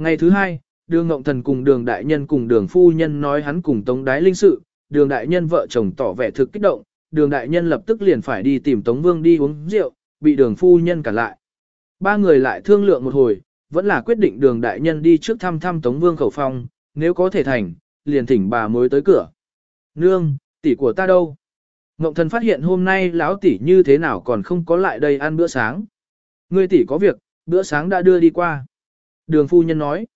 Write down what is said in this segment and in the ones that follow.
Ngày thứ hai, đường Ngộng Thần cùng đường đại nhân cùng đường phu nhân nói hắn cùng Tống Đái Linh sự, đường đại nhân vợ chồng tỏ vẻ thực kích động, đường đại nhân lập tức liền phải đi tìm Tống Vương đi uống rượu, bị đường phu nhân cản lại. Ba người lại thương lượng một hồi, vẫn là quyết định đường đại nhân đi trước thăm thăm Tống Vương khẩu phong, nếu có thể thành, liền thỉnh bà mới tới cửa. Nương, tỷ của ta đâu? Ngộng thần phát hiện hôm nay lão tỷ như thế nào còn không có lại đây ăn bữa sáng. Ngươi tỷ có việc, bữa sáng đã đưa đi qua. Đường phu nhân nói,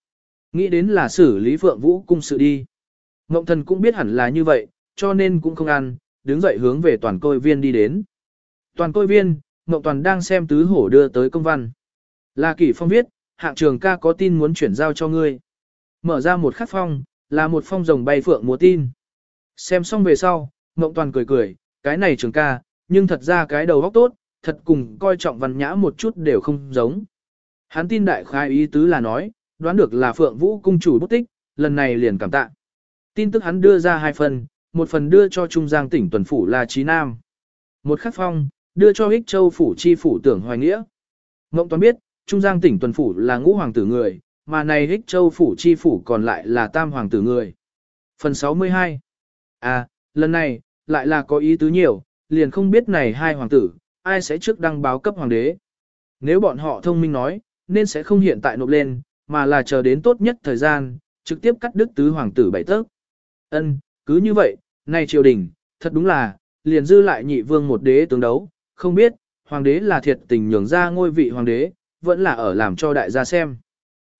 nghĩ đến là xử lý phượng vũ cung sự đi. Ngộng thần cũng biết hẳn là như vậy, cho nên cũng không ăn, đứng dậy hướng về toàn côi viên đi đến. Toàn côi viên, Ngộng toàn đang xem tứ hổ đưa tới công văn. Là kỷ phong viết, hạng trường ca có tin muốn chuyển giao cho ngươi. Mở ra một khắc phong, là một phong rồng bay phượng múa tin. Xem xong về sau, Ngộng toàn cười cười, cái này trường ca, nhưng thật ra cái đầu óc tốt, thật cùng coi trọng văn nhã một chút đều không giống. Hắn tin đại khai ý tứ là nói, đoán được là Phượng Vũ cung chủ bút tích, lần này liền cảm tạ. Tin tức hắn đưa ra hai phần, một phần đưa cho Trung Giang tỉnh tuần phủ là Trí Nam. Một khắc phong, đưa cho Ích Châu phủ chi phủ tưởng hoài nghĩa. Ngộng toàn biết, Trung Giang tỉnh tuần phủ là ngũ hoàng tử người, mà này Ích Châu phủ chi phủ còn lại là tam hoàng tử người. Phần 62 À, lần này, lại là có ý tứ nhiều, liền không biết này hai hoàng tử, ai sẽ trước đăng báo cấp hoàng đế. Nếu bọn họ thông minh nói, nên sẽ không hiện tại nộp lên, mà là chờ đến tốt nhất thời gian, trực tiếp cắt đứt tứ hoàng tử bảy tấc. Ân, cứ như vậy, nay triều đình, thật đúng là, liền dư lại nhị vương một đế tướng đấu, không biết, hoàng đế là thiệt tình nhường ra ngôi vị hoàng đế, vẫn là ở làm cho đại gia xem.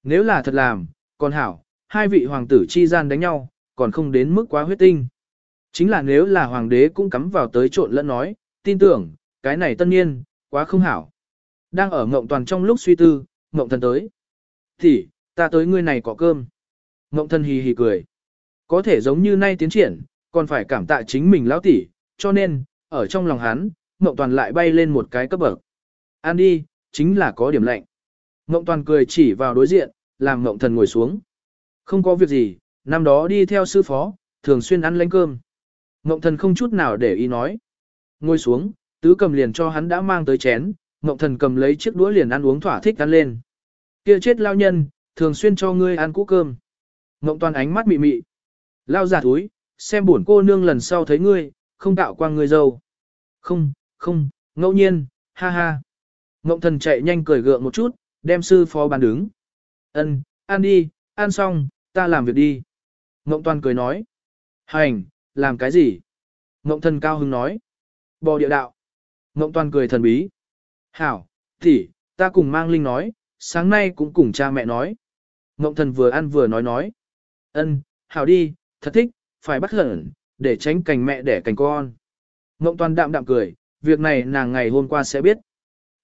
Nếu là thật làm, còn hảo, hai vị hoàng tử chi gian đánh nhau, còn không đến mức quá huyết tinh. Chính là nếu là hoàng đế cũng cắm vào tới trộn lẫn nói, tin tưởng, cái này tân nhiên, quá không hảo. Đang ở ngộng toàn trong lúc suy tư, ngộng thần tới. Thì, ta tới ngươi này có cơm. Ngộng thần hì hì cười. Có thể giống như nay tiến triển, còn phải cảm tạ chính mình lão tỷ, cho nên, ở trong lòng hắn, ngộng toàn lại bay lên một cái cấp bậc. Ăn đi, chính là có điểm lạnh. Ngộng toàn cười chỉ vào đối diện, làm ngộng thần ngồi xuống. Không có việc gì, năm đó đi theo sư phó, thường xuyên ăn lánh cơm. Ngộng thần không chút nào để ý nói. Ngồi xuống, tứ cầm liền cho hắn đã mang tới chén, ngộng thần cầm lấy chiếc đũa liền ăn uống thỏa thích ăn lên. Kia chết lao nhân, thường xuyên cho ngươi ăn cũ cơm. Ngộng toàn ánh mắt mị mị. Lao giả túi, xem buồn cô nương lần sau thấy ngươi, không tạo quang ngươi dâu. Không, không, ngẫu nhiên, ha ha. Ngộng thần chạy nhanh cười gượng một chút, đem sư phó bàn đứng. Ân, ăn đi, ăn xong, ta làm việc đi. Ngộng toàn cười nói. Hành, làm cái gì? Ngộng thần cao hứng nói. Bò địa đạo. Ngộng toàn cười thần bí. Hảo, tỷ, ta cùng mang linh nói, sáng nay cũng cùng cha mẹ nói. Ngộng thần vừa ăn vừa nói nói. Ân, hảo đi, thật thích, phải bắt hẳn, để tránh cành mẹ đẻ cành con. Ngộng toàn đạm đạm cười, việc này nàng ngày hôm qua sẽ biết.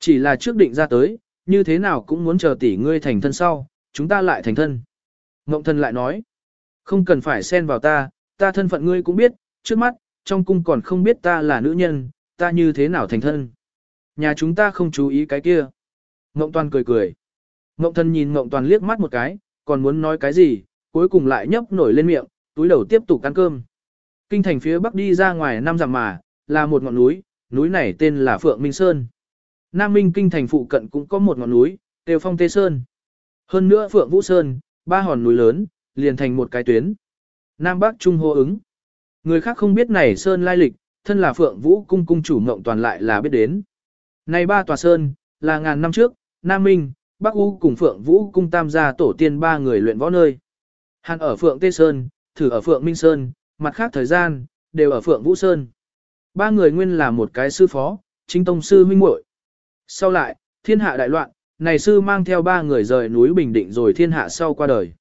Chỉ là trước định ra tới, như thế nào cũng muốn chờ tỷ ngươi thành thân sau, chúng ta lại thành thân. Ngộng thần lại nói, không cần phải xen vào ta, ta thân phận ngươi cũng biết, trước mắt, trong cung còn không biết ta là nữ nhân, ta như thế nào thành thân. Nhà chúng ta không chú ý cái kia. Ngộng toàn cười cười. Ngộng thần nhìn Ngộng toàn liếc mắt một cái, còn muốn nói cái gì, cuối cùng lại nhấp nổi lên miệng, túi đầu tiếp tục ăn cơm. Kinh thành phía bắc đi ra ngoài năm dặm mà, là một ngọn núi, núi này tên là Phượng Minh Sơn. Nam Minh kinh thành phụ cận cũng có một ngọn núi, Tề phong Tê Sơn. Hơn nữa Phượng Vũ Sơn, ba hòn núi lớn, liền thành một cái tuyến. Nam Bắc Trung hô ứng. Người khác không biết này Sơn lai lịch, thân là Phượng Vũ cung cung chủ ngộng toàn lại là biết đến. Này ba tòa Sơn, là ngàn năm trước, Nam Minh, Bắc U cùng Phượng Vũ cung tam gia tổ tiên ba người luyện võ nơi. Hàn ở Phượng Tê Sơn, thử ở Phượng Minh Sơn, mặt khác thời gian, đều ở Phượng Vũ Sơn. Ba người nguyên là một cái sư phó, chính tông sư huynh muội. Sau lại, thiên hạ đại loạn, này sư mang theo ba người rời núi Bình Định rồi thiên hạ sau qua đời.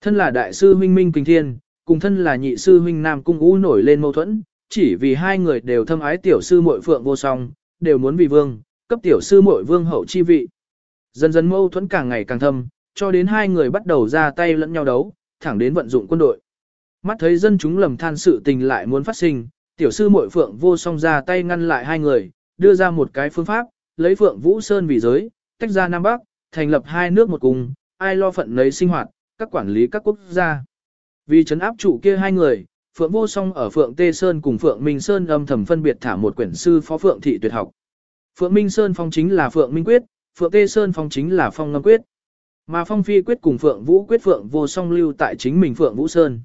Thân là đại sư huynh Minh Kinh Thiên, cùng thân là nhị sư huynh Nam Cung U nổi lên mâu thuẫn, chỉ vì hai người đều thâm ái tiểu sư muội Phượng vô song, đều muốn vì vương, cấp tiểu sư muội vương hậu chi vị. Dần dần mâu thuẫn càng ngày càng thâm, cho đến hai người bắt đầu ra tay lẫn nhau đấu, thẳng đến vận dụng quân đội. Mắt thấy dân chúng lầm than sự tình lại muốn phát sinh, tiểu sư muội Phượng vô song ra tay ngăn lại hai người, đưa ra một cái phương pháp, lấy Phượng Vũ Sơn vì giới, tách ra Nam Bắc, thành lập hai nước một cùng, ai lo phận lấy sinh hoạt, các quản lý các quốc gia. Vì chấn áp chủ kia hai người, Phượng Vô Song ở Phượng Tê Sơn cùng Phượng Minh Sơn âm thầm phân biệt thả một quyển sư phó Phượng Thị Tuyệt học. Phượng Minh Sơn phong chính là Phượng Minh Quyết, Phượng Tê Sơn phong chính là Phong Ngâm Quyết. Mà Phong Phi quyết cùng Phượng Vũ quyết Phượng vô song lưu tại chính mình Phượng Vũ Sơn.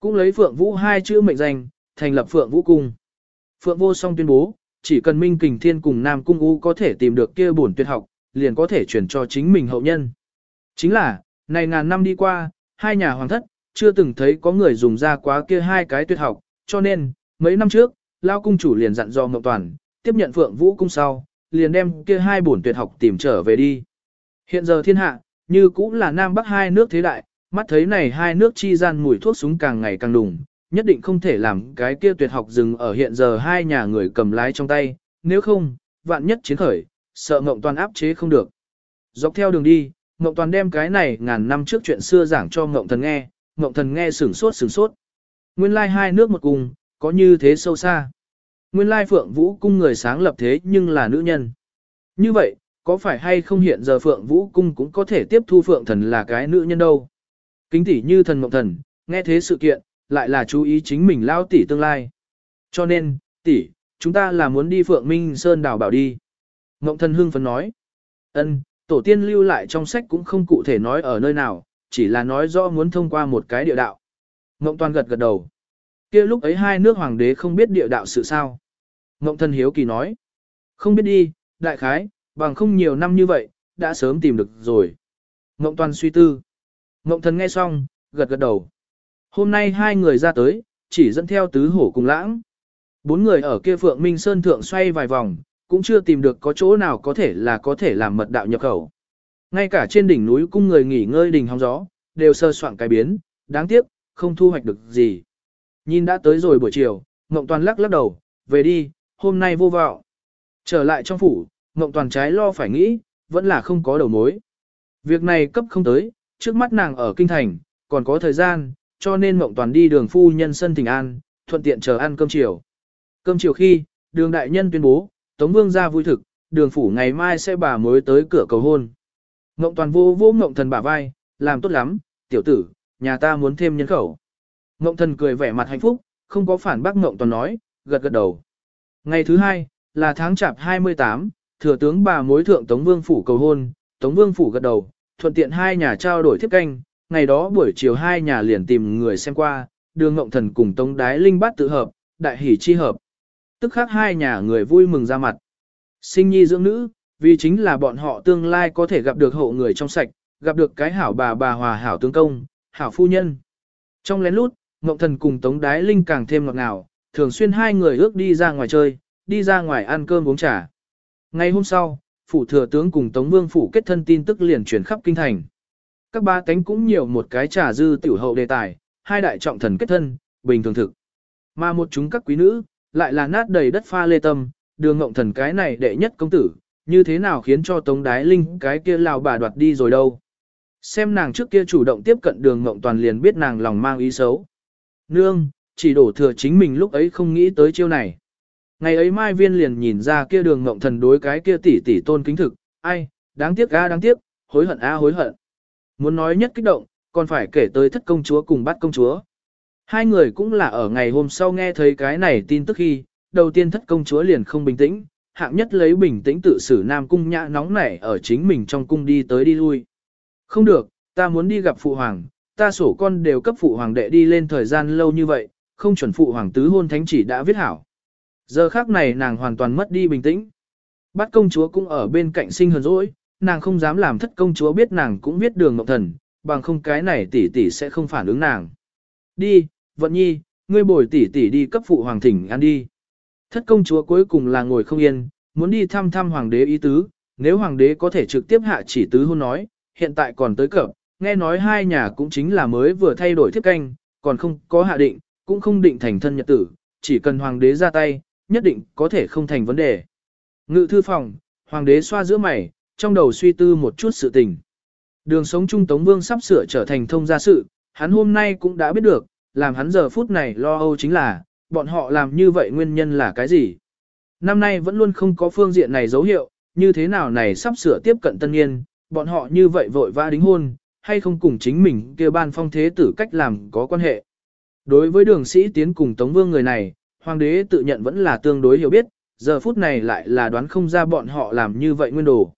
Cũng lấy Phượng Vũ hai chữ mệnh danh, thành lập Phượng Vũ Cung. Phượng vô song tuyên bố, chỉ cần Minh Kình Thiên cùng Nam Cung U có thể tìm được kia bổn tuyệt học, liền có thể chuyển cho chính mình hậu nhân. Chính là, này ngàn năm đi qua, hai nhà hoàng thất, chưa từng thấy có người dùng ra quá kia hai cái tuyệt học, cho nên, mấy năm trước, Lao Cung chủ liền dặn dò Ngọc Toàn, tiếp nhận Phượng Vũ Cung sau, liền đem kia hai bổn tuyệt học tìm trở về đi. Hiện giờ thiên hạ, như cũng là Nam Bắc hai nước thế đại, mắt thấy này hai nước chi gian mùi thuốc súng càng ngày càng đùng, nhất định không thể làm cái kia tuyệt học dừng ở hiện giờ hai nhà người cầm lái trong tay, nếu không, vạn nhất chiến khởi, sợ Ngộng Toàn áp chế không được. Dọc theo đường đi, Ngộng Toàn đem cái này ngàn năm trước chuyện xưa giảng cho Ngộng Thần nghe, Ngộng Thần nghe sửng sốt sửng sốt. Nguyên lai hai nước một cùng, có như thế sâu xa. Nguyên lai Phượng Vũ cung người sáng lập thế nhưng là nữ nhân. Như vậy, có phải hay không hiện giờ Phượng Vũ cung cũng có thể tiếp thu Phượng Thần là cái nữ nhân đâu? Kính tỷ như thần Ngộng Thần, nghe thế sự kiện, lại là chú ý chính mình lao tỷ tương lai. Cho nên, tỷ, chúng ta là muốn đi Phượng Minh Sơn đảo bảo đi. Ngộng thần hưng phấn nói. ân tổ tiên lưu lại trong sách cũng không cụ thể nói ở nơi nào, chỉ là nói rõ muốn thông qua một cái địa đạo. Ngộng toàn gật gật đầu. kia lúc ấy hai nước hoàng đế không biết địa đạo sự sao. Ngộng thần hiếu kỳ nói. Không biết đi, đại khái, bằng không nhiều năm như vậy, đã sớm tìm được rồi. Ngộng toàn suy tư. Ngộng thần nghe xong, gật gật đầu. Hôm nay hai người ra tới, chỉ dẫn theo tứ hổ cùng lãng. Bốn người ở kia Phượng Minh Sơn Thượng xoay vài vòng, cũng chưa tìm được có chỗ nào có thể là có thể làm mật đạo nhập khẩu. Ngay cả trên đỉnh núi cung người nghỉ ngơi đỉnh hóng gió, đều sơ soạn cái biến, đáng tiếc, không thu hoạch được gì. Nhìn đã tới rồi buổi chiều, Ngộng Toàn lắc lắc đầu, về đi, hôm nay vô vọng Trở lại trong phủ, Ngộng Toàn trái lo phải nghĩ, vẫn là không có đầu mối. Việc này cấp không tới, trước mắt nàng ở kinh thành, còn có thời gian, cho nên Ngộng Toàn đi đường phu nhân sân thịnh an, thuận tiện chờ ăn cơm chiều. Cơm chiều khi, đường đại nhân tuyên bố, Tống Vương ra vui thực, đường phủ ngày mai sẽ bà mới tới cửa cầu hôn. Ngộng Toàn vô vô Ngộng Thần bả vai, làm tốt lắm, tiểu tử, nhà ta muốn thêm nhân khẩu. Ngộng Thần cười vẻ mặt hạnh phúc, không có phản bác Ngộng Toàn nói, gật gật đầu. Ngày thứ hai, là tháng chạp 28, thừa tướng bà mối thượng Tống Vương phủ cầu hôn, Tống Vương phủ gật đầu, thuận tiện hai nhà trao đổi thiếp canh, ngày đó buổi chiều hai nhà liền tìm người xem qua, đường ngộng thần cùng tống đái linh bát tự hợp, đại hỷ chi hợp. Tức khác hai nhà người vui mừng ra mặt. Sinh nhi dưỡng nữ, vì chính là bọn họ tương lai có thể gặp được hộ người trong sạch, gặp được cái hảo bà bà hòa hảo tướng công, hảo phu nhân. Trong lén lút, ngộng thần cùng tống đái linh càng thêm ngọt ngào, thường xuyên hai người ước đi ra ngoài chơi, đi ra ngoài ăn cơm uống trà. Ngày hôm sau, phủ thừa tướng cùng tống vương phủ kết thân tin tức liền truyền khắp kinh thành các ba cánh cũng nhiều một cái trà dư tiểu hậu đề tài, hai đại trọng thần kết thân, bình thường thực. Mà một chúng các quý nữ, lại là nát đầy đất pha lê tâm, đường ngộng thần cái này đệ nhất công tử, như thế nào khiến cho Tống Đái Linh cái kia lào bà đoạt đi rồi đâu. Xem nàng trước kia chủ động tiếp cận đường ngộng toàn liền biết nàng lòng mang ý xấu. Nương, chỉ đổ thừa chính mình lúc ấy không nghĩ tới chiêu này. Ngày ấy Mai Viên liền nhìn ra kia đường ngộng thần đối cái kia tỷ tỷ tôn kính thực, ai, đáng tiếc a đáng tiếc, hối hận a hối hận. Muốn nói nhất kích động, còn phải kể tới thất công chúa cùng bắt công chúa. Hai người cũng là ở ngày hôm sau nghe thấy cái này tin tức khi, đầu tiên thất công chúa liền không bình tĩnh, hạng nhất lấy bình tĩnh tự xử nam cung nhã nóng nảy ở chính mình trong cung đi tới đi lui. Không được, ta muốn đi gặp phụ hoàng, ta sổ con đều cấp phụ hoàng đệ đi lên thời gian lâu như vậy, không chuẩn phụ hoàng tứ hôn thánh chỉ đã viết hảo. Giờ khác này nàng hoàn toàn mất đi bình tĩnh. Bắt công chúa cũng ở bên cạnh sinh hờn dỗi, nàng không dám làm thất công chúa biết nàng cũng biết đường ngọc thần, bằng không cái này tỷ tỷ sẽ không phản ứng nàng. Đi, vận nhi, ngươi bồi tỷ tỷ đi cấp phụ hoàng thỉnh ăn đi. Thất công chúa cuối cùng là ngồi không yên, muốn đi thăm thăm hoàng đế ý tứ, nếu hoàng đế có thể trực tiếp hạ chỉ tứ hôn nói, hiện tại còn tới cập, nghe nói hai nhà cũng chính là mới vừa thay đổi thiết canh, còn không có hạ định, cũng không định thành thân nhật tử, chỉ cần hoàng đế ra tay, nhất định có thể không thành vấn đề. Ngự thư phòng, hoàng đế xoa giữa mày, trong đầu suy tư một chút sự tình. Đường sống Trung Tống Vương sắp sửa trở thành thông gia sự, hắn hôm nay cũng đã biết được, làm hắn giờ phút này lo âu chính là, bọn họ làm như vậy nguyên nhân là cái gì. Năm nay vẫn luôn không có phương diện này dấu hiệu, như thế nào này sắp sửa tiếp cận tân niên, bọn họ như vậy vội vã đính hôn, hay không cùng chính mình kia ban phong thế tử cách làm có quan hệ. Đối với đường sĩ tiến cùng Tống Vương người này, hoàng đế tự nhận vẫn là tương đối hiểu biết, giờ phút này lại là đoán không ra bọn họ làm như vậy nguyên đồ.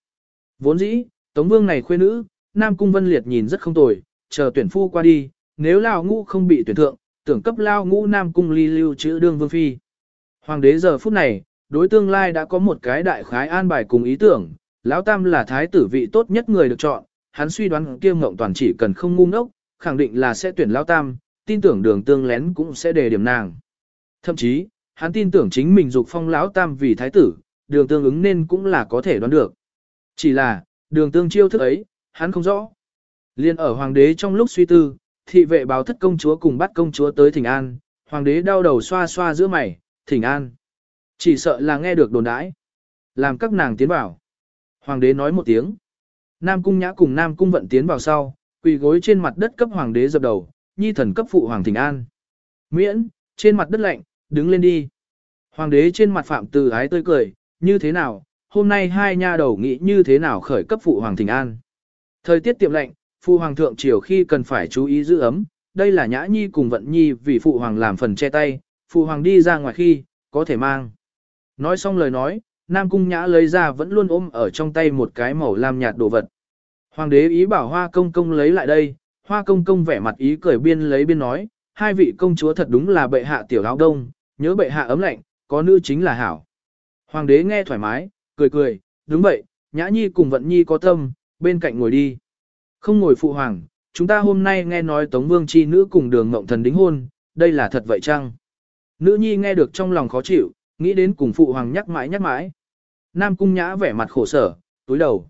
Vốn dĩ, Tống Vương này khuê nữ, Nam Cung Vân Liệt nhìn rất không tồi, chờ tuyển phu qua đi, nếu lào Ngũ không bị tuyển thượng, tưởng cấp Lao Ngũ Nam Cung ly lưu chữ đương vương phi. Hoàng đế giờ phút này, đối tương lai đã có một cái đại khái an bài cùng ý tưởng, Lão Tam là thái tử vị tốt nhất người được chọn, hắn suy đoán kia ngộng toàn chỉ cần không ngu ngốc, khẳng định là sẽ tuyển Lão Tam, tin tưởng đường tương lén cũng sẽ đề điểm nàng. Thậm chí, hắn tin tưởng chính mình dục phong Lão Tam vì thái tử, đường tương ứng nên cũng là có thể đoán được. Chỉ là, đường tương chiêu thức ấy, hắn không rõ. Liên ở hoàng đế trong lúc suy tư, thị vệ báo thất công chúa cùng bắt công chúa tới thỉnh an, hoàng đế đau đầu xoa xoa giữa mày, thỉnh an. Chỉ sợ là nghe được đồn đãi. Làm các nàng tiến vào. Hoàng đế nói một tiếng. Nam cung nhã cùng Nam cung vận tiến vào sau, quỳ gối trên mặt đất cấp hoàng đế dập đầu, nhi thần cấp phụ hoàng thỉnh an. Miễn, trên mặt đất lạnh, đứng lên đi. Hoàng đế trên mặt phạm từ ái tươi cười, như thế nào, hôm nay hai nha đầu nghĩ như thế nào khởi cấp phụ hoàng thỉnh an. Thời tiết tiệm lạnh, phụ hoàng thượng triều khi cần phải chú ý giữ ấm, đây là nhã nhi cùng vận nhi vì phụ hoàng làm phần che tay, phụ hoàng đi ra ngoài khi, có thể mang. Nói xong lời nói, Nam Cung Nhã lấy ra vẫn luôn ôm ở trong tay một cái màu lam nhạt đồ vật. Hoàng đế ý bảo Hoa Công Công lấy lại đây, Hoa Công Công vẻ mặt ý cười biên lấy biên nói, hai vị công chúa thật đúng là bệ hạ tiểu áo đông, nhớ bệ hạ ấm lạnh, có nữ chính là hảo. Hoàng đế nghe thoải mái, cười cười, đúng vậy, Nhã Nhi cùng Vận Nhi có tâm, bên cạnh ngồi đi. Không ngồi phụ hoàng, chúng ta hôm nay nghe nói Tống Vương chi nữ cùng đường mộng thần đính hôn, đây là thật vậy chăng? Nữ Nhi nghe được trong lòng khó chịu, nghĩ đến cùng phụ hoàng nhắc mãi nhắc mãi. Nam cung nhã vẻ mặt khổ sở, túi đầu.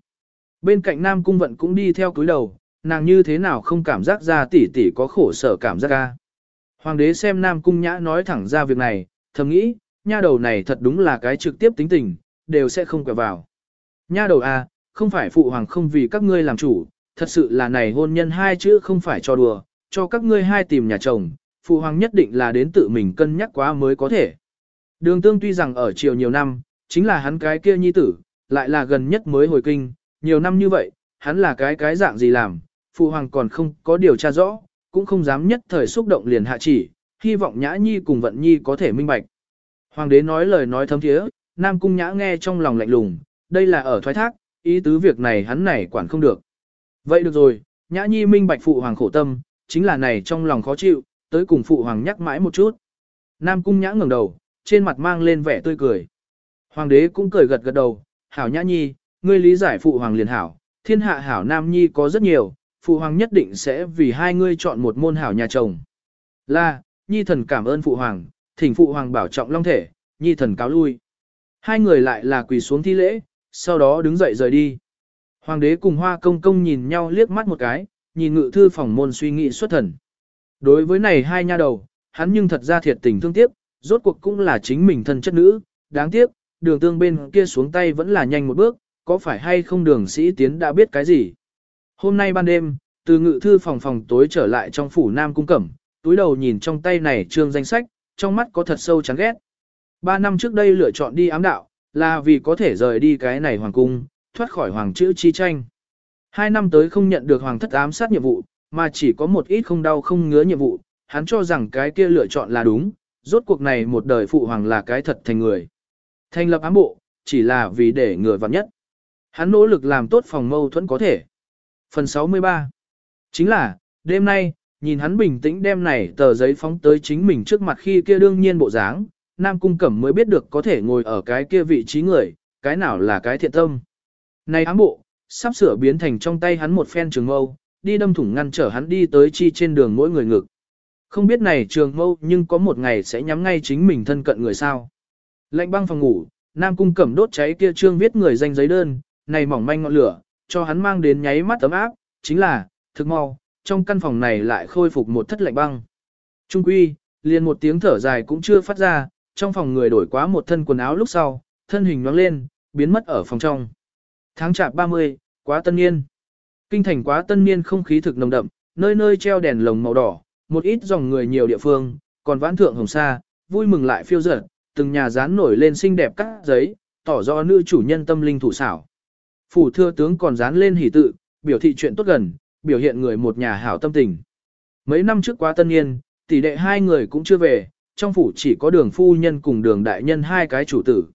Bên cạnh Nam cung vận cũng đi theo túi đầu, nàng như thế nào không cảm giác ra tỷ tỷ có khổ sở cảm giác ra. Hoàng đế xem Nam cung nhã nói thẳng ra việc này, thầm nghĩ, nha đầu này thật đúng là cái trực tiếp tính tình, đều sẽ không quẹo vào. Nha đầu à, không phải phụ hoàng không vì các ngươi làm chủ, thật sự là này hôn nhân hai chữ không phải cho đùa, cho các ngươi hai tìm nhà chồng, phụ hoàng nhất định là đến tự mình cân nhắc quá mới có thể. Đường tương tuy rằng ở triều nhiều năm, chính là hắn cái kia nhi tử, lại là gần nhất mới hồi kinh, nhiều năm như vậy, hắn là cái cái dạng gì làm, phụ hoàng còn không có điều tra rõ, cũng không dám nhất thời xúc động liền hạ chỉ, hy vọng nhã nhi cùng vận nhi có thể minh bạch. Hoàng đế nói lời nói thấm thiế, nam cung nhã nghe trong lòng lạnh lùng, đây là ở thoái thác, ý tứ việc này hắn này quản không được. Vậy được rồi, nhã nhi minh bạch phụ hoàng khổ tâm, chính là này trong lòng khó chịu, tới cùng phụ hoàng nhắc mãi một chút. Nam cung nhã ngẩng đầu, trên mặt mang lên vẻ tươi cười. Hoàng đế cũng cười gật gật đầu, hảo nhã nhi, ngươi lý giải phụ hoàng liền hảo, thiên hạ hảo nam nhi có rất nhiều, phụ hoàng nhất định sẽ vì hai ngươi chọn một môn hảo nhà chồng. Là, nhi thần cảm ơn phụ hoàng, thỉnh phụ hoàng bảo trọng long thể, nhi thần cáo lui. Hai người lại là quỳ xuống thi lễ, sau đó đứng dậy rời đi. Hoàng đế cùng hoa công công nhìn nhau liếc mắt một cái, nhìn ngự thư phòng môn suy nghĩ xuất thần. Đối với này hai nha đầu, hắn nhưng thật ra thiệt tình thương tiếc, rốt cuộc cũng là chính mình thân chất nữ, đáng tiếc, đường tương bên kia xuống tay vẫn là nhanh một bước, có phải hay không đường sĩ tiến đã biết cái gì. Hôm nay ban đêm, từ ngự thư phòng phòng tối trở lại trong phủ nam cung cẩm, túi đầu nhìn trong tay này trương danh sách, trong mắt có thật sâu chán ghét. Ba năm trước đây lựa chọn đi ám đạo, là vì có thể rời đi cái này hoàng cung, thoát khỏi hoàng chữ chi tranh. Hai năm tới không nhận được hoàng thất ám sát nhiệm vụ, mà chỉ có một ít không đau không ngứa nhiệm vụ, hắn cho rằng cái kia lựa chọn là đúng, rốt cuộc này một đời phụ hoàng là cái thật thành người. Thành lập ám bộ, chỉ là vì để người vặn nhất. Hắn nỗ lực làm tốt phòng mâu thuẫn có thể. Phần 63 Chính là, đêm nay, nhìn hắn bình tĩnh đem này tờ giấy phóng tới chính mình trước mặt khi kia đương nhiên bộ dáng, Nam Cung Cẩm mới biết được có thể ngồi ở cái kia vị trí người, cái nào là cái thiện tâm. Này ám bộ, sắp sửa biến thành trong tay hắn một phen trường mâu, đi đâm thủng ngăn trở hắn đi tới chi trên đường mỗi người ngực. Không biết này trường mâu nhưng có một ngày sẽ nhắm ngay chính mình thân cận người sao. Lệnh băng phòng ngủ, Nam Cung Cẩm đốt cháy kia trương viết người danh giấy đơn, này mỏng manh ngọn lửa, cho hắn mang đến nháy mắt ấm áp, chính là, thực mau, trong căn phòng này lại khôi phục một thất lạnh băng. Trung quy, liền một tiếng thở dài cũng chưa phát ra, trong phòng người đổi quá một thân quần áo lúc sau, thân hình nhoáng lên, biến mất ở phòng trong. Tháng chạp 30, quá tân niên. Kinh thành quá tân niên không khí thực nồng đậm, nơi nơi treo đèn lồng màu đỏ, một ít dòng người nhiều địa phương, còn vãn thượng hồng sa, vui mừng lại phiêu dở, từng nhà dán nổi lên xinh đẹp các giấy, tỏ rõ nữ chủ nhân tâm linh thủ xảo. Phủ thưa tướng còn dán lên hỷ tự, biểu thị chuyện tốt gần, biểu hiện người một nhà hảo tâm tình. Mấy năm trước quá tân niên, tỷ đệ hai người cũng chưa về, trong phủ chỉ có đường phu nhân cùng đường đại nhân hai cái chủ tử.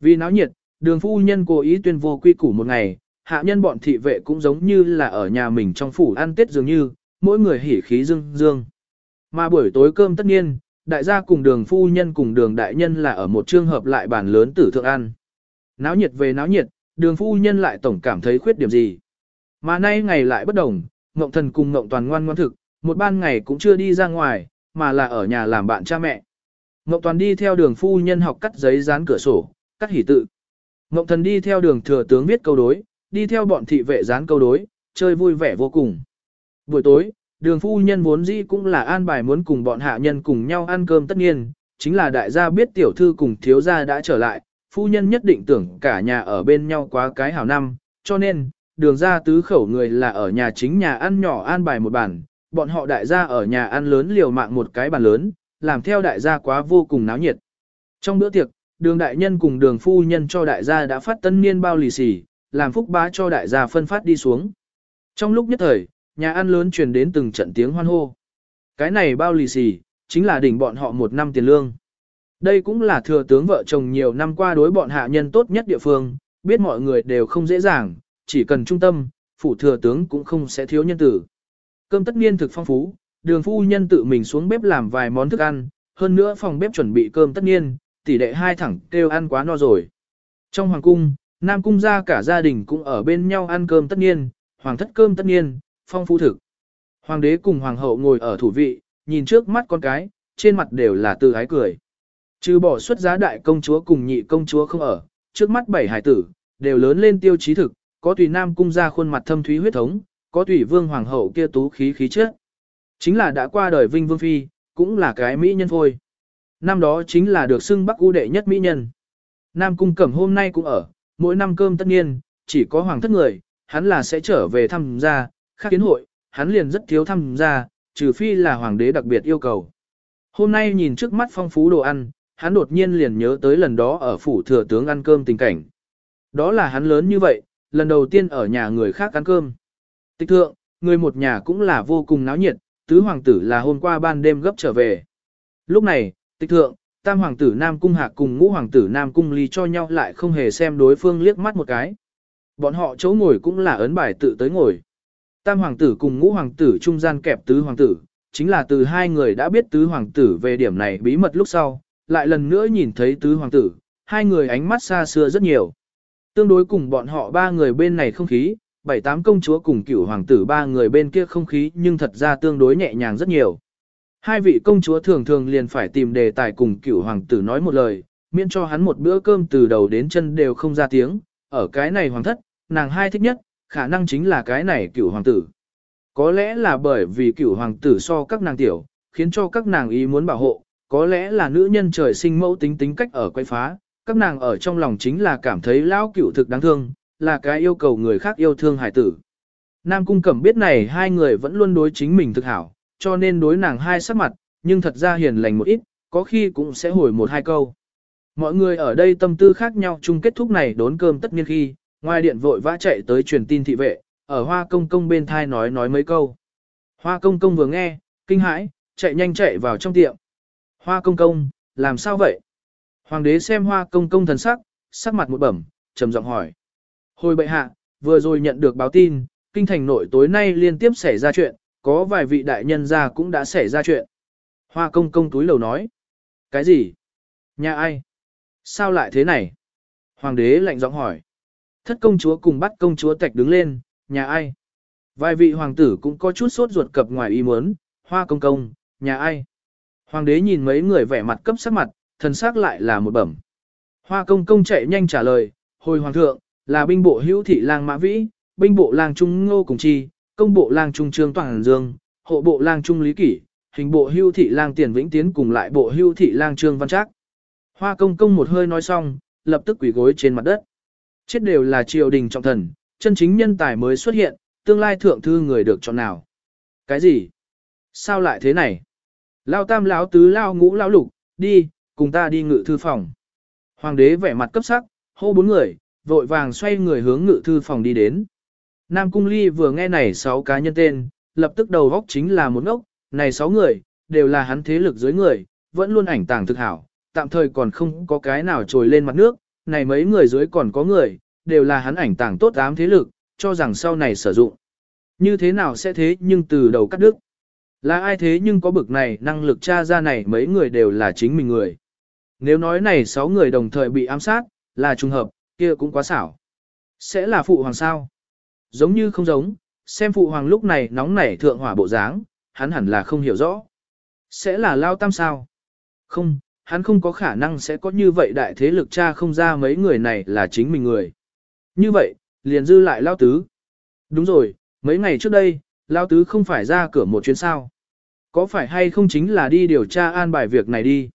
Vì náo nhiệt, đường phu nhân cố ý tuyên vô quy củ một ngày, hạ nhân bọn thị vệ cũng giống như là ở nhà mình trong phủ ăn tết dường như, mỗi người hỉ khí dương dương. Mà buổi tối cơm tất nhiên, đại gia cùng đường phu nhân cùng đường đại nhân là ở một trường hợp lại bàn lớn tử thượng ăn. Náo nhiệt về náo nhiệt, đường phu nhân lại tổng cảm thấy khuyết điểm gì. Mà nay ngày lại bất đồng, Ngộng Thần cùng Ngộng Toàn ngoan ngoan thực, một ban ngày cũng chưa đi ra ngoài, mà là ở nhà làm bạn cha mẹ. Ngộng Toàn đi theo đường phu nhân học cắt giấy dán cửa sổ, cắt hỉ tự. Ngộng Thần đi theo đường thừa tướng viết câu đối, đi theo bọn thị vệ dán câu đối, chơi vui vẻ vô cùng. Buổi tối, đường phu nhân vốn dĩ cũng là an bài muốn cùng bọn hạ nhân cùng nhau ăn cơm tất nhiên, chính là đại gia biết tiểu thư cùng thiếu gia đã trở lại, phu nhân nhất định tưởng cả nhà ở bên nhau quá cái hảo năm, cho nên, đường ra tứ khẩu người là ở nhà chính nhà ăn nhỏ an bài một bàn, bọn họ đại gia ở nhà ăn lớn liều mạng một cái bàn lớn, làm theo đại gia quá vô cùng náo nhiệt. Trong bữa tiệc, đường đại nhân cùng đường phu nhân cho đại gia đã phát tân niên bao lì xì, làm phúc bá cho đại gia phân phát đi xuống. Trong lúc nhất thời, nhà ăn lớn truyền đến từng trận tiếng hoan hô. Cái này bao lì xì, chính là đỉnh bọn họ một năm tiền lương. Đây cũng là thừa tướng vợ chồng nhiều năm qua đối bọn hạ nhân tốt nhất địa phương, biết mọi người đều không dễ dàng, chỉ cần trung tâm, phủ thừa tướng cũng không sẽ thiếu nhân tử. Cơm tất niên thực phong phú, đường phu nhân tự mình xuống bếp làm vài món thức ăn, hơn nữa phòng bếp chuẩn bị cơm tất niên, tỷ đệ hai thẳng kêu ăn quá no rồi. Trong hoàng cung, Nam cung gia cả gia đình cũng ở bên nhau ăn cơm tất nhiên hoàng thất cơm tất nhiên phong phú thực. Hoàng đế cùng hoàng hậu ngồi ở thủ vị, nhìn trước mắt con cái, trên mặt đều là từ ái cười. Trừ bỏ xuất giá đại công chúa cùng nhị công chúa không ở, trước mắt bảy hải tử, đều lớn lên tiêu chí thực, có tùy nam cung ra khuôn mặt thâm thúy huyết thống, có tùy vương hoàng hậu kia tú khí khí chất. Chính là đã qua đời vinh vương phi, cũng là cái mỹ nhân thôi. Năm đó chính là được xưng bắc u đệ nhất mỹ nhân. Nam cung cẩm hôm nay cũng ở, mỗi năm cơm tất nhiên, chỉ có hoàng thất người, hắn là sẽ trở về thăm gia, khác kiến hội, hắn liền rất thiếu thăm gia, trừ phi là hoàng đế đặc biệt yêu cầu. Hôm nay nhìn trước mắt phong phú đồ ăn, hắn đột nhiên liền nhớ tới lần đó ở phủ thừa tướng ăn cơm tình cảnh. Đó là hắn lớn như vậy, lần đầu tiên ở nhà người khác ăn cơm. Tịch thượng, người một nhà cũng là vô cùng náo nhiệt, tứ hoàng tử là hôm qua ban đêm gấp trở về. Lúc này, tịch thượng, tam hoàng tử Nam Cung Hạc cùng ngũ hoàng tử Nam Cung Ly cho nhau lại không hề xem đối phương liếc mắt một cái. Bọn họ chỗ ngồi cũng là ấn bài tự tới ngồi. Tam hoàng tử cùng ngũ hoàng tử trung gian kẹp tứ hoàng tử, chính là từ hai người đã biết tứ hoàng tử về điểm này bí mật lúc sau, lại lần nữa nhìn thấy tứ hoàng tử, hai người ánh mắt xa xưa rất nhiều. Tương đối cùng bọn họ ba người bên này không khí, bảy tám công chúa cùng cửu hoàng tử ba người bên kia không khí nhưng thật ra tương đối nhẹ nhàng rất nhiều. Hai vị công chúa thường thường liền phải tìm đề tài cùng cửu hoàng tử nói một lời, miễn cho hắn một bữa cơm từ đầu đến chân đều không ra tiếng, ở cái này hoàng thất, nàng hai thích nhất, khả năng chính là cái này cửu hoàng tử. Có lẽ là bởi vì cửu hoàng tử so các nàng tiểu, khiến cho các nàng ý muốn bảo hộ, có lẽ là nữ nhân trời sinh mẫu tính tính cách ở quay phá, các nàng ở trong lòng chính là cảm thấy lão cửu thực đáng thương, là cái yêu cầu người khác yêu thương hải tử. Nam cung cẩm biết này hai người vẫn luôn đối chính mình thực hảo, cho nên đối nàng hai sắc mặt, nhưng thật ra hiền lành một ít, có khi cũng sẽ hồi một hai câu. Mọi người ở đây tâm tư khác nhau chung kết thúc này đốn cơm tất nhiên khi, ngoài điện vội vã chạy tới truyền tin thị vệ, ở hoa công công bên thai nói nói mấy câu. Hoa công công vừa nghe, kinh hãi, chạy nhanh chạy vào trong tiệm. Hoa công công, làm sao vậy? Hoàng đế xem hoa công công thần sắc, sắc mặt một bẩm, trầm giọng hỏi. Hồi bệ hạ, vừa rồi nhận được báo tin, kinh thành nội tối nay liên tiếp xảy ra chuyện, có vài vị đại nhân ra cũng đã xảy ra chuyện. Hoa công công túi lầu nói. Cái gì? Nhà ai? Sao lại thế này? Hoàng đế lạnh giọng hỏi. Thất công chúa cùng bắt công chúa tạch đứng lên, nhà ai? Vài vị hoàng tử cũng có chút sốt ruột cập ngoài ý muốn, hoa công công, nhà ai? Hoàng đế nhìn mấy người vẻ mặt cấp sắc mặt, thần sắc lại là một bẩm. Hoa công công chạy nhanh trả lời, hồi hoàng thượng, là binh bộ hữu thị lang mã vĩ, binh bộ lang trung ngô cùng chi, công bộ lang trung trương toàn dương, hộ bộ lang trung lý kỷ, hình bộ hưu thị lang tiền vĩnh tiến cùng lại bộ hưu thị lang trương văn trác. Hoa công công một hơi nói xong, lập tức quỳ gối trên mặt đất. Chết đều là triều đình trọng thần, chân chính nhân tài mới xuất hiện, tương lai thượng thư người được chọn nào. Cái gì? Sao lại thế này? Lao tam lão tứ lao ngũ lao lục, đi, cùng ta đi ngự thư phòng. Hoàng đế vẻ mặt cấp sắc, hô bốn người, vội vàng xoay người hướng ngự thư phòng đi đến. Nam Cung Ly vừa nghe này sáu cá nhân tên, lập tức đầu góc chính là một ngốc, này sáu người, đều là hắn thế lực dưới người, vẫn luôn ảnh tàng thực hảo, tạm thời còn không có cái nào trồi lên mặt nước, này mấy người dưới còn có người, đều là hắn ảnh tàng tốt ám thế lực, cho rằng sau này sử dụng. Như thế nào sẽ thế nhưng từ đầu cắt đứt. Là ai thế nhưng có bực này năng lực tra ra này mấy người đều là chính mình người. Nếu nói này 6 người đồng thời bị ám sát, là trùng hợp, kia cũng quá xảo. Sẽ là phụ hoàng sao? Giống như không giống, xem phụ hoàng lúc này nóng nảy thượng hỏa bộ dáng, hắn hẳn là không hiểu rõ. Sẽ là lao tam sao? Không, hắn không có khả năng sẽ có như vậy đại thế lực cha không ra mấy người này là chính mình người. Như vậy, liền dư lại lao tứ. Đúng rồi, mấy ngày trước đây, lao tứ không phải ra cửa một chuyến sao. Có phải hay không chính là đi điều tra an bài việc này đi.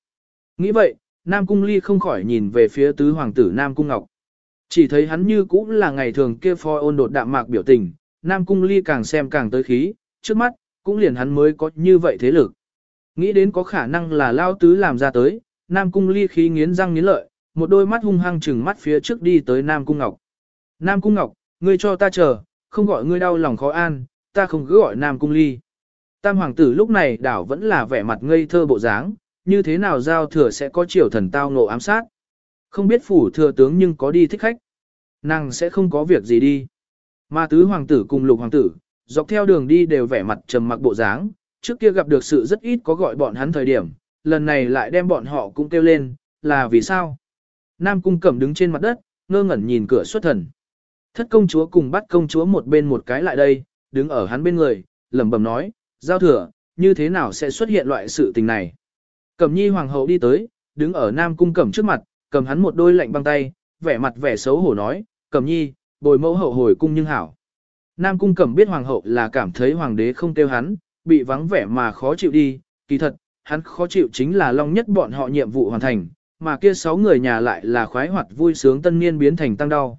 Nghĩ vậy, Nam Cung Ly không khỏi nhìn về phía tứ hoàng tử Nam Cung Ngọc. Chỉ thấy hắn như cũng là ngày thường kia phoi ôn đột đạm mạc biểu tình, Nam Cung Ly càng xem càng tới khí, trước mắt, cũng liền hắn mới có như vậy thế lực. Nghĩ đến có khả năng là lao tứ làm ra tới, Nam Cung Ly khí nghiến răng nghiến lợi, một đôi mắt hung hăng chừng mắt phía trước đi tới Nam Cung Ngọc. Nam Cung Ngọc, ngươi cho ta chờ, không gọi ngươi đau lòng khó an, ta không cứ gọi Nam Cung Ly. Tam hoàng tử lúc này đảo vẫn là vẻ mặt ngây thơ bộ dáng, như thế nào giao thừa sẽ có triều thần tao nộ ám sát. Không biết phủ thừa tướng nhưng có đi thích khách. Nàng sẽ không có việc gì đi. Mà tứ hoàng tử cùng lục hoàng tử, dọc theo đường đi đều vẻ mặt trầm mặc bộ dáng, trước kia gặp được sự rất ít có gọi bọn hắn thời điểm, lần này lại đem bọn họ cũng kêu lên, là vì sao? Nam cung cẩm đứng trên mặt đất, ngơ ngẩn nhìn cửa xuất thần. Thất công chúa cùng bắt công chúa một bên một cái lại đây, đứng ở hắn bên người, lẩm bẩm nói, giao thừa, như thế nào sẽ xuất hiện loại sự tình này? Cẩm nhi hoàng hậu đi tới, đứng ở Nam cung cẩm trước mặt, cầm hắn một đôi lạnh băng tay, vẻ mặt vẻ xấu hổ nói, cầm nhi, bồi mẫu hậu hồi cung nhưng hảo. Nam cung cầm biết hoàng hậu là cảm thấy hoàng đế không tiêu hắn, bị vắng vẻ mà khó chịu đi, kỳ thật, hắn khó chịu chính là long nhất bọn họ nhiệm vụ hoàn thành, mà kia sáu người nhà lại là khoái hoạt vui sướng tân niên biến thành tăng đau.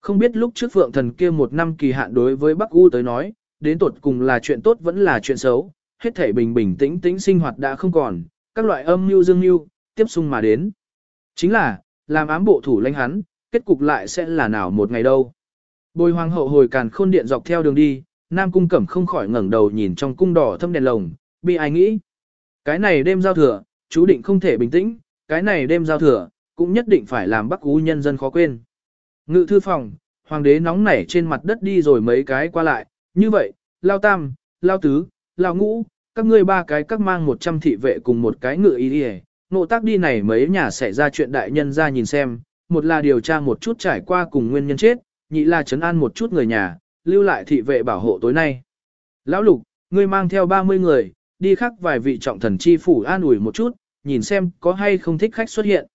Không biết lúc trước phượng thần kia một năm kỳ hạn đối với Bắc U tới nói, đến tột cùng là chuyện tốt vẫn là chuyện xấu, hết thể bình bình tĩnh tĩnh sinh hoạt đã không còn, các loại âm mưu dương mưu tiếp xung mà đến. Chính là, làm ám bộ thủ lãnh hắn, kết cục lại sẽ là nào một ngày đâu. Bồi hoàng hậu hồi càn khôn điện dọc theo đường đi, Nam Cung Cẩm không khỏi ngẩng đầu nhìn trong cung đỏ thâm đèn lồng, bị ai nghĩ. Cái này đêm giao thừa, chú định không thể bình tĩnh, cái này đêm giao thừa, cũng nhất định phải làm Bắc Ú nhân dân khó quên. Ngự thư phòng, hoàng đế nóng nảy trên mặt đất đi rồi mấy cái qua lại, như vậy, lao tam, lao tứ, lao ngũ, các ngươi ba cái các mang một trăm thị vệ cùng một cái ngựa y đi nộ tác đi này mấy nhà xảy ra chuyện đại nhân ra nhìn xem, một là điều tra một chút trải qua cùng nguyên nhân chết, nhị là chấn an một chút người nhà, lưu lại thị vệ bảo hộ tối nay. Lão lục, ngươi mang theo 30 người, đi khắc vài vị trọng thần chi phủ an ủi một chút, nhìn xem có hay không thích khách xuất hiện.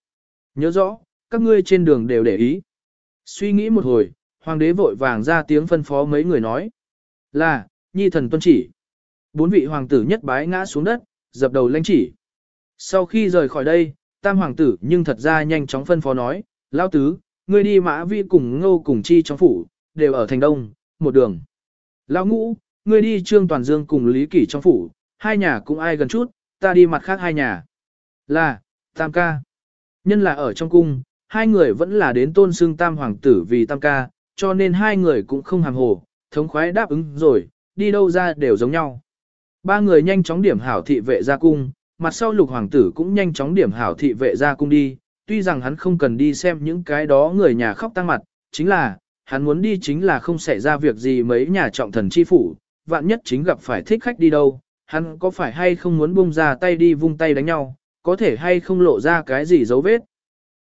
Nhớ rõ, các ngươi trên đường đều để ý. Suy nghĩ một hồi, hoàng đế vội vàng ra tiếng phân phó mấy người nói. Là, nhi thần tuân chỉ. Bốn vị hoàng tử nhất bái ngã xuống đất, dập đầu lãnh chỉ. Sau khi rời khỏi đây, tam hoàng tử nhưng thật ra nhanh chóng phân phó nói, lao tứ, ngươi đi mã vi cùng ngô cùng chi trong phủ, đều ở thành đông, một đường. Lao ngũ, ngươi đi trương toàn dương cùng lý kỷ trong phủ, hai nhà cũng ai gần chút, ta đi mặt khác hai nhà. Là, tam ca. Nhân là ở trong cung, hai người vẫn là đến tôn xưng tam hoàng tử vì tam ca, cho nên hai người cũng không hàm hồ, thống khoái đáp ứng rồi, đi đâu ra đều giống nhau. Ba người nhanh chóng điểm hảo thị vệ ra cung, mặt sau lục hoàng tử cũng nhanh chóng điểm hảo thị vệ ra cung đi, tuy rằng hắn không cần đi xem những cái đó người nhà khóc tăng mặt, chính là, hắn muốn đi chính là không xảy ra việc gì mấy nhà trọng thần chi phủ, vạn nhất chính gặp phải thích khách đi đâu, hắn có phải hay không muốn buông ra tay đi vung tay đánh nhau, có thể hay không lộ ra cái gì dấu vết.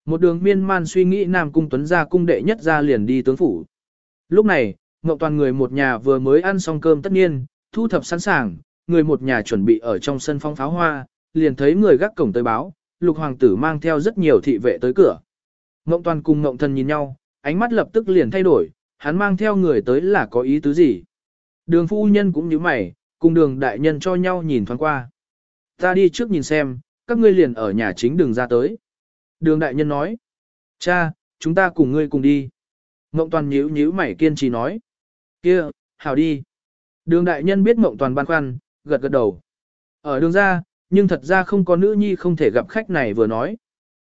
Một đường miên man suy nghĩ Nam Cung Tuấn ra cung đệ nhất ra liền đi tướng phủ. Lúc này, Ngọc toàn người một nhà vừa mới ăn xong cơm tất nhiên, thu thập sẵn sàng, người một nhà chuẩn bị ở trong sân phong pháo hoa, liền thấy người gác cổng tới báo, lục hoàng tử mang theo rất nhiều thị vệ tới cửa. Ngộng toàn cùng ngộng thần nhìn nhau, ánh mắt lập tức liền thay đổi, hắn mang theo người tới là có ý tứ gì. Đường phu nhân cũng như mày, cùng đường đại nhân cho nhau nhìn thoáng qua. Ta đi trước nhìn xem, các ngươi liền ở nhà chính đường ra tới. Đường đại nhân nói, cha, chúng ta cùng ngươi cùng đi. Ngộng toàn nhíu nhíu mày kiên trì nói, kia, hảo đi. Đường đại nhân biết Ngộng toàn băn khoăn, gật gật đầu. Ở đường ra, nhưng thật ra không có nữ nhi không thể gặp khách này vừa nói.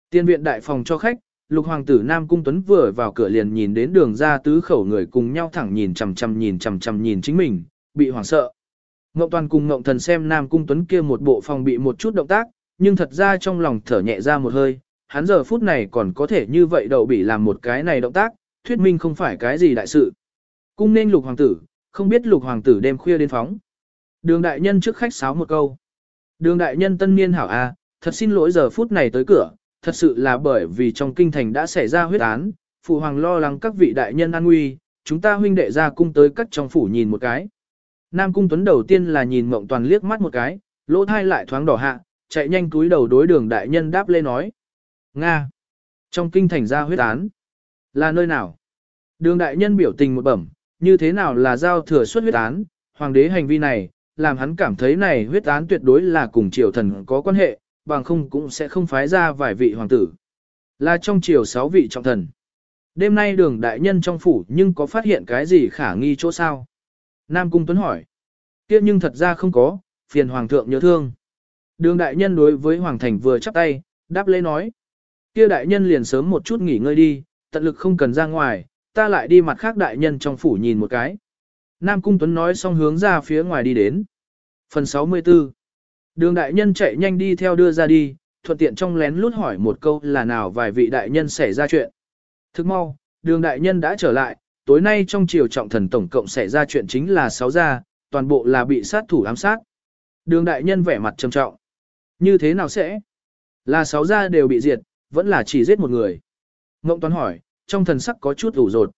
Tiên viện đại phòng cho khách, lục hoàng tử Nam Cung Tuấn vừa vào cửa liền nhìn đến đường ra tứ khẩu người cùng nhau thẳng nhìn chằm chằm nhìn chằm chằm nhìn chính mình, bị hoảng sợ. Ngộng toàn cùng ngộng thần xem Nam Cung Tuấn kia một bộ phòng bị một chút động tác, nhưng thật ra trong lòng thở nhẹ ra một hơi, hắn giờ phút này còn có thể như vậy đậu bị làm một cái này động tác, thuyết minh không phải cái gì đại sự. Cung nên lục hoàng tử, không biết lục hoàng tử đêm khuya đến phóng. Đường đại nhân trước khách sáo một câu. Đường đại nhân tân niên hảo a, thật xin lỗi giờ phút này tới cửa, thật sự là bởi vì trong kinh thành đã xảy ra huyết án, phụ hoàng lo lắng các vị đại nhân an nguy, chúng ta huynh đệ ra cung tới cắt trong phủ nhìn một cái. Nam cung tuấn đầu tiên là nhìn mộng toàn liếc mắt một cái, lỗ thai lại thoáng đỏ hạ, chạy nhanh túi đầu đối đường đại nhân đáp lê nói. Nga! Trong kinh thành ra huyết án. Là nơi nào? Đường đại nhân biểu tình một bẩm, như thế nào là giao thừa xuất huyết án, hoàng đế hành vi này, làm hắn cảm thấy này huyết án tuyệt đối là cùng triều thần có quan hệ, bằng không cũng sẽ không phái ra vài vị hoàng tử. Là trong triều sáu vị trọng thần. Đêm nay đường đại nhân trong phủ nhưng có phát hiện cái gì khả nghi chỗ sao? Nam Cung Tuấn hỏi. kia nhưng thật ra không có, phiền hoàng thượng nhớ thương. Đường đại nhân đối với hoàng thành vừa chắp tay, đáp lễ nói. kia đại nhân liền sớm một chút nghỉ ngơi đi, tận lực không cần ra ngoài, ta lại đi mặt khác đại nhân trong phủ nhìn một cái. Nam Cung Tuấn nói xong hướng ra phía ngoài đi đến. Phần 64 Đường đại nhân chạy nhanh đi theo đưa ra đi, thuận tiện trong lén lút hỏi một câu là nào vài vị đại nhân xảy ra chuyện. Thức mau, đường đại nhân đã trở lại, tối nay trong triều trọng thần tổng cộng xảy ra chuyện chính là 6 gia, toàn bộ là bị sát thủ ám sát. Đường đại nhân vẻ mặt trầm trọng. Như thế nào sẽ? Là 6 gia đều bị diệt, vẫn là chỉ giết một người. Ngộng toán hỏi, trong thần sắc có chút ủ rột.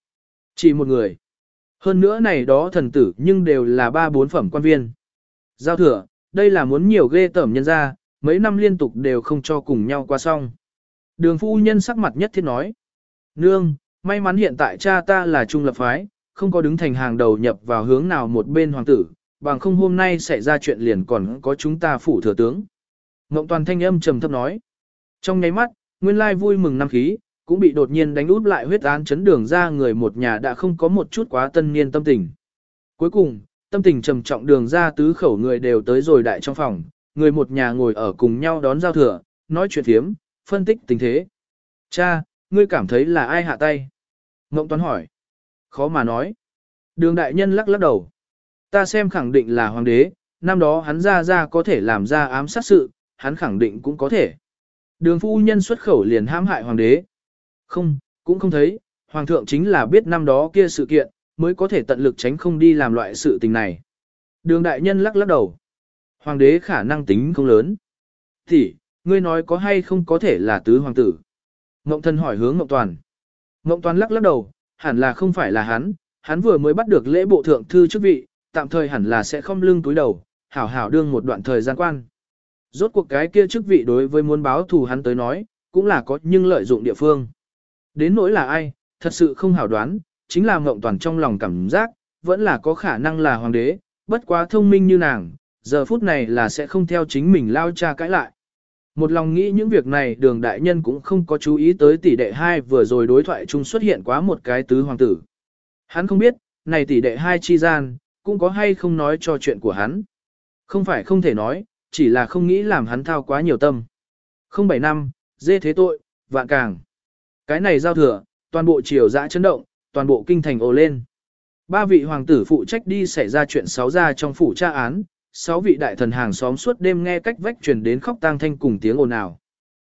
Chỉ một người. Hơn nữa này đó thần tử nhưng đều là ba bốn phẩm quan viên. Giao thừa, đây là muốn nhiều ghê tởm nhân ra, mấy năm liên tục đều không cho cùng nhau qua xong. Đường phu nhân sắc mặt nhất thiết nói. Nương, may mắn hiện tại cha ta là trung lập phái, không có đứng thành hàng đầu nhập vào hướng nào một bên hoàng tử, bằng không hôm nay xảy ra chuyện liền còn có chúng ta phủ thừa tướng. Ngộng toàn thanh âm trầm thấp nói. Trong nháy mắt, nguyên lai vui mừng năm khí, cũng bị đột nhiên đánh út lại huyết án chấn đường ra người một nhà đã không có một chút quá tân niên tâm tình. Cuối cùng, tâm tình trầm trọng đường ra tứ khẩu người đều tới rồi đại trong phòng, người một nhà ngồi ở cùng nhau đón giao thừa, nói chuyện thiếm, phân tích tình thế. Cha, ngươi cảm thấy là ai hạ tay? Ngộng Toán hỏi. Khó mà nói. Đường đại nhân lắc lắc đầu. Ta xem khẳng định là hoàng đế, năm đó hắn ra ra có thể làm ra ám sát sự, hắn khẳng định cũng có thể. Đường phu nhân xuất khẩu liền hãm hại hoàng đế. Không, cũng không thấy, hoàng thượng chính là biết năm đó kia sự kiện, mới có thể tận lực tránh không đi làm loại sự tình này. Đường đại nhân lắc lắc đầu. Hoàng đế khả năng tính không lớn. Thì, ngươi nói có hay không có thể là tứ hoàng tử. Ngộng thân hỏi hướng Ngộng Toàn. Ngộng Toàn lắc lắc đầu, hẳn là không phải là hắn, hắn vừa mới bắt được lễ bộ thượng thư chức vị, tạm thời hẳn là sẽ không lưng túi đầu, hảo hảo đương một đoạn thời gian quan. Rốt cuộc cái kia chức vị đối với muốn báo thù hắn tới nói, cũng là có nhưng lợi dụng địa phương. Đến nỗi là ai, thật sự không hảo đoán, chính là mộng Toàn trong lòng cảm giác, vẫn là có khả năng là hoàng đế, bất quá thông minh như nàng, giờ phút này là sẽ không theo chính mình lao cha cãi lại. Một lòng nghĩ những việc này đường đại nhân cũng không có chú ý tới tỷ đệ hai vừa rồi đối thoại chung xuất hiện quá một cái tứ hoàng tử. Hắn không biết, này tỷ đệ hai chi gian, cũng có hay không nói cho chuyện của hắn. Không phải không thể nói, chỉ là không nghĩ làm hắn thao quá nhiều tâm. Không bảy năm, dê thế tội, vạn càng. Cái này giao thừa, toàn bộ triều dã chấn động, toàn bộ kinh thành ồ lên. Ba vị hoàng tử phụ trách đi xảy ra chuyện sáu ra trong phủ tra án, sáu vị đại thần hàng xóm suốt đêm nghe cách vách truyền đến khóc tang thanh cùng tiếng ồn ào.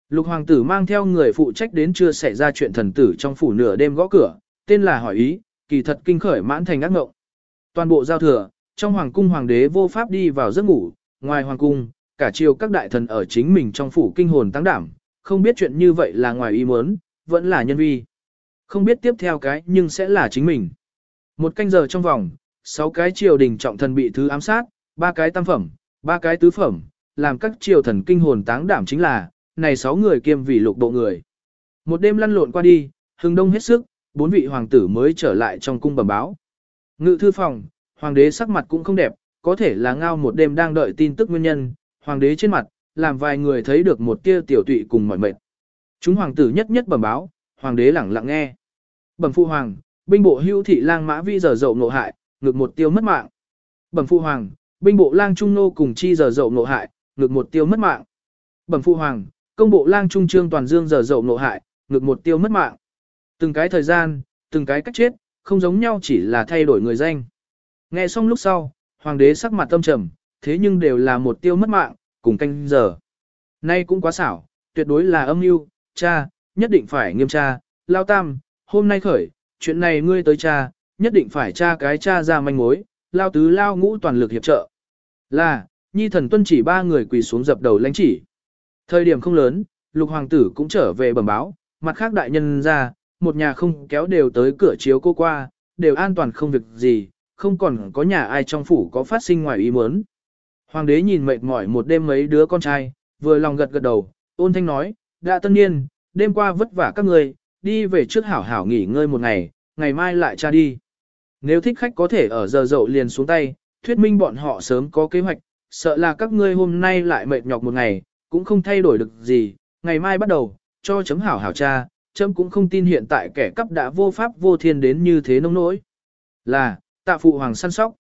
Lục hoàng tử mang theo người phụ trách đến chưa xảy ra chuyện thần tử trong phủ nửa đêm gõ cửa, tên là hỏi ý, kỳ thật kinh khởi mãn thành ác ngộng. Toàn bộ giao thừa, trong hoàng cung hoàng đế vô pháp đi vào giấc ngủ, ngoài hoàng cung, cả triều các đại thần ở chính mình trong phủ kinh hồn tăng đảm, không biết chuyện như vậy là ngoài ý muốn, vẫn là nhân vi. Không biết tiếp theo cái nhưng sẽ là chính mình. Một canh giờ trong vòng, sáu cái triều đình trọng thần bị thứ ám sát, ba cái tam phẩm, ba cái tứ phẩm, làm các triều thần kinh hồn táng đảm chính là, này sáu người kiêm vì lục bộ người. Một đêm lăn lộn qua đi, hưng đông hết sức, bốn vị hoàng tử mới trở lại trong cung bẩm báo. Ngự thư phòng, hoàng đế sắc mặt cũng không đẹp, có thể là ngao một đêm đang đợi tin tức nguyên nhân, hoàng đế trên mặt, làm vài người thấy được một tia tiểu tụy cùng mỏi mệt. Chúng hoàng tử nhất nhất bẩm báo, hoàng đế lẳng lặng nghe. Bẩm phụ hoàng, binh bộ hưu thị lang mã vi giờ dậu nộ hại, ngược một tiêu mất mạng. Bẩm phụ hoàng, binh bộ lang trung nô cùng chi giờ dậu nộ hại, ngược một tiêu mất mạng. Bẩm phụ hoàng, công bộ lang trung trương toàn dương giờ dậu nộ hại, ngược một tiêu mất mạng. Từng cái thời gian, từng cái cách chết, không giống nhau chỉ là thay đổi người danh. Nghe xong lúc sau, hoàng đế sắc mặt tâm trầm, thế nhưng đều là một tiêu mất mạng, cùng canh giờ. Nay cũng quá xảo, tuyệt đối là âm mưu, cha, nhất định phải nghiêm tra, lao tam, hôm nay khởi, chuyện này ngươi tới cha, nhất định phải tra cái tra ra manh mối, lao tứ lao ngũ toàn lực hiệp trợ. Là, nhi thần tuân chỉ ba người quỳ xuống dập đầu lãnh chỉ. Thời điểm không lớn, lục hoàng tử cũng trở về bẩm báo, mặt khác đại nhân ra, một nhà không kéo đều tới cửa chiếu cô qua, đều an toàn không việc gì, không còn có nhà ai trong phủ có phát sinh ngoài ý muốn. Hoàng đế nhìn mệt mỏi một đêm mấy đứa con trai, vừa lòng gật gật đầu, ôn thanh nói, đã tân niên, đêm qua vất vả các người, đi về trước hảo hảo nghỉ ngơi một ngày, ngày mai lại cha đi. Nếu thích khách có thể ở giờ dậu liền xuống tay, thuyết minh bọn họ sớm có kế hoạch, sợ là các ngươi hôm nay lại mệt nhọc một ngày, cũng không thay đổi được gì, ngày mai bắt đầu, cho chấm hảo hảo cha, chấm cũng không tin hiện tại kẻ cắp đã vô pháp vô thiên đến như thế nông nỗi. Là, tạ phụ hoàng săn sóc.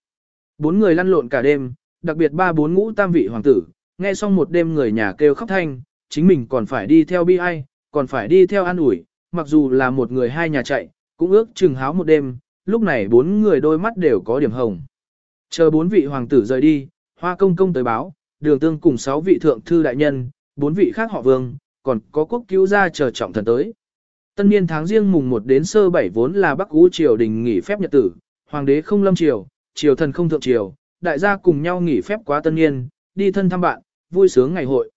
Bốn người lăn lộn cả đêm, đặc biệt ba bốn ngũ tam vị hoàng tử, nghe xong một đêm người nhà kêu khóc thanh, chính mình còn phải đi theo bi ai, còn phải đi theo an ủi, mặc dù là một người hai nhà chạy, cũng ước chừng háo một đêm, lúc này bốn người đôi mắt đều có điểm hồng. Chờ bốn vị hoàng tử rời đi, hoa công công tới báo, đường tương cùng sáu vị thượng thư đại nhân, bốn vị khác họ vương, còn có quốc cứu gia chờ trọng thần tới. Tân niên tháng riêng mùng 1 đến sơ bảy vốn là Bắc Ú triều đình nghỉ phép nhật tử, hoàng đế không lâm triều, triều thần không thượng triều, đại gia cùng nhau nghỉ phép quá tân niên, đi thân thăm bạn, vui sướng ngày hội.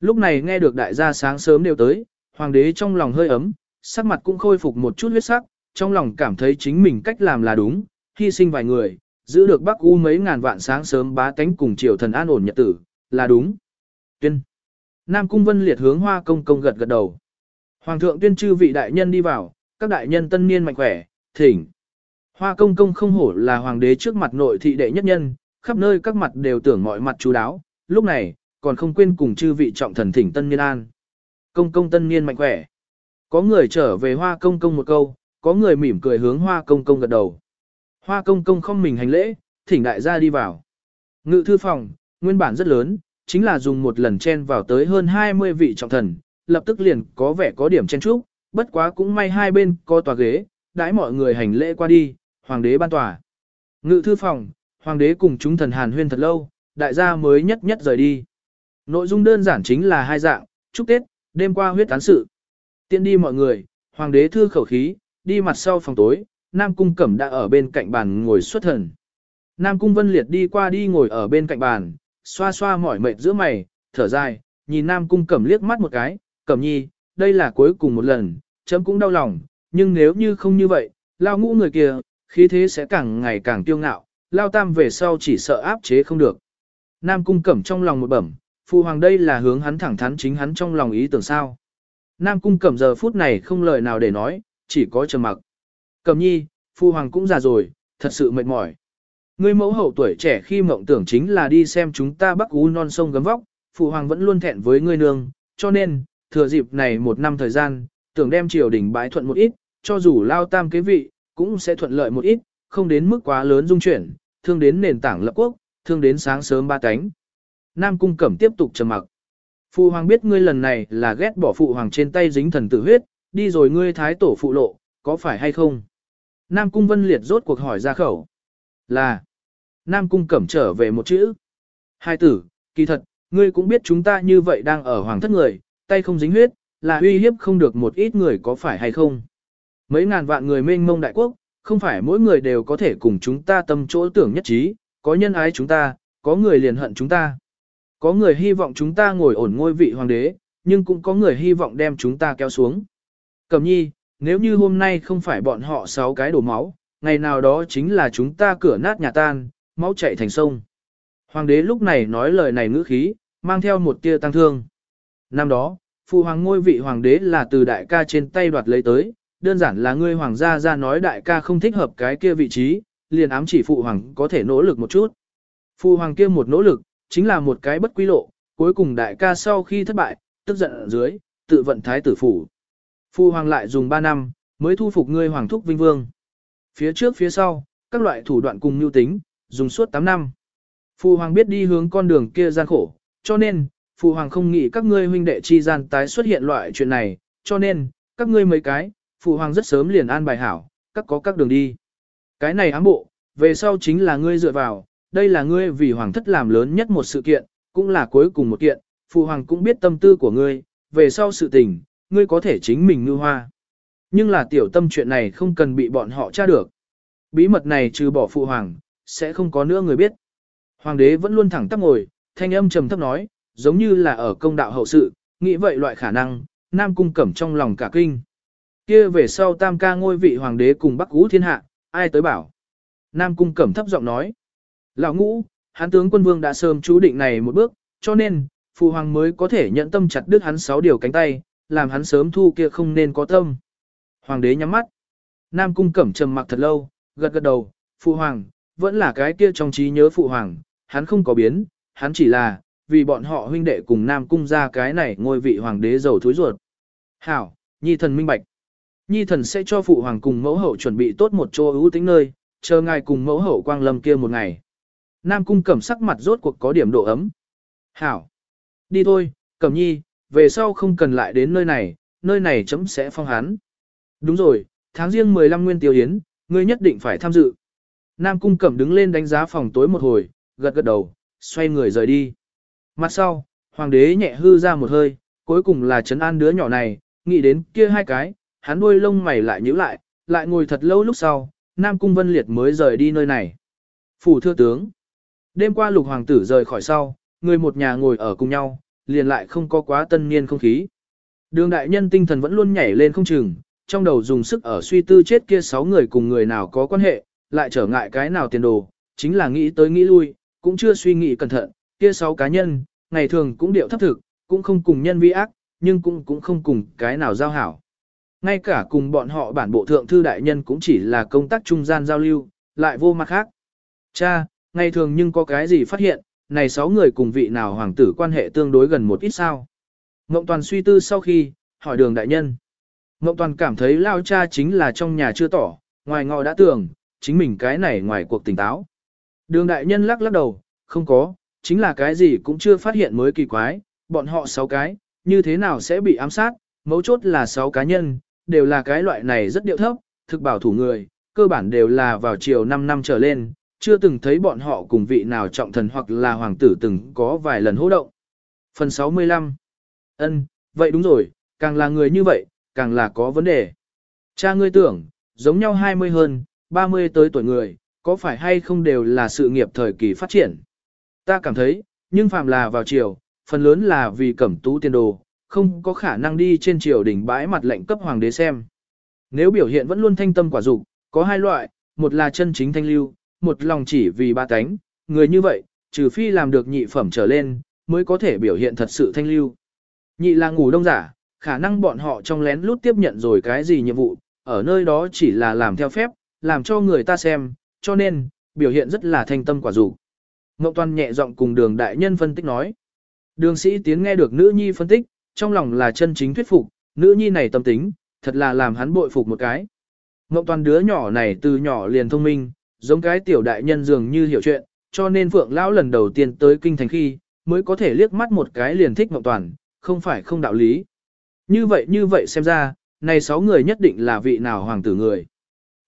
Lúc này nghe được đại gia sáng sớm đều tới, hoàng đế trong lòng hơi ấm, sắc mặt cũng khôi phục một chút huyết sắc, trong lòng cảm thấy chính mình cách làm là đúng, hy sinh vài người, giữ được Bắc U mấy ngàn vạn sáng sớm bá tánh cùng triều thần an ổn nhật tử, là đúng. Tuyên. Nam Cung Vân liệt hướng hoa công công gật gật đầu. Hoàng thượng tuyên chư vị đại nhân đi vào, các đại nhân tân niên mạnh khỏe, thỉnh. Hoa công công không hổ là hoàng đế trước mặt nội thị đệ nhất nhân, khắp nơi các mặt đều tưởng mọi mặt chú đáo, lúc này, còn không quên cùng chư vị trọng thần thỉnh tân niên an. Công công tân niên mạnh khỏe. Có người trở về hoa công công một câu, có người mỉm cười hướng hoa công công gật đầu. Hoa công công không mình hành lễ, thỉnh đại gia đi vào. Ngự thư phòng, nguyên bản rất lớn, chính là dùng một lần chen vào tới hơn 20 vị trọng thần, lập tức liền có vẻ có điểm chen trúc, bất quá cũng may hai bên có tòa ghế, đãi mọi người hành lễ qua đi, hoàng đế ban tòa. Ngự thư phòng, hoàng đế cùng chúng thần hàn huyên thật lâu, đại gia mới nhất nhất rời đi. Nội dung đơn giản chính là hai dạng, chúc Tết, đêm qua huyết tán sự. Tiện đi mọi người, hoàng đế thư khẩu khí, đi mặt sau phòng tối, Nam Cung Cẩm đã ở bên cạnh bàn ngồi xuất thần. Nam Cung Vân Liệt đi qua đi ngồi ở bên cạnh bàn, xoa xoa mỏi mệt giữa mày, thở dài, nhìn Nam Cung Cẩm liếc mắt một cái, Cẩm nhi, đây là cuối cùng một lần, chấm cũng đau lòng, nhưng nếu như không như vậy, lao ngũ người kia, khí thế sẽ càng ngày càng tiêu ngạo, lao tam về sau chỉ sợ áp chế không được. Nam Cung Cẩm trong lòng một bẩm, Phụ Hoàng đây là hướng hắn thẳng thắn chính hắn trong lòng ý tưởng sao. Nam Cung Cẩm giờ phút này không lời nào để nói, chỉ có trầm mặc. Cẩm nhi, Phụ Hoàng cũng già rồi, thật sự mệt mỏi. Ngươi mẫu hậu tuổi trẻ khi mộng tưởng chính là đi xem chúng ta bắc ú non sông gấm vóc, Phụ Hoàng vẫn luôn thẹn với ngươi nương, cho nên, thừa dịp này một năm thời gian, tưởng đem triều đình bái thuận một ít, cho dù lao tam kế vị, cũng sẽ thuận lợi một ít, không đến mức quá lớn dung chuyển, thương đến nền tảng lập quốc, thương đến sáng sớm ba cánh. Nam Cung Cẩm tiếp tục trầm mặc. Phụ hoàng biết ngươi lần này là ghét bỏ phụ hoàng trên tay dính thần tử huyết, đi rồi ngươi thái tổ phụ lộ, có phải hay không? Nam Cung Vân Liệt rốt cuộc hỏi ra khẩu. Là. Nam Cung Cẩm trở về một chữ. Hai tử, kỳ thật, ngươi cũng biết chúng ta như vậy đang ở hoàng thất người, tay không dính huyết, là uy hiếp không được một ít người có phải hay không. Mấy ngàn vạn người mênh mông đại quốc, không phải mỗi người đều có thể cùng chúng ta tâm chỗ tưởng nhất trí, có nhân ái chúng ta, có người liền hận chúng ta. Có người hy vọng chúng ta ngồi ổn ngôi vị hoàng đế, nhưng cũng có người hy vọng đem chúng ta kéo xuống. Cẩm nhi, nếu như hôm nay không phải bọn họ sáu cái đổ máu, ngày nào đó chính là chúng ta cửa nát nhà tan, máu chảy thành sông. Hoàng đế lúc này nói lời này ngữ khí, mang theo một tia tăng thương. Năm đó, phụ hoàng ngôi vị hoàng đế là từ đại ca trên tay đoạt lấy tới, đơn giản là ngươi hoàng gia ra nói đại ca không thích hợp cái kia vị trí, liền ám chỉ phụ hoàng có thể nỗ lực một chút. Phụ hoàng kia một nỗ lực, chính là một cái bất quy lộ, cuối cùng đại ca sau khi thất bại, tức giận ở dưới, tự vận thái tử phủ. phu hoàng lại dùng 3 năm, mới thu phục ngươi hoàng thúc vinh vương. Phía trước phía sau, các loại thủ đoạn cùng mưu tính, dùng suốt 8 năm. phu hoàng biết đi hướng con đường kia gian khổ, cho nên, phu hoàng không nghĩ các ngươi huynh đệ chi gian tái xuất hiện loại chuyện này, cho nên, các ngươi mấy cái, phu hoàng rất sớm liền an bài hảo, các có các đường đi. Cái này ám bộ, về sau chính là ngươi dựa vào, đây là ngươi vì hoàng thất làm lớn nhất một sự kiện, cũng là cuối cùng một kiện, phụ hoàng cũng biết tâm tư của ngươi, về sau sự tình, ngươi có thể chính mình ngư hoa. Nhưng là tiểu tâm chuyện này không cần bị bọn họ tra được. Bí mật này trừ bỏ phụ hoàng, sẽ không có nữa người biết. Hoàng đế vẫn luôn thẳng tắp ngồi, thanh âm trầm thấp nói, giống như là ở công đạo hậu sự, nghĩ vậy loại khả năng, Nam Cung Cẩm trong lòng cả kinh. Kia về sau tam ca ngôi vị hoàng đế cùng Bắc Vũ thiên hạ, ai tới bảo. Nam Cung Cẩm thấp giọng nói. Lão ngũ, hán tướng quân vương đã sớm chú định này một bước, cho nên, phụ hoàng mới có thể nhận tâm chặt đứt hắn sáu điều cánh tay, làm hắn sớm thu kia không nên có tâm. Hoàng đế nhắm mắt. Nam Cung Cẩm trầm mặc thật lâu, gật gật đầu, phụ hoàng, vẫn là cái kia trong trí nhớ phụ hoàng, hắn không có biến, hắn chỉ là, vì bọn họ huynh đệ cùng Nam Cung ra cái này ngôi vị hoàng đế giàu thối ruột. Hảo, nhi thần minh bạch. Nhi thần sẽ cho phụ hoàng cùng mẫu hậu chuẩn bị tốt một chỗ ưu tính nơi, chờ ngài cùng mẫu hậu quang lâm kia một ngày. Nam cung cẩm sắc mặt rốt cuộc có điểm độ ấm. Hảo. Đi thôi, cẩm nhi, về sau không cần lại đến nơi này, nơi này chấm sẽ phong hán. Đúng rồi, tháng riêng 15 nguyên tiêu yến, ngươi nhất định phải tham dự. Nam cung cẩm đứng lên đánh giá phòng tối một hồi, gật gật đầu, xoay người rời đi. Mặt sau, hoàng đế nhẹ hư ra một hơi, cuối cùng là chấn an đứa nhỏ này, nghĩ đến kia hai cái, hắn đuôi lông mày lại nhíu lại, lại ngồi thật lâu lúc sau, Nam Cung Vân Liệt mới rời đi nơi này. Phủ thưa tướng. Đêm qua lục hoàng tử rời khỏi sau, người một nhà ngồi ở cùng nhau, liền lại không có quá tân niên không khí. Đường đại nhân tinh thần vẫn luôn nhảy lên không chừng, trong đầu dùng sức ở suy tư chết kia sáu người cùng người nào có quan hệ, lại trở ngại cái nào tiền đồ, chính là nghĩ tới nghĩ lui, cũng chưa suy nghĩ cẩn thận, kia sáu cá nhân, ngày thường cũng điệu thấp thực, cũng không cùng nhân vi ác, nhưng cũng cũng không cùng cái nào giao hảo. Ngay cả cùng bọn họ bản bộ thượng thư đại nhân cũng chỉ là công tác trung gian giao lưu, lại vô mặt khác. Cha, ngày thường nhưng có cái gì phát hiện, này sáu người cùng vị nào hoàng tử quan hệ tương đối gần một ít sao. Ngộng toàn suy tư sau khi, hỏi đường đại nhân. Ngộng toàn cảm thấy lao cha chính là trong nhà chưa tỏ, ngoài ngọ đã tưởng, chính mình cái này ngoài cuộc tỉnh táo. Đường đại nhân lắc lắc đầu, không có, chính là cái gì cũng chưa phát hiện mới kỳ quái, bọn họ sáu cái, như thế nào sẽ bị ám sát, mấu chốt là sáu cá nhân, đều là cái loại này rất điệu thấp, thực bảo thủ người, cơ bản đều là vào chiều 5 năm trở lên, chưa từng thấy bọn họ cùng vị nào trọng thần hoặc là hoàng tử từng có vài lần hô động. Phần 65 ân vậy đúng rồi, càng là người như vậy, càng là có vấn đề. Cha ngươi tưởng, giống nhau 20 hơn, 30 tới tuổi người, có phải hay không đều là sự nghiệp thời kỳ phát triển. Ta cảm thấy, nhưng phàm là vào chiều, phần lớn là vì cẩm tú tiền đồ, không có khả năng đi trên triều đỉnh bãi mặt lệnh cấp hoàng đế xem. Nếu biểu hiện vẫn luôn thanh tâm quả dục, có hai loại, một là chân chính thanh lưu, một lòng chỉ vì ba tánh, người như vậy, trừ phi làm được nhị phẩm trở lên, mới có thể biểu hiện thật sự thanh lưu. Nhị là ngủ đông giả, khả năng bọn họ trong lén lút tiếp nhận rồi cái gì nhiệm vụ, ở nơi đó chỉ là làm theo phép, làm cho người ta xem, cho nên, biểu hiện rất là thanh tâm quả dục. Ngọc Toàn nhẹ giọng cùng đường đại nhân phân tích nói. Đường sĩ tiến nghe được nữ nhi phân tích, trong lòng là chân chính thuyết phục, nữ nhi này tâm tính, thật là làm hắn bội phục một cái. Ngọc toàn đứa nhỏ này từ nhỏ liền thông minh, giống cái tiểu đại nhân dường như hiểu chuyện, cho nên Phượng Lão lần đầu tiên tới kinh thành khi, mới có thể liếc mắt một cái liền thích Ngọc toàn, không phải không đạo lý. Như vậy như vậy xem ra, này sáu người nhất định là vị nào hoàng tử người.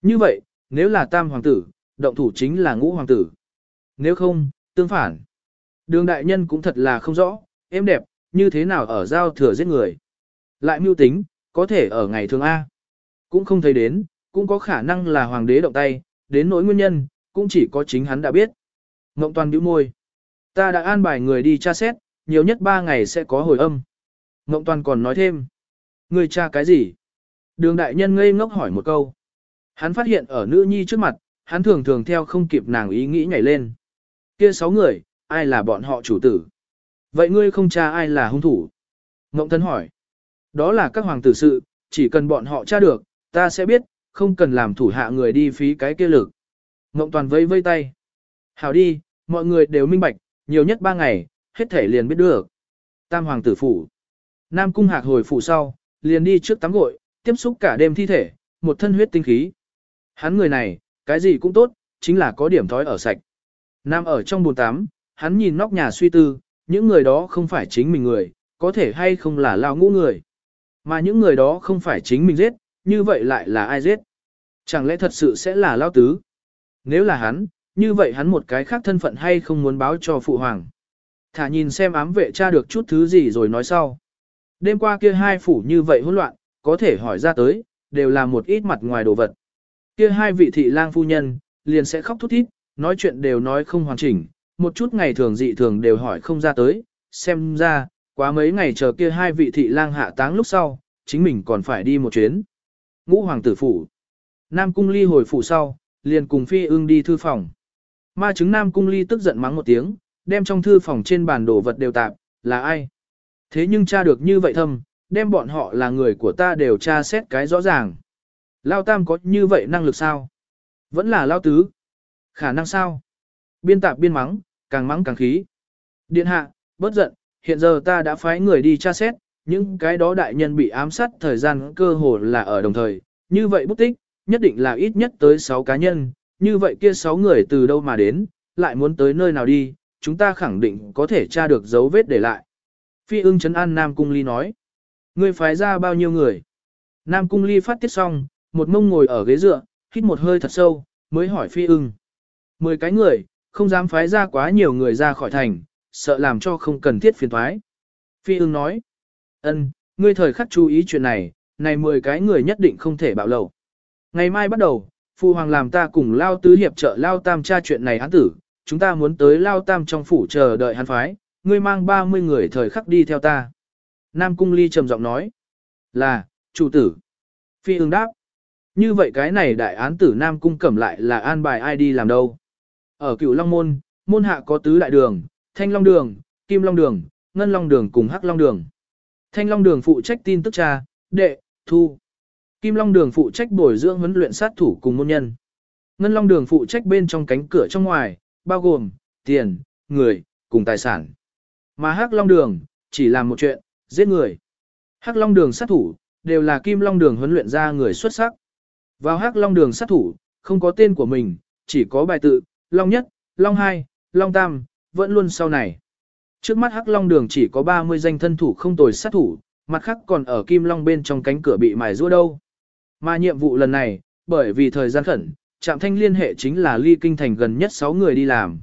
Như vậy, nếu là tam hoàng tử, động thủ chính là ngũ hoàng tử. Nếu không, tương phản. Đường đại nhân cũng thật là không rõ, em đẹp, như thế nào ở giao thừa giết người. Lại mưu tính, có thể ở ngày thường A. Cũng không thấy đến, cũng có khả năng là hoàng đế động tay, đến nỗi nguyên nhân, cũng chỉ có chính hắn đã biết. Ngộng toàn bĩu môi. Ta đã an bài người đi tra xét, nhiều nhất 3 ngày sẽ có hồi âm. Ngộng toàn còn nói thêm. Người tra cái gì? Đường đại nhân ngây ngốc hỏi một câu. Hắn phát hiện ở nữ nhi trước mặt, hắn thường thường theo không kịp nàng ý nghĩ nhảy lên. Kia sáu người, ai là bọn họ chủ tử? Vậy ngươi không tra ai là hung thủ? Ngộng thân hỏi. Đó là các hoàng tử sự, chỉ cần bọn họ tra được, ta sẽ biết, không cần làm thủ hạ người đi phí cái kia lực. Ngộng toàn vây vây tay. Hảo đi, mọi người đều minh bạch, nhiều nhất ba ngày, hết thể liền biết được. Tam hoàng tử phủ. Nam cung hạc hồi phủ sau, liền đi trước tắm gội, tiếp xúc cả đêm thi thể, một thân huyết tinh khí. Hắn người này, cái gì cũng tốt, chính là có điểm thói ở sạch. Nam ở trong bồn tắm, hắn nhìn nóc nhà suy tư, những người đó không phải chính mình người, có thể hay không là lao ngũ người. Mà những người đó không phải chính mình giết, như vậy lại là ai giết? Chẳng lẽ thật sự sẽ là lao tứ? Nếu là hắn, như vậy hắn một cái khác thân phận hay không muốn báo cho phụ hoàng? Thả nhìn xem ám vệ tra được chút thứ gì rồi nói sau. Đêm qua kia hai phủ như vậy hỗn loạn, có thể hỏi ra tới, đều là một ít mặt ngoài đồ vật. Kia hai vị thị lang phu nhân, liền sẽ khóc thút thít, nói chuyện đều nói không hoàn chỉnh, một chút ngày thường dị thường đều hỏi không ra tới, xem ra, quá mấy ngày chờ kia hai vị thị lang hạ táng lúc sau, chính mình còn phải đi một chuyến. Ngũ hoàng tử phủ. Nam cung ly hồi phủ sau, liền cùng phi ưng đi thư phòng. Ma chứng Nam cung ly tức giận mắng một tiếng, đem trong thư phòng trên bàn đồ vật đều tạp, là ai? Thế nhưng tra được như vậy thâm, đem bọn họ là người của ta đều tra xét cái rõ ràng. Lao tam có như vậy năng lực sao? Vẫn là lao tứ. Khả năng sao? Biên tạp biên mắng, càng mắng càng khí. Điện hạ, bớt giận, hiện giờ ta đã phái người đi tra xét, những cái đó đại nhân bị ám sát thời gian cơ hồ là ở đồng thời. Như vậy bút tích, nhất định là ít nhất tới 6 cá nhân, như vậy kia 6 người từ đâu mà đến, lại muốn tới nơi nào đi, chúng ta khẳng định có thể tra được dấu vết để lại. Phi ưng chấn an Nam Cung Ly nói. Ngươi phái ra bao nhiêu người? Nam Cung Ly phát tiết xong, một mông ngồi ở ghế dựa, hít một hơi thật sâu, mới hỏi Phi ưng. Mười cái người, không dám phái ra quá nhiều người ra khỏi thành, sợ làm cho không cần thiết phiền thoái. Phi ưng nói ân, ngươi thời khắc chú ý chuyện này, này mười cái người nhất định không thể bạo lậu. Ngày mai bắt đầu, Phu Hoàng làm ta cùng Lao Tứ hiệp trợ Lao Tam tra chuyện này án tử, chúng ta muốn tới Lao Tam trong phủ chờ đợi hắn phái, ngươi mang 30 người thời khắc đi theo ta. Nam Cung Ly trầm giọng nói, là, chủ tử. Phi ưng đáp, như vậy cái này đại án tử Nam Cung cẩm lại là an bài ai đi làm đâu. Ở cựu Long Môn, môn hạ có tứ đại đường, Thanh Long Đường, Kim Long Đường, Ngân Long Đường cùng Hắc Long Đường. Thanh Long Đường phụ trách tin tức cha, đệ, thu. Kim Long Đường phụ trách bồi dưỡng huấn luyện sát thủ cùng môn nhân. Ngân Long Đường phụ trách bên trong cánh cửa trong ngoài, bao gồm tiền, người, cùng tài sản. Mà Hắc Long Đường chỉ làm một chuyện, giết người. Hắc Long Đường sát thủ đều là Kim Long Đường huấn luyện ra người xuất sắc. Vào Hắc Long Đường sát thủ, không có tên của mình, chỉ có bài tự, Long nhất, Long hai, Long tam, vẫn luôn sau này. Trước mắt Hắc Long Đường chỉ có 30 danh thân thủ không tồi sát thủ, mặt khác còn ở Kim Long bên trong cánh cửa bị mài rua đâu. Mà nhiệm vụ lần này, bởi vì thời gian khẩn, trạm thanh liên hệ chính là ly kinh thành gần nhất 6 người đi làm.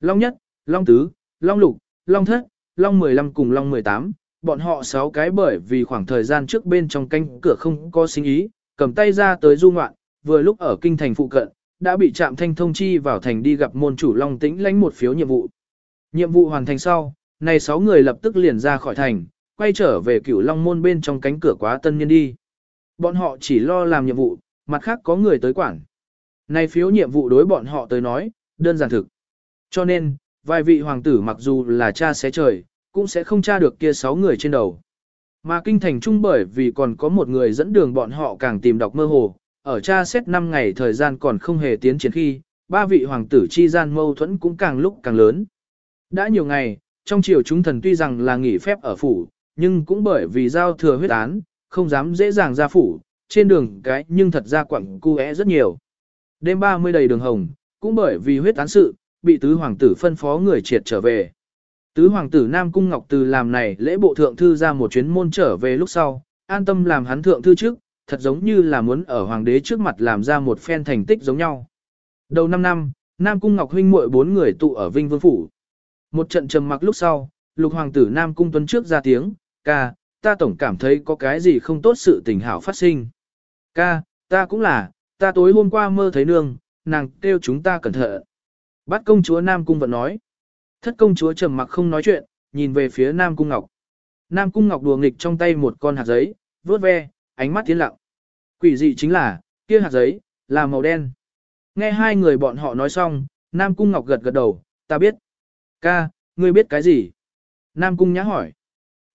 Long nhất, Long tứ, Long lục, Long thất, Long 15 cùng Long 18, bọn họ 6 cái bởi vì khoảng thời gian trước bên trong cánh cửa không có sinh ý, cầm tay ra tới du ngoạn, vừa lúc ở kinh thành phụ cận, đã bị trạm thanh thông chi vào thành đi gặp môn chủ Long tĩnh lãnh một phiếu nhiệm vụ. Nhiệm vụ hoàn thành sau, này 6 người lập tức liền ra khỏi thành, quay trở về cửu Long môn bên trong cánh cửa quá tân nhân đi. Bọn họ chỉ lo làm nhiệm vụ, mặt khác có người tới quản. Này phiếu nhiệm vụ đối bọn họ tới nói, đơn giản thực. Cho nên, vài vị hoàng tử mặc dù là cha xé trời, cũng sẽ không tra được kia sáu người trên đầu. Mà kinh thành trung bởi vì còn có một người dẫn đường bọn họ càng tìm đọc mơ hồ, ở cha xét 5 ngày thời gian còn không hề tiến triển khi, ba vị hoàng tử chi gian mâu thuẫn cũng càng lúc càng lớn. Đã nhiều ngày, trong triều chúng thần tuy rằng là nghỉ phép ở phủ, nhưng cũng bởi vì giao thừa huyết án, không dám dễ dàng ra phủ, trên đường cái nhưng thật ra quặng cu é rất nhiều. Đêm 30 đầy đường hồng, cũng bởi vì huyết án sự, bị tứ hoàng tử phân phó người triệt trở về. Tứ hoàng tử Nam Cung Ngọc Từ làm này lễ bộ thượng thư ra một chuyến môn trở về lúc sau, an tâm làm hắn thượng thư trước, thật giống như là muốn ở hoàng đế trước mặt làm ra một phen thành tích giống nhau. Đầu năm năm, Nam Cung Ngọc huynh muội bốn người tụ ở Vinh Vương Phủ. Một trận trầm mặc lúc sau, lục hoàng tử Nam Cung Tuấn trước ra tiếng, ca, ta tổng cảm thấy có cái gì không tốt sự tình hảo phát sinh. Ca, ta cũng là, ta tối hôm qua mơ thấy nương, nàng kêu chúng ta cẩn thận. Bắt công chúa Nam Cung vẫn nói. Thất công chúa trầm mặc không nói chuyện, nhìn về phía Nam Cung Ngọc. Nam Cung Ngọc đùa nghịch trong tay một con hạt giấy, vớt ve, ánh mắt tiến lặng. Quỷ dị chính là, kia hạt giấy, là màu đen. Nghe hai người bọn họ nói xong, Nam Cung Ngọc gật gật đầu, ta biết. Ca, ngươi biết cái gì? Nam Cung nhã hỏi.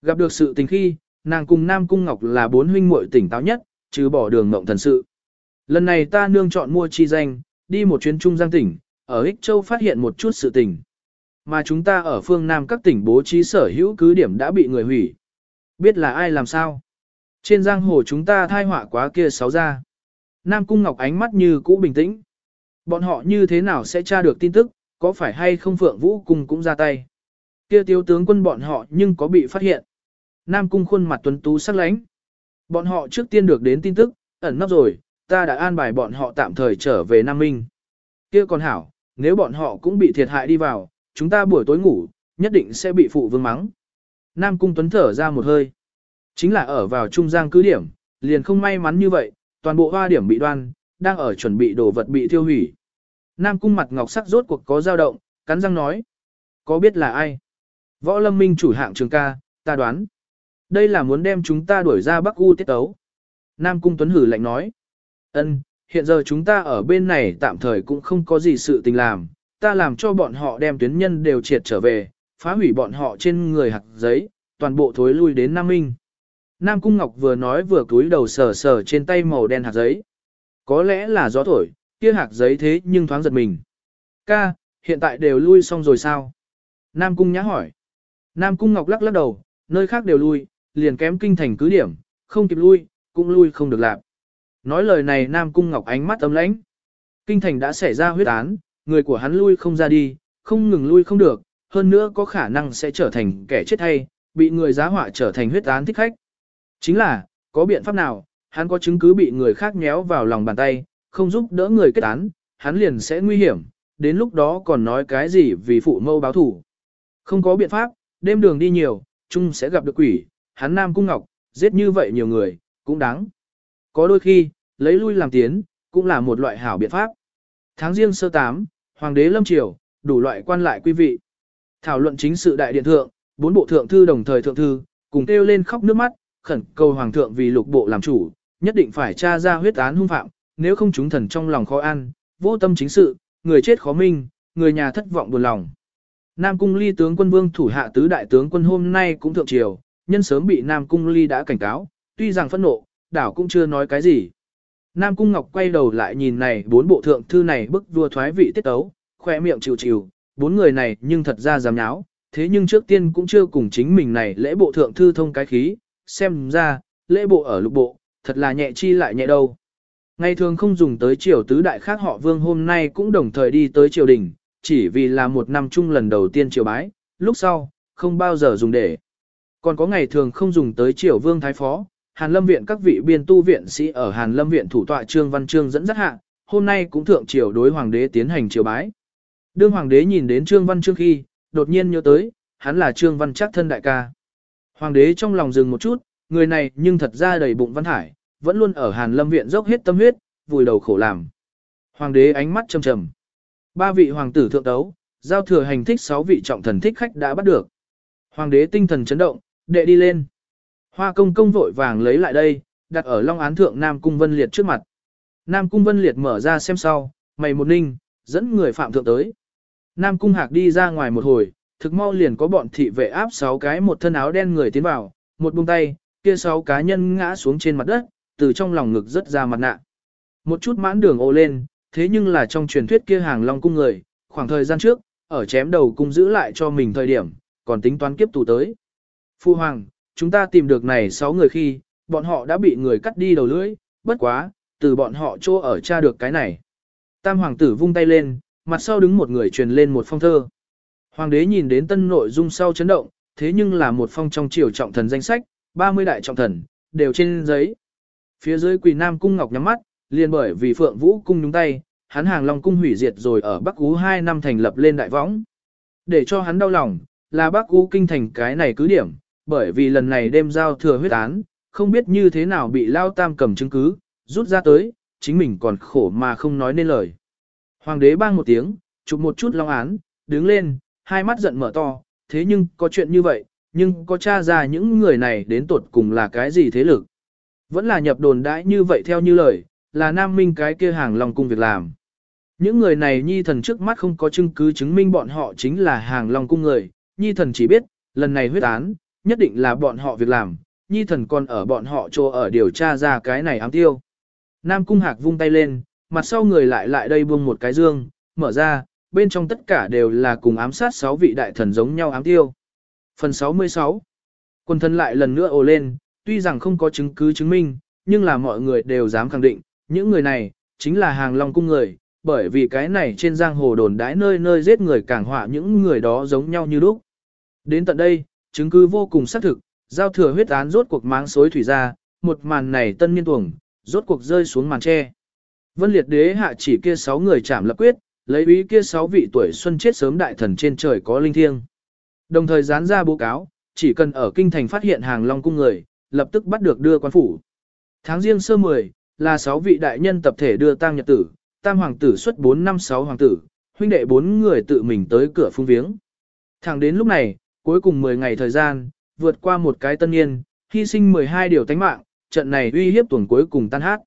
Gặp được sự tình khi, nàng cùng Nam Cung Ngọc là bốn huynh muội tỉnh táo nhất, chứ bỏ đường mộng thần sự. Lần này ta nương chọn mua chi danh, đi một chuyến trung giang tỉnh, ở Ích Châu phát hiện một chút sự tình. Mà chúng ta ở phương Nam các tỉnh bố trí sở hữu cứ điểm đã bị người hủy. Biết là ai làm sao? Trên giang hồ chúng ta thai họa quá kia sáu ra. Nam Cung Ngọc ánh mắt như cũ bình tĩnh. Bọn họ như thế nào sẽ tra được tin tức, có phải hay không Phượng Vũ Cung cũng ra tay. Kia tiêu tướng quân bọn họ nhưng có bị phát hiện. Nam Cung khuôn mặt tuấn tú sắc lánh. Bọn họ trước tiên được đến tin tức, ẩn nấp rồi, ta đã an bài bọn họ tạm thời trở về Nam Minh. Kia còn hảo, nếu bọn họ cũng bị thiệt hại đi vào, chúng ta buổi tối ngủ, nhất định sẽ bị phụ vương mắng. Nam Cung Tuấn thở ra một hơi. Chính là ở vào trung giang cứ điểm, liền không may mắn như vậy, toàn bộ hoa điểm bị đoan, đang ở chuẩn bị đồ vật bị tiêu hủy. Nam cung mặt ngọc sắc rốt cuộc có dao động, cắn răng nói. Có biết là ai? Võ lâm minh chủ hạng trường ca, ta đoán. Đây là muốn đem chúng ta đuổi ra Bắc U tiết tấu. Nam cung tuấn hử lạnh nói. ân hiện giờ chúng ta ở bên này tạm thời cũng không có gì sự tình làm. Ta làm cho bọn họ đem tuyến nhân đều triệt trở về, phá hủy bọn họ trên người hạt giấy, toàn bộ thối lui đến Nam Minh. Nam Cung Ngọc vừa nói vừa cúi đầu sờ sờ trên tay màu đen hạt giấy. Có lẽ là gió thổi, kia hạc giấy thế nhưng thoáng giật mình. Ca, hiện tại đều lui xong rồi sao? Nam Cung nhã hỏi. Nam Cung Ngọc lắc lắc đầu, nơi khác đều lui, liền kém kinh thành cứ điểm, không kịp lui, cũng lui không được làm. Nói lời này Nam Cung Ngọc ánh mắt ấm lãnh. Kinh thành đã xảy ra huyết án, người của hắn lui không ra đi, không ngừng lui không được, hơn nữa có khả năng sẽ trở thành kẻ chết hay, bị người giá họa trở thành huyết án thích khách. Chính là, có biện pháp nào, hắn có chứng cứ bị người khác nhéo vào lòng bàn tay, không giúp đỡ người kết án, hắn liền sẽ nguy hiểm, đến lúc đó còn nói cái gì vì phụ mâu báo thủ. Không có biện pháp, đêm đường đi nhiều, chung sẽ gặp được quỷ, hắn Nam Cung Ngọc, giết như vậy nhiều người, cũng đáng. Có đôi khi, lấy lui làm tiến, cũng là một loại hảo biện pháp. Tháng riêng sơ tám, Hoàng đế Lâm Triều, đủ loại quan lại quý vị. Thảo luận chính sự đại điện thượng, bốn bộ thượng thư đồng thời thượng thư, cùng kêu lên khóc nước mắt, khẩn cầu hoàng thượng vì lục bộ làm chủ, nhất định phải tra ra huyết án hung phạm, nếu không chúng thần trong lòng khó ăn, vô tâm chính sự, người chết khó minh, người nhà thất vọng buồn lòng. Nam cung ly tướng quân vương thủ hạ tứ đại tướng quân hôm nay cũng thượng triều, nhân sớm bị Nam cung ly đã cảnh cáo, tuy rằng phẫn nộ, đảo cũng chưa nói cái gì. Nam cung ngọc quay đầu lại nhìn này bốn bộ thượng thư này bức vua thoái vị tiết tấu, khoe miệng chịu chịu, bốn người này nhưng thật ra dám nháo, thế nhưng trước tiên cũng chưa cùng chính mình này lễ bộ thượng thư thông cái khí, xem ra, lễ bộ ở lục bộ, thật là nhẹ chi lại nhẹ đâu. Ngày thường không dùng tới triều tứ đại khác họ vương hôm nay cũng đồng thời đi tới triều đình, chỉ vì là một năm chung lần đầu tiên triều bái, lúc sau, không bao giờ dùng để. Còn có ngày thường không dùng tới triều vương thái phó, Hàn Lâm Viện các vị biên tu viện sĩ ở Hàn Lâm Viện thủ tọa Trương Văn Trương dẫn dắt hạ, hôm nay cũng thượng triều đối hoàng đế tiến hành triều bái. Đương hoàng đế nhìn đến Trương Văn Trương khi, đột nhiên nhớ tới, hắn là Trương Văn chắc thân đại ca. Hoàng đế trong lòng dừng một chút, người này nhưng thật ra đầy bụng văn hải, vẫn luôn ở Hàn Lâm viện dốc hết tâm huyết, vùi đầu khổ làm. Hoàng đế ánh mắt trầm trầm. Ba vị hoàng tử thượng đấu giao thừa hành thích sáu vị trọng thần thích khách đã bắt được. Hoàng đế tinh thần chấn động, đệ đi lên. Hoa công công vội vàng lấy lại đây, đặt ở long án thượng Nam Cung Vân Liệt trước mặt. Nam Cung Vân Liệt mở ra xem sau, mày một ninh, dẫn người phạm thượng tới. Nam Cung Hạc đi ra ngoài một hồi, thực mau liền có bọn thị vệ áp sáu cái một thân áo đen người tiến vào, một buông tay, kia sáu cá nhân ngã xuống trên mặt đất, từ trong lòng ngực rất ra mặt nạ. Một chút mãn đường ô lên, thế nhưng là trong truyền thuyết kia hàng long cung người, khoảng thời gian trước, ở chém đầu cung giữ lại cho mình thời điểm, còn tính toán kiếp tù tới. Phu Hoàng, chúng ta tìm được này sáu người khi, bọn họ đã bị người cắt đi đầu lưỡi, bất quá, từ bọn họ chỗ ở tra được cái này. Tam hoàng tử vung tay lên, mặt sau đứng một người truyền lên một phong thơ. Hoàng đế nhìn đến tân nội dung sau chấn động, thế nhưng là một phong trong triều trọng thần danh sách, 30 đại trọng thần, đều trên giấy. Phía dưới quỳ nam cung ngọc nhắm mắt, liền bởi vì phượng vũ cung nhúng tay, hắn hàng long cung hủy diệt rồi ở Bắc Ú 2 năm thành lập lên đại võng. Để cho hắn đau lòng, là Bắc Ú kinh thành cái này cứ điểm, bởi vì lần này đêm giao thừa huyết án, không biết như thế nào bị lao tam cầm chứng cứ, rút ra tới, chính mình còn khổ mà không nói nên lời. Hoàng đế bang một tiếng, chụp một chút long án, đứng lên, hai mắt giận mở to, thế nhưng có chuyện như vậy, nhưng có tra ra những người này đến tột cùng là cái gì thế lực. Vẫn là nhập đồn đãi như vậy theo như lời, là nam minh cái kia hàng long cung việc làm. Những người này nhi thần trước mắt không có chứng cứ chứng minh bọn họ chính là hàng long cung người, nhi thần chỉ biết, lần này huyết án, nhất định là bọn họ việc làm, nhi thần còn ở bọn họ chỗ ở điều tra ra cái này ám tiêu. Nam cung hạc vung tay lên, mặt sau người lại lại đây buông một cái dương, mở ra, bên trong tất cả đều là cùng ám sát sáu vị đại thần giống nhau ám tiêu. Phần 66 Quân thân lại lần nữa ồ lên, tuy rằng không có chứng cứ chứng minh, nhưng là mọi người đều dám khẳng định, những người này, chính là hàng long cung người, bởi vì cái này trên giang hồ đồn đãi nơi nơi giết người càng họa những người đó giống nhau như lúc. Đến tận đây, chứng cứ vô cùng xác thực, giao thừa huyết án rốt cuộc máng xối thủy ra, một màn này tân niên tuồng, rốt cuộc rơi xuống màn tre. Vân liệt đế hạ chỉ kia sáu người chạm lập quyết, lấy ý kia sáu vị tuổi xuân chết sớm đại thần trên trời có linh thiêng. Đồng thời dán ra báo cáo, chỉ cần ở kinh thành phát hiện hàng long cung người, lập tức bắt được đưa quan phủ. Tháng riêng sơ 10, là 6 vị đại nhân tập thể đưa tang nhật tử, tam hoàng tử xuất 4 năm 6 hoàng tử, huynh đệ bốn người tự mình tới cửa phung viếng. Thẳng đến lúc này, cuối cùng 10 ngày thời gian, vượt qua một cái tân niên, hy sinh 12 điều tánh mạng, trận này uy hiếp tuần cuối cùng tan hát.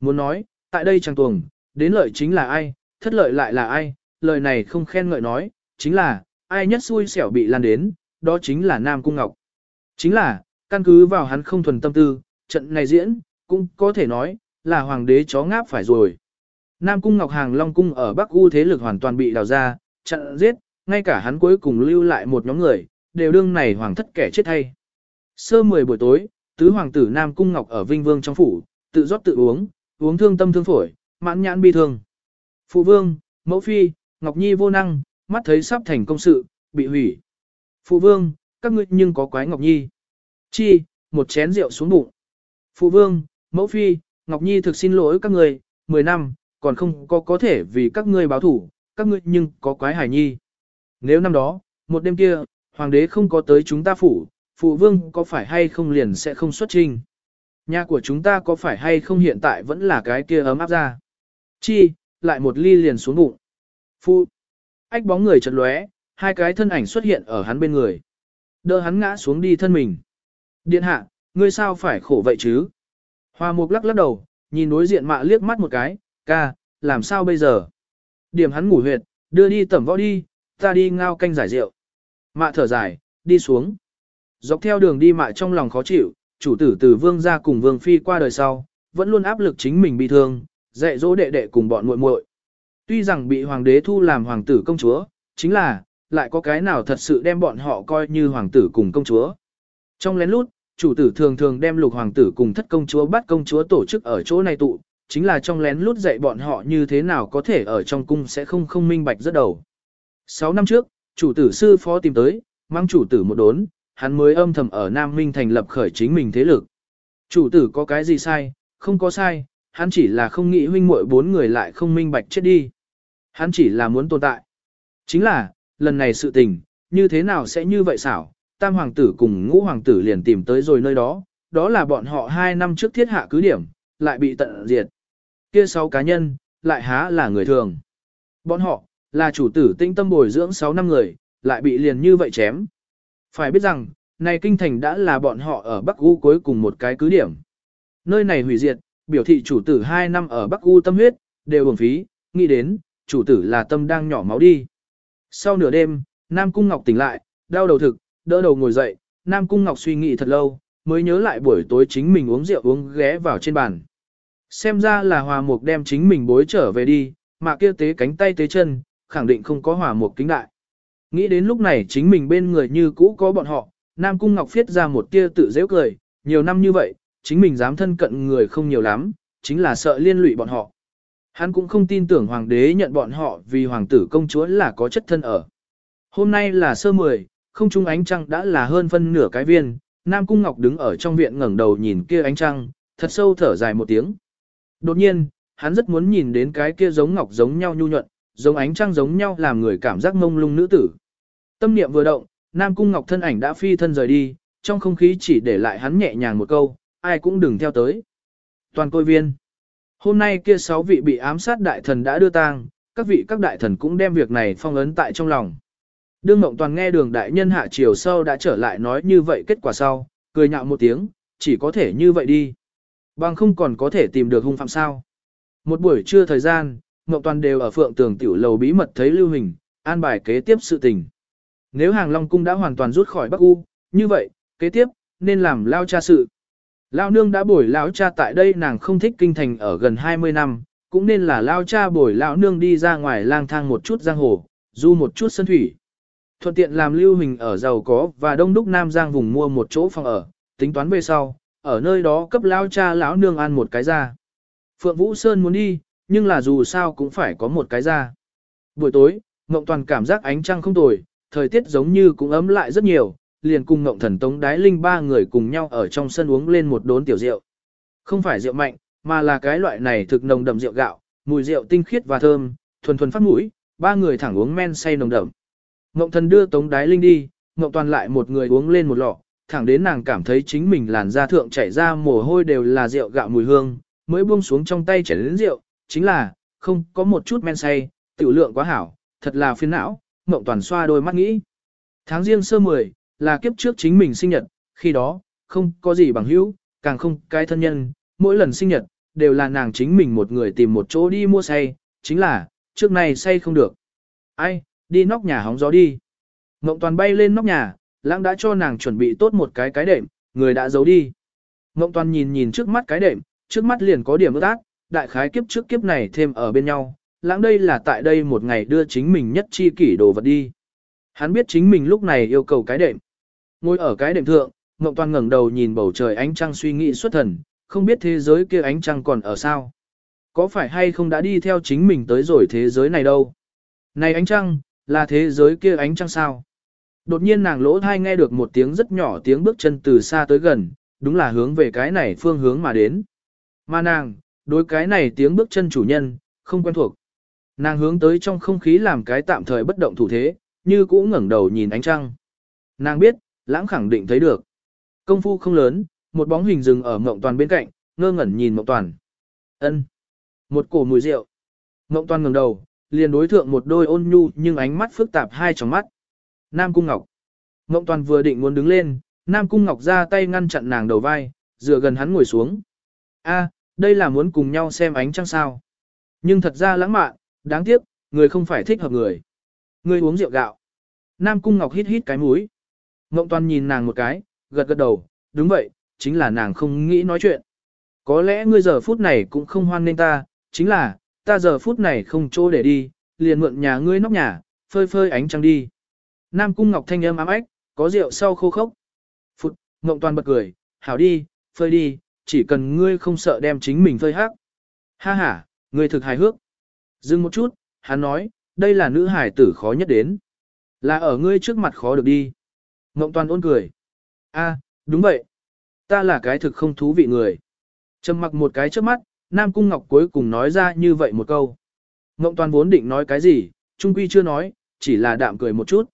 Muốn nói, tại đây chẳng tuồng, đến lợi chính là ai, thất lợi lại là ai, lời này không khen ngợi nói, chính là, ai nhất xui xẻo bị lan đến, đó chính là Nam Cung Ngọc. Chính là, căn cứ vào hắn không thuần tâm tư, trận này diễn, cũng có thể nói, là hoàng đế chó ngáp phải rồi. Nam Cung Ngọc Hàng Long Cung ở Bắc U thế lực hoàn toàn bị đào ra, chặn giết, ngay cả hắn cuối cùng lưu lại một nhóm người, đều đương này hoàng thất kẻ chết hay. Sơ 10 buổi tối, tứ hoàng tử Nam Cung Ngọc ở Vinh Vương trong phủ, tự rót tự uống, uống thương tâm thương phổi, mãn nhãn bi thương. Phụ vương, mẫu phi, Ngọc Nhi vô năng, mắt thấy sắp thành công sự, bị hủy. Phụ vương, các ngươi nhưng có quái Ngọc Nhi. Chi, một chén rượu xuống bụng. Phụ vương, mẫu phi, Ngọc Nhi thực xin lỗi các người, 10 năm, còn không có có thể vì các ngươi báo thủ, các ngươi nhưng có quái hải nhi. Nếu năm đó, một đêm kia, hoàng đế không có tới chúng ta phủ, phụ vương có phải hay không liền sẽ không xuất trình. Nhà của chúng ta có phải hay không hiện tại vẫn là cái kia ấm áp ra. Chi, lại một ly liền xuống bụng. Phụ, ách bóng người chật lóe, hai cái thân ảnh xuất hiện ở hắn bên người. Đỡ hắn ngã xuống đi thân mình. Điện hạ, ngươi sao phải khổ vậy chứ? Hoa mục lắc lắc đầu, nhìn đối diện mạ liếc mắt một cái, ca, làm sao bây giờ? Điểm hắn ngủ huyệt, đưa đi tẩm võ đi, ta đi ngao canh giải rượu. Mạ thở dài, đi xuống. Dọc theo đường đi mạ trong lòng khó chịu, chủ tử từ vương gia cùng vương phi qua đời sau, vẫn luôn áp lực chính mình bị thương, dạy dỗ đệ đệ cùng bọn muội muội. Tuy rằng bị hoàng đế thu làm hoàng tử công chúa, chính là, lại có cái nào thật sự đem bọn họ coi như hoàng tử cùng công chúa. Trong lén lút, chủ tử thường thường đem lục hoàng tử cùng thất công chúa bắt công chúa tổ chức ở chỗ này tụ, chính là trong lén lút dạy bọn họ như thế nào có thể ở trong cung sẽ không không minh bạch rất đầu. Sáu năm trước, chủ tử sư phó tìm tới, mang chủ tử một đốn, hắn mới âm thầm ở Nam Minh thành lập khởi chính mình thế lực. Chủ tử có cái gì sai, không có sai, hắn chỉ là không nghĩ huynh muội bốn người lại không minh bạch chết đi. Hắn chỉ là muốn tồn tại. Chính là, lần này sự tình, như thế nào sẽ như vậy xảo, tam hoàng tử cùng ngũ hoàng tử liền tìm tới rồi nơi đó, đó là bọn họ hai năm trước thiết hạ cứ điểm, lại bị tận diệt. Kia sáu cá nhân, lại há là người thường. Bọn họ, là chủ tử tinh tâm bồi dưỡng 6 năm người, lại bị liền như vậy chém. Phải biết rằng, này kinh thành đã là bọn họ ở Bắc U cuối cùng một cái cứ điểm. Nơi này hủy diệt, biểu thị chủ tử 2 năm ở Bắc U tâm huyết, đều uổng phí, nghĩ đến, chủ tử là tâm đang nhỏ máu đi. Sau nửa đêm, Nam Cung Ngọc tỉnh lại, đau đầu thực, đỡ đầu ngồi dậy, Nam Cung Ngọc suy nghĩ thật lâu, mới nhớ lại buổi tối chính mình uống rượu uống ghé vào trên bàn. Xem ra là hòa mục đem chính mình bối trở về đi, mà kia tế cánh tay tế chân, khẳng định không có hòa mục kính đại. Nghĩ đến lúc này chính mình bên người như cũ có bọn họ, Nam Cung Ngọc phiết ra một tia tự dễ cười, nhiều năm như vậy, chính mình dám thân cận người không nhiều lắm, chính là sợ liên lụy bọn họ. Hắn cũng không tin tưởng hoàng đế nhận bọn họ vì hoàng tử công chúa là có chất thân ở. Hôm nay là sơ mười, không trung ánh trăng đã là hơn phân nửa cái viên, Nam Cung Ngọc đứng ở trong viện ngẩng đầu nhìn kia ánh trăng, thật sâu thở dài một tiếng. Đột nhiên, hắn rất muốn nhìn đến cái kia giống ngọc giống nhau nhu nhuận, giống ánh trăng giống nhau làm người cảm giác mông lung nữ tử. Tâm niệm vừa động, Nam Cung Ngọc thân ảnh đã phi thân rời đi, trong không khí chỉ để lại hắn nhẹ nhàng một câu, ai cũng đừng theo tới. Toàn côi viên. Hôm nay kia sáu vị bị ám sát đại thần đã đưa tang, các vị các đại thần cũng đem việc này phong ấn tại trong lòng. Đương Ngộng Toàn nghe đường đại nhân hạ chiều sau đã trở lại nói như vậy kết quả sau, cười nhạo một tiếng, chỉ có thể như vậy đi. Bằng không còn có thể tìm được hung phạm sao. Một buổi trưa thời gian, Ngộng Toàn đều ở phượng tường tiểu lầu bí mật thấy lưu hình, an bài kế tiếp sự tình. Nếu hàng Long Cung đã hoàn toàn rút khỏi Bắc U, như vậy, kế tiếp, nên làm lao cha sự. Lao nương đã bồi lão cha tại đây nàng không thích kinh thành ở gần 20 năm, cũng nên là lao cha bồi lão nương đi ra ngoài lang thang một chút giang hồ, du một chút sân thủy. Thuận tiện làm lưu hình ở giàu có và đông đúc Nam Giang vùng mua một chỗ phòng ở, tính toán về sau, ở nơi đó cấp lão cha lão nương ăn một cái ra. Phượng Vũ Sơn muốn đi, nhưng là dù sao cũng phải có một cái ra. Buổi tối, Ngộng Toàn cảm giác ánh trăng không tồi, thời tiết giống như cũng ấm lại rất nhiều, liền cùng Ngộng Thần Tống Đái Linh ba người cùng nhau ở trong sân uống lên một đốn tiểu rượu. Không phải rượu mạnh, mà là cái loại này thực nồng đậm rượu gạo, mùi rượu tinh khiết và thơm, thuần thuần phát mũi, ba người thẳng uống men say nồng đậm. Ngộng Thần đưa Tống Đái Linh đi, Ngộng Toàn lại một người uống lên một lọ, thẳng đến nàng cảm thấy chính mình làn da thượng chảy ra mồ hôi đều là rượu gạo mùi hương, mới buông xuống trong tay chảy lớn rượu, chính là, không có một chút men say, tiểu lượng quá hảo, thật là phiền não, Ngộng Toàn xoa đôi mắt nghĩ. Tháng riêng sơ 10, là kiếp trước chính mình sinh nhật, khi đó, không có gì bằng hữu, càng không cái thân nhân, mỗi lần sinh nhật, đều là nàng chính mình một người tìm một chỗ đi mua say, chính là, trước này say không được. Ai, đi nóc nhà hóng gió đi. Ngộng Toàn bay lên nóc nhà, lãng đã cho nàng chuẩn bị tốt một cái cái đệm, người đã giấu đi. Ngộng Toàn nhìn nhìn trước mắt cái đệm, trước mắt liền có điểm ước ác, đại khái kiếp trước kiếp này thêm ở bên nhau, lãng đây là tại đây một ngày đưa chính mình nhất chi kỷ đồ vật đi. Hắn biết chính mình lúc này yêu cầu cái đệm. Ngồi ở cái đệm thượng, Ngộng Toàn ngẩng đầu nhìn bầu trời ánh trăng suy nghĩ xuất thần, không biết thế giới kia ánh trăng còn ở sao. Có phải hay không đã đi theo chính mình tới rồi thế giới này đâu. Này ánh trăng, là thế giới kia ánh trăng sao? Đột nhiên nàng lỗ thai nghe được một tiếng rất nhỏ tiếng bước chân từ xa tới gần, đúng là hướng về cái này phương hướng mà đến. Mà nàng, đối cái này tiếng bước chân chủ nhân, không quen thuộc. Nàng hướng tới trong không khí làm cái tạm thời bất động thủ thế, như cũ ngẩng đầu nhìn ánh trăng. Nàng biết, lãng khẳng định thấy được. Công phu không lớn, một bóng hình dừng ở mộng toàn bên cạnh, ngơ ngẩn nhìn mộng toàn. ân Một cổ mùi rượu. Mộng toàn ngẩng đầu, liền đối thượng một đôi ôn nhu nhưng ánh mắt phức tạp hai tròng mắt. Nam Cung Ngọc. Ngộng toàn vừa định muốn đứng lên, Nam Cung Ngọc ra tay ngăn chặn nàng đầu vai, dựa gần hắn ngồi xuống. A, đây là muốn cùng nhau xem ánh trăng sao. Nhưng thật ra lãng mạn, đáng tiếc, người không phải thích hợp người. Người uống rượu gạo. Nam Cung Ngọc hít hít cái mũi. Ngộng toàn nhìn nàng một cái, gật gật đầu, đúng vậy, chính là nàng không nghĩ nói chuyện. Có lẽ ngươi giờ phút này cũng không hoan nên ta, chính là, ta giờ phút này không chỗ để đi, liền mượn nhà ngươi nóc nhà, phơi phơi ánh trăng đi. Nam Cung Ngọc thanh âm ám ách, có rượu sau khô khốc. Phụt, Ngộng toàn bật cười, hảo đi, phơi đi, chỉ cần ngươi không sợ đem chính mình phơi hắc. Ha ha, ngươi thực hài hước. Dừng một chút, hắn nói, đây là nữ hải tử khó nhất đến. Là ở ngươi trước mặt khó được đi. Ngộng toàn ôn cười. a đúng vậy. Ta là cái thực không thú vị người. Trầm mặc một cái trước mắt, Nam Cung Ngọc cuối cùng nói ra như vậy một câu. Ngộng toàn vốn định nói cái gì, Trung Quy chưa nói, chỉ là đạm cười một chút.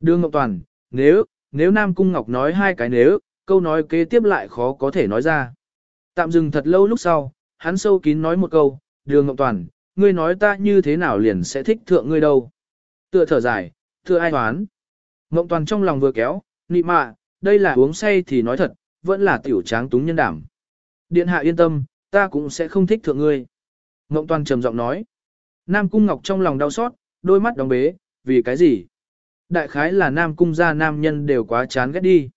Đưa Ngộng toàn, nếu, nếu Nam Cung Ngọc nói hai cái nếu, câu nói kế tiếp lại khó có thể nói ra. Tạm dừng thật lâu lúc sau, hắn sâu kín nói một câu, đường Ngộng Toàn, ngươi nói ta như thế nào liền sẽ thích thượng ngươi đâu. Tựa thở dài, thưa ai toán. Ngộng Toàn trong lòng vừa kéo, nị mạ, đây là uống say thì nói thật, vẫn là tiểu tráng túng nhân đảm. Điện hạ yên tâm, ta cũng sẽ không thích thượng ngươi. Ngộng Toàn trầm giọng nói. Nam Cung Ngọc trong lòng đau xót, đôi mắt đóng bế, vì cái gì? Đại khái là Nam Cung gia nam nhân đều quá chán ghét đi.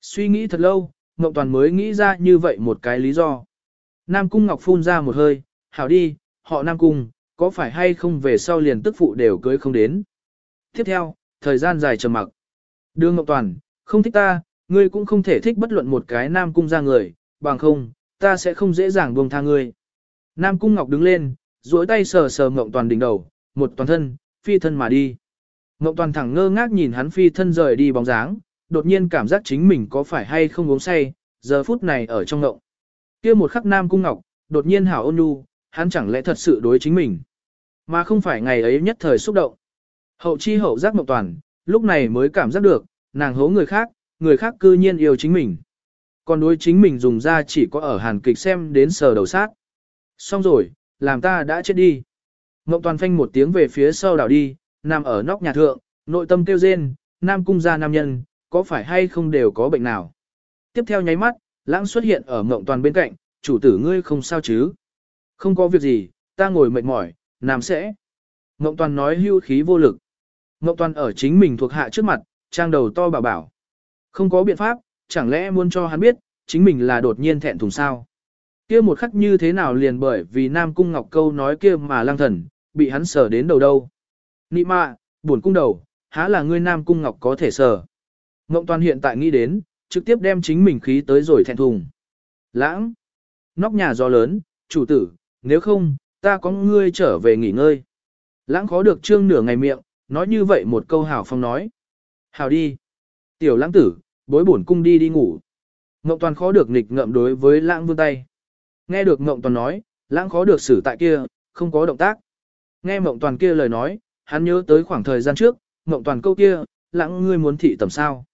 Suy nghĩ thật lâu, Ngộng Toàn mới nghĩ ra như vậy một cái lý do. Nam Cung Ngọc phun ra một hơi, hảo đi, họ Nam Cung, có phải hay không về sau liền tức phụ đều cưới không đến. Tiếp theo, thời gian dài trầm mặc. Đưa Ngọc Toàn, không thích ta, ngươi cũng không thể thích bất luận một cái Nam Cung ra người, bằng không, ta sẽ không dễ dàng buông tha ngươi. Nam Cung Ngọc đứng lên, duỗi tay sờ sờ Ngọc Toàn đỉnh đầu, một toàn thân, phi thân mà đi. Ngọc Toàn thẳng ngơ ngác nhìn hắn phi thân rời đi bóng dáng, đột nhiên cảm giác chính mình có phải hay không uống say, giờ phút này ở trong ngộng. Kia một khắc Nam Cung Ngọc, đột nhiên hảo ôn nhu, hắn chẳng lẽ thật sự đối chính mình, mà không phải ngày ấy nhất thời xúc động. Hậu chi hậu giác Ngộng toàn, lúc này mới cảm giác được, nàng hố người khác, người khác cư nhiên yêu chính mình. Còn đối chính mình dùng ra chỉ có ở hàn kịch xem đến sờ đầu sát. Xong rồi, làm ta đã chết đi. Ngộng toàn phanh một tiếng về phía sau đảo đi, nằm ở nóc nhà thượng, nội tâm kêu rên, nam cung gia nam nhân, có phải hay không đều có bệnh nào. Tiếp theo nháy mắt, lãng xuất hiện ở ngộng toàn bên cạnh, chủ tử ngươi không sao chứ. Không có việc gì, ta ngồi mệt mỏi, nằm sẽ. Ngộng toàn nói hưu khí vô lực. Ngộng toàn ở chính mình thuộc hạ trước mặt, trang đầu to bảo bảo. Không có biện pháp, chẳng lẽ muốn cho hắn biết, chính mình là đột nhiên thẹn thùng sao. kia một khắc như thế nào liền bởi vì Nam Cung Ngọc Câu nói kia mà lang thần, bị hắn sờ đến đầu đâu. Nị mạ, buồn cung đầu, há là ngươi Nam Cung Ngọc có thể sờ. Ngộng toàn hiện tại nghĩ đến, trực tiếp đem chính mình khí tới rồi thẹn thùng. Lãng, nóc nhà gió lớn, chủ tử, nếu không, ta có ngươi trở về nghỉ ngơi. Lãng khó được trương nửa ngày miệng, nói như vậy một câu hảo phong nói. Hảo đi. Tiểu lãng tử, bối bổn cung đi đi ngủ. Ngộng toàn khó được nghịch ngậm đối với lãng vương tay. Nghe được ngộng toàn nói, lãng khó được xử tại kia, không có động tác. Nghe ngộng toàn kia lời nói, hắn nhớ tới khoảng thời gian trước, ngộng toàn câu kia, lãng ngươi muốn thị tầm sao.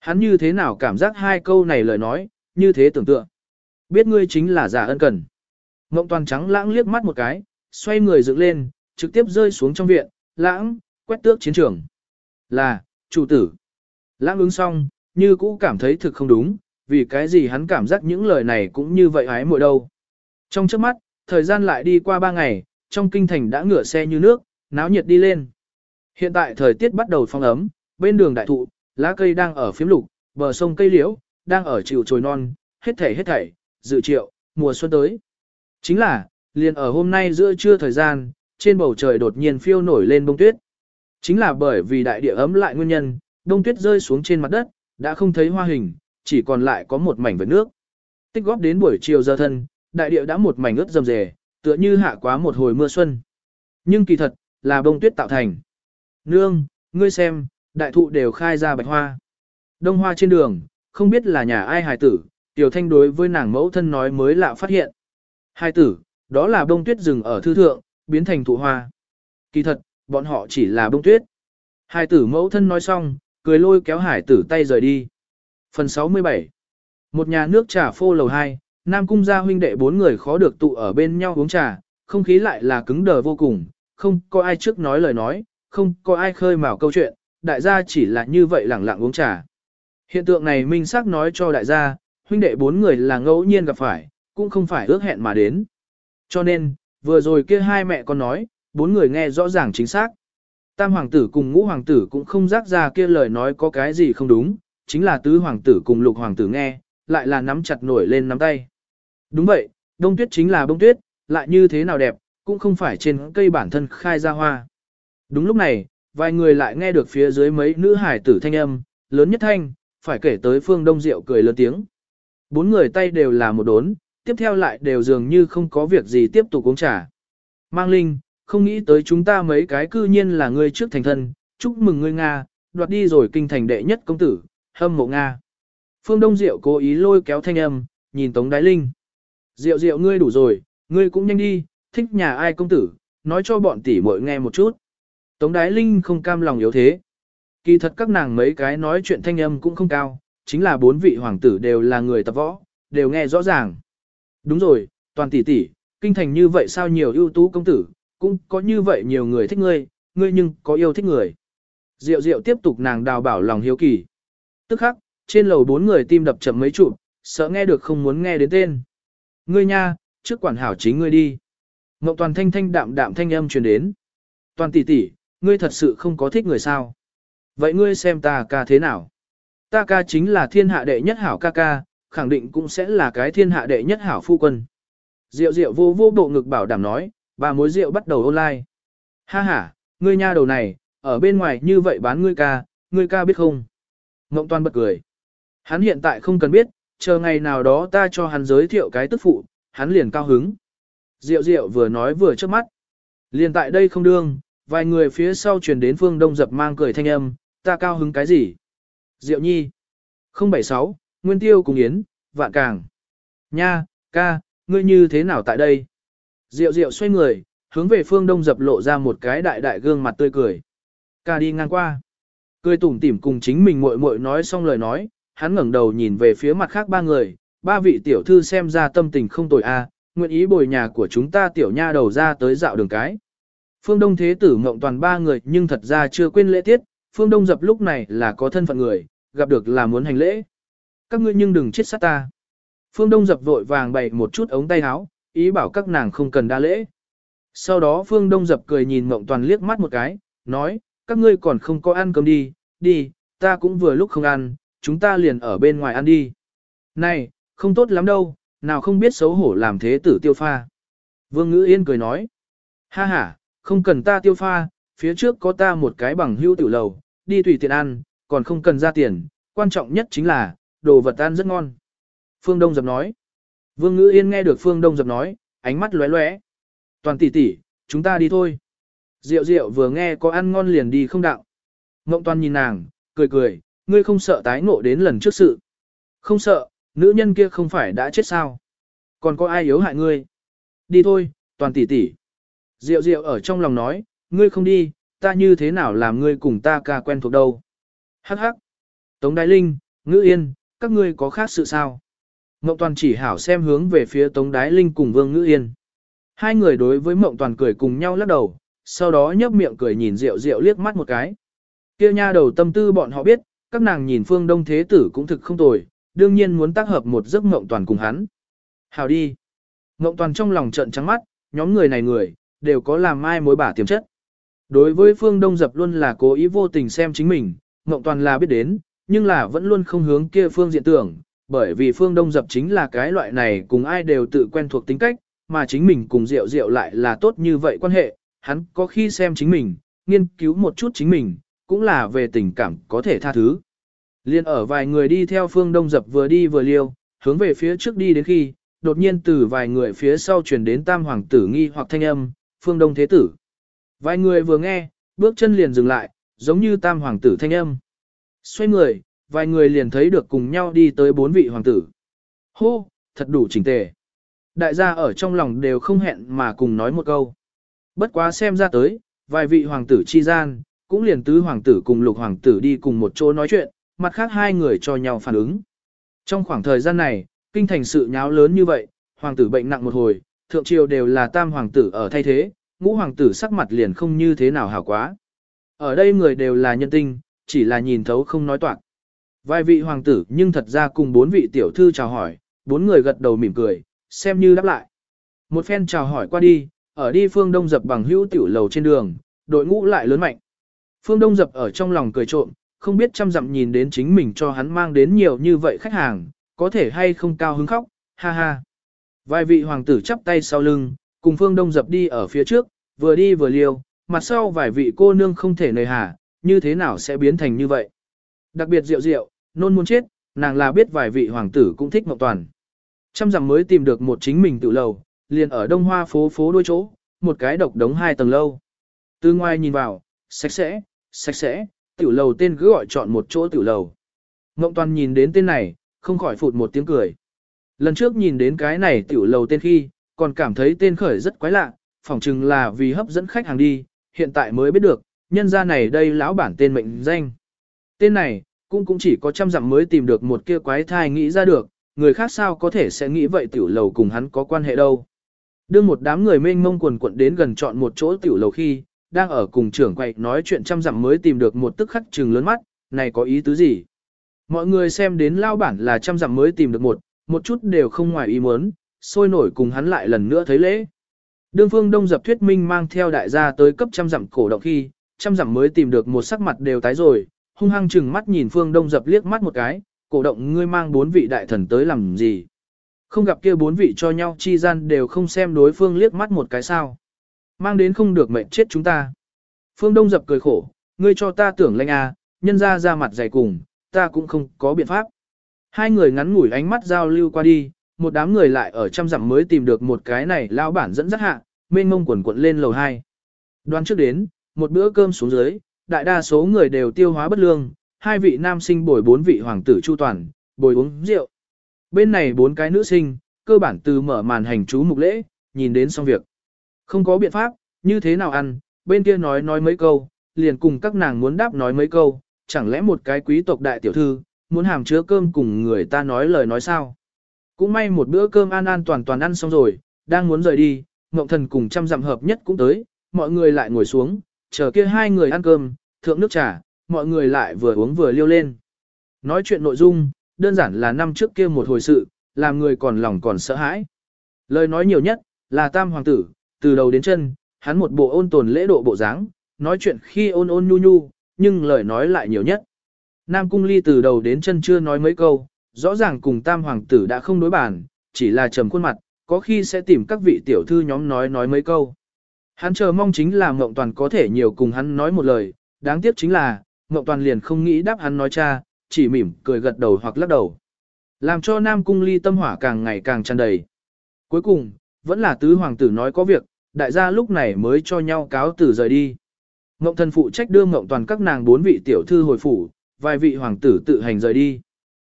Hắn như thế nào cảm giác hai câu này lời nói, như thế tưởng tượng. Biết ngươi chính là giả ân cần. Ngộng toàn trắng lãng liếc mắt một cái, xoay người dựng lên, trực tiếp rơi xuống trong viện, lãng, quét tước chiến trường. Là, chủ tử. Lãng ứng xong, như cũ cảm thấy thực không đúng, vì cái gì hắn cảm giác những lời này cũng như vậy hái mội đâu. Trong trước mắt, thời gian lại đi qua ba ngày, trong kinh thành đã ngửa xe như nước, náo nhiệt đi lên. Hiện tại thời tiết bắt đầu phong ấm, bên đường đại thụ, lá cây đang ở phiếm lục, bờ sông cây liễu, đang ở chịu trồi non, hết thảy hết thảy, dự triệu, mùa xuân tới. Chính là, liền ở hôm nay giữa trưa thời gian, trên bầu trời đột nhiên phiêu nổi lên bông tuyết. Chính là bởi vì đại địa ấm lại nguyên nhân, bông tuyết rơi xuống trên mặt đất, đã không thấy hoa hình, chỉ còn lại có một mảnh vệt nước. Tích góp đến buổi chiều giờ thân, đại địa đã một mảnh ướt rầm rề, tựa như hạ quá một hồi mưa xuân. Nhưng kỳ thật, là bông tuyết tạo thành. Nương, ngươi xem, đại thụ đều khai ra bạch hoa. Đông hoa trên đường, không biết là nhà ai hài tử, tiểu thanh đối với nàng mẫu thân nói mới lạ phát hiện. Hài tử, đó là bông tuyết rừng ở thư thượng, biến thành thụ hoa. Kỳ thật, bọn họ chỉ là bông tuyết. Hài tử mẫu thân nói xong, cười lôi kéo hải tử tay rời đi. Phần 67 Một nhà nước trà phô lầu 2, Nam Cung gia huynh đệ bốn người khó được tụ ở bên nhau uống trà, không khí lại là cứng đờ vô cùng, không có ai trước nói lời nói, không có ai khơi mào câu chuyện, đại gia chỉ là như vậy lẳng lặng uống trà. Hiện tượng này minh xác nói cho đại gia, huynh đệ bốn người là ngẫu nhiên gặp phải, cũng không phải ước hẹn mà đến. Cho nên, vừa rồi kia hai mẹ con nói, bốn người nghe rõ ràng chính xác. Tam hoàng tử cùng ngũ hoàng tử cũng không rác ra kia lời nói có cái gì không đúng, chính là tứ hoàng tử cùng lục hoàng tử nghe, lại là nắm chặt nổi lên nắm tay. Đúng vậy, đông tuyết chính là bông tuyết, lại như thế nào đẹp, cũng không phải trên cây bản thân khai ra hoa. Đúng lúc này, vài người lại nghe được phía dưới mấy nữ hải tử thanh âm, lớn nhất thanh, phải kể tới phương đông diệu cười lớn tiếng. Bốn người tay đều là một đốn, tiếp theo lại đều dường như không có việc gì tiếp tục uống trà. Mang Linh, không nghĩ tới chúng ta mấy cái cư nhiên là ngươi trước thành thân, chúc mừng ngươi Nga, đoạt đi rồi kinh thành đệ nhất công tử, hâm mộ Nga. Phương Đông Diệu cố ý lôi kéo thanh âm, nhìn Tống Đái Linh. Diệu Diệu ngươi đủ rồi, ngươi cũng nhanh đi, thích nhà ai công tử, nói cho bọn tỷ muội nghe một chút. Tống Đái Linh không cam lòng yếu thế. Kỳ thật các nàng mấy cái nói chuyện thanh âm cũng không cao, chính là bốn vị hoàng tử đều là người tập võ, đều nghe rõ ràng. Đúng rồi, toàn tỷ tỷ, kinh thành như vậy sao nhiều ưu tú công tử, cũng có như vậy nhiều người thích ngươi, ngươi nhưng có yêu thích người. Diệu diệu tiếp tục nàng đào bảo lòng hiếu kỳ. Tức khắc, trên lầu bốn người tim đập chậm mấy chụp, sợ nghe được không muốn nghe đến tên. Ngươi nha, trước quản hảo chính ngươi đi. Ngọc toàn thanh thanh đạm đạm thanh âm truyền đến. Toàn tỷ tỷ, ngươi thật sự không có thích người sao. Vậy ngươi xem ta ca thế nào? Ta ca chính là thiên hạ đệ nhất hảo ca ca, khẳng định cũng sẽ là cái thiên hạ đệ nhất hảo phu quân. Diệu diệu vô vô bộ ngực bảo đảm nói, bà mối rượu bắt đầu online. Ha ha, ngươi nha đầu này, ở bên ngoài như vậy bán ngươi ca, ngươi ca biết không? Ngộng toàn bật cười. Hắn hiện tại không cần biết, chờ ngày nào đó ta cho hắn giới thiệu cái tức phụ, hắn liền cao hứng. Diệu diệu vừa nói vừa trước mắt. Liền tại đây không đương, vài người phía sau truyền đến phương đông dập mang cười thanh âm, ta cao hứng cái gì? Diệu nhi. 076, Nguyên Tiêu cùng Yến, Vạn Càng. Nha, ca, ngươi như thế nào tại đây? Diệu diệu xoay người, hướng về phương đông dập lộ ra một cái đại đại gương mặt tươi cười. Ca đi ngang qua. Cười tủm tỉm cùng chính mình muội muội nói xong lời nói, hắn ngẩng đầu nhìn về phía mặt khác ba người, ba vị tiểu thư xem ra tâm tình không tồi a, nguyện ý bồi nhà của chúng ta tiểu nha đầu ra tới dạo đường cái. Phương Đông Thế Tử Ngộng toàn ba người nhưng thật ra chưa quên lễ tiết, Phương Đông dập lúc này là có thân phận người, gặp được là muốn hành lễ. Các ngươi nhưng đừng chết sát ta. Phương Đông dập vội vàng bày một chút ống tay áo, ý bảo các nàng không cần đa lễ. Sau đó Phương Đông dập cười nhìn Ngộng toàn liếc mắt một cái, nói, các ngươi còn không có ăn cơm đi, đi, ta cũng vừa lúc không ăn, chúng ta liền ở bên ngoài ăn đi. Này, không tốt lắm đâu, nào không biết xấu hổ làm thế tử tiêu pha. Vương Ngữ Yên cười nói, ha ha, không cần ta tiêu pha, phía trước có ta một cái bằng hưu tiểu lầu, đi tùy tiện ăn, còn không cần ra tiền, quan trọng nhất chính là, đồ vật ăn rất ngon. Phương Đông Dập nói. Vương Ngữ Yên nghe được Phương Đông Dập nói, ánh mắt lóe lóe. Toàn tỷ tỷ, chúng ta đi thôi. Diệu Diệu vừa nghe có ăn ngon liền đi không đạo. Ngộng Toàn nhìn nàng, cười cười, ngươi không sợ tái ngộ đến lần trước sự. Không sợ, nữ nhân kia không phải đã chết sao. Còn có ai yếu hại ngươi? Đi thôi, Toàn tỷ tỷ. Diệu Diệu ở trong lòng nói, ngươi không đi, ta như thế nào làm ngươi cùng ta ca quen thuộc đâu. Hắc hắc. Tống Đại Linh, Ngữ Yên, các ngươi có khác sự sao? Mộng Toàn chỉ hảo xem hướng về phía Tống Đái Linh cùng Vương Ngữ Yên. Hai người đối với Mộng Toàn cười cùng nhau lắc đầu, sau đó nhấp miệng cười nhìn Diệu Diệu liếc mắt một cái. Kia nha đầu tâm tư bọn họ biết, các nàng nhìn Phương Đông Thế Tử cũng thực không tồi, đương nhiên muốn tác hợp một giấc Mộng Toàn cùng hắn. Hảo đi. Mộng Toàn trong lòng trợn trắng mắt, nhóm người này người, đều có làm mai mối bả tiềm chất. Đối với Phương Đông Dập luôn là cố ý vô tình xem chính mình, Mộng Toàn là biết đến, nhưng là vẫn luôn không hướng kia phương diện tưởng, bởi vì Phương Đông Dập chính là cái loại này cùng ai đều tự quen thuộc tính cách, mà chính mình cùng Diệu Diệu lại là tốt như vậy quan hệ, hắn có khi xem chính mình, nghiên cứu một chút chính mình, cũng là về tình cảm có thể tha thứ. Liên ở vài người đi theo Phương Đông Dập vừa đi vừa liêu, hướng về phía trước đi đến khi, đột nhiên từ vài người phía sau truyền đến tam hoàng tử nghi hoặc thanh âm, Phương Đông Thế Tử. Vài người vừa nghe, bước chân liền dừng lại, giống như tam hoàng tử thanh âm. Xoay người, vài người liền thấy được cùng nhau đi tới bốn vị hoàng tử. Hô, thật đủ chỉnh tề. Đại gia ở trong lòng đều không hẹn mà cùng nói một câu. Bất quá xem ra tới, vài vị hoàng tử chi gian, cũng liền tứ hoàng tử cùng lục hoàng tử đi cùng một chỗ nói chuyện, mặt khác hai người cho nhau phản ứng. Trong khoảng thời gian này, kinh thành sự nháo lớn như vậy, hoàng tử bệnh nặng một hồi, thượng triều đều là tam hoàng tử ở thay thế, ngũ hoàng tử sắc mặt liền không như thế nào hảo quá. Ở đây người đều là nhân tinh, chỉ là nhìn thấu không nói toạc. Vài vị hoàng tử nhưng thật ra cùng bốn vị tiểu thư chào hỏi, bốn người gật đầu mỉm cười, xem như đáp lại. Một phen chào hỏi qua đi, ở đi phương đông dập bằng hữu tiểu lầu trên đường, đội ngũ lại lớn mạnh. Phương đông dập ở trong lòng cười trộm, không biết chăm dặm nhìn đến chính mình cho hắn mang đến nhiều như vậy khách hàng, có thể hay không cao hứng khóc, ha ha. Vài vị hoàng tử chắp tay sau lưng, cùng phương đông dập đi ở phía trước, vừa đi vừa liêu, mặt sau vài vị cô nương không thể nề hà, như thế nào sẽ biến thành như vậy. Đặc biệt rượu rượu, nôn muốn chết, nàng là biết vài vị hoàng tử cũng thích Mộng Toàn. Trăm dặm mới tìm được một chính mình tự lầu, liền ở đông hoa phố phố đôi chỗ, một cái độc đống hai tầng lâu. Từ ngoài nhìn vào, sạch sẽ, sạch sẽ, tiểu lầu tên cứ gọi chọn một chỗ tiểu lầu. Mộng Toàn nhìn đến tên này, không khỏi phụt một tiếng cười. Lần trước nhìn đến cái này tiểu lầu tên khi, còn cảm thấy tên khởi rất quái lạ, phỏng chừng là vì hấp dẫn khách hàng đi, hiện tại mới biết được, nhân ra này đây lão bản tên mệnh danh. Tên này, cũng cũng chỉ có trăm dặm mới tìm được một kia quái thai nghĩ ra được, người khác sao có thể sẽ nghĩ vậy tiểu lầu cùng hắn có quan hệ đâu. Đương một đám người mênh mông quần quận đến gần chọn một chỗ tiểu lầu khi, đang ở cùng trưởng quậy nói chuyện trăm dặm mới tìm được một tức khắc trừng lớn mắt, này có ý tứ gì? Mọi người xem đến lao bản là trăm dặm mới tìm được một, một chút đều không ngoài ý muốn, sôi nổi cùng hắn lại lần nữa thấy lễ. Đương phương đông dập thuyết minh mang theo đại gia tới cấp trăm dặm cổ động khi, trăm dặm mới tìm được một sắc mặt đều tái rồi, hung hăng chừng mắt nhìn phương đông dập liếc mắt một cái, cổ động ngươi mang bốn vị đại thần tới làm gì. Không gặp kia bốn vị cho nhau chi gian đều không xem đối phương liếc mắt một cái sao. Mang đến không được mệnh chết chúng ta. Phương Đông dập cười khổ, ngươi cho ta tưởng lanh à, nhân ra ra mặt dày cùng, ta cũng không có biện pháp. Hai người ngắn ngủi ánh mắt giao lưu qua đi, một đám người lại ở trăm dặm mới tìm được một cái này lao bản dẫn dắt hạ, mênh mông quần quận lên lầu 2. Đoán trước đến, một bữa cơm xuống dưới, đại đa số người đều tiêu hóa bất lương, hai vị nam sinh bồi bốn vị hoàng tử chu toàn, bồi uống rượu. Bên này bốn cái nữ sinh, cơ bản từ mở màn hành chú mục lễ, nhìn đến xong việc. Không có biện pháp, như thế nào ăn, bên kia nói nói mấy câu, liền cùng các nàng muốn đáp nói mấy câu, chẳng lẽ một cái quý tộc đại tiểu thư, muốn hàm chứa cơm cùng người ta nói lời nói sao. Cũng may một bữa cơm an an toàn toàn ăn xong rồi, đang muốn rời đi, Ngộng Thần cùng trăm dặm hợp nhất cũng tới, mọi người lại ngồi xuống, chờ kia hai người ăn cơm, thượng nước trà, mọi người lại vừa uống vừa liêu lên. Nói chuyện nội dung, đơn giản là năm trước kia một hồi sự, làm người còn lòng còn sợ hãi. Lời nói nhiều nhất, là tam hoàng tử, từ đầu đến chân, hắn một bộ ôn tồn lễ độ bộ dáng, nói chuyện khi ôn ôn nhu nhu, nhưng lời nói lại nhiều nhất. Nam cung ly từ đầu đến chân chưa nói mấy câu, rõ ràng cùng tam hoàng tử đã không đối bản, chỉ là trầm khuôn mặt, có khi sẽ tìm các vị tiểu thư nhóm nói nói mấy câu. Hắn chờ mong chính là Ngộng Toàn có thể nhiều cùng hắn nói một lời, đáng tiếc chính là, Ngộng Toàn liền không nghĩ đáp hắn nói cha, chỉ mỉm cười gật đầu hoặc lắc đầu. Làm cho Nam Cung Ly tâm hỏa càng ngày càng tràn đầy. Cuối cùng, vẫn là tứ hoàng tử nói có việc, đại gia lúc này mới cho nhau cáo tử rời đi. Ngộng thần phụ trách đưa Ngộng Toàn các nàng bốn vị tiểu thư hồi phủ, vài vị hoàng tử tự hành rời đi.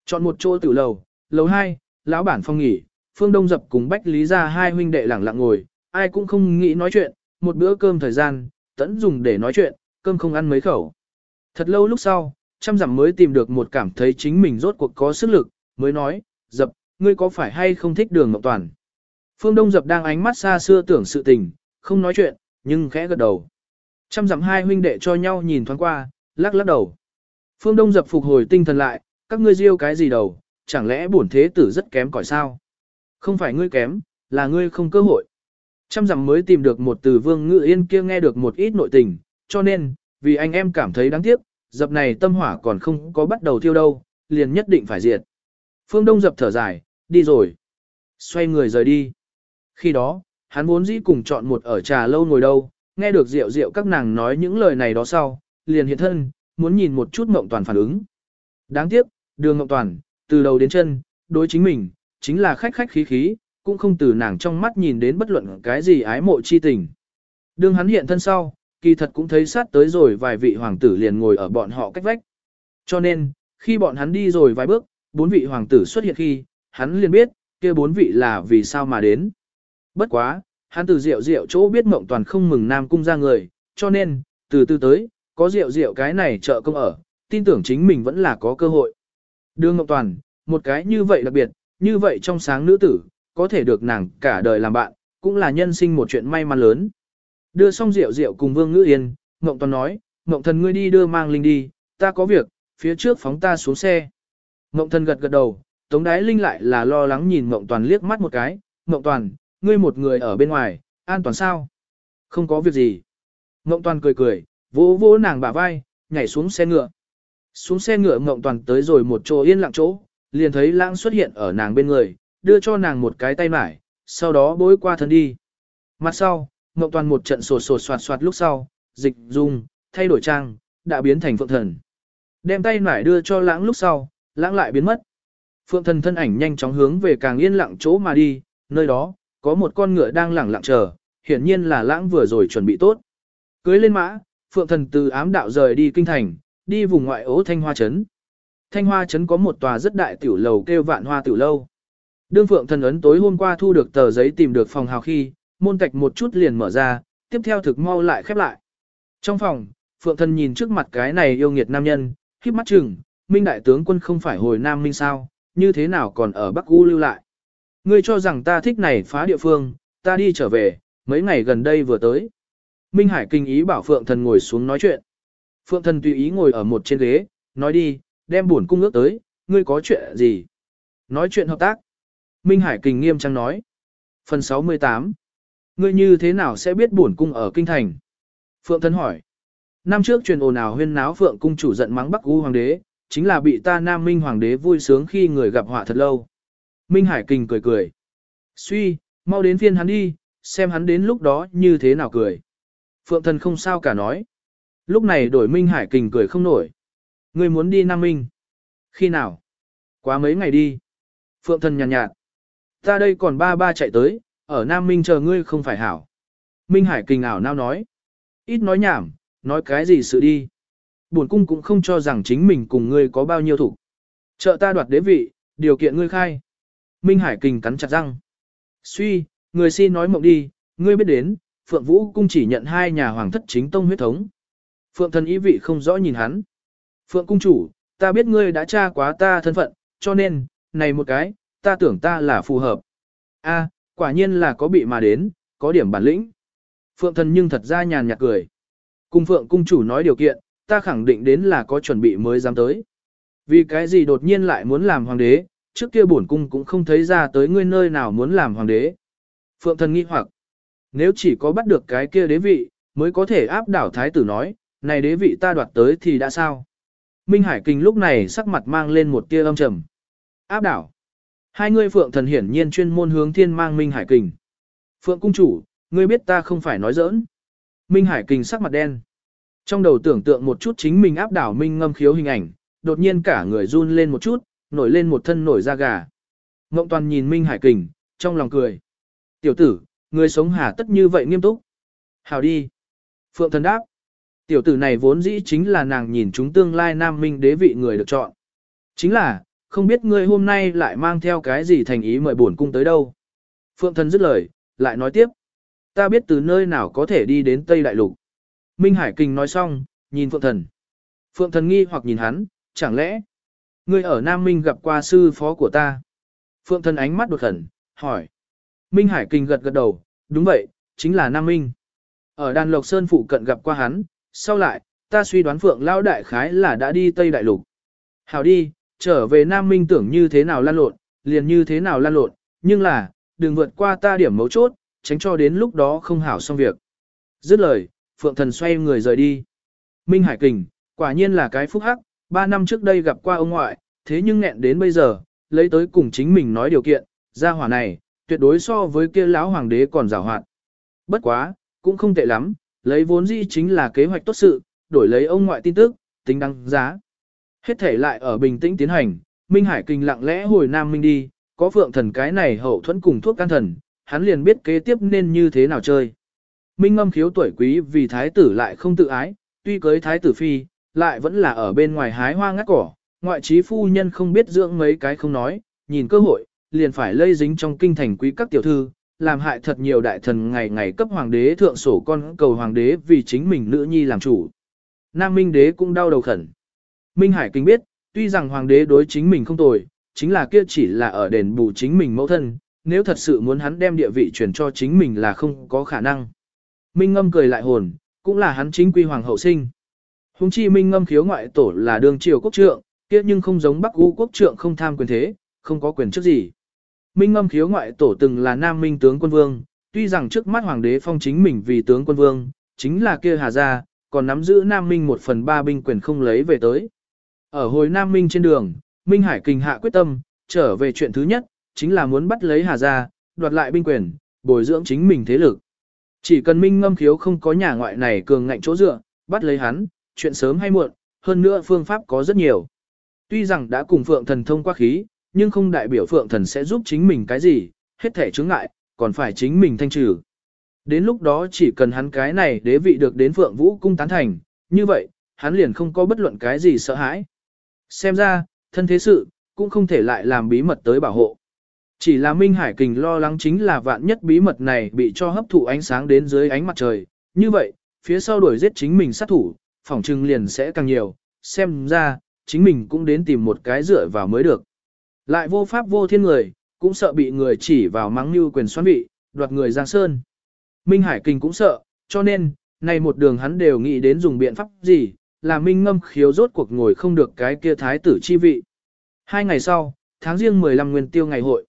Chọn một chỗ tử lầu, lầu 2, lão bản phong nghỉ, phương đông dập cùng bách lý ra hai huynh đệ lẳng lặng ngồi, ai cũng không nghĩ nói chuyện, một bữa cơm thời gian, tẫn dùng để nói chuyện, cơm không ăn mấy khẩu. Thật lâu lúc sau, trăm dặm mới tìm được một cảm thấy chính mình rốt cuộc có sức lực, mới nói, dập, ngươi có phải hay không thích đường Ngọc Toàn? Phương Đông Dập đang ánh mắt xa xưa tưởng sự tình, không nói chuyện, nhưng khẽ gật đầu. Trăm dặm hai huynh đệ cho nhau nhìn thoáng qua, lắc lắc đầu. Phương Đông Dập phục hồi tinh thần lại, các ngươi riêu cái gì đầu, chẳng lẽ bổn thế tử rất kém cỏi sao? Không phải ngươi kém, là ngươi không cơ hội. Trăm dặm mới tìm được một từ vương ngự yên kia nghe được một ít nội tình, cho nên, vì anh em cảm thấy đáng tiếc, dập này tâm hỏa còn không có bắt đầu thiêu đâu, liền nhất định phải diệt. Phương Đông dập thở dài, đi rồi. Xoay người rời đi. Khi đó, hắn vốn dĩ cùng chọn một ở trà lâu ngồi đâu, nghe được rượu rượu các nàng nói những lời này đó sau, liền hiện thân, muốn nhìn một chút Ngộng Toàn phản ứng. Đáng tiếc, đường Ngộng Toàn, từ đầu đến chân, đối chính mình, chính là khách khách khí khí, cũng không từ nàng trong mắt nhìn đến bất luận cái gì ái mộ chi tình. Đường hắn hiện thân sau, kỳ thật cũng thấy sát tới rồi vài vị hoàng tử liền ngồi ở bọn họ cách vách. Cho nên, khi bọn hắn đi rồi vài bước, bốn vị hoàng tử xuất hiện khi, hắn liền biết, kia bốn vị là vì sao mà đến. Bất quá, hắn từ rượu rượu chỗ biết mộng toàn không mừng Nam Cung ra người, cho nên, từ từ tới, có rượu rượu cái này trợ công ở, tin tưởng chính mình vẫn là có cơ hội. Đường Ngọc Toàn, một cái như vậy đặc biệt, như vậy trong sáng nữ tử, có thể được nàng cả đời làm bạn, cũng là nhân sinh một chuyện may mắn lớn. Đưa xong rượu rượu cùng Vương Ngữ Yên, Ngộng Toàn nói, Ngộng Thần ngươi đi đưa mang Linh đi, ta có việc, phía trước phóng ta xuống xe. Ngộng Thần gật gật đầu, Tống Đái Linh lại là lo lắng nhìn Ngộng Toàn liếc mắt một cái, Ngộng Toàn, ngươi một người ở bên ngoài, an toàn sao? Không có việc gì. Ngộng Toàn cười cười, vỗ vỗ nàng bả vai, nhảy xuống xe ngựa. Xuống xe ngựa Ngộng Toàn tới rồi một chỗ yên lặng chỗ, liền thấy lãng xuất hiện ở nàng bên người, đưa cho nàng một cái tay mải, sau đó bối qua thân đi. Mặt sau, ngọc Toàn một trận sột sột soạt soạt lúc sau, dịch dung, thay đổi trang, đã biến thành phượng thần. Đem tay mải đưa cho lãng lúc sau, lãng lại biến mất. Phượng thần thân ảnh nhanh chóng hướng về càng yên lặng chỗ mà đi, nơi đó, có một con ngựa đang lẳng lặng chờ, hiển nhiên là lãng vừa rồi chuẩn bị tốt. Cưới lên mã, phượng thần từ ám đạo rời đi kinh thành, đi vùng ngoại ố Thanh Hoa Trấn. Thanh Hoa Trấn có một tòa rất đại tiểu lầu kêu vạn hoa tiểu lâu. Đương phượng thần ấn tối hôm qua thu được tờ giấy tìm được phòng hào khi, môn tạch một chút liền mở ra, tiếp theo thực mau lại khép lại. Trong phòng, phượng thần nhìn trước mặt cái này yêu nghiệt nam nhân, khiếp mắt chừng, minh đại tướng quân không phải hồi nam minh sao, như thế nào còn ở Bắc U lưu lại. Ngươi cho rằng ta thích này phá địa phương, ta đi trở về, mấy ngày gần đây vừa tới. Minh Hải kinh ý bảo Phượng Thần ngồi xuống nói chuyện. Phượng Thần tùy ý ngồi ở một trên ghế, nói đi, đem buồn cung ước tới, ngươi có chuyện gì? Nói chuyện hợp tác. Minh Hải Kình nghiêm trang nói. Phần 68. Ngươi như thế nào sẽ biết bổn cung ở kinh thành? Phượng Thần hỏi. Năm trước truyền ồn ào huyên náo Phượng cung chủ giận mắng Bắc U hoàng đế, chính là bị ta Nam Minh hoàng đế vui sướng khi người gặp họa thật lâu. Minh Hải Kình cười cười. Suy, mau đến phiên hắn đi, xem hắn đến lúc đó như thế nào cười. Phượng thần không sao cả nói. Lúc này đổi Minh Hải Kình cười không nổi. Ngươi muốn đi Nam Minh. Khi nào? Quá mấy ngày đi. Phượng thần nhàn nhạt, nhạt. Ta đây còn ba ba chạy tới, ở Nam Minh chờ ngươi không phải hảo. Minh Hải Kình ảo nao nói. Ít nói nhảm, nói cái gì sự đi. Bổn cung cũng không cho rằng chính mình cùng ngươi có bao nhiêu thủ. Trợ ta đoạt đế vị, điều kiện ngươi khai. Minh Hải Kình cắn chặt răng. Suy, người xin nói mộng đi, ngươi biết đến, Phượng Vũ cung chỉ nhận hai nhà hoàng thất chính tông huyết thống. Phượng thần ý vị không rõ nhìn hắn. Phượng cung chủ, ta biết ngươi đã tra quá ta thân phận, cho nên, này một cái, ta tưởng ta là phù hợp. A, quả nhiên là có bị mà đến, có điểm bản lĩnh. Phượng thần nhưng thật ra nhàn nhạt cười. Cùng Phượng cung chủ nói điều kiện, ta khẳng định đến là có chuẩn bị mới dám tới. Vì cái gì đột nhiên lại muốn làm hoàng đế, trước kia bổn cung cũng không thấy ra tới ngươi nơi nào muốn làm hoàng đế. Phượng thần nghi hoặc, nếu chỉ có bắt được cái kia đế vị, mới có thể áp đảo thái tử nói, này đế vị ta đoạt tới thì đã sao? Minh Hải Kinh lúc này sắc mặt mang lên một tia âm trầm. Áp đảo. Hai ngươi Phượng thần hiển nhiên chuyên môn hướng thiên mang Minh Hải kình Phượng cung chủ, ngươi biết ta không phải nói giỡn. Minh Hải kình sắc mặt đen. Trong đầu tưởng tượng một chút chính mình áp đảo Minh ngâm khiếu hình ảnh, đột nhiên cả người run lên một chút, nổi lên một thân nổi da gà. Ngộng toàn nhìn Minh Hải Kình, trong lòng cười. Tiểu tử, người sống hà tất như vậy nghiêm túc. Hào đi. Phượng thần đáp. Tiểu tử này vốn dĩ chính là nàng nhìn chúng tương lai nam minh đế vị người được chọn. Chính là, không biết ngươi hôm nay lại mang theo cái gì thành ý mời bổn cung tới đâu. Phượng thần dứt lời, lại nói tiếp. Ta biết từ nơi nào có thể đi đến Tây Đại Lục. Minh Hải Kình nói xong, nhìn Phượng thần. Phượng thần nghi hoặc nhìn hắn, chẳng lẽ, Ngươi ở Nam Minh gặp qua sư phó của ta. Phượng thần ánh mắt đột khẩn, hỏi. Minh Hải Kinh gật gật đầu, đúng vậy, chính là Nam Minh. Ở Đan Lộc Sơn phụ cận gặp qua hắn, sau lại, ta suy đoán Phượng Lao Đại Khái là đã đi Tây Đại Lục. Hảo đi, trở về Nam Minh tưởng như thế nào lan lộn, liền như thế nào lan lộn, nhưng là, đừng vượt qua ta điểm mấu chốt, tránh cho đến lúc đó không hảo xong việc. Dứt lời, Phượng Thần xoay người rời đi. Minh Hải Kình, quả nhiên là cái phúc hắc, ba năm trước đây gặp qua ông ngoại, thế nhưng nghẹn đến bây giờ, lấy tới cùng chính mình nói điều kiện, gia hỏa này, tuyệt đối so với kia lão hoàng đế còn giàu hoạt. Bất quá, cũng không tệ lắm, lấy vốn dĩ chính là kế hoạch tốt sự, đổi lấy ông ngoại tin tức, tính đăng giá. Hết thể lại ở bình tĩnh tiến hành, Minh Hải Kinh lặng lẽ hồi Nam Minh đi, có phượng thần cái này hậu thuẫn cùng thuốc can thần, hắn liền biết kế tiếp nên như thế nào chơi. Minh ngâm khiếu tuổi quý vì thái tử lại không tự ái, tuy cưới thái tử phi, lại vẫn là ở bên ngoài hái hoa ngắt cỏ, ngoại trí phu nhân không biết dưỡng mấy cái không nói, nhìn cơ hội, liền phải lây dính trong kinh thành quý các tiểu thư, làm hại thật nhiều đại thần ngày ngày cấp hoàng đế thượng sổ con cầu hoàng đế vì chính mình nữ nhi làm chủ. Nam Minh đế cũng đau đầu khẩn. Minh Hải kinh biết, tuy rằng hoàng đế đối chính mình không tồi, chính là kia chỉ là ở đền bù chính mình mẫu thân, nếu thật sự muốn hắn đem địa vị chuyển cho chính mình là không có khả năng. Minh ngâm cười lại hồn, cũng là hắn chính quy hoàng hậu sinh. Hùng chi Minh ngâm khiếu ngoại tổ là đường triều quốc trượng, kia nhưng không giống Bắc U quốc trượng không tham quyền thế, không có quyền chức gì. Minh ngâm khiếu ngoại tổ từng là nam minh tướng quân vương, tuy rằng trước mắt hoàng đế phong chính mình vì tướng quân vương, chính là kia hà gia, còn nắm giữ nam minh một phần ba binh quyền không lấy về tới. Ở hồi nam minh trên đường, Minh Hải kình hạ quyết tâm, trở về chuyện thứ nhất, chính là muốn bắt lấy hà gia, đoạt lại binh quyền, bồi dưỡng chính mình thế lực. Chỉ cần minh ngâm khiếu không có nhà ngoại này cường ngạnh chỗ dựa, bắt lấy hắn, chuyện sớm hay muộn, hơn nữa phương pháp có rất nhiều. Tuy rằng đã cùng Phượng Thần thông qua khí, nhưng không đại biểu Phượng Thần sẽ giúp chính mình cái gì, hết thể chứng ngại, còn phải chính mình thanh trừ. Đến lúc đó chỉ cần hắn cái này đế vị được đến Phượng Vũ cung tán thành, như vậy, hắn liền không có bất luận cái gì sợ hãi. Xem ra, thân thế sự, cũng không thể lại làm bí mật tới bảo hộ. Chỉ là Minh Hải Kình lo lắng chính là vạn nhất bí mật này bị cho hấp thụ ánh sáng đến dưới ánh mặt trời. Như vậy, phía sau đuổi giết chính mình sát thủ, phỏng trừng liền sẽ càng nhiều, xem ra, chính mình cũng đến tìm một cái dựa vào mới được. Lại vô pháp vô thiên người, cũng sợ bị người chỉ vào mắng như quyền xoắn bị, đoạt người Giang Sơn. Minh Hải kình cũng sợ, cho nên, này một đường hắn đều nghĩ đến dùng biện pháp gì, là Minh ngâm khiếu rốt cuộc ngồi không được cái kia thái tử chi vị. Hai ngày sau, tháng riêng 15 nguyên tiêu ngày hội.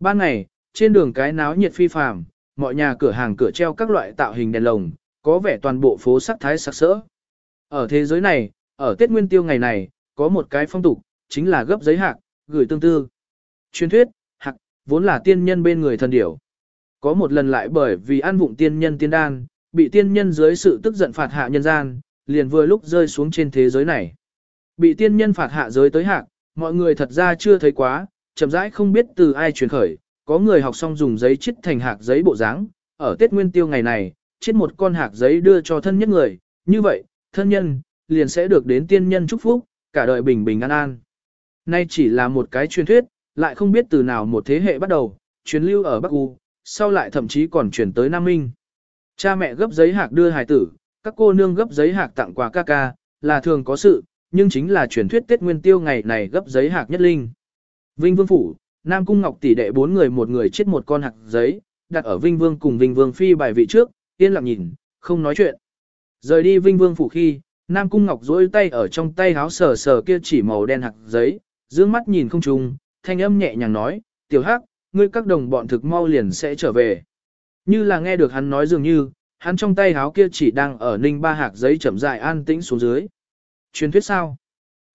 Ban ngày, trên đường cái náo nhiệt phi phàm, mọi nhà cửa hàng cửa treo các loại tạo hình đèn lồng, có vẻ toàn bộ phố sắc thái sắc sỡ. Ở thế giới này, ở Tết Nguyên Tiêu ngày này, có một cái phong tục, chính là gấp giấy hạc, gửi tương tư. Truyền thuyết, hạc, vốn là tiên nhân bên người thần điểu. Có một lần lại bởi vì ăn vụng tiên nhân tiên đan, bị tiên nhân dưới sự tức giận phạt hạ nhân gian, liền vừa lúc rơi xuống trên thế giới này. Bị tiên nhân phạt hạ giới tới hạc, mọi người thật ra chưa thấy quá, chậm rãi không biết từ ai truyền khởi, có người học xong dùng giấy chít thành hạc giấy bộ dáng, ở Tết Nguyên Tiêu ngày này, chít một con hạc giấy đưa cho thân nhất người, như vậy, thân nhân, liền sẽ được đến tiên nhân chúc phúc, cả đời bình bình an an. Nay chỉ là một cái truyền thuyết, lại không biết từ nào một thế hệ bắt đầu, truyền lưu ở Bắc U, sau lại thậm chí còn truyền tới Nam Minh. Cha mẹ gấp giấy hạc đưa hài tử, các cô nương gấp giấy hạc tặng quà ca ca, là thường có sự, nhưng chính là truyền thuyết Tết Nguyên Tiêu ngày này gấp giấy hạc nhất linh. Vinh Vương Phủ, Nam Cung Ngọc tỷ đệ bốn người một người chết một con hạc giấy, đặt ở Vinh Vương cùng Vinh Vương Phi bài vị trước, yên lặng nhìn, không nói chuyện. Rời đi Vinh Vương Phủ khi, Nam Cung Ngọc duỗi tay ở trong tay háo sờ sờ kia chỉ màu đen hạc giấy, dương mắt nhìn không trùng, thanh âm nhẹ nhàng nói, tiểu hắc, ngươi các đồng bọn thực mau liền sẽ trở về. Như là nghe được hắn nói dường như, hắn trong tay háo kia chỉ đang ở ninh ba hạc giấy chậm rãi an tĩnh xuống dưới. Truyền thuyết sao?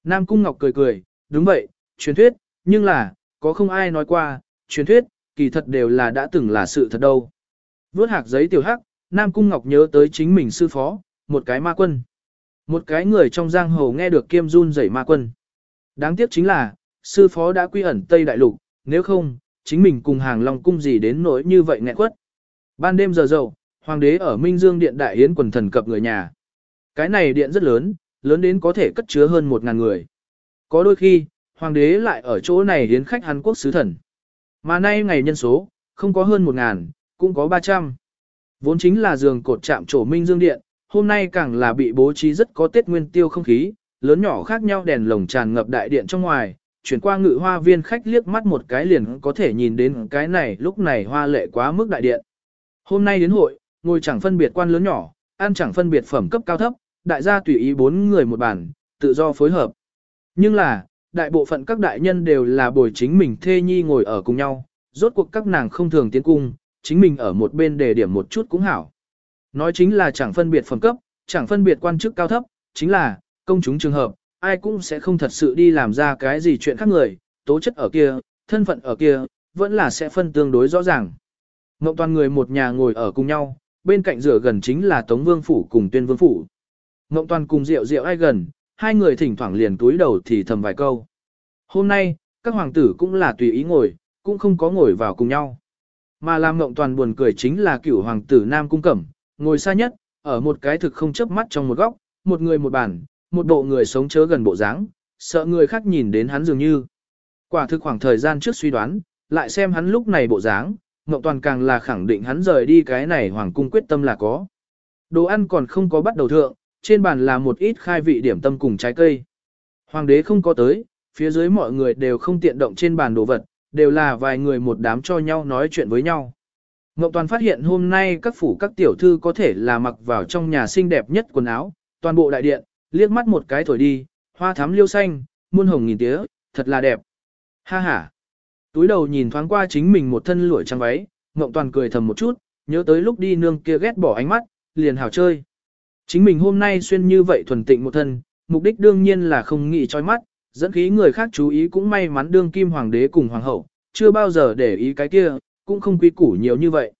Nam Cung Ngọc cười cười, đúng vậy, truyền thuyết, nhưng là, có không ai nói qua, truyền thuyết, kỳ thật đều là đã từng là sự thật đâu. Vốt hạc giấy tiểu hắc, Nam Cung Ngọc nhớ tới chính mình sư phó, một cái ma quân. Một cái người trong giang hồ nghe được kiêm run rẩy ma quân. Đáng tiếc chính là, sư phó đã quy ẩn Tây Đại Lục, nếu không, chính mình cùng hàng long cung gì đến nỗi như vậy nghẹn quất. Ban đêm giờ dầu hoàng đế ở Minh Dương Điện Đại Yến quần thần cập người nhà. Cái này điện rất lớn, lớn đến có thể cất chứa hơn một ngàn người. Có đôi khi, hoàng đế lại ở chỗ này hiến khách Hàn Quốc sứ thần. Mà nay ngày nhân số, không có hơn một ngàn, cũng có ba trăm. Vốn chính là giường cột chạm trổ Minh Dương Điện, hôm nay càng là bị bố trí rất có tết nguyên tiêu không khí, lớn nhỏ khác nhau đèn lồng tràn ngập đại điện trong ngoài, chuyển qua ngự hoa viên khách liếc mắt một cái liền có thể nhìn đến cái này lúc này hoa lệ quá mức đại điện. Hôm nay đến hội, ngồi chẳng phân biệt quan lớn nhỏ, ăn chẳng phân biệt phẩm cấp cao thấp, đại gia tùy ý bốn người một bàn, tự do phối hợp. Nhưng là, đại bộ phận các đại nhân đều là bồi chính mình thê nhi ngồi ở cùng nhau, rốt cuộc các nàng không thường tiến cung, chính mình ở một bên đề điểm một chút cũng hảo. Nói chính là chẳng phân biệt phẩm cấp, chẳng phân biệt quan chức cao thấp, chính là, công chúng trường hợp, ai cũng sẽ không thật sự đi làm ra cái gì chuyện khác người, tố chất ở kia, thân phận ở kia, vẫn là sẽ phân tương đối rõ ràng. Ngộng toàn người một nhà ngồi ở cùng nhau, bên cạnh rửa gần chính là Tống Vương Phủ cùng Tuyên Vương Phủ. Ngộng toàn cùng diệu diệu ai gần, hai người thỉnh thoảng liền túi đầu thì thầm vài câu. Hôm nay, các hoàng tử cũng là tùy ý ngồi, cũng không có ngồi vào cùng nhau. Mà làm Ngộng toàn buồn cười chính là cửu hoàng tử Nam Cung Cẩm, ngồi xa nhất, ở một cái thực không chớp mắt trong một góc, một người một bàn, một bộ người sống chớ gần bộ dáng, sợ người khác nhìn đến hắn dường như. Quả thực khoảng thời gian trước suy đoán, lại xem hắn lúc này bộ dáng, Ngọc Toàn càng là khẳng định hắn rời đi cái này hoàng cung quyết tâm là có. Đồ ăn còn không có bắt đầu thượng, trên bàn là một ít khai vị điểm tâm cùng trái cây. Hoàng đế không có tới, phía dưới mọi người đều không tiện động trên bàn đồ vật, đều là vài người một đám cho nhau nói chuyện với nhau. Ngọc Toàn phát hiện hôm nay các phủ các tiểu thư có thể là mặc vào trong nhà xinh đẹp nhất quần áo, toàn bộ đại điện, liếc mắt một cái thổi đi, hoa thắm liêu xanh, muôn hồng nghìn tía, thật là đẹp. Ha ha. Túi đầu nhìn thoáng qua chính mình một thân lụa trắng váy, Ngộng Toàn cười thầm một chút, nhớ tới lúc đi nương kia ghét bỏ ánh mắt, liền hào chơi. Chính mình hôm nay xuyên như vậy thuần tịnh một thân, mục đích đương nhiên là không nghĩ chói mắt, dẫn khí người khác chú ý cũng may mắn đương kim hoàng đế cùng hoàng hậu, chưa bao giờ để ý cái kia, cũng không quý củ nhiều như vậy.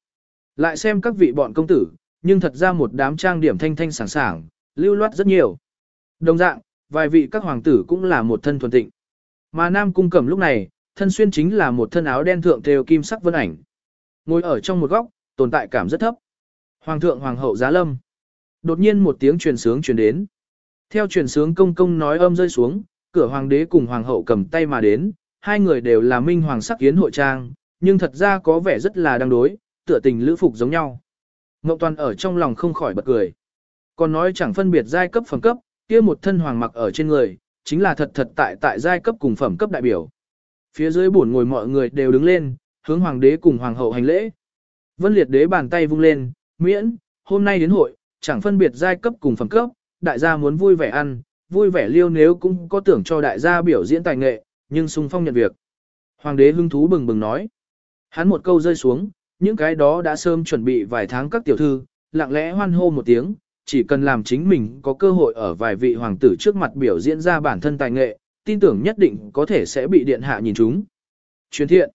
Lại xem các vị bọn công tử, nhưng thật ra một đám trang điểm thanh thanh sảng sảng, lưu loát rất nhiều. Đồng dạng, vài vị các hoàng tử cũng là một thân thuần tịnh. Mà Nam Cung Cẩm lúc này, thân xuyên chính là một thân áo đen thượng thêu kim sắc vân ảnh. Ngồi ở trong một góc, tồn tại cảm rất thấp. Hoàng thượng hoàng hậu giá lâm. Đột nhiên một tiếng truyền sướng truyền đến. Theo truyền sướng công công nói âm rơi xuống, cửa hoàng đế cùng hoàng hậu cầm tay mà đến, hai người đều là minh hoàng sắc yến hội trang, nhưng thật ra có vẻ rất là đang đối, tựa tình lữ phục giống nhau. Ngọc Toàn ở trong lòng không khỏi bật cười. Còn nói chẳng phân biệt giai cấp phẩm cấp, kia một thân hoàng mặc ở trên người, chính là thật thật tại tại giai cấp cùng phẩm cấp đại biểu. Phía dưới buồn ngồi mọi người đều đứng lên, hướng hoàng đế cùng hoàng hậu hành lễ. Vân liệt đế bàn tay vung lên, miễn, hôm nay đến hội, chẳng phân biệt giai cấp cùng phẩm cấp, đại gia muốn vui vẻ ăn, vui vẻ liêu nếu cũng có tưởng cho đại gia biểu diễn tài nghệ, nhưng sung phong nhận việc. Hoàng đế hưng thú bừng bừng nói. Hắn một câu rơi xuống, những cái đó đã sớm chuẩn bị vài tháng các tiểu thư, lặng lẽ hoan hô một tiếng, chỉ cần làm chính mình có cơ hội ở vài vị hoàng tử trước mặt biểu diễn ra bản thân tài nghệ, tin tưởng nhất định có thể sẽ bị điện hạ nhìn chúng. Truyền thiện.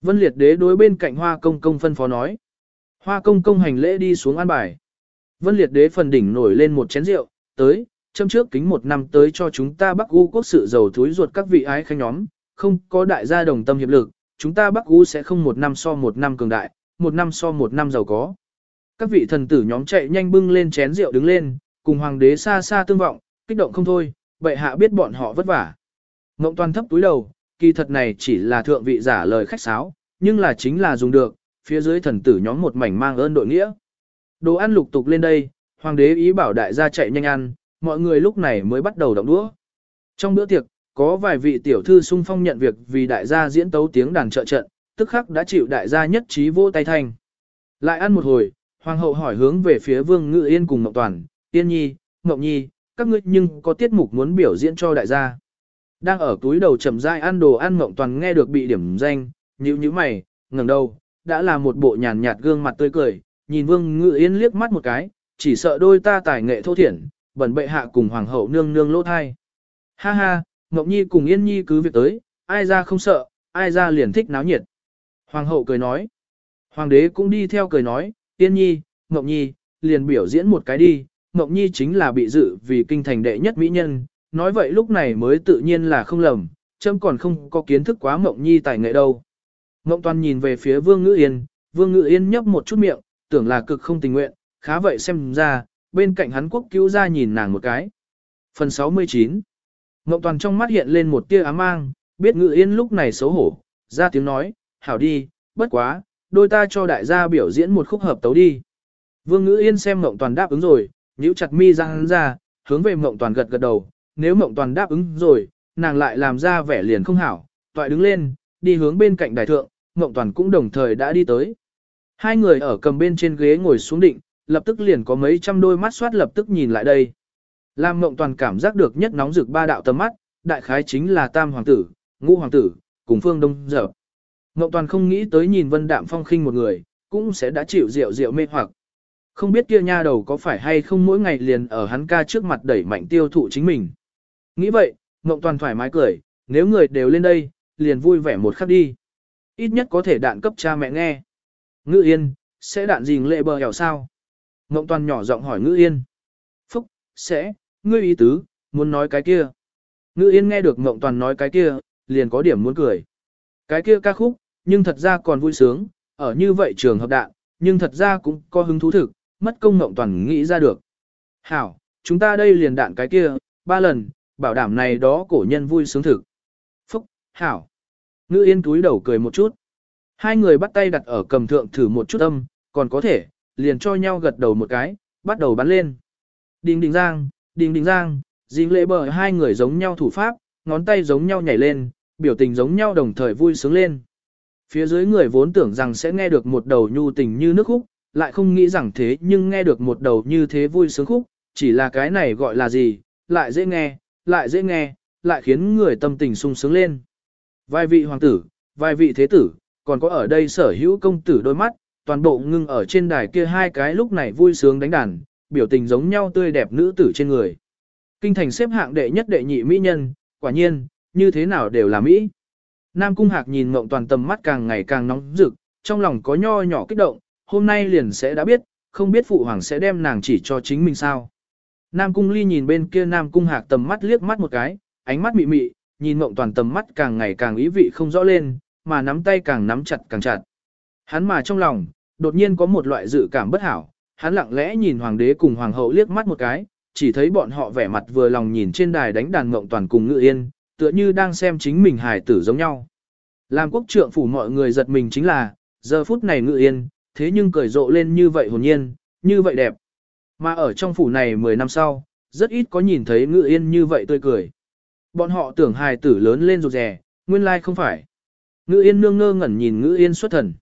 Vân liệt đế đối bên cạnh hoa công công phân phó nói. Hoa công công hành lễ đi xuống an bài. Vân liệt đế phần đỉnh nổi lên một chén rượu, tới, châm trước kính một năm tới cho chúng ta Bắc U quốc sự giàu thúi ruột các vị ái khanh nhóm, không có đại gia đồng tâm hiệp lực, chúng ta Bắc U sẽ không một năm so một năm cường đại, một năm so một năm giàu có. Các vị thần tử nhóm chạy nhanh bưng lên chén rượu đứng lên, cùng hoàng đế xa xa tương vọng, kích động không thôi, bệ hạ biết bọn họ vất vả. Ngộng toàn thấp túi đầu, kỳ thật này chỉ là thượng vị giả lời khách sáo, nhưng là chính là dùng được, phía dưới thần tử nhóm một mảnh mang ơn đội nghĩa. Đồ ăn lục tục lên đây, hoàng đế ý bảo đại gia chạy nhanh ăn, mọi người lúc này mới bắt đầu động đũa. Trong bữa tiệc, có vài vị tiểu thư sung phong nhận việc vì đại gia diễn tấu tiếng đàn trợ trận, tức khắc đã chịu đại gia nhất trí vô tay thanh. Lại ăn một hồi, hoàng hậu hỏi hướng về phía vương ngự yên cùng Ngọc Toàn, Yên Nhi, Ngọc Nhi, các ngươi nhưng có tiết mục muốn biểu diễn cho đại gia. Đang ở túi đầu chậm rãi ăn đồ ăn mộng Toàn nghe được bị điểm danh, nhíu nhíu mày, ngẩng đầu, đã là một bộ nhàn nhạt gương mặt tươi cười, nhìn vương ngự yên liếc mắt một cái, chỉ sợ đôi ta tài nghệ thô thiển, bẩn bệ hạ cùng hoàng hậu nương nương lỗ thai. Ha ha, Ngọc Nhi cùng Yên Nhi cứ việc tới, ai ra không sợ, ai ra liền thích náo nhiệt. Hoàng hậu cười nói. Hoàng đế cũng đi theo cười nói, Yên Nhi, Ngọc Nhi, liền biểu diễn một cái đi. Ngọc Nhi chính là bị dự vì kinh thành đệ nhất mỹ nhân, nói vậy lúc này mới tự nhiên là không lầm, châm còn không có kiến thức quá mộng Nhi tài nghệ đâu. Mộng Toàn nhìn về phía Vương Ngữ Yên, Vương Ngữ Yên nhấp một chút miệng, tưởng là cực không tình nguyện, khá vậy xem ra, bên cạnh hắn quốc cứu ra nhìn nàng một cái. Phần 69 Mộng Toàn trong mắt hiện lên một tia ám mang, biết Ngữ Yên lúc này xấu hổ, ra tiếng nói, hảo đi, bất quá, đôi ta cho đại gia biểu diễn một khúc hợp tấu đi. Vương Ngữ Yên xem Mộng Toàn đáp ứng rồi, nhíu chặt mi ra hắn ra, hướng về Mộng Toàn gật gật đầu, nếu mộng Toàn đáp ứng rồi, nàng lại làm ra vẻ liền không hảo, toại đứng lên, đi hướng bên cạnh đại thượng, mộng Toàn cũng đồng thời đã đi tới. Hai người ở cầm bên trên ghế ngồi xuống định, lập tức liền có mấy trăm đôi mắt soát lập tức nhìn lại đây. Lam mộng Toàn cảm giác được nhất nóng rực ba đạo tầm mắt, đại khái chính là Tam Hoàng tử, Ngũ Hoàng tử, cùng Phương Đông Dở. Mộng Toàn không nghĩ tới nhìn Vân Đạm Phong khinh một người, cũng sẽ đã chịu rượu rượu mê hoặc. Không biết kia nha đầu có phải hay không mỗi ngày liền ở hắn ca trước mặt đẩy mạnh tiêu thụ chính mình. Nghĩ vậy, Ngộng Toàn thoải mái cười, nếu người đều lên đây, liền vui vẻ một khắc đi. Ít nhất có thể đạn cấp cha mẹ nghe. Ngữ Yên, sẽ đạn gì lệ bờ hẻo sao? Ngộng Toàn nhỏ giọng hỏi Ngữ Yên. Phúc, sẽ, ngươi ý tứ, muốn nói cái kia. Ngữ Yên nghe được Ngộng Toàn nói cái kia, liền có điểm muốn cười. Cái kia ca khúc, nhưng thật ra còn vui sướng, ở như vậy trường hợp đạn, nhưng thật ra cũng có hứng thú thực, mất công Ngộng Toàn nghĩ ra được. Hảo, chúng ta đây liền đạn cái kia, ba lần, bảo đảm này đó cổ nhân vui sướng thực. Phúc, Hảo. Ngữ Yên túi đầu cười một chút. Hai người bắt tay đặt ở cầm thượng thử một chút âm, còn có thể, liền cho nhau gật đầu một cái, bắt đầu bắn lên. Đinh đình giang, đinh đình giang, dính lễ bờ hai người giống nhau thủ pháp, ngón tay giống nhau nhảy lên, biểu tình giống nhau đồng thời vui sướng lên. Phía dưới người vốn tưởng rằng sẽ nghe được một đầu nhu tình như nước khúc, lại không nghĩ rằng thế nhưng nghe được một đầu như thế vui sướng khúc, chỉ là cái này gọi là gì, lại dễ nghe, lại dễ nghe, lại khiến người tâm tình sung sướng lên. Vài vị hoàng tử, vài vị thế tử, còn có ở đây sở hữu công tử đôi mắt, toàn bộ ngưng ở trên đài kia hai cái lúc này vui sướng đánh đàn, biểu tình giống nhau tươi đẹp nữ tử trên người. Kinh thành xếp hạng đệ nhất đệ nhị mỹ nhân, quả nhiên, như thế nào đều là mỹ. Nam Cung Hạc nhìn Ngộng Toàn tầm mắt càng ngày càng nóng rực, trong lòng có nho nhỏ kích động, hôm nay liền sẽ đã biết, không biết phụ hoàng sẽ đem nàng chỉ cho chính mình sao. Nam Cung Ly nhìn bên kia Nam Cung Hạc tầm mắt liếc mắt một cái, ánh mắt mị mị, nhìn Mộng Toàn tầm mắt càng ngày càng ý vị không rõ lên, mà nắm tay càng nắm chặt càng chặt. Hắn mà trong lòng, đột nhiên có một loại dự cảm bất hảo, hắn lặng lẽ nhìn hoàng đế cùng hoàng hậu liếc mắt một cái, chỉ thấy bọn họ vẻ mặt vừa lòng nhìn trên đài đánh đàn Mộng Toàn cùng Ngự Yên, tựa như đang xem chính mình hài tử giống nhau. Làm quốc trượng phủ mọi người giật mình chính là, giờ phút này Ngự Yên, thế nhưng cười rộ lên như vậy hồn nhiên, như vậy đẹp. Mà ở trong phủ này 10 năm sau, rất ít có nhìn thấy Ngự Yên như vậy tươi cười. Bọn họ tưởng hài tử lớn lên rụt rè, nguyên lai không phải. Ngữ yên nương ngơ ngẩn nhìn ngữ yên xuất thần.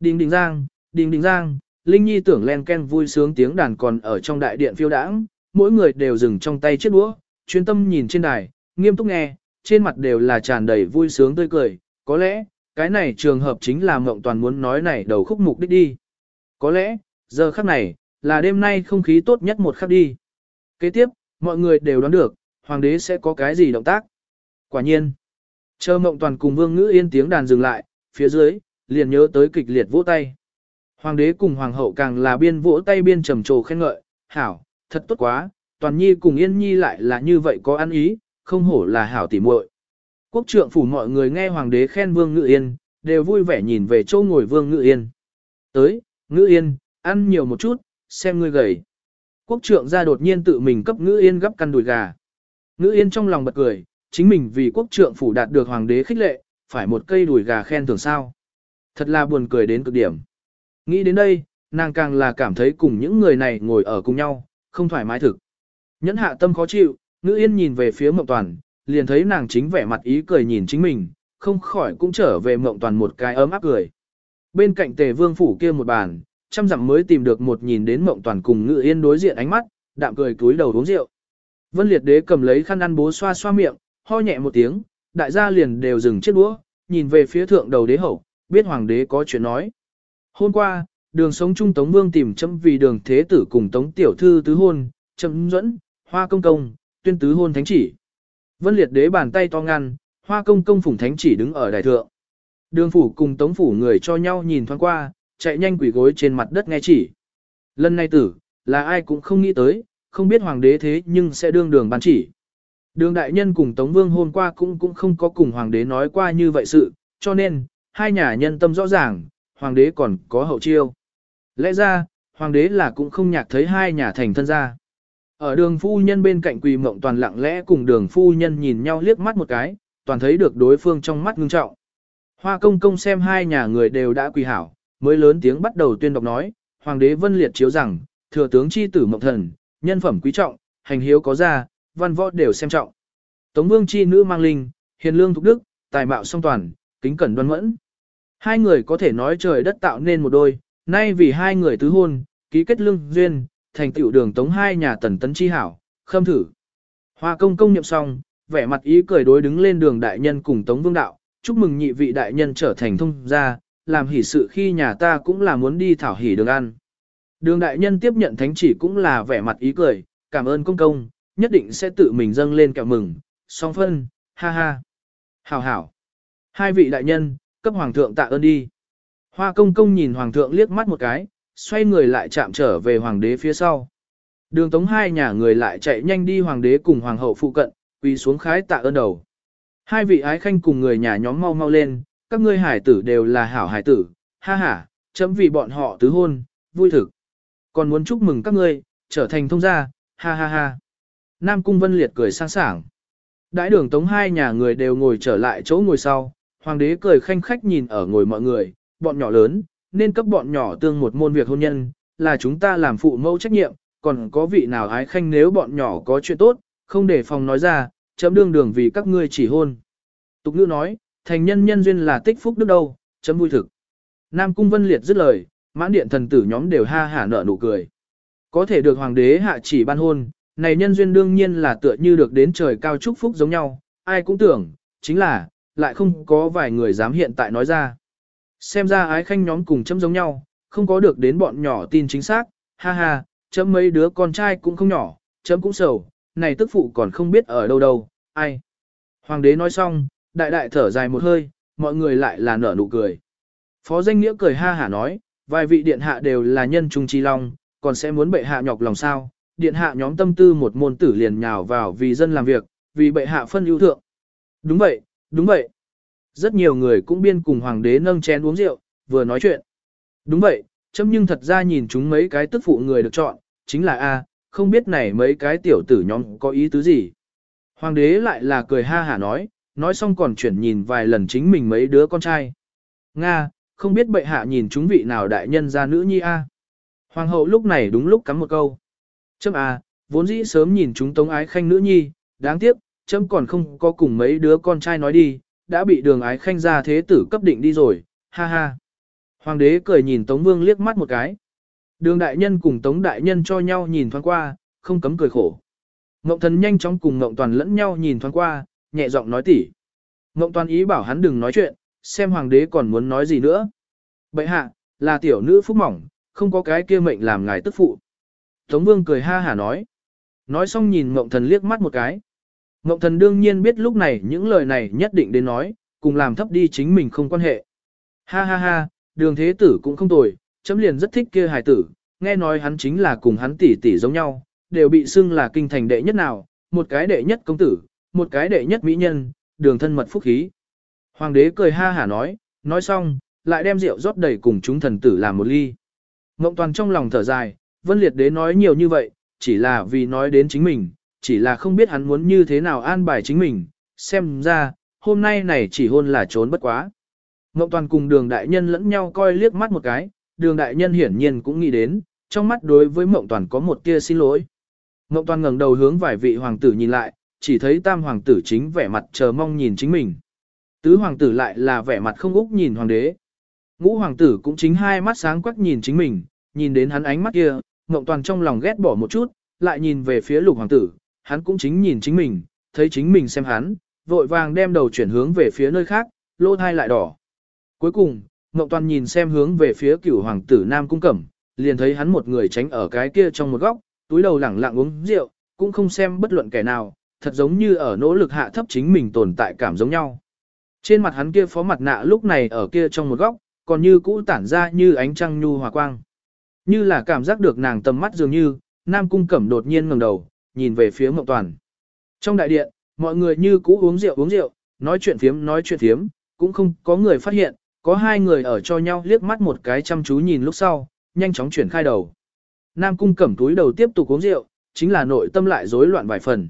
Đình đình giang, đình đình giang, Linh Nhi tưởng len ken vui sướng tiếng đàn còn ở trong đại điện phiêu đãng, mỗi người đều dừng trong tay chiếc đũa, chuyên tâm nhìn trên đài, nghiêm túc nghe, trên mặt đều là tràn đầy vui sướng tươi cười, có lẽ, cái này trường hợp chính là mộng toàn muốn nói này đầu khúc mục đích đi. Có lẽ, giờ khắc này, là đêm nay không khí tốt nhất một khắc đi. Kế tiếp, mọi người đều đoán được, hoàng đế sẽ có cái gì động tác. Quả nhiên, Chờ mộng toàn cùng vương ngữ yên tiếng đàn dừng lại, phía dưới, liền nhớ tới kịch liệt vỗ tay. Hoàng đế cùng hoàng hậu càng là biên vỗ tay biên trầm trồ khen ngợi, hảo, thật tốt quá, toàn nhi cùng yên nhi lại là như vậy có ăn ý, không hổ là hảo tỉ muội. Quốc trượng phủ mọi người nghe hoàng đế khen vương ngữ yên, đều vui vẻ nhìn về châu ngồi vương ngữ yên. Tới, ngữ yên, ăn nhiều một chút, xem ngươi gầy. Quốc trượng ra đột nhiên tự mình cấp ngữ yên gấp căn đùi gà. Ngữ yên trong lòng bật cười, chính mình vì quốc trượng phủ đạt được hoàng đế khích lệ, phải một cây đùi gà khen thưởng sao. Thật là buồn cười đến cực điểm. Nghĩ đến đây, nàng càng là cảm thấy cùng những người này ngồi ở cùng nhau, không thoải mái thực. Nhẫn hạ tâm khó chịu, ngữ yên nhìn về phía mộng toàn, liền thấy nàng chính vẻ mặt ý cười nhìn chính mình, không khỏi cũng trở về mộng toàn một cái ấm áp cười. Bên cạnh tề vương phủ kia một bàn, trăm dặm mới tìm được một nhìn đến mộng toàn cùng ngự yên đối diện ánh mắt, đạm cười túi đầu uống rượu. Vân liệt đế cầm lấy khăn ăn bố xoa xoa miệng, ho nhẹ một tiếng, đại gia liền đều dừng chiếc đũa, nhìn về phía thượng đầu đế hậu, biết hoàng đế có chuyện nói. Hôm qua, đường sống trung Tống Vương tìm chấm vì đường thế tử cùng Tống Tiểu Thư tứ hôn, chấm dẫn, hoa công công, tuyên tứ hôn thánh chỉ. Vân liệt đế bàn tay to ngăn, hoa công công phủng thánh chỉ đứng ở đại thượng. Đường phủ cùng Tống phủ người cho nhau nhìn thoáng qua, chạy nhanh quỷ gối trên mặt đất nghe chỉ. Lần này tử, là ai cũng không nghĩ tới, không biết hoàng đế thế nhưng sẽ đương đường ban chỉ. Đường đại nhân cùng Tống Vương hôm qua cũng cũng không có cùng hoàng đế nói qua như vậy sự, cho nên, hai nhà nhân tâm rõ ràng, hoàng đế còn có hậu chiêu. Lẽ ra, hoàng đế là cũng không nhạc thấy hai nhà thành thân ra. Ở đường phu nhân bên cạnh quỳ mộng toàn lặng lẽ cùng đường phu nhân nhìn nhau liếc mắt một cái, toàn thấy được đối phương trong mắt ngưng trọng. Hoa công công xem hai nhà người đều đã quỳ hảo, mới lớn tiếng bắt đầu tuyên đọc nói, hoàng đế vân liệt chiếu rằng, thừa tướng chi tử mộng thần, nhân phẩm quý trọng, hành hiếu có ra, văn võ đều xem trọng. Tống vương chi nữ mang linh, hiền lương thục đức, tài mạo song toàn, kính cẩn đoan mẫn. Hai người có thể nói trời đất tạo nên một đôi, nay vì hai người tứ hôn, ký kết lương duyên, thành tựu đường tống hai nhà tần tấn chi hảo, khâm thử. Hoa công công nhậm xong, vẻ mặt ý cười đối đứng lên đường đại nhân cùng tống vương đạo, chúc mừng nhị vị đại nhân trở thành thông gia, làm hỷ sự khi nhà ta cũng là muốn đi thảo hỷ đường ăn. Đường đại nhân tiếp nhận thánh chỉ cũng là vẻ mặt ý cười, cảm ơn công công, nhất định sẽ tự mình dâng lên kẹo mừng, song phân, ha ha. Hảo hảo. Hai vị đại nhân, cấp hoàng thượng tạ ơn đi. Hoa công công nhìn hoàng thượng liếc mắt một cái, xoay người lại chạm trở về hoàng đế phía sau. Đường tống hai nhà người lại chạy nhanh đi hoàng đế cùng hoàng hậu phụ cận, quỳ xuống khái tạ ơn đầu. Hai vị ái khanh cùng người nhà nhóm mau mau lên, các ngươi hải tử đều là hảo hải tử, ha ha, chấm vì bọn họ tứ hôn, vui thực. Còn muốn chúc mừng các ngươi, trở thành thông gia, ha ha ha. Nam Cung Vân Liệt cười sang sảng. Đãi đường tống hai nhà người đều ngồi trở lại chỗ ngồi sau, hoàng đế cười khanh khách nhìn ở ngồi mọi người, bọn nhỏ lớn, nên cấp bọn nhỏ tương một môn việc hôn nhân, là chúng ta làm phụ mẫu trách nhiệm, còn có vị nào ái khanh nếu bọn nhỏ có chuyện tốt, không để phòng nói ra, chấm đương đường vì các ngươi chỉ hôn. Tục ngữ nói, thành nhân nhân duyên là tích phúc đức đâu, chấm vui thực. Nam Cung Vân Liệt dứt lời, mãn điện thần tử nhóm đều ha hả nở nụ cười. Có thể được hoàng đế hạ chỉ ban hôn, này nhân duyên đương nhiên là tựa như được đến trời cao chúc phúc giống nhau, ai cũng tưởng, chính là, lại không có vài người dám hiện tại nói ra. Xem ra ái khanh nhóm cùng chấm giống nhau, không có được đến bọn nhỏ tin chính xác, ha ha, chấm mấy đứa con trai cũng không nhỏ, chấm cũng sầu, này tức phụ còn không biết ở đâu đâu, ai. Hoàng đế nói xong, đại đại thở dài một hơi, mọi người lại là nở nụ cười. Phó danh nghĩa cười ha hả nói, vài vị điện hạ đều là nhân trung chi long, còn sẽ muốn bệ hạ nhọc lòng sao, điện hạ nhóm tâm tư một môn tử liền nhào vào vì dân làm việc, vì bệ hạ phân ưu thượng. Đúng vậy, đúng vậy. Rất nhiều người cũng biên cùng hoàng đế nâng chén uống rượu, vừa nói chuyện. Đúng vậy, chấm nhưng thật ra nhìn chúng mấy cái tức phụ người được chọn, chính là A, không biết này mấy cái tiểu tử nhóm có ý tứ gì. Hoàng đế lại là cười ha hả nói, nói xong còn chuyển nhìn vài lần chính mình mấy đứa con trai. Nga, không biết bệ hạ nhìn chúng vị nào đại nhân ra nữ nhi A. Hoàng hậu lúc này đúng lúc cắm một câu. Chấm à, vốn dĩ sớm nhìn chúng tống ái khanh nữ nhi, đáng tiếc, chấm còn không có cùng mấy đứa con trai nói đi, đã bị đường ái khanh ra thế tử cấp định đi rồi, ha ha. Hoàng đế cười nhìn Tống Vương liếc mắt một cái. Đường đại nhân cùng Tống đại nhân cho nhau nhìn thoáng qua, không cấm cười khổ. Ngộng thần nhanh chóng cùng Ngộng toàn lẫn nhau nhìn thoáng qua, nhẹ giọng nói tỉ. Ngộng toàn ý bảo hắn đừng nói chuyện, xem hoàng đế còn muốn nói gì nữa. Bậy hạ, là tiểu nữ phúc mỏng, không có cái kia mệnh làm ngài tức phụ. Tống Vương cười ha hả nói. Nói xong nhìn Ngộng thần liếc mắt một cái. Ngộng thần đương nhiên biết lúc này những lời này nhất định đến nói, cùng làm thấp đi chính mình không quan hệ. Ha ha ha, đường thế tử cũng không tồi, chấm liền rất thích kia hài tử, nghe nói hắn chính là cùng hắn tỷ tỷ giống nhau, đều bị xưng là kinh thành đệ nhất nào, một cái đệ nhất công tử, một cái đệ nhất mỹ nhân, đường thân mật phúc khí. Hoàng đế cười ha hả nói, nói xong, lại đem rượu rót đầy cùng chúng thần tử làm một ly. Ngộng toàn trong lòng thở dài, vân liệt đế nói nhiều như vậy, chỉ là vì nói đến chính mình, chỉ là không biết hắn muốn như thế nào an bài chính mình, xem ra, hôm nay này chỉ hôn là trốn bất quá. Ngộng toàn cùng đường đại nhân lẫn nhau coi liếc mắt một cái, đường đại nhân hiển nhiên cũng nghĩ đến, trong mắt đối với mộng toàn có một tia xin lỗi. Mộng toàn ngẩng đầu hướng vài vị hoàng tử nhìn lại, chỉ thấy tam hoàng tử chính vẻ mặt chờ mong nhìn chính mình. Tứ hoàng tử lại là vẻ mặt không úc nhìn hoàng đế. Ngũ hoàng tử cũng chính hai mắt sáng quắc nhìn chính mình, nhìn đến hắn ánh mắt kia, Ngộng toàn trong lòng ghét bỏ một chút, lại nhìn về phía lục hoàng tử, hắn cũng chính nhìn chính mình, thấy chính mình xem hắn, vội vàng đem đầu chuyển hướng về phía nơi khác, lô thai lại đỏ. Cuối cùng, Ngộng Toàn nhìn xem hướng về phía cửu hoàng tử Nam Cung Cẩm, liền thấy hắn một người tránh ở cái kia trong một góc, túi đầu lẳng lặng uống rượu, cũng không xem bất luận kẻ nào, thật giống như ở nỗ lực hạ thấp chính mình tồn tại cảm giống nhau. Trên mặt hắn kia phó mặt nạ lúc này ở kia trong một góc, còn như cũ tản ra như ánh trăng nhu hòa quang. Như là cảm giác được nàng tầm mắt dường như, Nam Cung Cẩm đột nhiên ngẩng đầu, nhìn về phía Mộng Toàn. Trong đại điện, mọi người như cũ uống rượu uống rượu, nói chuyện phiếm nói chuyện phiếm, cũng không có người phát hiện, có hai người ở cho nhau liếc mắt một cái chăm chú nhìn lúc sau, nhanh chóng chuyển khai đầu. Nam cung cẩm túi đầu tiếp tục uống rượu, chính là nội tâm lại rối loạn vài phần.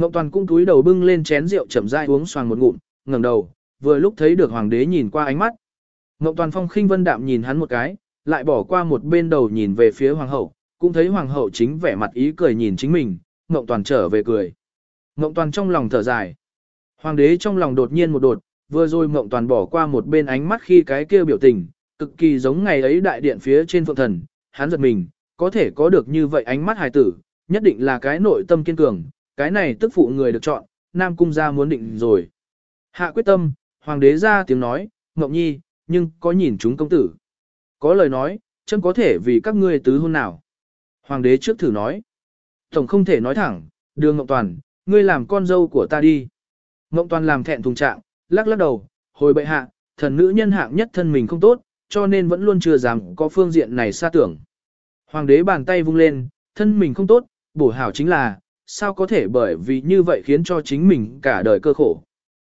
Ngọc Toàn cung túi đầu bưng lên chén rượu chậm rãi uống xoàng một ngụm, ngẩng đầu, vừa lúc thấy được hoàng đế nhìn qua ánh mắt. Ngọc Toàn phong khinh vân đạm nhìn hắn một cái, lại bỏ qua một bên đầu nhìn về phía hoàng hậu, cũng thấy hoàng hậu chính vẻ mặt ý cười nhìn chính mình, Ngọc Toàn trở về cười. Ngộng toàn trong lòng thở dài. Hoàng đế trong lòng đột nhiên một đột, vừa rồi Ngộng toàn bỏ qua một bên ánh mắt khi cái kia biểu tình, cực kỳ giống ngày ấy đại điện phía trên phượng thần, hắn giật mình, có thể có được như vậy ánh mắt hài tử, nhất định là cái nội tâm kiên cường, cái này tức phụ người được chọn, Nam Cung gia muốn định rồi. Hạ quyết tâm, Hoàng đế ra tiếng nói, ngọc Nhi, nhưng có nhìn chúng công tử. Có lời nói, chân có thể vì các ngươi tứ hôn nào. Hoàng đế trước thử nói. Tổng không thể nói thẳng, đường ngọc Toàn, ngươi làm con dâu của ta đi. ngọc Toàn làm thẹn thùng trạng, lắc lắc đầu, hồi bệ hạ, thần nữ nhân hạng nhất thân mình không tốt, cho nên vẫn luôn chưa dám có phương diện này xa tưởng. Hoàng đế bàn tay vung lên, thân mình không tốt, bổ hảo chính là, sao có thể bởi vì như vậy khiến cho chính mình cả đời cơ khổ.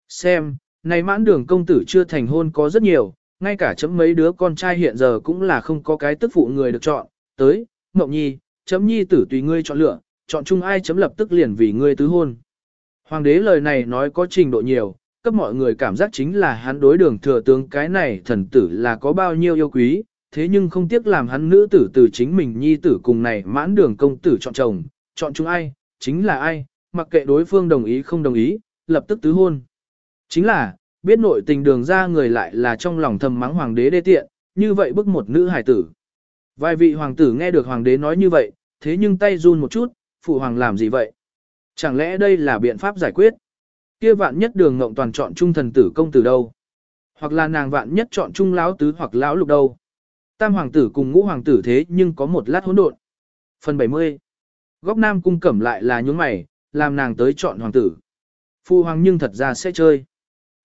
Xem, này mãn đường công tử chưa thành hôn có rất nhiều, ngay cả chấm mấy đứa con trai hiện giờ cũng là không có cái tức phụ người được chọn, tới, Mộng Nhi, chấm nhi tử tùy ngươi chọn lựa, chọn chung ai chấm lập tức liền vì ngươi tứ hôn. Hoàng đế lời này nói có trình độ nhiều, cấp mọi người cảm giác chính là hắn đối đường thừa tướng cái này thần tử là có bao nhiêu yêu quý, thế nhưng không tiếc làm hắn nữ tử từ chính mình nhi tử cùng này mãn đường công tử chọn chồng, chọn chung ai, chính là ai, mặc kệ đối phương đồng ý không đồng ý, lập tức tứ hôn. Chính là, biết nội tình đường ra người lại là trong lòng thầm mắng hoàng đế đê tiện, như vậy bức một nữ hài tử. Vài vị hoàng tử nghe được hoàng đế nói như vậy, thế nhưng tay run một chút, phụ hoàng làm gì vậy? Chẳng lẽ đây là biện pháp giải quyết? Kia vạn nhất đường ngộng toàn chọn trung thần tử công tử đâu? Hoặc là nàng vạn nhất chọn trung lão tứ hoặc lão lục đâu? Tam hoàng tử cùng ngũ hoàng tử thế nhưng có một lát hỗn độn. Phần 70 Góc nam cung cẩm lại là nhún mày, làm nàng tới chọn hoàng tử. Phụ hoàng nhưng thật ra sẽ chơi.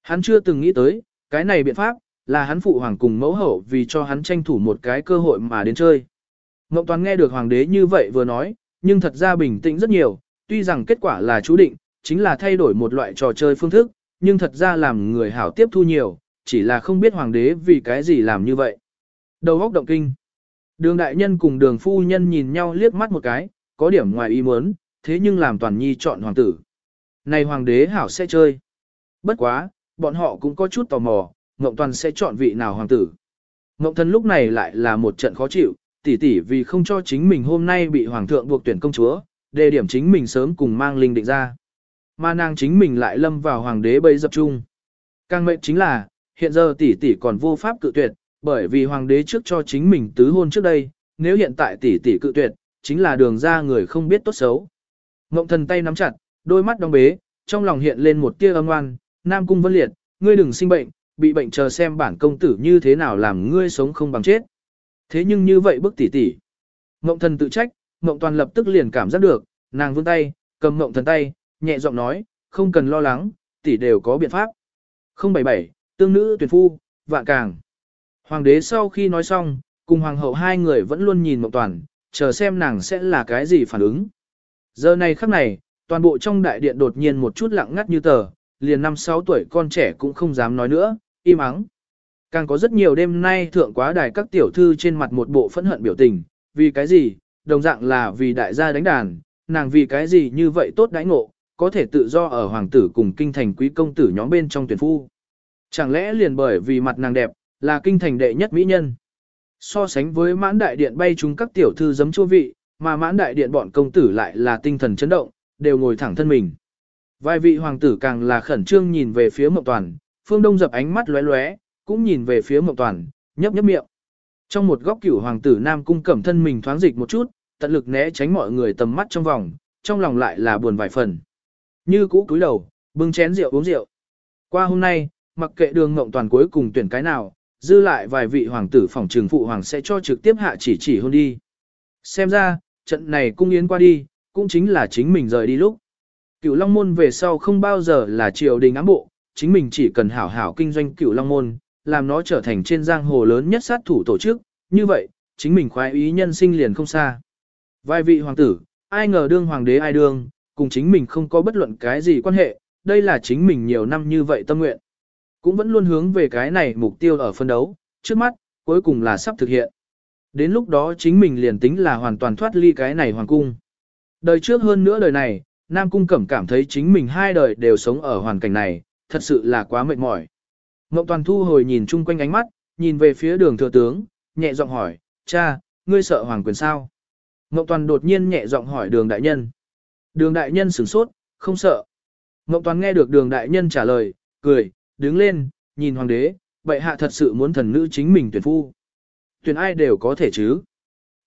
Hắn chưa từng nghĩ tới, cái này biện pháp, là hắn phụ hoàng cùng mẫu hậu vì cho hắn tranh thủ một cái cơ hội mà đến chơi. Ngộng Toàn nghe được hoàng đế như vậy vừa nói, nhưng thật ra bình tĩnh rất nhiều, tuy rằng kết quả là chú định, chính là thay đổi một loại trò chơi phương thức, nhưng thật ra làm người hảo tiếp thu nhiều, chỉ là không biết hoàng đế vì cái gì làm như vậy. Đầu góc động kinh. Đường đại nhân cùng đường phu nhân nhìn nhau liếc mắt một cái, có điểm ngoài ý muốn, thế nhưng làm toàn nhi chọn hoàng tử. Này hoàng đế hảo sẽ chơi. Bất quá, bọn họ cũng có chút tò mò, Ngộng Toàn sẽ chọn vị nào hoàng tử. Ngộng Thần lúc này lại là một trận khó chịu, tỷ tỷ vì không cho chính mình hôm nay bị hoàng thượng buộc tuyển công chúa, đề điểm chính mình sớm cùng mang linh định ra. Mà nàng chính mình lại lâm vào hoàng đế bây dập chung. Càng mệnh chính là, hiện giờ tỷ tỷ còn vô pháp cự tuyệt, bởi vì hoàng đế trước cho chính mình tứ hôn trước đây, nếu hiện tại tỷ tỷ cự tuyệt, chính là đường ra người không biết tốt xấu. Ngộng thần tay nắm chặt, đôi mắt đóng bế, trong lòng hiện lên một tia âm oan, Nam Cung Vân Liệt, ngươi đừng sinh bệnh, bị bệnh chờ xem bản công tử như thế nào làm ngươi sống không bằng chết. Thế nhưng như vậy bức tỉ tỉ. Ngộng thần tự trách, Ngộng toàn lập tức liền cảm giác được, nàng vươn tay, cầm Ngộng thần tay, nhẹ giọng nói, không cần lo lắng, tỷ đều có biện pháp. 077, tương nữ tuyển phu, vạn càng. Hoàng đế sau khi nói xong, cùng hoàng hậu hai người vẫn luôn nhìn Ngộng toàn, chờ xem nàng sẽ là cái gì phản ứng. Giờ này khắc này, toàn bộ trong đại điện đột nhiên một chút lặng ngắt như tờ, liền năm sáu tuổi con trẻ cũng không dám nói nữa, im ắng. Càng có rất nhiều đêm nay thượng quá đài các tiểu thư trên mặt một bộ phẫn hận biểu tình, vì cái gì, đồng dạng là vì đại gia đánh đàn, nàng vì cái gì như vậy tốt đãi ngộ, có thể tự do ở hoàng tử cùng kinh thành quý công tử nhóm bên trong tuyển phu. Chẳng lẽ liền bởi vì mặt nàng đẹp, là kinh thành đệ nhất mỹ nhân. So sánh với mãn đại điện bay chúng các tiểu thư giấm chua vị, mà mãn đại điện bọn công tử lại là tinh thần chấn động, đều ngồi thẳng thân mình. Vài vị hoàng tử càng là khẩn trương nhìn về phía Mộng Toàn, Phương Đông dập ánh mắt lóe lóe, cũng nhìn về phía Mộng Toàn, nhấp nhấp miệng. Trong một góc cửu hoàng tử Nam cung cẩm thân mình thoáng dịch một chút, tận lực né tránh mọi người tầm mắt trong vòng, trong lòng lại là buồn vài phần. Như cũ cúi đầu, bưng chén rượu uống rượu. Qua hôm nay, mặc kệ đường Mộng Toàn cuối cùng tuyển cái nào, dư lại vài vị hoàng tử phòng trường phụ hoàng sẽ cho trực tiếp hạ chỉ chỉ hôn đi. Xem ra, trận này cung yến qua đi, cũng chính là chính mình rời đi lúc. Cửu Long Môn về sau không bao giờ là triều đình ám bộ, chính mình chỉ cần hảo hảo kinh doanh Cửu Long Môn, làm nó trở thành trên giang hồ lớn nhất sát thủ tổ chức, như vậy, chính mình khoái ý nhân sinh liền không xa. Vài vị hoàng tử, ai ngờ đương hoàng đế ai đương, cùng chính mình không có bất luận cái gì quan hệ, đây là chính mình nhiều năm như vậy tâm nguyện. Cũng vẫn luôn hướng về cái này mục tiêu ở phân đấu, trước mắt, cuối cùng là sắp thực hiện. Đến lúc đó chính mình liền tính là hoàn toàn thoát ly cái này hoàng cung. Đời trước hơn nữa đời này, Nam Cung Cẩm cảm thấy chính mình hai đời đều sống ở hoàn cảnh này, thật sự là quá mệt mỏi. ngọc Toàn thu hồi nhìn chung quanh ánh mắt, nhìn về phía đường thừa tướng, nhẹ giọng hỏi, cha, ngươi sợ hoàng quyền sao? ngọc Toàn đột nhiên nhẹ giọng hỏi đường đại nhân. Đường đại nhân sửng sốt, không sợ. ngọc Toàn nghe được đường đại nhân trả lời, cười, đứng lên, nhìn hoàng đế, bệ hạ thật sự muốn thần nữ chính mình tuyển phu. Tuyển ai đều có thể chứ.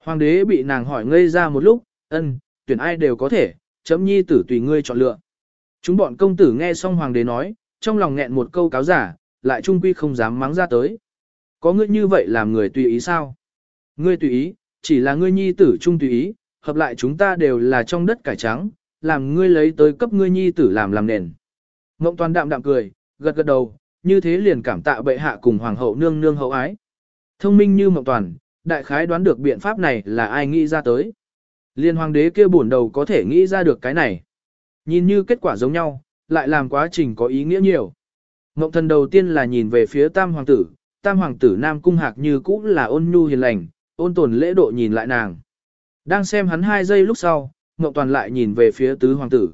Hoàng đế bị nàng hỏi ngây ra một lúc, ân, tuyển ai đều có thể, chấm nhi tử tùy ngươi chọn lựa. Chúng bọn công tử nghe xong hoàng đế nói, trong lòng nghẹn một câu cáo giả, lại trung quy không dám mắng ra tới. Có ngươi như vậy làm người tùy ý sao? Ngươi tùy ý, chỉ là ngươi nhi tử trung tùy ý, hợp lại chúng ta đều là trong đất cải trắng, làm ngươi lấy tới cấp ngươi nhi tử làm làm nền. Ngộng toàn đạm đạm cười, gật gật đầu, như thế liền cảm tạ bệ hạ cùng hoàng hậu nương nương hậu ái. Thông minh như mộng toàn, đại khái đoán được biện pháp này là ai nghĩ ra tới. Liên hoàng đế kia buồn đầu có thể nghĩ ra được cái này. Nhìn như kết quả giống nhau, lại làm quá trình có ý nghĩa nhiều. Mộng thần đầu tiên là nhìn về phía tam hoàng tử, tam hoàng tử nam cung hạc như cũ là ôn nhu hiền lành, ôn tồn lễ độ nhìn lại nàng. Đang xem hắn hai giây lúc sau, mộng toàn lại nhìn về phía tứ hoàng tử.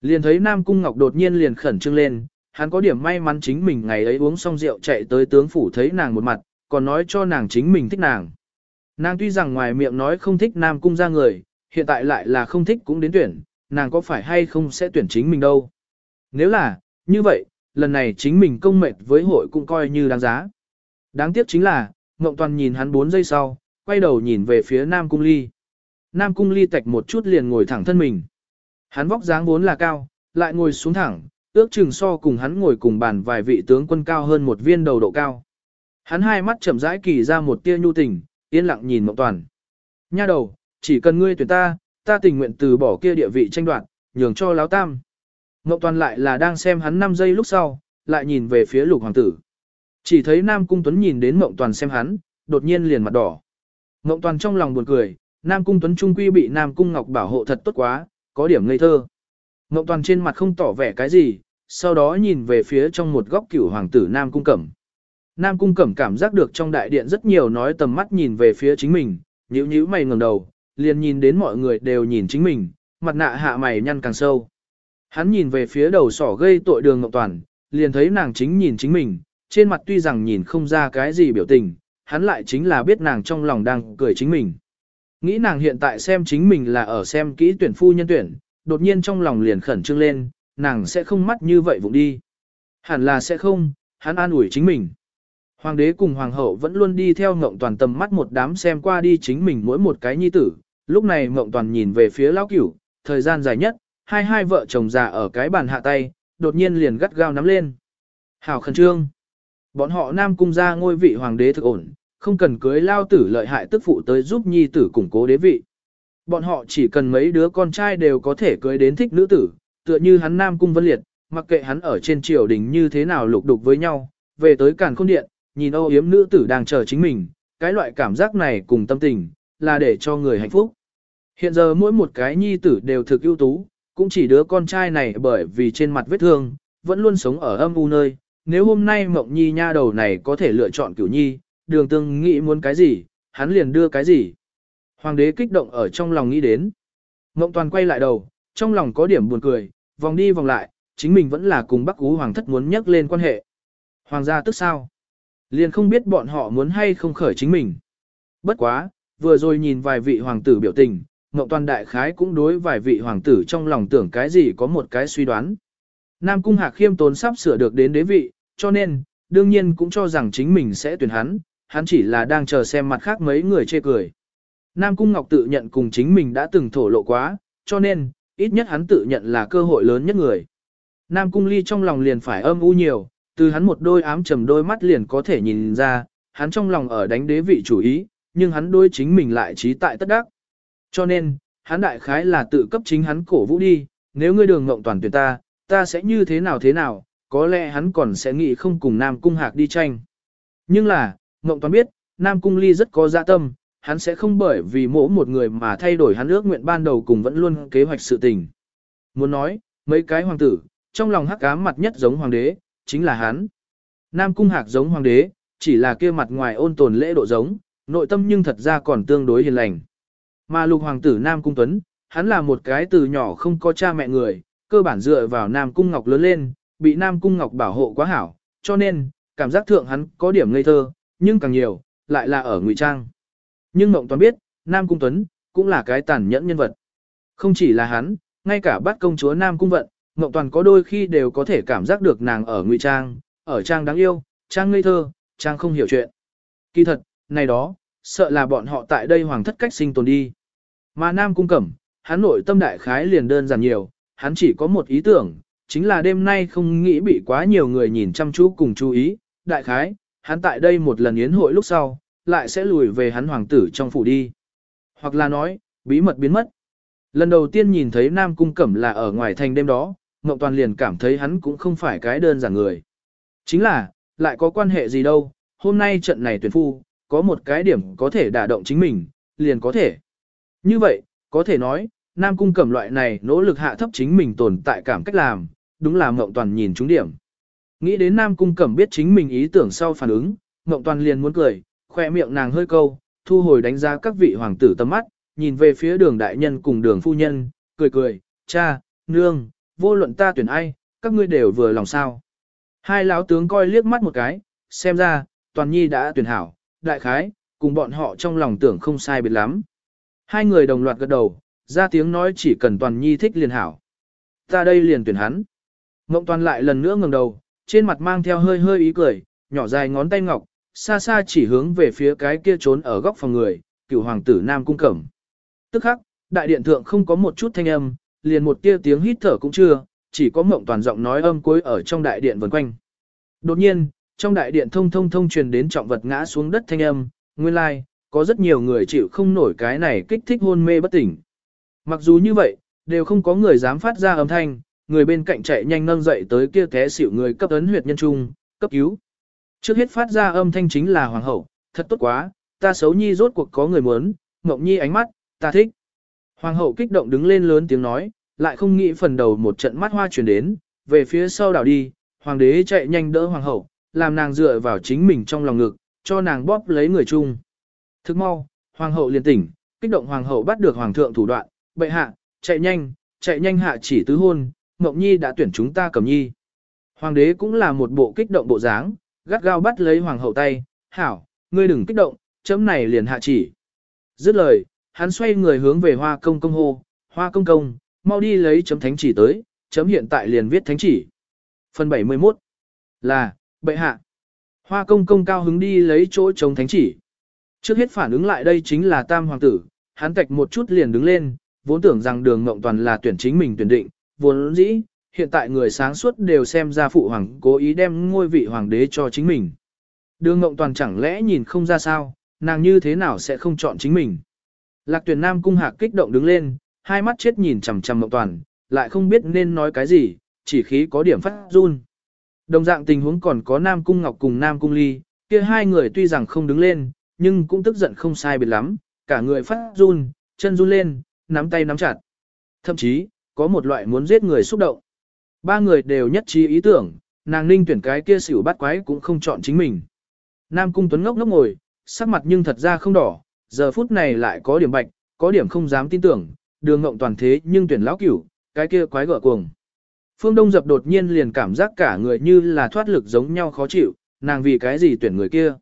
Liền thấy nam cung ngọc đột nhiên liền khẩn trương lên, hắn có điểm may mắn chính mình ngày ấy uống xong rượu chạy tới tướng phủ thấy nàng một mặt, còn nói cho nàng chính mình thích nàng. Nàng tuy rằng ngoài miệng nói không thích nam cung ra người, hiện tại lại là không thích cũng đến tuyển, nàng có phải hay không sẽ tuyển chính mình đâu. Nếu là, như vậy, lần này chính mình công mệt với hội cũng coi như đáng giá. Đáng tiếc chính là, Ngộng Toàn nhìn hắn 4 giây sau, quay đầu nhìn về phía Nam Cung Ly. Nam Cung Ly tạch một chút liền ngồi thẳng thân mình. Hắn vóc dáng vốn là cao, lại ngồi xuống thẳng, ước chừng so cùng hắn ngồi cùng bàn vài vị tướng quân cao hơn một viên đầu độ cao. Hắn hai mắt chậm rãi kỳ ra một tia nhu tình, yên lặng nhìn Mộng Toàn. Nha đầu, chỉ cần ngươi tuyển ta, ta tình nguyện từ bỏ kia địa vị tranh đoạt, nhường cho Láo Tam. Mộng Toàn lại là đang xem hắn 5 giây lúc sau, lại nhìn về phía lục hoàng tử. Chỉ thấy Nam Cung Tuấn nhìn đến Mộng Toàn xem hắn, đột nhiên liền mặt đỏ. Mộng Toàn trong lòng buồn cười, Nam Cung Tuấn Trung Quy bị Nam Cung Ngọc bảo hộ thật tốt quá, có điểm ngây thơ. Ngộng Toàn trên mặt không tỏ vẻ cái gì, sau đó nhìn về phía trong một góc cửu hoàng tử Nam Cung Cẩm. Nam Cung Cẩm cảm giác được trong đại điện rất nhiều nói tầm mắt nhìn về phía chính mình, nhíu nhíu mày ngẩng đầu, liền nhìn đến mọi người đều nhìn chính mình, mặt nạ hạ mày nhăn càng sâu. Hắn nhìn về phía đầu sỏ gây tội đường Ngọc Toàn, liền thấy nàng chính nhìn chính mình, trên mặt tuy rằng nhìn không ra cái gì biểu tình, hắn lại chính là biết nàng trong lòng đang cười chính mình. Nghĩ nàng hiện tại xem chính mình là ở xem kỹ tuyển phu nhân tuyển, đột nhiên trong lòng liền khẩn trương lên, nàng sẽ không mắt như vậy vụng đi. Hẳn là sẽ không, hắn an ủi chính mình. Hoàng đế cùng hoàng hậu vẫn luôn đi theo ngộng toàn tầm mắt một đám xem qua đi chính mình mỗi một cái nhi tử. Lúc này ngộng toàn nhìn về phía lão cửu, thời gian dài nhất, hai hai vợ chồng già ở cái bàn hạ tay, đột nhiên liền gắt gao nắm lên. Hảo khẩn trương. Bọn họ nam cung ra ngôi vị hoàng đế thực ổn, không cần cưới lao tử lợi hại tức phụ tới giúp nhi tử củng cố đế vị. Bọn họ chỉ cần mấy đứa con trai đều có thể cưới đến thích nữ tử, tựa như hắn nam cung vân liệt, mặc kệ hắn ở trên triều đình như thế nào lục đục với nhau, về tới càn khôn điện, nhìn âu yếm nữ tử đang chờ chính mình, cái loại cảm giác này cùng tâm tình, là để cho người hạnh phúc. Hiện giờ mỗi một cái nhi tử đều thực ưu tú, cũng chỉ đứa con trai này bởi vì trên mặt vết thương, vẫn luôn sống ở âm u nơi. Nếu hôm nay mộng nhi nha đầu này có thể lựa chọn cửu nhi, đường tương nghĩ muốn cái gì, hắn liền đưa cái gì. Hoàng đế kích động ở trong lòng nghĩ đến. Ngộng toàn quay lại đầu, trong lòng có điểm buồn cười, vòng đi vòng lại, chính mình vẫn là cùng Bắc Ú Hoàng thất muốn nhắc lên quan hệ. Hoàng gia tức sao? Liền không biết bọn họ muốn hay không khởi chính mình. Bất quá, vừa rồi nhìn vài vị hoàng tử biểu tình, Ngộng Toàn Đại Khái cũng đối vài vị hoàng tử trong lòng tưởng cái gì có một cái suy đoán. Nam Cung Hạc khiêm tốn sắp sửa được đến đế vị, cho nên, đương nhiên cũng cho rằng chính mình sẽ tuyển hắn, hắn chỉ là đang chờ xem mặt khác mấy người chê cười. Nam Cung Ngọc tự nhận cùng chính mình đã từng thổ lộ quá, cho nên, ít nhất hắn tự nhận là cơ hội lớn nhất người. Nam Cung Ly trong lòng liền phải âm u nhiều, từ hắn một đôi ám trầm đôi mắt liền có thể nhìn ra, hắn trong lòng ở đánh đế vị chủ ý, nhưng hắn đôi chính mình lại trí tại tất đắc. Cho nên, hắn đại khái là tự cấp chính hắn cổ vũ đi, nếu ngươi đường ngộng toàn tuyệt ta, ta sẽ như thế nào thế nào, có lẽ hắn còn sẽ nghĩ không cùng Nam Cung Hạc đi tranh. Nhưng là, ngộng toàn biết, Nam Cung Ly rất có dạ tâm, hắn sẽ không bởi vì mỗi một người mà thay đổi hắn ước nguyện ban đầu cùng vẫn luôn kế hoạch sự tình. Muốn nói, mấy cái hoàng tử, trong lòng hắc ám mặt nhất giống hoàng đế, chính là hắn. Nam Cung Hạc giống hoàng đế, chỉ là kia mặt ngoài ôn tồn lễ độ giống, nội tâm nhưng thật ra còn tương đối hiền lành. Mà lục hoàng tử Nam Cung Tuấn, hắn là một cái từ nhỏ không có cha mẹ người, cơ bản dựa vào Nam Cung Ngọc lớn lên, bị Nam Cung Ngọc bảo hộ quá hảo, cho nên, cảm giác thượng hắn có điểm ngây thơ, nhưng càng nhiều, lại là ở ngụy trang. Nhưng Mộng Toàn biết, Nam Cung Tuấn, cũng là cái tàn nhẫn nhân vật. Không chỉ là hắn, ngay cả bắt công chúa Nam Cung Vận, Ngộng Toàn có đôi khi đều có thể cảm giác được nàng ở ngụy trang, ở trang đáng yêu, trang ngây thơ, trang không hiểu chuyện. Kỳ thật, này đó, sợ là bọn họ tại đây hoàng thất cách sinh tồn đi. Mà Nam Cung Cẩm, hắn nội tâm đại khái liền đơn giản nhiều, hắn chỉ có một ý tưởng, chính là đêm nay không nghĩ bị quá nhiều người nhìn chăm chú cùng chú ý, đại khái, hắn tại đây một lần yến hội lúc sau, lại sẽ lùi về hắn hoàng tử trong phủ đi. Hoặc là nói, bí mật biến mất. Lần đầu tiên nhìn thấy Nam Cung Cẩm là ở ngoài thành đêm đó, Ngọc Toàn liền cảm thấy hắn cũng không phải cái đơn giản người. Chính là, lại có quan hệ gì đâu, hôm nay trận này tuyển phu, có một cái điểm có thể đả động chính mình, liền có thể. Như vậy, có thể nói, Nam Cung Cẩm loại này nỗ lực hạ thấp chính mình tồn tại cảm cách làm, đúng là ngọc Toàn nhìn trúng điểm. Nghĩ đến Nam Cung Cẩm biết chính mình ý tưởng sau phản ứng, ngọc Toàn liền muốn cười, khoe miệng nàng hơi câu, thu hồi đánh giá các vị hoàng tử tầm mắt, nhìn về phía đường đại nhân cùng đường phu nhân, cười cười, cha, nương, vô luận ta tuyển ai, các ngươi đều vừa lòng sao. Hai lão tướng coi liếc mắt một cái, xem ra, toàn nhi đã tuyển hảo, đại khái, cùng bọn họ trong lòng tưởng không sai biệt lắm. Hai người đồng loạt gật đầu, ra tiếng nói chỉ cần toàn nhi thích liền hảo. Ta đây liền tuyển hắn. Mộng toàn lại lần nữa ngẩng đầu, trên mặt mang theo hơi hơi ý cười, nhỏ dài ngón tay ngọc, xa xa chỉ hướng về phía cái kia trốn ở góc phòng người, cựu hoàng tử Nam Cung Cẩm. Tức khắc, đại điện thượng không có một chút thanh âm, liền một tia tiếng hít thở cũng chưa, chỉ có mộng toàn giọng nói âm cuối ở trong đại điện vần quanh. Đột nhiên, trong đại điện thông thông thông truyền đến trọng vật ngã xuống đất thanh âm, nguyên lai, like, có rất nhiều người chịu không nổi cái này kích thích hôn mê bất tỉnh. Mặc dù như vậy, đều không có người dám phát ra âm thanh, người bên cạnh chạy nhanh nâng dậy tới kia té xỉu người cấp ấn huyệt nhân trung, cấp cứu. Trước hết phát ra âm thanh chính là hoàng hậu, thật tốt quá, ta xấu nhi rốt cuộc có người muốn, mộng nhi ánh mắt, ta thích. Hoàng hậu kích động đứng lên lớn tiếng nói, lại không nghĩ phần đầu một trận mắt hoa truyền đến, về phía sau đảo đi, hoàng đế chạy nhanh đỡ hoàng hậu, làm nàng dựa vào chính mình trong lòng ngực, cho nàng bóp lấy người chung. Thức mau, hoàng hậu liền tỉnh, kích động hoàng hậu bắt được hoàng thượng thủ đoạn, bệ hạ, chạy nhanh, chạy nhanh hạ chỉ tứ hôn, Mộng Nhi đã tuyển chúng ta cầm nhi. Hoàng đế cũng là một bộ kích động bộ dáng, gắt gao bắt lấy hoàng hậu tay, hảo, ngươi đừng kích động, chấm này liền hạ chỉ. Dứt lời, hắn xoay người hướng về hoa công công hô, hoa công công, mau đi lấy chấm thánh chỉ tới, chấm hiện tại liền viết thánh chỉ. Phần 71 là, bệ hạ. Hoa công công cao hứng đi lấy chỗ chống thánh chỉ. Trước hết phản ứng lại đây chính là tam hoàng tử, hắn tạch một chút liền đứng lên, vốn tưởng rằng đường mộng toàn là tuyển chính mình tuyển định, vốn dĩ, hiện tại người sáng suốt đều xem ra phụ hoàng cố ý đem ngôi vị hoàng đế cho chính mình. Đường ngộng toàn chẳng lẽ nhìn không ra sao, nàng như thế nào sẽ không chọn chính mình. Lạc tuyển nam cung hạc kích động đứng lên, hai mắt chết nhìn chằm chằm ngộng toàn, lại không biết nên nói cái gì, chỉ khí có điểm phát run. Đồng dạng tình huống còn có nam cung ngọc cùng nam cung ly, kia hai người tuy rằng không đứng lên, nhưng cũng tức giận không sai biệt lắm, cả người phát run, chân run lên, nắm tay nắm chặt. Thậm chí, có một loại muốn giết người xúc động. Ba người đều nhất trí ý tưởng, nàng ninh tuyển cái kia xỉu bắt quái cũng không chọn chính mình. Nam cung tuấn ngốc ngốc ngồi, sắc mặt nhưng thật ra không đỏ, giờ phút này lại có điểm bạch, có điểm không dám tin tưởng, đường ngộng toàn thế nhưng tuyển lão cửu, cái kia quái gở cuồng. Phương Đông dập đột nhiên liền cảm giác cả người như là thoát lực giống nhau khó chịu, nàng vì cái gì tuyển người kia.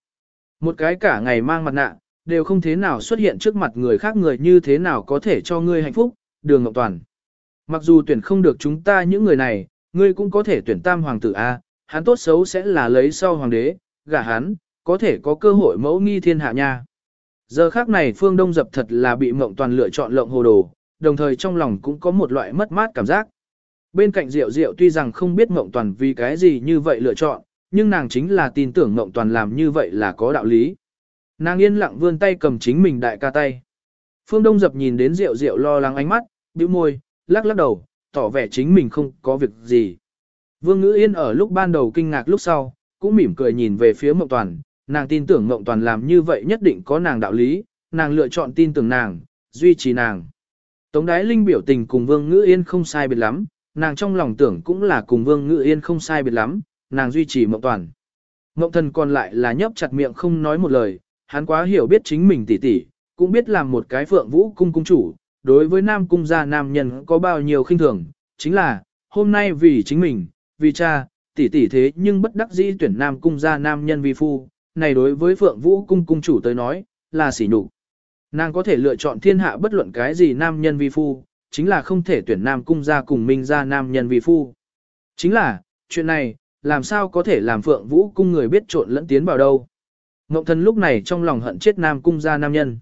Một cái cả ngày mang mặt nạ, đều không thế nào xuất hiện trước mặt người khác người như thế nào có thể cho ngươi hạnh phúc, đường ngọc toàn. Mặc dù tuyển không được chúng ta những người này, ngươi cũng có thể tuyển tam hoàng tử A, hắn tốt xấu sẽ là lấy sau hoàng đế, gả hắn, có thể có cơ hội mẫu nghi thiên hạ nha. Giờ khác này phương đông dập thật là bị mộng toàn lựa chọn lộng hồ đồ, đồng thời trong lòng cũng có một loại mất mát cảm giác. Bên cạnh Diệu Diệu tuy rằng không biết Mộng Toàn vì cái gì như vậy lựa chọn, nhưng nàng chính là tin tưởng Mộng Toàn làm như vậy là có đạo lý. Nàng yên lặng vươn tay cầm chính mình đại ca tay. Phương Đông Dập nhìn đến Diệu Diệu lo lắng ánh mắt, bĩu môi, lắc lắc đầu, tỏ vẻ chính mình không có việc gì. Vương Ngữ Yên ở lúc ban đầu kinh ngạc lúc sau, cũng mỉm cười nhìn về phía Mộng Toàn, nàng tin tưởng Mộng Toàn làm như vậy nhất định có nàng đạo lý, nàng lựa chọn tin tưởng nàng, duy trì nàng. Tống Đái Linh biểu tình cùng Vương Ngữ Yên không sai biệt lắm, nàng trong lòng tưởng cũng là cùng Vương Ngữ Yên không sai biệt lắm, nàng duy trì Mộng Toàn. Mộng Thần còn lại là nhấp chặt miệng không nói một lời, hắn quá hiểu biết chính mình tỉ tỉ, cũng biết làm một cái phượng vũ cung cung chủ, đối với nam cung gia nam nhân có bao nhiêu khinh thường, chính là, hôm nay vì chính mình, vì cha, tỷ tỷ thế nhưng bất đắc dĩ tuyển nam cung gia nam nhân vi phu, này đối với phượng vũ cung cung chủ tới nói, là sỉ nhục. Nàng có thể lựa chọn thiên hạ bất luận cái gì nam nhân vi phu, chính là không thể tuyển nam cung gia cùng minh gia nam nhân vi phu. Chính là, chuyện này, làm sao có thể làm phượng vũ cung người biết trộn lẫn tiến vào đâu. Ngộng thần lúc này trong lòng hận chết nam cung gia nam nhân.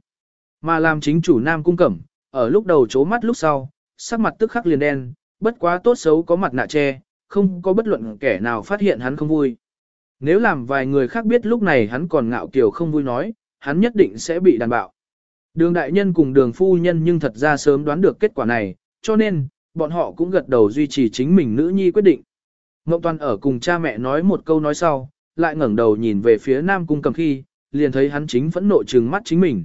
Mà làm chính chủ nam cung cẩm, ở lúc đầu chố mắt lúc sau, sắc mặt tức khắc liền đen, bất quá tốt xấu có mặt nạ che, không có bất luận kẻ nào phát hiện hắn không vui. Nếu làm vài người khác biết lúc này hắn còn ngạo kiều không vui nói, hắn nhất định sẽ bị đàn bạo. Đường đại nhân cùng đường phu nhân nhưng thật ra sớm đoán được kết quả này, cho nên, bọn họ cũng gật đầu duy trì chính mình nữ nhi quyết định. Ngộng toàn ở cùng cha mẹ nói một câu nói sau, lại ngẩng đầu nhìn về phía nam cung cầm khi, liền thấy hắn chính phẫn nộ trừng mắt chính mình.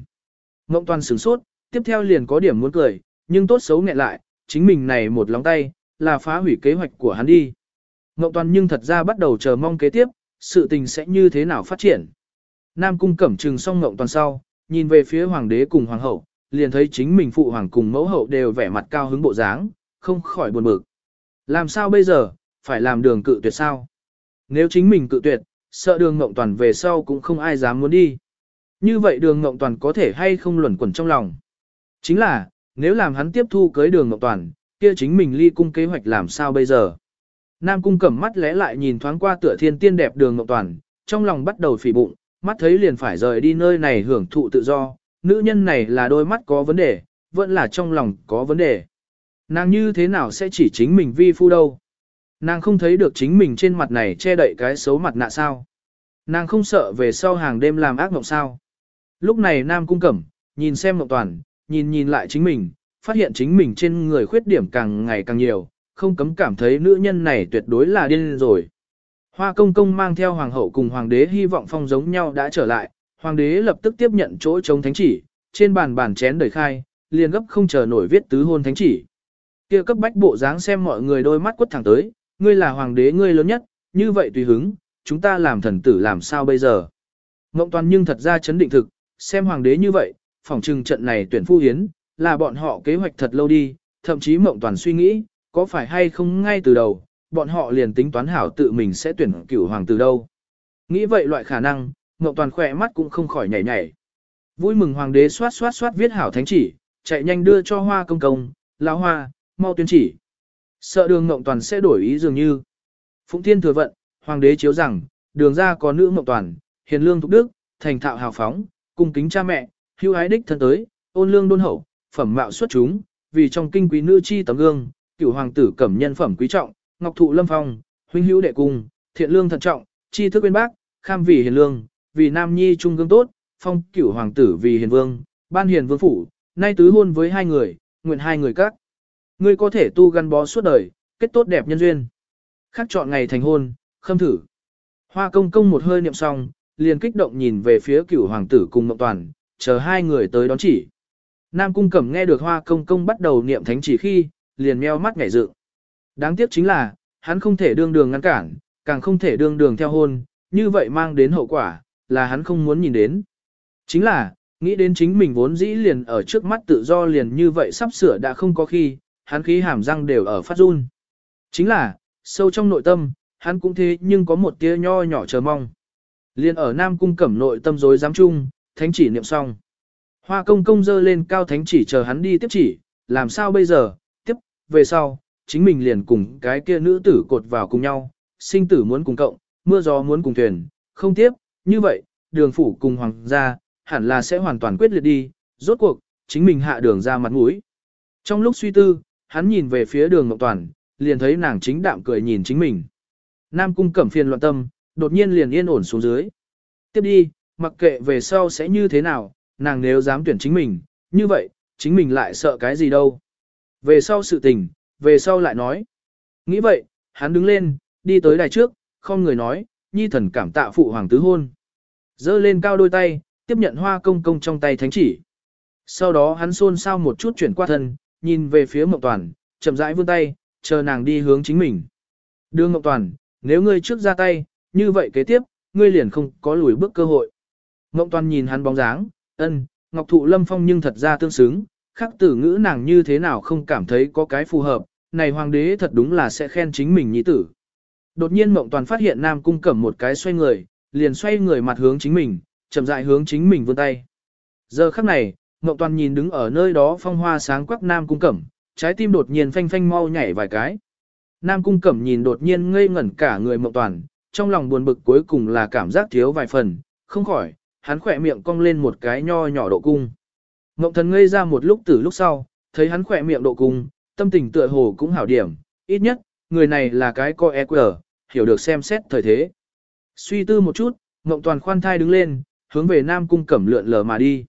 Ngộng toàn sửng sốt, tiếp theo liền có điểm muốn cười, nhưng tốt xấu nghẹn lại, chính mình này một lóng tay, là phá hủy kế hoạch của hắn đi. Ngộng toàn nhưng thật ra bắt đầu chờ mong kế tiếp, sự tình sẽ như thế nào phát triển. Nam cung cẩm trừng xong ngộng toàn sau, nhìn về phía hoàng đế cùng hoàng hậu, liền thấy chính mình phụ hoàng cùng mẫu hậu đều vẻ mặt cao hứng bộ dáng, không khỏi buồn bực. Làm sao bây giờ, phải làm đường cự tuyệt sao? Nếu chính mình cự tuyệt, sợ đường ngộng toàn về sau cũng không ai dám muốn đi. Như vậy đường ngộng toàn có thể hay không luẩn quẩn trong lòng. Chính là, nếu làm hắn tiếp thu cưới đường Ngọc toàn, kia chính mình ly cung kế hoạch làm sao bây giờ? Nam cung cẩm mắt lẽ lại nhìn thoáng qua tựa thiên tiên đẹp đường Ngọc toàn, trong lòng bắt đầu phỉ bụng, mắt thấy liền phải rời đi nơi này hưởng thụ tự do, nữ nhân này là đôi mắt có vấn đề, vẫn là trong lòng có vấn đề. Nàng như thế nào sẽ chỉ chính mình vi phu đâu? Nàng không thấy được chính mình trên mặt này che đậy cái xấu mặt nạ sao? Nàng không sợ về sau hàng đêm làm ác mộng sao? Lúc này Nam cung cẩm, nhìn xem mộng toàn, nhìn nhìn lại chính mình, phát hiện chính mình trên người khuyết điểm càng ngày càng nhiều, không cấm cảm thấy nữ nhân này tuyệt đối là điên rồi. Hoa công công mang theo hoàng hậu cùng hoàng đế hy vọng phong giống nhau đã trở lại, hoàng đế lập tức tiếp nhận chỗ chống thánh chỉ, trên bàn bàn chén đời khai, liền gấp không chờ nổi viết tứ hôn thánh chỉ. Kia cấp bách bộ dáng xem mọi người đôi mắt quất thẳng tới, ngươi là hoàng đế ngươi lớn nhất, như vậy tùy hứng, chúng ta làm thần tử làm sao bây giờ. Ngộng toàn nhưng thật ra chấn định thực, xem hoàng đế như vậy, phỏng trừng trận này tuyển phu hiến, là bọn họ kế hoạch thật lâu đi, thậm chí mộng toàn suy nghĩ, có phải hay không ngay từ đầu, bọn họ liền tính toán hảo tự mình sẽ tuyển cửu hoàng từ đâu. Nghĩ vậy loại khả năng, Mộng Toàn khỏe mắt cũng không khỏi nhảy nhảy. Vui mừng hoàng đế soát soát soát viết hảo thánh chỉ, chạy nhanh đưa cho hoa công công, lão hoa, mau tuyên chỉ. Sợ đường Mộng Toàn sẽ đổi ý dường như. Phụng Thiên thừa vận, hoàng đế chiếu rằng, đường ra có nữ Mộng Toàn, hiền lương thục đức, thành thạo hào phóng, cung kính cha mẹ, hưu ái đích thân tới, ôn lương đôn hậu, phẩm mạo xuất chúng, vì trong kinh quý nữ chi tấm gương, cửu hoàng tử cẩm nhân phẩm quý trọng, ngọc thụ lâm phong, huynh hữu đệ cung, thiện lương thận trọng, chi thức bên bác, kham vì hiền lương, vì nam nhi trung gương tốt, phong cửu hoàng tử vì hiền vương, ban hiền vương phủ, nay tứ hôn với hai người, nguyện hai người các. Ngươi có thể tu gắn bó suốt đời, kết tốt đẹp nhân duyên. Khắc chọn ngày thành hôn, khâm thử. Hoa công công một hơi niệm xong, liền kích động nhìn về phía cửu hoàng tử cùng Mộng Toàn, chờ hai người tới đón chỉ. Nam cung cẩm nghe được hoa công công bắt đầu niệm thánh chỉ khi, liền meo mắt ngảy dự. Đáng tiếc chính là, hắn không thể đương đường ngăn cản, càng không thể đương đường theo hôn, như vậy mang đến hậu quả, là hắn không muốn nhìn đến. Chính là, nghĩ đến chính mình vốn dĩ liền ở trước mắt tự do liền như vậy sắp sửa đã không có khi, hắn khí hàm răng đều ở phát run. Chính là, sâu trong nội tâm, hắn cũng thế nhưng có một tia nho nhỏ chờ mong. Liên ở Nam Cung cẩm nội tâm dối dám chung, thánh chỉ niệm xong. Hoa công công dơ lên cao thánh chỉ chờ hắn đi tiếp chỉ, làm sao bây giờ, tiếp, về sau, chính mình liền cùng cái kia nữ tử cột vào cùng nhau, sinh tử muốn cùng cộng, mưa gió muốn cùng thuyền, không tiếp, như vậy, đường phủ cùng hoàng gia, hẳn là sẽ hoàn toàn quyết liệt đi, rốt cuộc, chính mình hạ đường ra mặt mũi. Trong lúc suy tư, hắn nhìn về phía đường Ngọc Toàn, liền thấy nàng chính đạm cười nhìn chính mình. Nam cung cẩm phiền loạn tâm, đột nhiên liền yên ổn xuống dưới. Tiếp đi, mặc kệ về sau sẽ như thế nào, nàng nếu dám tuyển chính mình, như vậy, chính mình lại sợ cái gì đâu. Về sau sự tình, về sau lại nói. Nghĩ vậy, hắn đứng lên, đi tới đài trước, không người nói, nhi thần cảm tạ phụ hoàng tứ hôn. Dơ lên cao đôi tay, tiếp nhận hoa công công trong tay thánh chỉ. Sau đó hắn xôn xao một chút chuyển qua thân, nhìn về phía Mộng Toàn, chậm rãi vươn tay, chờ nàng đi hướng chính mình. Đưa Mộng Toàn, nếu ngươi trước ra tay, như vậy kế tiếp, ngươi liền không có lùi bước cơ hội. Ngộng Toàn nhìn hắn bóng dáng, ân, Ngọc Thụ Lâm Phong nhưng thật ra tương xứng, khắc tử ngữ nàng như thế nào không cảm thấy có cái phù hợp, này hoàng đế thật đúng là sẽ khen chính mình nhi tử. Đột nhiên Mộng Toàn phát hiện Nam Cung Cẩm một cái xoay người, liền xoay người mặt hướng chính mình, chậm rãi hướng chính mình vươn tay. Giờ khắc này, Mộng Toàn nhìn đứng ở nơi đó phong hoa sáng quắc Nam Cung Cẩm, trái tim đột nhiên phanh phanh mau nhảy vài cái. Nam cung cẩm nhìn đột nhiên ngây ngẩn cả người mộng toàn, trong lòng buồn bực cuối cùng là cảm giác thiếu vài phần, không khỏi, hắn khỏe miệng cong lên một cái nho nhỏ độ cung. Ngộng thần ngây ra một lúc từ lúc sau, thấy hắn khỏe miệng độ cung, tâm tình tựa hồ cũng hảo điểm, ít nhất, người này là cái coi EQ, hiểu được xem xét thời thế. Suy tư một chút, Ngộng Toàn khoan thai đứng lên, hướng về Nam Cung Cẩm lượn lờ mà đi.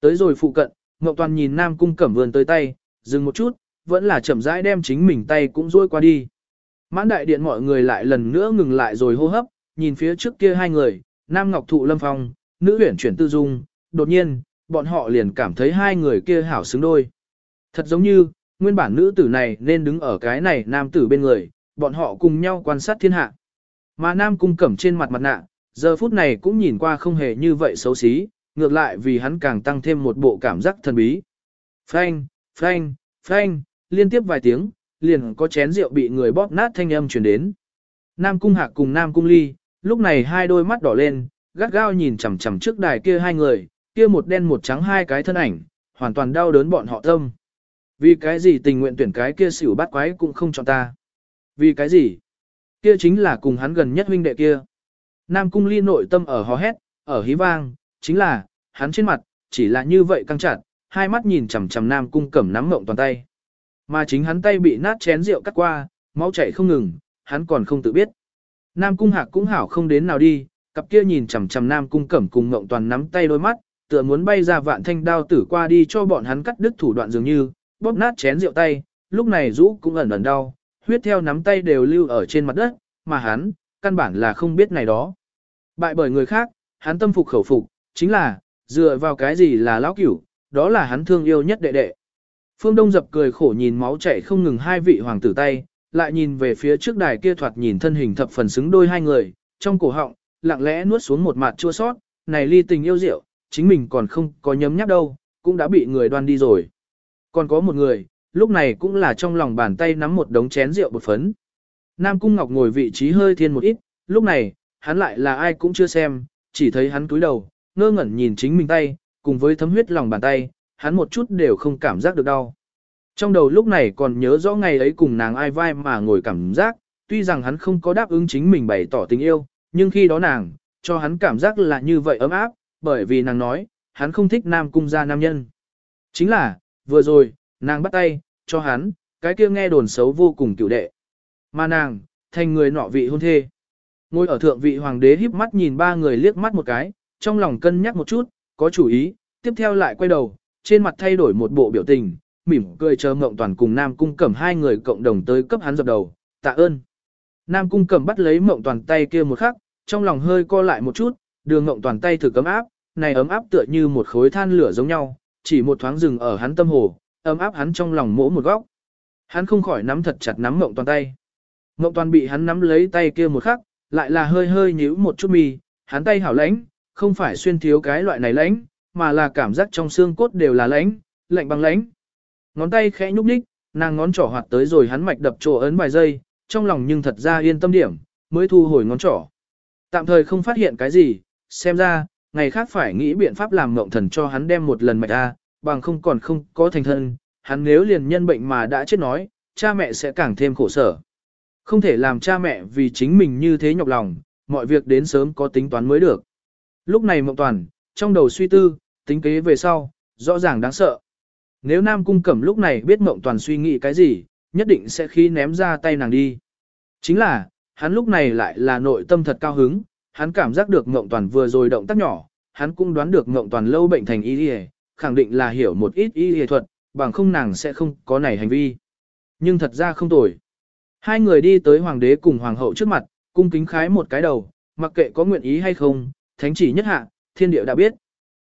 Tới rồi phụ cận, Ngộng Toàn nhìn Nam Cung Cẩm vươn tới tay, dừng một chút, vẫn là chậm rãi đem chính mình tay cũng duỗi qua đi. Mãn đại điện mọi người lại lần nữa ngừng lại rồi hô hấp, nhìn phía trước kia hai người, Nam Ngọc Thụ Lâm Phong, nữ huyển chuyển tư dung, đột nhiên, bọn họ liền cảm thấy hai người kia hảo xứng đôi. Thật giống như, nguyên bản nữ tử này nên đứng ở cái này nam tử bên người, bọn họ cùng nhau quan sát thiên hạ. Mà nam cung cẩm trên mặt mặt nạ, giờ phút này cũng nhìn qua không hề như vậy xấu xí, ngược lại vì hắn càng tăng thêm một bộ cảm giác thần bí. Phanh, phanh, phanh, liên tiếp vài tiếng, liền có chén rượu bị người bóp nát thanh âm truyền đến. Nam cung hạc cùng Nam cung ly, lúc này hai đôi mắt đỏ lên, gắt gao nhìn chằm chằm trước đài kia hai người, kia một đen một trắng hai cái thân ảnh, hoàn toàn đau đớn bọn họ tâm. Vì cái gì tình nguyện tuyển cái kia xỉu bắt quái cũng không chọn ta. Vì cái gì? Kia chính là cùng hắn gần nhất huynh đệ kia. Nam cung ly nội tâm ở hò hét, ở hí vang, chính là, hắn trên mặt, chỉ là như vậy căng chặt, hai mắt nhìn chằm chằm Nam cung cẩm nắm mộng toàn tay. Mà chính hắn tay bị nát chén rượu cắt qua, máu chảy không ngừng, hắn còn không tự biết. Nam cung hạc cũng hảo không đến nào đi, cặp kia nhìn chằm chằm Nam cung cẩm cùng ngộng toàn nắm tay đôi mắt, tựa muốn bay ra vạn thanh đao tử qua đi cho bọn hắn cắt đứt thủ đoạn dường như, bóp nát chén rượu tay, lúc này rũ cũng ẩn ẩn đau, huyết theo nắm tay đều lưu ở trên mặt đất, mà hắn, căn bản là không biết này đó. Bại bởi người khác, hắn tâm phục khẩu phục, chính là, dựa vào cái gì là lão cửu, đó là hắn thương yêu nhất đệ đệ. Phương Đông dập cười khổ nhìn máu chảy không ngừng hai vị hoàng tử tay, lại nhìn về phía trước đài kia thoạt nhìn thân hình thập phần xứng đôi hai người, trong cổ họng, lặng lẽ nuốt xuống một mặt chua sót, này ly tình yêu rượu, chính mình còn không có nhấm nháp đâu, cũng đã bị người đoan đi rồi. Còn có một người, lúc này cũng là trong lòng bàn tay nắm một đống chén rượu bột phấn. Nam Cung Ngọc ngồi vị trí hơi thiên một ít, lúc này, hắn lại là ai cũng chưa xem, chỉ thấy hắn cúi đầu, ngơ ngẩn nhìn chính mình tay, cùng với thấm huyết lòng bàn tay, hắn một chút đều không cảm giác được đau. Trong đầu lúc này còn nhớ rõ ngày ấy cùng nàng ai vai mà ngồi cảm giác, tuy rằng hắn không có đáp ứng chính mình bày tỏ tình yêu, nhưng khi đó nàng, cho hắn cảm giác là như vậy ấm áp, bởi vì nàng nói, hắn không thích nam cung gia nam nhân. Chính là, vừa rồi, nàng bắt tay, cho hắn, cái kia nghe đồn xấu vô cùng cựu đệ. Mà nàng, thành người nọ vị hôn thê. Ngồi ở thượng vị hoàng đế híp mắt nhìn ba người liếc mắt một cái, trong lòng cân nhắc một chút, có chủ ý, tiếp theo lại quay đầu, trên mặt thay đổi một bộ biểu tình, mỉm cười chờ mộng Toàn cùng Nam Cung Cẩm hai người cộng đồng tới cấp hắn dập đầu, tạ ơn. Nam Cung Cẩm bắt lấy mộng Toàn tay kia một khắc, trong lòng hơi co lại một chút, đường mộng Toàn tay thử cấm áp, này ấm áp tựa như một khối than lửa giống nhau, chỉ một thoáng dừng ở hắn tâm hồ, ấm áp hắn trong lòng mỗ một góc. Hắn không khỏi nắm thật chặt nắm mộng Toàn tay. Mộng Toàn bị hắn nắm lấy tay kia một khắc, lại là hơi hơi nhíu một chút mi, hắn tay hảo lãnh, không phải xuyên thiếu cái loại này lãnh, mà là cảm giác trong xương cốt đều là lãnh, lạnh bằng lãnh. Ngón tay khẽ nhúc nhích, nàng ngón trỏ hoạt tới rồi hắn mạch đập chỗ ấn vài giây, trong lòng nhưng thật ra yên tâm điểm, mới thu hồi ngón trỏ. Tạm thời không phát hiện cái gì, xem ra, ngày khác phải nghĩ biện pháp làm ngộng thần cho hắn đem một lần mạch A, bằng không còn không có thành thân, hắn nếu liền nhân bệnh mà đã chết nói, cha mẹ sẽ càng thêm khổ sở. Không thể làm cha mẹ vì chính mình như thế nhọc lòng, mọi việc đến sớm có tính toán mới được. Lúc này mộng toàn, trong đầu suy tư, tính kế về sau, rõ ràng đáng sợ. Nếu Nam Cung Cẩm lúc này biết mộng toàn suy nghĩ cái gì, nhất định sẽ khi ném ra tay nàng đi. Chính là, hắn lúc này lại là nội tâm thật cao hứng, hắn cảm giác được Ngộng toàn vừa rồi động tác nhỏ, hắn cũng đoán được Ngộng toàn lâu bệnh thành y y khẳng định là hiểu một ít y y thuật, bằng không nàng sẽ không có này hành vi. Nhưng thật ra không tồi. Hai người đi tới hoàng đế cùng hoàng hậu trước mặt, cung kính khái một cái đầu, mặc kệ có nguyện ý hay không, thánh chỉ nhất hạ, thiên địa đã biết.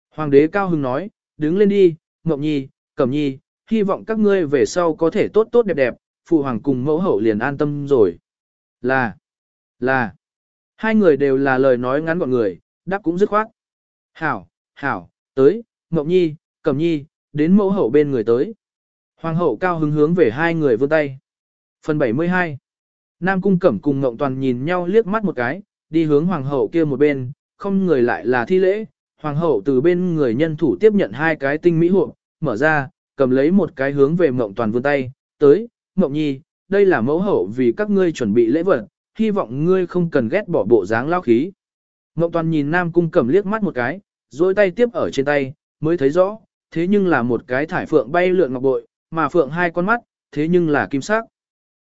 Hoàng đế cao hứng nói, đứng lên đi, Ngộng Nhi, Cẩm Nhi, hy vọng các ngươi về sau có thể tốt tốt đẹp đẹp, phụ hoàng cùng mẫu hậu liền an tâm rồi. Là, là, hai người đều là lời nói ngắn gọn người, đáp cũng dứt khoát. Hảo, hảo, tới, Ngọc Nhi, Cẩm Nhi, đến mẫu hậu bên người tới. Hoàng hậu cao hứng hướng về hai người vươn tay. Phần 72 Nam Cung Cẩm cùng Ngộng Toàn nhìn nhau liếc mắt một cái, đi hướng hoàng hậu kia một bên, không người lại là thi lễ, hoàng hậu từ bên người nhân thủ tiếp nhận hai cái tinh mỹ hộp, mở ra, cầm lấy một cái hướng về Mộng Toàn vươn tay, tới, Mộng Nhi, đây là mẫu hậu vì các ngươi chuẩn bị lễ vật, hy vọng ngươi không cần ghét bỏ bộ dáng lao khí. Mộng Toàn nhìn Nam Cung Cẩm liếc mắt một cái, rồi tay tiếp ở trên tay, mới thấy rõ, thế nhưng là một cái thải phượng bay lượn ngọc bội, mà phượng hai con mắt, thế nhưng là kim sắc.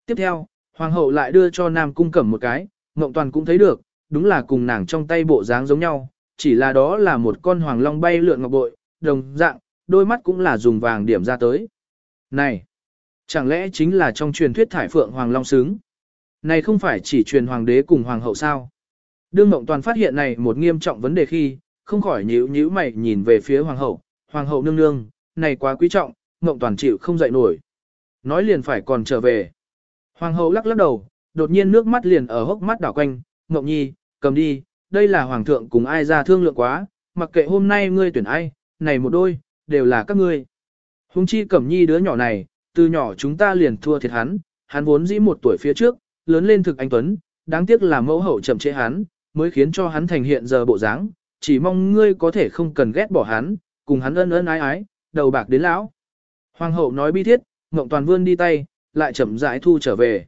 Tiếp theo, Hoàng hậu lại đưa cho Nam Cung Cẩm một cái, Mộng Toàn cũng thấy được, đúng là cùng nàng trong tay bộ dáng giống nhau, chỉ là đó là một con hoàng long bay lượn ngọc bội, đồng dạng, đôi mắt cũng là dùng vàng điểm ra tới. Này, chẳng lẽ chính là trong truyền thuyết thải phượng hoàng long xứng? Này không phải chỉ truyền hoàng đế cùng hoàng hậu sao? Đương Mộng Toàn phát hiện này một nghiêm trọng vấn đề khi, không khỏi nhíu nhíu mày nhìn về phía hoàng hậu, hoàng hậu nương nương, này quá quý trọng, Mộng Toàn chịu không dậy nổi. Nói liền phải còn trở về. Hoàng hậu lắc lắc đầu, đột nhiên nước mắt liền ở hốc mắt đảo quanh, Mộng Nhi, cầm đi, đây là hoàng thượng cùng ai ra thương lượng quá, mặc kệ hôm nay ngươi tuyển ai, này một đôi, đều là các ngươi. Hùng chi cẩm nhi đứa nhỏ này, từ nhỏ chúng ta liền thua thiệt hắn, hắn vốn dĩ một tuổi phía trước, lớn lên thực anh Tuấn, đáng tiếc là mẫu hậu chậm chế hắn, mới khiến cho hắn thành hiện giờ bộ dáng. chỉ mong ngươi có thể không cần ghét bỏ hắn, cùng hắn ân ân ái ái, đầu bạc đến lão. Hoàng hậu nói bi thiết, Ngộng Toàn vươn đi tay, lại chậm rãi thu trở về.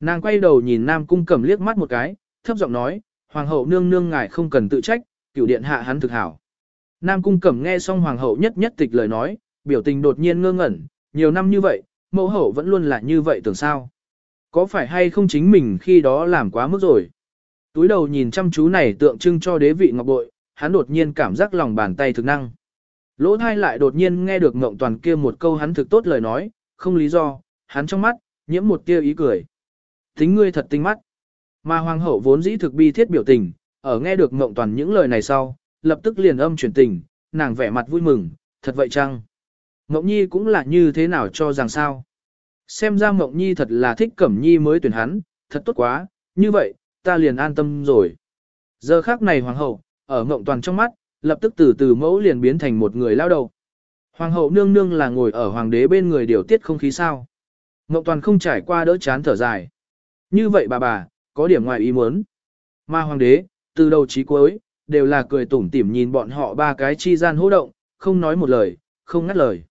Nàng quay đầu nhìn Nam Cung Cẩm liếc mắt một cái, thấp giọng nói, Hoàng hậu nương nương ngài không cần tự trách, cửu điện hạ hắn thực hảo. Nam Cung Cẩm nghe xong Hoàng hậu nhất nhất tịch lời nói, biểu tình đột nhiên ngơ ngẩn, nhiều năm như vậy, mẫu hậu vẫn luôn là như vậy tưởng sao. Có phải hay không chính mình khi đó làm quá mức rồi? Túi đầu nhìn chăm chú này tượng trưng cho đế vị ngọc bội, hắn đột nhiên cảm giác lòng bàn tay thực năng. Lỗ thai lại đột nhiên nghe được ngộng toàn kia một câu hắn thực tốt lời nói, không lý do, hắn trong mắt, nhiễm một tia ý cười. Tính ngươi thật tinh mắt. Mà hoàng hậu vốn dĩ thực bi thiết biểu tình, ở nghe được ngộng toàn những lời này sau, lập tức liền âm chuyển tình, nàng vẻ mặt vui mừng, thật vậy chăng? Mộng nhi cũng là như thế nào cho rằng sao? Xem ra Mộng nhi thật là thích cẩm nhi mới tuyển hắn, thật tốt quá, như vậy, ta liền an tâm rồi. Giờ khác này hoàng hậu, ở Mộng toàn trong mắt, lập tức từ từ mẫu liền biến thành một người lao đầu. Hoàng hậu nương nương là ngồi ở hoàng đế bên người điều tiết không khí sao. Mộng toàn không trải qua đỡ chán thở dài. Như vậy bà bà, có điểm ngoài ý muốn. Mà hoàng đế, từ đầu chí cuối, đều là cười tủm tỉm nhìn bọn họ ba cái chi gian hô động, không nói một lời, không ngắt lời.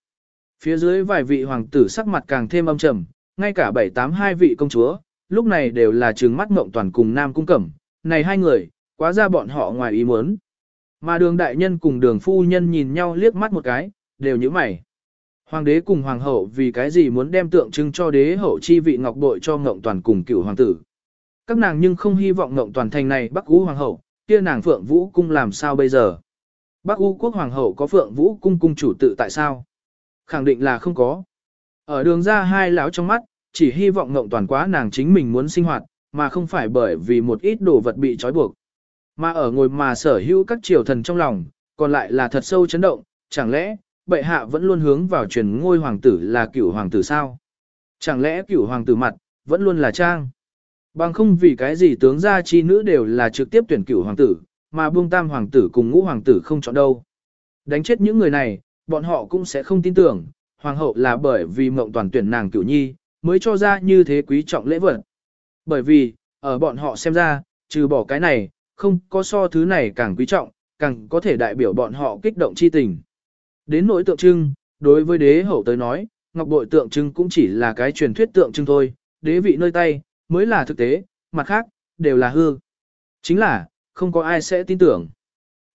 Phía dưới vài vị hoàng tử sắc mặt càng thêm âm trầm, ngay cả bảy tám hai vị công chúa, lúc này đều là trừng mắt ngộng toàn cùng Nam Cung Cẩm, này hai người, quá ra bọn họ ngoài ý muốn. Mà đường đại nhân cùng đường phu nhân nhìn nhau liếc mắt một cái, đều như mày. Hoàng đế cùng hoàng hậu vì cái gì muốn đem tượng trưng cho đế hậu chi vị ngọc bội cho ngộng toàn cùng cửu hoàng tử. Các nàng nhưng không hy vọng ngộng toàn thành này bắc ú hoàng hậu, kia nàng phượng vũ cung làm sao bây giờ. Bắc U quốc hoàng hậu có phượng vũ cung cung chủ tự tại sao? Khẳng định là không có. Ở đường ra hai lão trong mắt, chỉ hy vọng ngộng toàn quá nàng chính mình muốn sinh hoạt, mà không phải bởi vì một ít đồ vật bị trói buộc. Mà ở ngồi mà sở hữu các triều thần trong lòng, còn lại là thật sâu chấn động, chẳng lẽ, bệ hạ vẫn luôn hướng vào truyền ngôi hoàng tử là cửu hoàng tử sao? Chẳng lẽ cửu hoàng tử mặt, vẫn luôn là trang? Bằng không vì cái gì tướng gia chi nữ đều là trực tiếp tuyển cửu hoàng tử, mà buông tam hoàng tử cùng ngũ hoàng tử không chọn đâu. Đánh chết những người này, bọn họ cũng sẽ không tin tưởng, hoàng hậu là bởi vì mộng toàn tuyển nàng cửu nhi, mới cho ra như thế quý trọng lễ vật. Bởi vì, ở bọn họ xem ra, trừ bỏ cái này, không có so thứ này càng quý trọng, càng có thể đại biểu bọn họ kích động chi tình. Đến nỗi tượng trưng, đối với đế hậu tới nói, ngọc bội tượng trưng cũng chỉ là cái truyền thuyết tượng trưng thôi, đế vị nơi tay, mới là thực tế, mặt khác, đều là hư. Chính là, không có ai sẽ tin tưởng.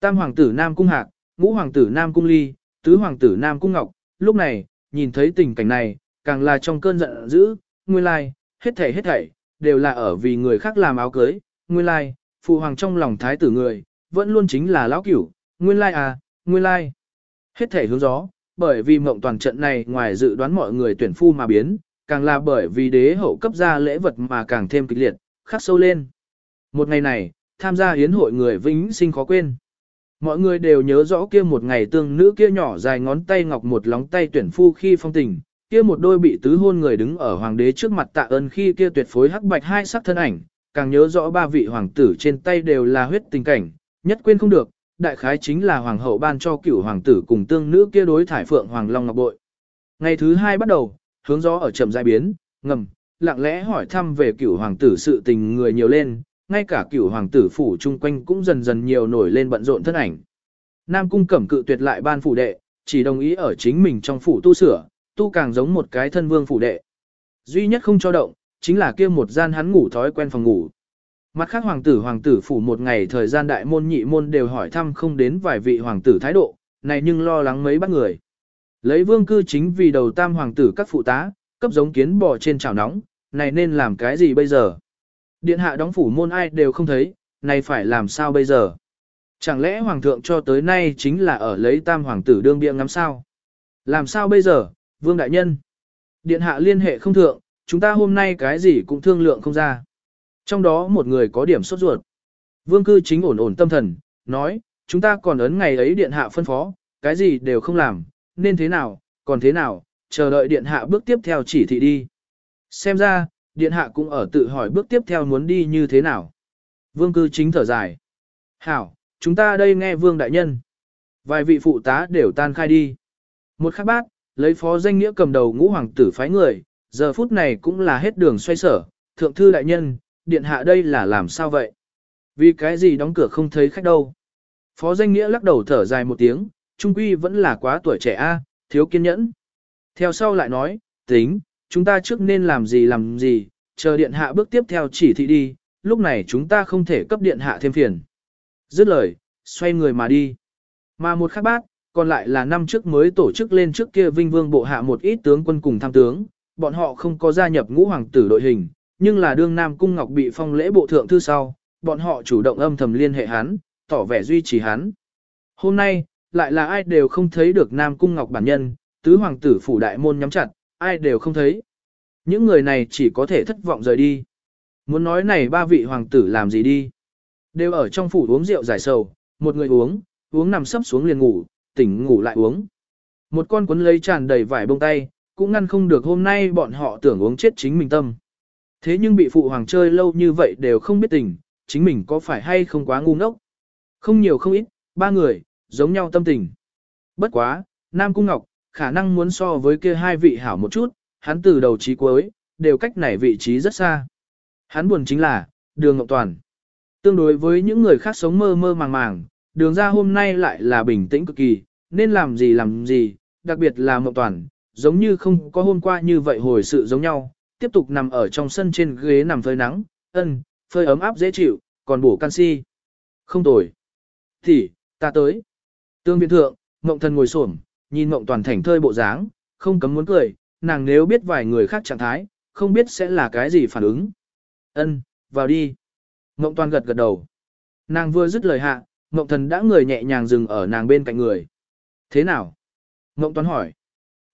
Tam hoàng tử Nam Cung Hạc, ngũ hoàng tử Nam Cung Ly, tứ hoàng tử Nam Cung Ngọc, lúc này, nhìn thấy tình cảnh này, càng là trong cơn giận dữ, nguyên lai, hết thảy hết thảy, đều là ở vì người khác làm áo cưới, nguyên lai, phụ hoàng trong lòng thái tử người, vẫn luôn chính là lão cửu, nguyên lai à, nguyên lai. Hết thảy hướng gió, bởi vì mộng toàn trận này ngoài dự đoán mọi người tuyển phu mà biến, càng là bởi vì đế hậu cấp ra lễ vật mà càng thêm kịch liệt, khắc sâu lên. Một ngày này, tham gia hiến hội người vĩnh sinh khó quên. Mọi người đều nhớ rõ kia một ngày tương nữ kia nhỏ dài ngón tay ngọc một lóng tay tuyển phu khi phong tình, kia một đôi bị tứ hôn người đứng ở hoàng đế trước mặt tạ ơn khi kia tuyệt phối hắc bạch hai sắc thân ảnh, càng nhớ rõ ba vị hoàng tử trên tay đều là huyết tình cảnh, nhất quên không được, đại khái chính là hoàng hậu ban cho cửu hoàng tử cùng tương nữ kia đối thải phượng hoàng long ngọc bội. Ngày thứ hai bắt đầu, hướng gió ở chậm dài biến, ngầm, lặng lẽ hỏi thăm về cửu hoàng tử sự tình người nhiều lên, ngay cả cửu hoàng tử phủ chung quanh cũng dần dần nhiều nổi lên bận rộn thân ảnh. Nam cung cẩm cự tuyệt lại ban phủ đệ, chỉ đồng ý ở chính mình trong phủ tu sửa, tu càng giống một cái thân vương phủ đệ. Duy nhất không cho động, chính là kia một gian hắn ngủ thói quen phòng ngủ. Mặt khác hoàng tử hoàng tử phủ một ngày thời gian đại môn nhị môn đều hỏi thăm không đến vài vị hoàng tử thái độ, này nhưng lo lắng mấy bác người. Lấy vương cư chính vì đầu tam hoàng tử các phụ tá, cấp giống kiến bò trên chảo nóng, này nên làm cái gì bây giờ? Điện hạ đóng phủ môn ai đều không thấy, này phải làm sao bây giờ? Chẳng lẽ hoàng thượng cho tới nay chính là ở lấy tam hoàng tử đương bia ngắm sao? Làm sao bây giờ, vương đại nhân? Điện hạ liên hệ không thượng, chúng ta hôm nay cái gì cũng thương lượng không ra. Trong đó một người có điểm sốt ruột. Vương cư chính ổn ổn tâm thần, nói, chúng ta còn ấn ngày ấy điện hạ phân phó, cái gì đều không làm, nên thế nào, còn thế nào, chờ đợi điện hạ bước tiếp theo chỉ thị đi. Xem ra, điện hạ cũng ở tự hỏi bước tiếp theo muốn đi như thế nào. Vương cư chính thở dài. Hảo, chúng ta đây nghe vương đại nhân. Vài vị phụ tá đều tan khai đi. Một khắc bát, lấy phó danh nghĩa cầm đầu ngũ hoàng tử phái người, giờ phút này cũng là hết đường xoay sở. Thượng thư đại nhân, điện hạ đây là làm sao vậy? Vì cái gì đóng cửa không thấy khách đâu? Phó danh nghĩa lắc đầu thở dài một tiếng, trung quy vẫn là quá tuổi trẻ a, thiếu kiên nhẫn. Theo sau lại nói, tính, chúng ta trước nên làm gì làm gì, chờ điện hạ bước tiếp theo chỉ thị đi, lúc này chúng ta không thể cấp điện hạ thêm phiền. Dứt lời, xoay người mà đi. Mà một khắc bát, còn lại là năm trước mới tổ chức lên trước kia vinh vương bộ hạ một ít tướng quân cùng tham tướng, bọn họ không có gia nhập ngũ hoàng tử đội hình, nhưng là đương Nam Cung Ngọc bị phong lễ bộ thượng thư sau, bọn họ chủ động âm thầm liên hệ hắn, tỏ vẻ duy trì hắn. Hôm nay, lại là ai đều không thấy được Nam Cung Ngọc bản nhân, tứ hoàng tử phủ đại môn nhắm chặt, ai đều không thấy. Những người này chỉ có thể thất vọng rời đi. Muốn nói này ba vị hoàng tử làm gì đi. Đều ở trong phủ uống rượu giải sầu, một người uống, uống nằm sấp xuống liền ngủ, tỉnh ngủ lại uống. Một con cuốn lấy tràn đầy vải bông tay, cũng ngăn không được hôm nay bọn họ tưởng uống chết chính mình tâm. Thế nhưng bị phụ hoàng chơi lâu như vậy đều không biết tình, chính mình có phải hay không quá ngu ngốc. Không nhiều không ít, ba người, giống nhau tâm tình. Bất quá, Nam Cung Ngọc, khả năng muốn so với kia hai vị hảo một chút, hắn từ đầu chí cuối, đều cách này vị trí rất xa. Hắn buồn chính là, đường Ngọc Toàn. Tương đối với những người khác sống mơ mơ màng màng, đường ra hôm nay lại là bình tĩnh cực kỳ, nên làm gì làm gì, đặc biệt là Ngọc Toàn, giống như không có hôm qua như vậy hồi sự giống nhau, tiếp tục nằm ở trong sân trên ghế nằm phơi nắng, ân, phơi ấm áp dễ chịu, còn bổ canxi. Không tồi. Thì, ta tới. Tương viện thượng, mộng Thần ngồi xổm, nhìn mộng Toàn thành thơi bộ dáng, không cấm muốn cười, nàng nếu biết vài người khác trạng thái, không biết sẽ là cái gì phản ứng. Ân, vào đi. Mộng Toàn gật gật đầu. Nàng vừa dứt lời hạ, mộng Thần đã người nhẹ nhàng dừng ở nàng bên cạnh người. Thế nào? Mộng Toàn hỏi.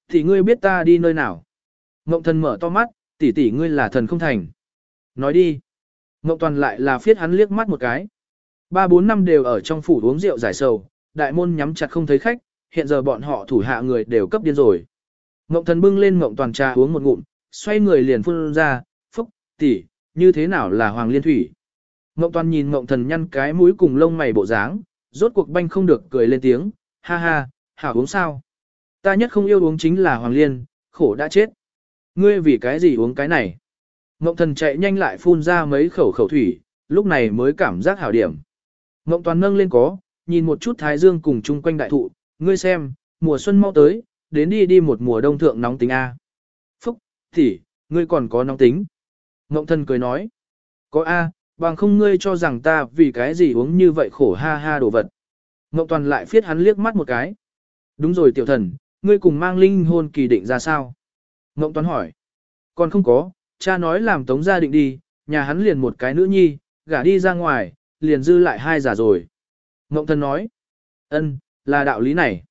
Thì ngươi biết ta đi nơi nào? Mộng Thần mở to mắt, tỷ tỷ ngươi là thần không thành. Nói đi. Mộng Toàn lại là phiết hắn liếc mắt một cái. Ba bốn năm đều ở trong phủ uống rượu giải sầu, đại môn nhắm chặt không thấy khách, hiện giờ bọn họ thủ hạ người đều cấp điên rồi. Ngộng thần bưng lên ngộng toàn trà uống một ngụm, xoay người liền phun ra, phúc, tỷ, như thế nào là hoàng liên thủy. Ngộng toàn nhìn ngộng thần nhăn cái mũi cùng lông mày bộ dáng, rốt cuộc banh không được cười lên tiếng, ha ha, hảo uống sao. Ta nhất không yêu uống chính là hoàng liên, khổ đã chết. Ngươi vì cái gì uống cái này? Ngộng thần chạy nhanh lại phun ra mấy khẩu khẩu thủy, lúc này mới cảm giác hảo điểm. Ngộng toàn nâng lên có, nhìn một chút thái dương cùng chung quanh đại thụ, ngươi xem, mùa xuân mau tới, đến đi đi một mùa đông thượng nóng tính A. Phúc, tỷ, ngươi còn có nóng tính. Ngộng thân cười nói, có A, bằng không ngươi cho rằng ta vì cái gì uống như vậy khổ ha ha đồ vật. Ngộng toàn lại phiết hắn liếc mắt một cái. Đúng rồi tiểu thần, ngươi cùng mang linh hôn kỳ định ra sao? Ngộng toàn hỏi, còn không có, cha nói làm tống gia định đi, nhà hắn liền một cái nữ nhi, gả đi ra ngoài, liền dư lại hai giả rồi. Ngộng thần nói, ân, là đạo lý này.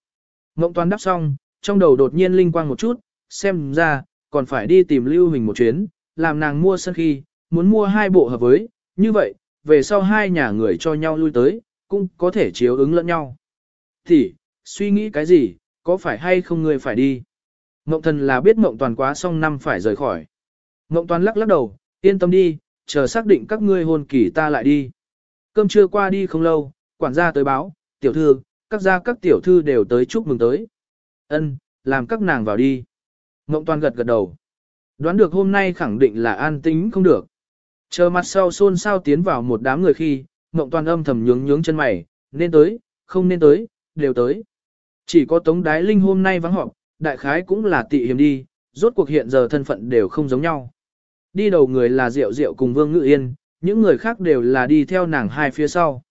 Ngộng toàn đáp xong, trong đầu đột nhiên linh quang một chút, xem ra, còn phải đi tìm lưu hình một chuyến, làm nàng mua sân khi, muốn mua hai bộ hợp với, như vậy, về sau hai nhà người cho nhau lui tới, cũng có thể chiếu ứng lẫn nhau. Thì, suy nghĩ cái gì, có phải hay không người phải đi? Ngộng thần là biết ngộng toàn quá xong năm phải rời khỏi. Ngộng toàn lắc lắc đầu, yên tâm đi, chờ xác định các ngươi hôn kỳ ta lại đi. Cơm trưa qua đi không lâu, quản gia tới báo, tiểu thư, các gia các tiểu thư đều tới chúc mừng tới. Ân, làm các nàng vào đi. Ngộng toàn gật gật đầu. Đoán được hôm nay khẳng định là an tính không được. Chờ mặt sau xôn xao tiến vào một đám người khi, Ngộng toàn âm thầm nhướng nhướng chân mày, nên tới, không nên tới, đều tới. Chỉ có Tống Đái Linh hôm nay vắng họp, đại khái cũng là tị hiểm đi, rốt cuộc hiện giờ thân phận đều không giống nhau. Đi đầu người là Diệu Diệu cùng Vương Ngự Yên, những người khác đều là đi theo nàng hai phía sau.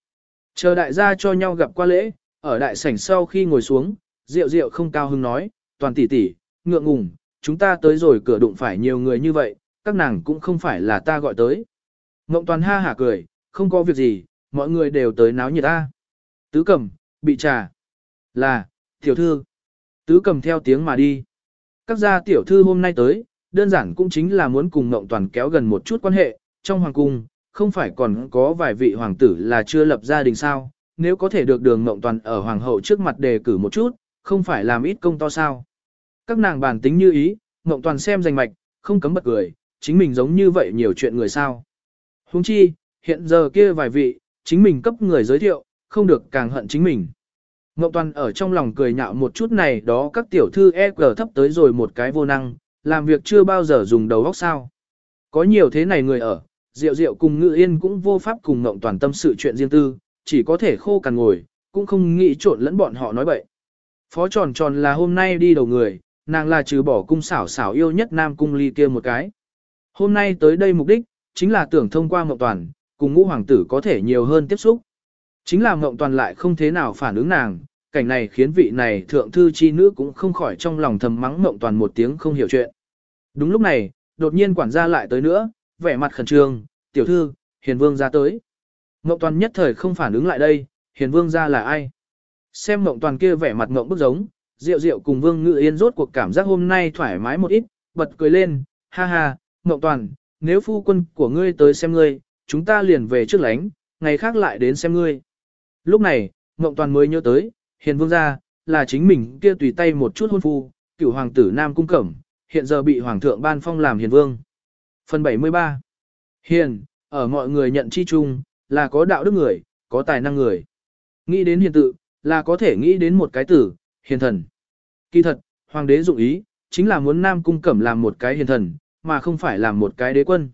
Chờ đại gia cho nhau gặp qua lễ, ở đại sảnh sau khi ngồi xuống, Diệu Diệu không cao hứng nói, toàn tỷ tỷ, ngượng ngùng, chúng ta tới rồi cửa đụng phải nhiều người như vậy, các nàng cũng không phải là ta gọi tới. Ngộng toàn ha hả cười, không có việc gì, mọi người đều tới náo nhiệt ta. Tứ cầm, bị trà. Là, tiểu thư. Tứ cầm theo tiếng mà đi. Các gia tiểu thư hôm nay tới, đơn giản cũng chính là muốn cùng Ngộng toàn kéo gần một chút quan hệ, trong hoàng cung, không phải còn có vài vị hoàng tử là chưa lập gia đình sao, nếu có thể được đường mộng toàn ở hoàng hậu trước mặt đề cử một chút, không phải làm ít công to sao. Các nàng bản tính như ý, mộng toàn xem danh mạch, không cấm bật cười, chính mình giống như vậy nhiều chuyện người sao. Huống chi, hiện giờ kia vài vị, chính mình cấp người giới thiệu, không được càng hận chính mình. Ngọc Toàn ở trong lòng cười nhạo một chút này đó các tiểu thư EG thấp tới rồi một cái vô năng, làm việc chưa bao giờ dùng đầu óc sao. Có nhiều thế này người ở, Diệu Diệu cùng Ngự Yên cũng vô pháp cùng Ngộng Toàn tâm sự chuyện riêng tư, chỉ có thể khô cằn ngồi, cũng không nghĩ trộn lẫn bọn họ nói bậy. Phó tròn tròn là hôm nay đi đầu người, nàng là trừ bỏ cung xảo xảo yêu nhất nam cung ly kia một cái. Hôm nay tới đây mục đích, chính là tưởng thông qua Ngộng Toàn, cùng ngũ hoàng tử có thể nhiều hơn tiếp xúc. Chính là Ngộng Toàn lại không thế nào phản ứng nàng, cảnh này khiến vị này thượng thư chi nữ cũng không khỏi trong lòng thầm mắng Ngộng Toàn một tiếng không hiểu chuyện. Đúng lúc này, đột nhiên quản gia lại tới nữa, vẻ mặt khẩn trương, tiểu thư, hiền vương ra tới. Ngộng Toàn nhất thời không phản ứng lại đây, hiền vương ra là ai? Xem Ngộng Toàn kia vẻ mặt ngộng bức giống, rượu rượu cùng vương ngự yên rốt cuộc cảm giác hôm nay thoải mái một ít, bật cười lên, ha ha, Ngộng Toàn, nếu phu quân của ngươi tới xem ngươi, chúng ta liền về trước lánh, ngày khác lại đến xem ngươi. Lúc này, Ngộng Toàn mới nhớ tới, hiền vương gia, là chính mình kia tùy tay một chút hôn phu, cửu hoàng tử Nam Cung Cẩm, hiện giờ bị hoàng thượng ban phong làm hiền vương. Phần 73 Hiền, ở mọi người nhận chi chung, là có đạo đức người, có tài năng người. Nghĩ đến hiền tự, là có thể nghĩ đến một cái tử, hiền thần. Kỳ thật, hoàng đế dụng ý, chính là muốn Nam Cung Cẩm làm một cái hiền thần, mà không phải làm một cái đế quân.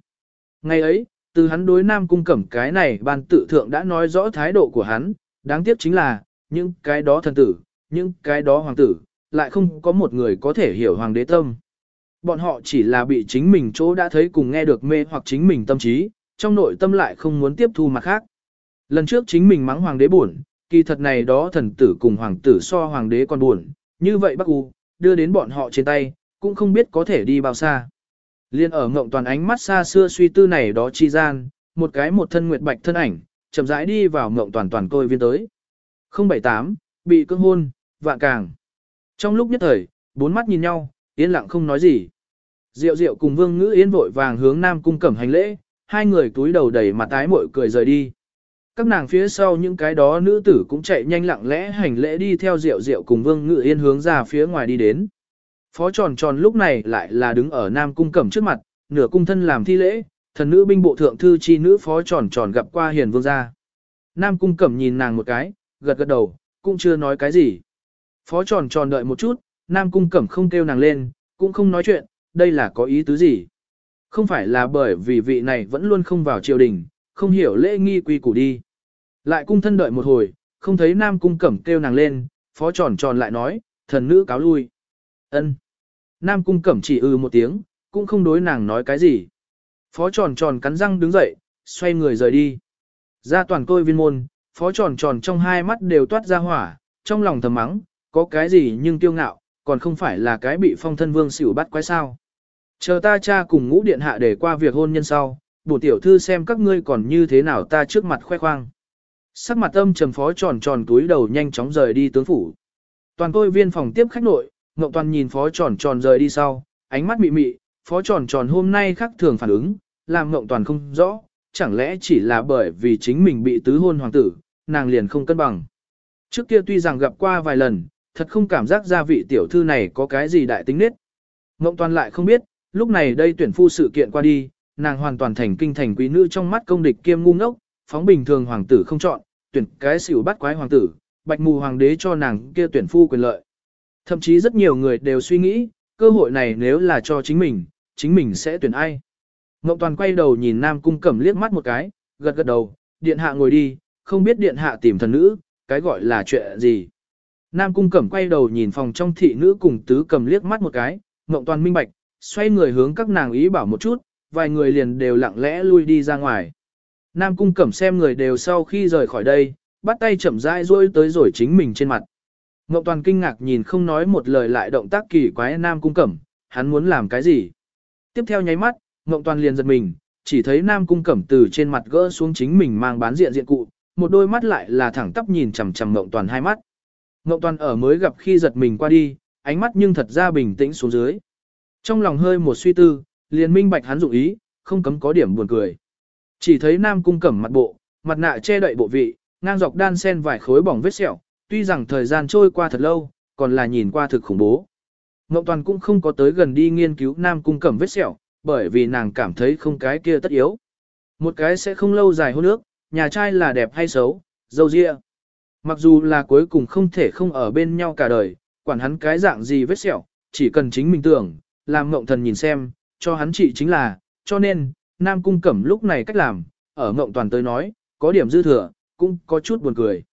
Ngày ấy, từ hắn đối Nam Cung Cẩm cái này ban tự thượng đã nói rõ thái độ của hắn, đáng tiếc chính là, những cái đó thần tử, những cái đó hoàng tử, lại không có một người có thể hiểu hoàng đế tâm. Bọn họ chỉ là bị chính mình chỗ đã thấy cùng nghe được mê hoặc chính mình tâm trí, trong nội tâm lại không muốn tiếp thu mặt khác. Lần trước chính mình mắng hoàng đế buồn, kỳ thật này đó thần tử cùng hoàng tử so hoàng đế còn buồn, như vậy Bắc U, đưa đến bọn họ trên tay, cũng không biết có thể đi bao xa. Liên ở ngộng toàn ánh mắt xa xưa suy tư này đó chi gian, một cái một thân nguyệt bạch thân ảnh, chậm rãi đi vào ngộng toàn toàn côi viên tới. 078, bị cưỡng hôn, vạn càng. Trong lúc nhất thời, bốn mắt nhìn nhau, yên lặng không nói gì. Diệu diệu cùng vương ngữ yên vội vàng hướng nam cung cẩm hành lễ, hai người túi đầu đầy mặt tái mội cười rời đi. Các nàng phía sau những cái đó nữ tử cũng chạy nhanh lặng lẽ hành lễ đi theo diệu diệu cùng vương ngữ yên hướng ra phía ngoài đi đến. Phó tròn tròn lúc này lại là đứng ở Nam Cung Cẩm trước mặt, nửa cung thân làm thi lễ, thần nữ binh bộ thượng thư chi nữ phó tròn tròn gặp qua hiền vương gia. Nam Cung Cẩm nhìn nàng một cái, gật gật đầu, cũng chưa nói cái gì. Phó tròn tròn đợi một chút, Nam Cung Cẩm không kêu nàng lên, cũng không nói chuyện, đây là có ý tứ gì. Không phải là bởi vì vị này vẫn luôn không vào triều đình, không hiểu lễ nghi quy củ đi. Lại cung thân đợi một hồi, không thấy Nam Cung Cẩm kêu nàng lên, phó tròn tròn lại nói, thần nữ cáo lui. ân Nam cung cẩm chỉ ư ừ một tiếng, cũng không đối nàng nói cái gì. Phó tròn tròn cắn răng đứng dậy, xoay người rời đi. Ra toàn côi viên môn, phó tròn tròn trong hai mắt đều toát ra hỏa, trong lòng thầm mắng, có cái gì nhưng tiêu ngạo, còn không phải là cái bị phong thân vương xỉu bắt quái sao. Chờ ta cha cùng ngũ điện hạ để qua việc hôn nhân sau, bổ tiểu thư xem các ngươi còn như thế nào ta trước mặt khoe khoang. Sắc mặt âm trầm phó tròn tròn túi đầu nhanh chóng rời đi tướng phủ. Toàn tôi viên phòng tiếp khách nội, ngọc Toàn nhìn phó tròn tròn rời đi sau, ánh mắt mị mị, phó tròn tròn hôm nay khác thường phản ứng, làm ngọc Toàn không rõ, chẳng lẽ chỉ là bởi vì chính mình bị tứ hôn hoàng tử, nàng liền không cân bằng. Trước kia tuy rằng gặp qua vài lần, thật không cảm giác ra vị tiểu thư này có cái gì đại tính nết. Ngộng Toàn lại không biết, lúc này đây tuyển phu sự kiện qua đi, nàng hoàn toàn thành kinh thành quý nữ trong mắt công địch kiêm ngu ngốc, phóng bình thường hoàng tử không chọn, tuyển cái xỉu bắt quái hoàng tử, bạch mù hoàng đế cho nàng kia tuyển phu quyền lợi. Thậm chí rất nhiều người đều suy nghĩ, cơ hội này nếu là cho chính mình, chính mình sẽ tuyển ai. Ngộng Toàn quay đầu nhìn Nam Cung Cẩm liếc mắt một cái, gật gật đầu, điện hạ ngồi đi, không biết điện hạ tìm thần nữ, cái gọi là chuyện gì. Nam cung cẩm quay đầu nhìn phòng trong thị nữ cùng tứ cầm liếc mắt một cái, Ngộng Toàn minh bạch, xoay người hướng các nàng ý bảo một chút, vài người liền đều lặng lẽ lui đi ra ngoài. Nam cung cẩm xem người đều sau khi rời khỏi đây, bắt tay chậm rãi duỗi tới rồi chính mình trên mặt. Ngộng Toàn kinh ngạc nhìn không nói một lời lại động tác kỳ quái Nam cung cẩm, hắn muốn làm cái gì? Tiếp theo nháy mắt, Ngộng Toàn liền giật mình, chỉ thấy Nam cung cẩm từ trên mặt gỡ xuống chính mình mang bán diện diện cụ, một đôi mắt lại là thẳng tắp nhìn chằm chằm Ngộng Toàn hai mắt. Ngộng Toàn ở mới gặp khi giật mình qua đi, ánh mắt nhưng thật ra bình tĩnh xuống dưới. Trong lòng hơi một suy tư, liền minh bạch hắn dụng ý, không cấm có điểm buồn cười. Chỉ thấy Nam cung cẩm mặt bộ, mặt nạ che đậy bộ vị, ngang dọc đan sen vài khối bỏng vết sẹo, tuy rằng thời gian trôi qua thật lâu, còn là nhìn qua thực khủng bố. Ngộng Toàn cũng không có tới gần đi nghiên cứu Nam cung cẩm vết sẹo, bởi vì nàng cảm thấy không cái kia tất yếu. Một cái sẽ không lâu dài hôn nước, nhà trai là đẹp hay xấu, dâu dịa. Mặc dù là cuối cùng không thể không ở bên nhau cả đời, quản hắn cái dạng gì vết sẹo, chỉ cần chính mình tưởng, làm mộng thần nhìn xem, cho hắn trị chính là, cho nên, Nam Cung Cẩm lúc này cách làm, ở mộng toàn tới nói, có điểm dư thừa, cũng có chút buồn cười.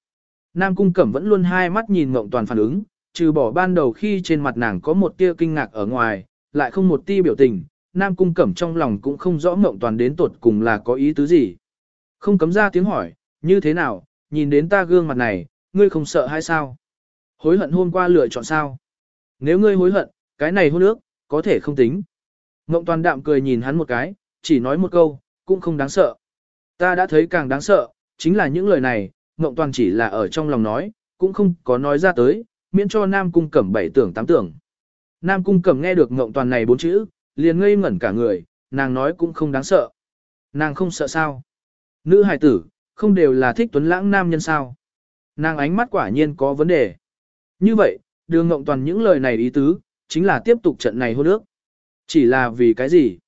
Nam Cung Cẩm vẫn luôn hai mắt nhìn mộng toàn phản ứng, trừ bỏ ban đầu khi trên mặt nàng có một tia kinh ngạc ở ngoài, lại không một tia biểu tình, Nam Cung Cẩm trong lòng cũng không rõ mộng toàn đến tột cùng là có ý tứ gì. Không cấm ra tiếng hỏi, như thế nào, nhìn đến ta gương mặt này, ngươi không sợ hay sao? Hối hận hôm qua lựa chọn sao? Nếu ngươi hối hận, cái này hôn ước, có thể không tính. Ngộng toàn đạm cười nhìn hắn một cái, chỉ nói một câu, cũng không đáng sợ. Ta đã thấy càng đáng sợ, chính là những lời này, Ngộng toàn chỉ là ở trong lòng nói, cũng không có nói ra tới, miễn cho Nam Cung Cẩm bảy tưởng tám tưởng. Nam Cung Cẩm nghe được Ngộng toàn này bốn chữ, liền ngây ngẩn cả người, nàng nói cũng không đáng sợ. Nàng không sợ sao? Nữ hài tử, không đều là thích tuấn lãng nam nhân sao? Nàng ánh mắt quả nhiên có vấn đề. Như vậy, đường Ngộng toàn những lời này ý tứ, chính là tiếp tục trận này hôn ước. Chỉ là vì cái gì?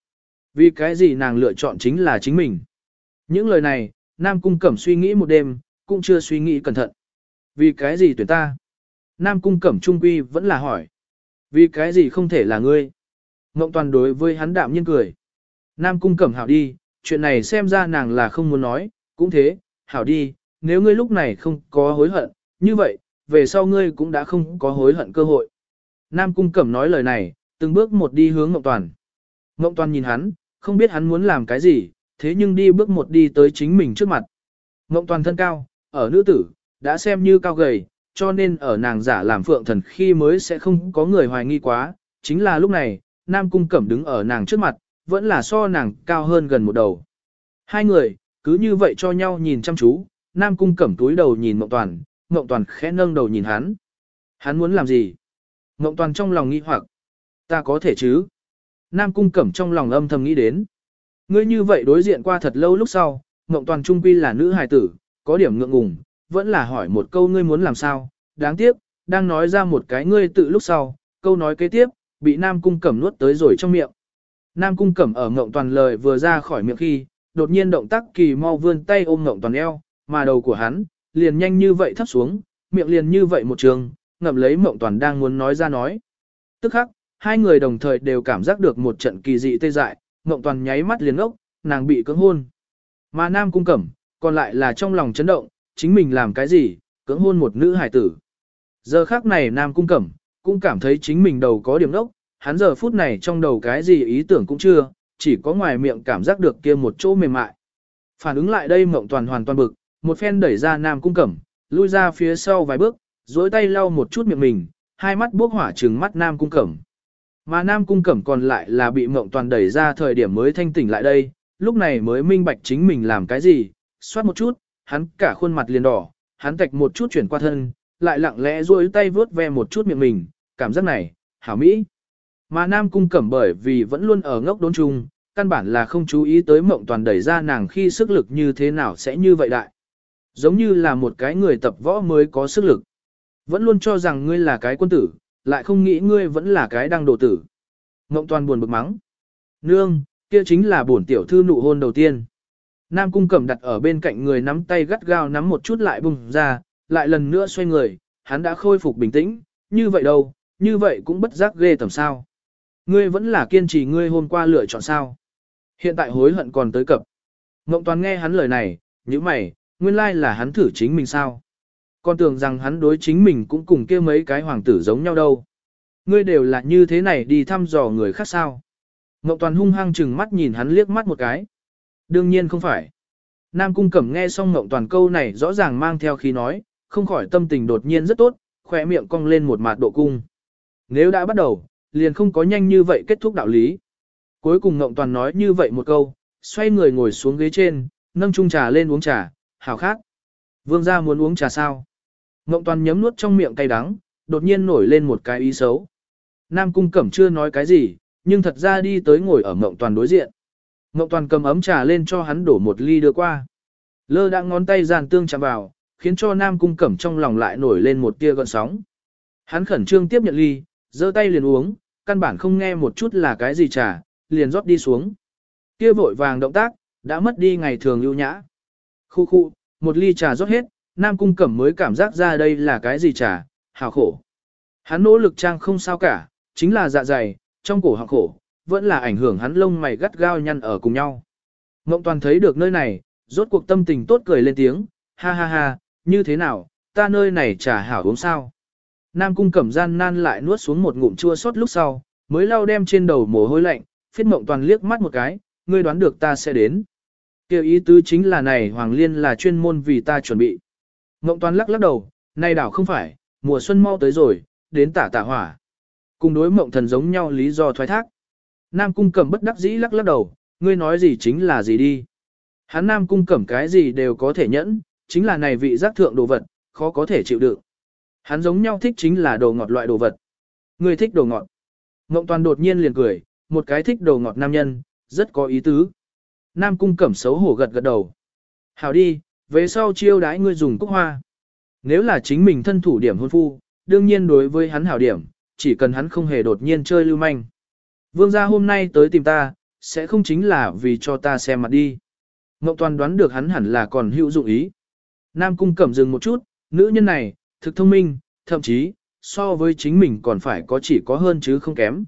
Vì cái gì nàng lựa chọn chính là chính mình. Những lời này, Nam Cung Cẩm suy nghĩ một đêm, cũng chưa suy nghĩ cẩn thận. Vì cái gì tuyển ta? Nam Cung Cẩm Trung Quy vẫn là hỏi. Vì cái gì không thể là ngươi? Ngộng toàn đối với hắn đạm nhiên cười. Nam Cung Cẩm hảo đi, chuyện này xem ra nàng là không muốn nói, cũng thế, hảo đi, nếu ngươi lúc này không có hối hận, như vậy, về sau ngươi cũng đã không có hối hận cơ hội. Nam Cung Cẩm nói lời này, từng bước một đi hướng Ngộng Toàn. Ngộng Toàn nhìn hắn, không biết hắn muốn làm cái gì, thế nhưng đi bước một đi tới chính mình trước mặt. Ngộng Toàn thân cao, ở nữ tử, đã xem như cao gầy, cho nên ở nàng giả làm phượng thần khi mới sẽ không có người hoài nghi quá. Chính là lúc này, Nam Cung Cẩm đứng ở nàng trước mặt, vẫn là so nàng cao hơn gần một đầu. Hai người, cứ như vậy cho nhau nhìn chăm chú, Nam Cung Cẩm túi đầu nhìn Mộng Toàn, Mộng Toàn khẽ nâng đầu nhìn hắn. Hắn muốn làm gì? Mộng toàn trong lòng nghi hoặc, ta có thể chứ? Nam cung cẩm trong lòng âm thầm nghĩ đến. Ngươi như vậy đối diện qua thật lâu lúc sau, Mộng toàn trung quy là nữ hài tử, có điểm ngượng ngùng, vẫn là hỏi một câu ngươi muốn làm sao, đáng tiếc, đang nói ra một cái ngươi tự lúc sau, câu nói kế tiếp, bị Nam cung cẩm nuốt tới rồi trong miệng. Nam cung cẩm ở Ngộng toàn lời vừa ra khỏi miệng khi, đột nhiên động tác kỳ mau vươn tay ôm Ngộng toàn eo, mà đầu của hắn, liền nhanh như vậy thấp xuống, miệng liền như vậy một trường, ngậm lấy mộng toàn đang muốn nói ra nói. Tức khắc, hai người đồng thời đều cảm giác được một trận kỳ dị tê dại, mộng toàn nháy mắt liền ốc, nàng bị cưỡng hôn. Mà nam cung cẩm, còn lại là trong lòng chấn động, chính mình làm cái gì, cưỡng hôn một nữ hải tử. Giờ khác này nam cung cẩm, cũng cảm thấy chính mình đầu có điểm đốc, hắn giờ phút này trong đầu cái gì ý tưởng cũng chưa, chỉ có ngoài miệng cảm giác được kia một chỗ mềm mại. Phản ứng lại đây mộng toàn hoàn toàn bực, một phen đẩy ra nam cung cẩm, lui ra phía sau vài bước, duỗi tay lau một chút miệng mình, hai mắt bốc hỏa trừng mắt Nam Cung Cẩm. Mà Nam Cung Cẩm còn lại là bị mộng toàn đẩy ra thời điểm mới thanh tỉnh lại đây, lúc này mới minh bạch chính mình làm cái gì, xoát một chút, hắn cả khuôn mặt liền đỏ, hắn tạch một chút chuyển qua thân, lại lặng lẽ duỗi tay vướt ve một chút miệng mình, cảm giác này, hảo mỹ. Mà Nam Cung Cẩm bởi vì vẫn luôn ở ngốc đốn chung, căn bản là không chú ý tới mộng toàn đẩy ra nàng khi sức lực như thế nào sẽ như vậy đại. Giống như là một cái người tập võ mới có sức lực. Vẫn luôn cho rằng ngươi là cái quân tử, lại không nghĩ ngươi vẫn là cái đang đồ tử. Mộng toàn buồn bực mắng. Nương, kia chính là bổn tiểu thư nụ hôn đầu tiên. Nam cung cẩm đặt ở bên cạnh người nắm tay gắt gao nắm một chút lại bùng ra, lại lần nữa xoay người, hắn đã khôi phục bình tĩnh, như vậy đâu, như vậy cũng bất giác ghê tầm sao. Ngươi vẫn là kiên trì ngươi hôm qua lựa chọn sao. Hiện tại hối hận còn tới cập. Ngộng toàn nghe hắn lời này, như mày, nguyên lai là hắn thử chính mình sao. Con tưởng rằng hắn đối chính mình cũng cùng kia mấy cái hoàng tử giống nhau đâu. Ngươi đều là như thế này đi thăm dò người khác sao. Ngộng Toàn hung hăng chừng mắt nhìn hắn liếc mắt một cái. Đương nhiên không phải. Nam Cung Cẩm nghe xong Ngộng Toàn câu này rõ ràng mang theo khí nói, không khỏi tâm tình đột nhiên rất tốt, khỏe miệng cong lên một mạt độ cung. Nếu đã bắt đầu, liền không có nhanh như vậy kết thúc đạo lý. Cuối cùng Ngộng Toàn nói như vậy một câu, xoay người ngồi xuống ghế trên, nâng chung trà lên uống trà, hảo khác. Vương gia muốn uống trà sao? Ngộng Toàn nhấm nuốt trong miệng cay đắng, đột nhiên nổi lên một cái ý xấu. Nam Cung Cẩm chưa nói cái gì, nhưng thật ra đi tới ngồi ở Ngộng Toàn đối diện. Ngộng Toàn cầm ấm trà lên cho hắn đổ một ly đưa qua. Lơ đã ngón tay giàn tương chạm vào, khiến cho Nam Cung Cẩm trong lòng lại nổi lên một tia gợn sóng. Hắn khẩn trương tiếp nhận ly, giơ tay liền uống, căn bản không nghe một chút là cái gì trà, liền rót đi xuống. Kia vội vàng động tác, đã mất đi ngày thường lưu nhã. Khu khu, một ly trà rót hết, Nam Cung Cẩm mới cảm giác ra đây là cái gì trà, hào khổ. Hắn nỗ lực trang không sao cả, chính là dạ dày, trong cổ họng khổ, vẫn là ảnh hưởng hắn lông mày gắt gao nhăn ở cùng nhau. Ngộng toàn thấy được nơi này, rốt cuộc tâm tình tốt cười lên tiếng, ha ha ha, như thế nào, ta nơi này trà hảo uống sao. Nam cung cẩm gian nan lại nuốt xuống một ngụm chua sót lúc sau, mới lau đem trên đầu mồ hôi lạnh, phiết mộng toàn liếc mắt một cái, ngươi đoán được ta sẽ đến. Kêu ý tứ chính là này Hoàng Liên là chuyên môn vì ta chuẩn bị. Mộng toàn lắc lắc đầu, nay đảo không phải, mùa xuân mau tới rồi, đến tả tả hỏa. Cùng đối mộng thần giống nhau lý do thoái thác. Nam cung cẩm bất đắc dĩ lắc lắc đầu, ngươi nói gì chính là gì đi. Hắn Nam cung cẩm cái gì đều có thể nhẫn, chính là này vị giác thượng đồ vật, khó có thể chịu đựng. Hắn giống nhau thích chính là đồ ngọt loại đồ vật. Người thích đồ ngọt. Ngộng toàn đột nhiên liền cười, một cái thích đồ ngọt nam nhân, rất có ý tứ. Nam cung cẩm xấu hổ gật gật đầu. Hảo đi, về sau chiêu đãi ngươi dùng cúc hoa. Nếu là chính mình thân thủ điểm hôn phu, đương nhiên đối với hắn hảo điểm, chỉ cần hắn không hề đột nhiên chơi lưu manh. Vương gia hôm nay tới tìm ta, sẽ không chính là vì cho ta xem mặt đi. Ngộng toàn đoán được hắn hẳn là còn hữu dụng ý. Nam cung cẩm dừng một chút, nữ nhân này, thực thông minh, thậm chí, so với chính mình còn phải có chỉ có hơn chứ không kém.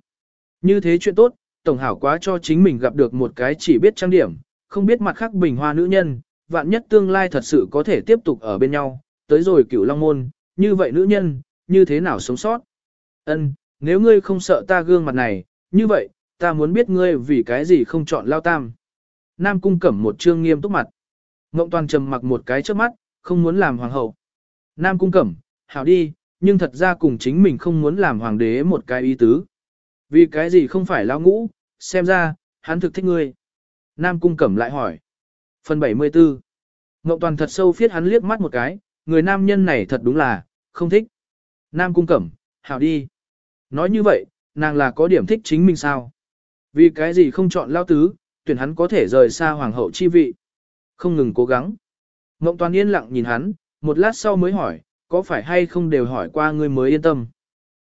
Như thế chuyện tốt, tổng hảo quá cho chính mình gặp được một cái chỉ biết trang điểm, không biết mặt khác bình hoa nữ nhân, vạn nhất tương lai thật sự có thể tiếp tục ở bên nhau, tới rồi cửu long môn, như vậy nữ nhân, như thế nào sống sót. Ân, nếu ngươi không sợ ta gương mặt này, như vậy, ta muốn biết ngươi vì cái gì không chọn lao tam. Nam cung cẩm một trương nghiêm túc mặt. Ngộng toàn trầm mặc một cái trước mắt, không muốn làm hoàng hậu. Nam cung cẩm, hảo đi, nhưng thật ra cùng chính mình không muốn làm hoàng đế một cái ý tứ. Vì cái gì không phải lão ngũ, xem ra, hắn thực thích ngươi. Nam cung cẩm lại hỏi. Phần 74 Ngộng toàn thật sâu phiết hắn liếc mắt một cái, người nam nhân này thật đúng là, không thích. Nam cung cẩm, hảo đi. Nói như vậy, nàng là có điểm thích chính mình sao? Vì cái gì không chọn lao tứ, tuyển hắn có thể rời xa hoàng hậu chi vị. Không ngừng cố gắng. Ngộng toàn yên lặng nhìn hắn, một lát sau mới hỏi, có phải hay không đều hỏi qua ngươi mới yên tâm.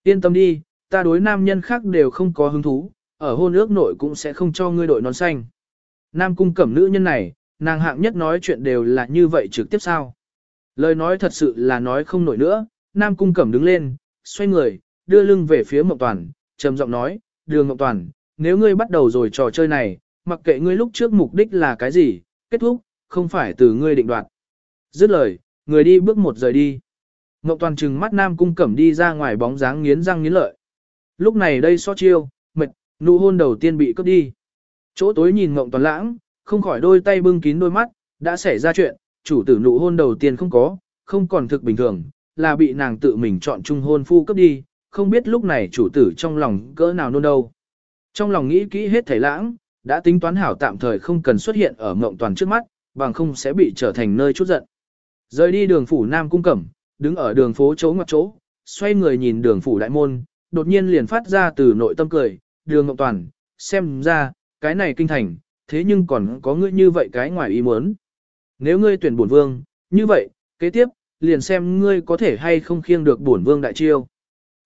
Yên tâm đi, ta đối nam nhân khác đều không có hứng thú, ở hôn ước nội cũng sẽ không cho ngươi đội nón xanh. Nam cung cẩm nữ nhân này, nàng hạng nhất nói chuyện đều là như vậy trực tiếp sao. Lời nói thật sự là nói không nổi nữa, Nam cung cẩm đứng lên, xoay người, đưa lưng về phía Mộng Toàn, trầm giọng nói, đường Mộng Toàn, nếu ngươi bắt đầu rồi trò chơi này, mặc kệ ngươi lúc trước mục đích là cái gì, kết thúc, không phải từ ngươi định đoạt. Dứt lời, người đi bước một rời đi. Ngọc Toàn trừng mắt Nam Cung Cẩm đi ra ngoài bóng dáng nghiến răng nghiến lợi. Lúc này đây so chiêu, mệt, nụ hôn đầu tiên bị cướp đi. Chỗ tối nhìn Ngọc Toàn lãng, không khỏi đôi tay bưng kín đôi mắt, đã xảy ra chuyện, chủ tử nụ hôn đầu tiên không có, không còn thực bình thường, là bị nàng tự mình chọn chung hôn phu cướp đi, không biết lúc này chủ tử trong lòng cỡ nào nôn đâu. Trong lòng nghĩ kỹ hết thảy lãng, đã tính toán hảo tạm thời không cần xuất hiện ở Ngộng Toàn trước mắt, bằng không sẽ bị trở thành nơi chút giận. Rời đi đường phủ Nam Cung Cẩm, đứng ở đường phố chỗ ngoặt chỗ, xoay người nhìn đường phủ đại môn, đột nhiên liền phát ra từ nội tâm cười, đường ngọc toàn, xem ra, cái này kinh thành, thế nhưng còn có ngươi như vậy cái ngoài ý muốn. Nếu ngươi tuyển bổn vương, như vậy, kế tiếp, liền xem ngươi có thể hay không khiêng được bổn vương đại chiêu.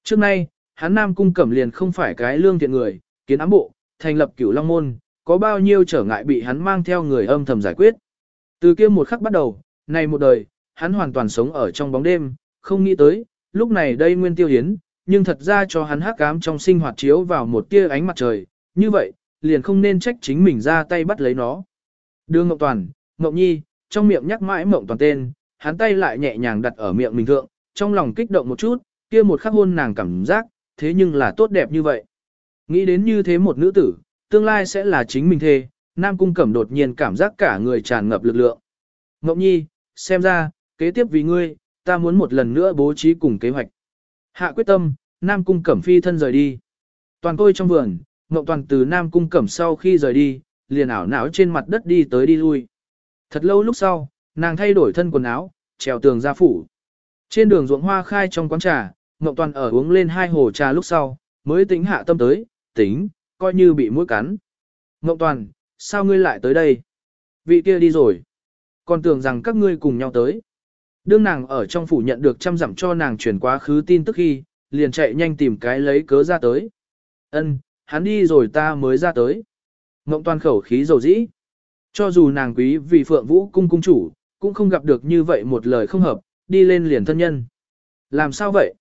Trước nay, hắn Nam Cung Cẩm liền không phải cái lương thiện người, kiến ám bộ, thành lập cửu long môn, có bao nhiêu trở ngại bị hắn mang theo người âm thầm giải quyết. Từ kia một khắc bắt đầu, này một đời, hắn hoàn toàn sống ở trong bóng đêm, không nghĩ tới, lúc này đây nguyên tiêu hiến, nhưng thật ra cho hắn hắc ám trong sinh hoạt chiếu vào một tia ánh mặt trời, như vậy, liền không nên trách chính mình ra tay bắt lấy nó. Đưa Ngọc Toàn, Ngọc Nhi, trong miệng nhắc mãi Mộng Toàn tên, hắn tay lại nhẹ nhàng đặt ở miệng mình thượng, trong lòng kích động một chút, kia một khắc hôn nàng cảm giác, thế nhưng là tốt đẹp như vậy. Nghĩ đến như thế một nữ tử, tương lai sẽ là chính mình thê, Nam Cung Cẩm đột nhiên cảm giác cả người tràn ngập lực lượng. Ngọc Nhi, xem ra, kế tiếp vì ngươi, ta muốn một lần nữa bố trí cùng kế hoạch. Hạ quyết tâm, Nam Cung Cẩm phi thân rời đi. Toàn tôi trong vườn, Ngọc Toàn từ Nam Cung Cẩm sau khi rời đi, liền ảo não trên mặt đất đi tới đi lui. Thật lâu lúc sau, nàng thay đổi thân quần áo, trèo tường ra phủ. Trên đường ruộng hoa khai trong quán trà, Ngọc Toàn ở uống lên hai hồ trà lúc sau, mới tính hạ tâm tới, tính, coi như bị mũi cắn. Ngọc Toàn, sao ngươi lại tới đây? Vị kia đi rồi. Còn tưởng rằng các ngươi cùng nhau tới. Đương nàng ở trong phủ nhận được trăm dặm cho nàng chuyển quá khứ tin tức khi, liền chạy nhanh tìm cái lấy cớ ra tới. Ân, hắn đi rồi ta mới ra tới. Ngộng toàn khẩu khí dầu dĩ. Cho dù nàng quý vì phượng vũ cung cung chủ, cũng không gặp được như vậy một lời không hợp, đi lên liền thân nhân. Làm sao vậy?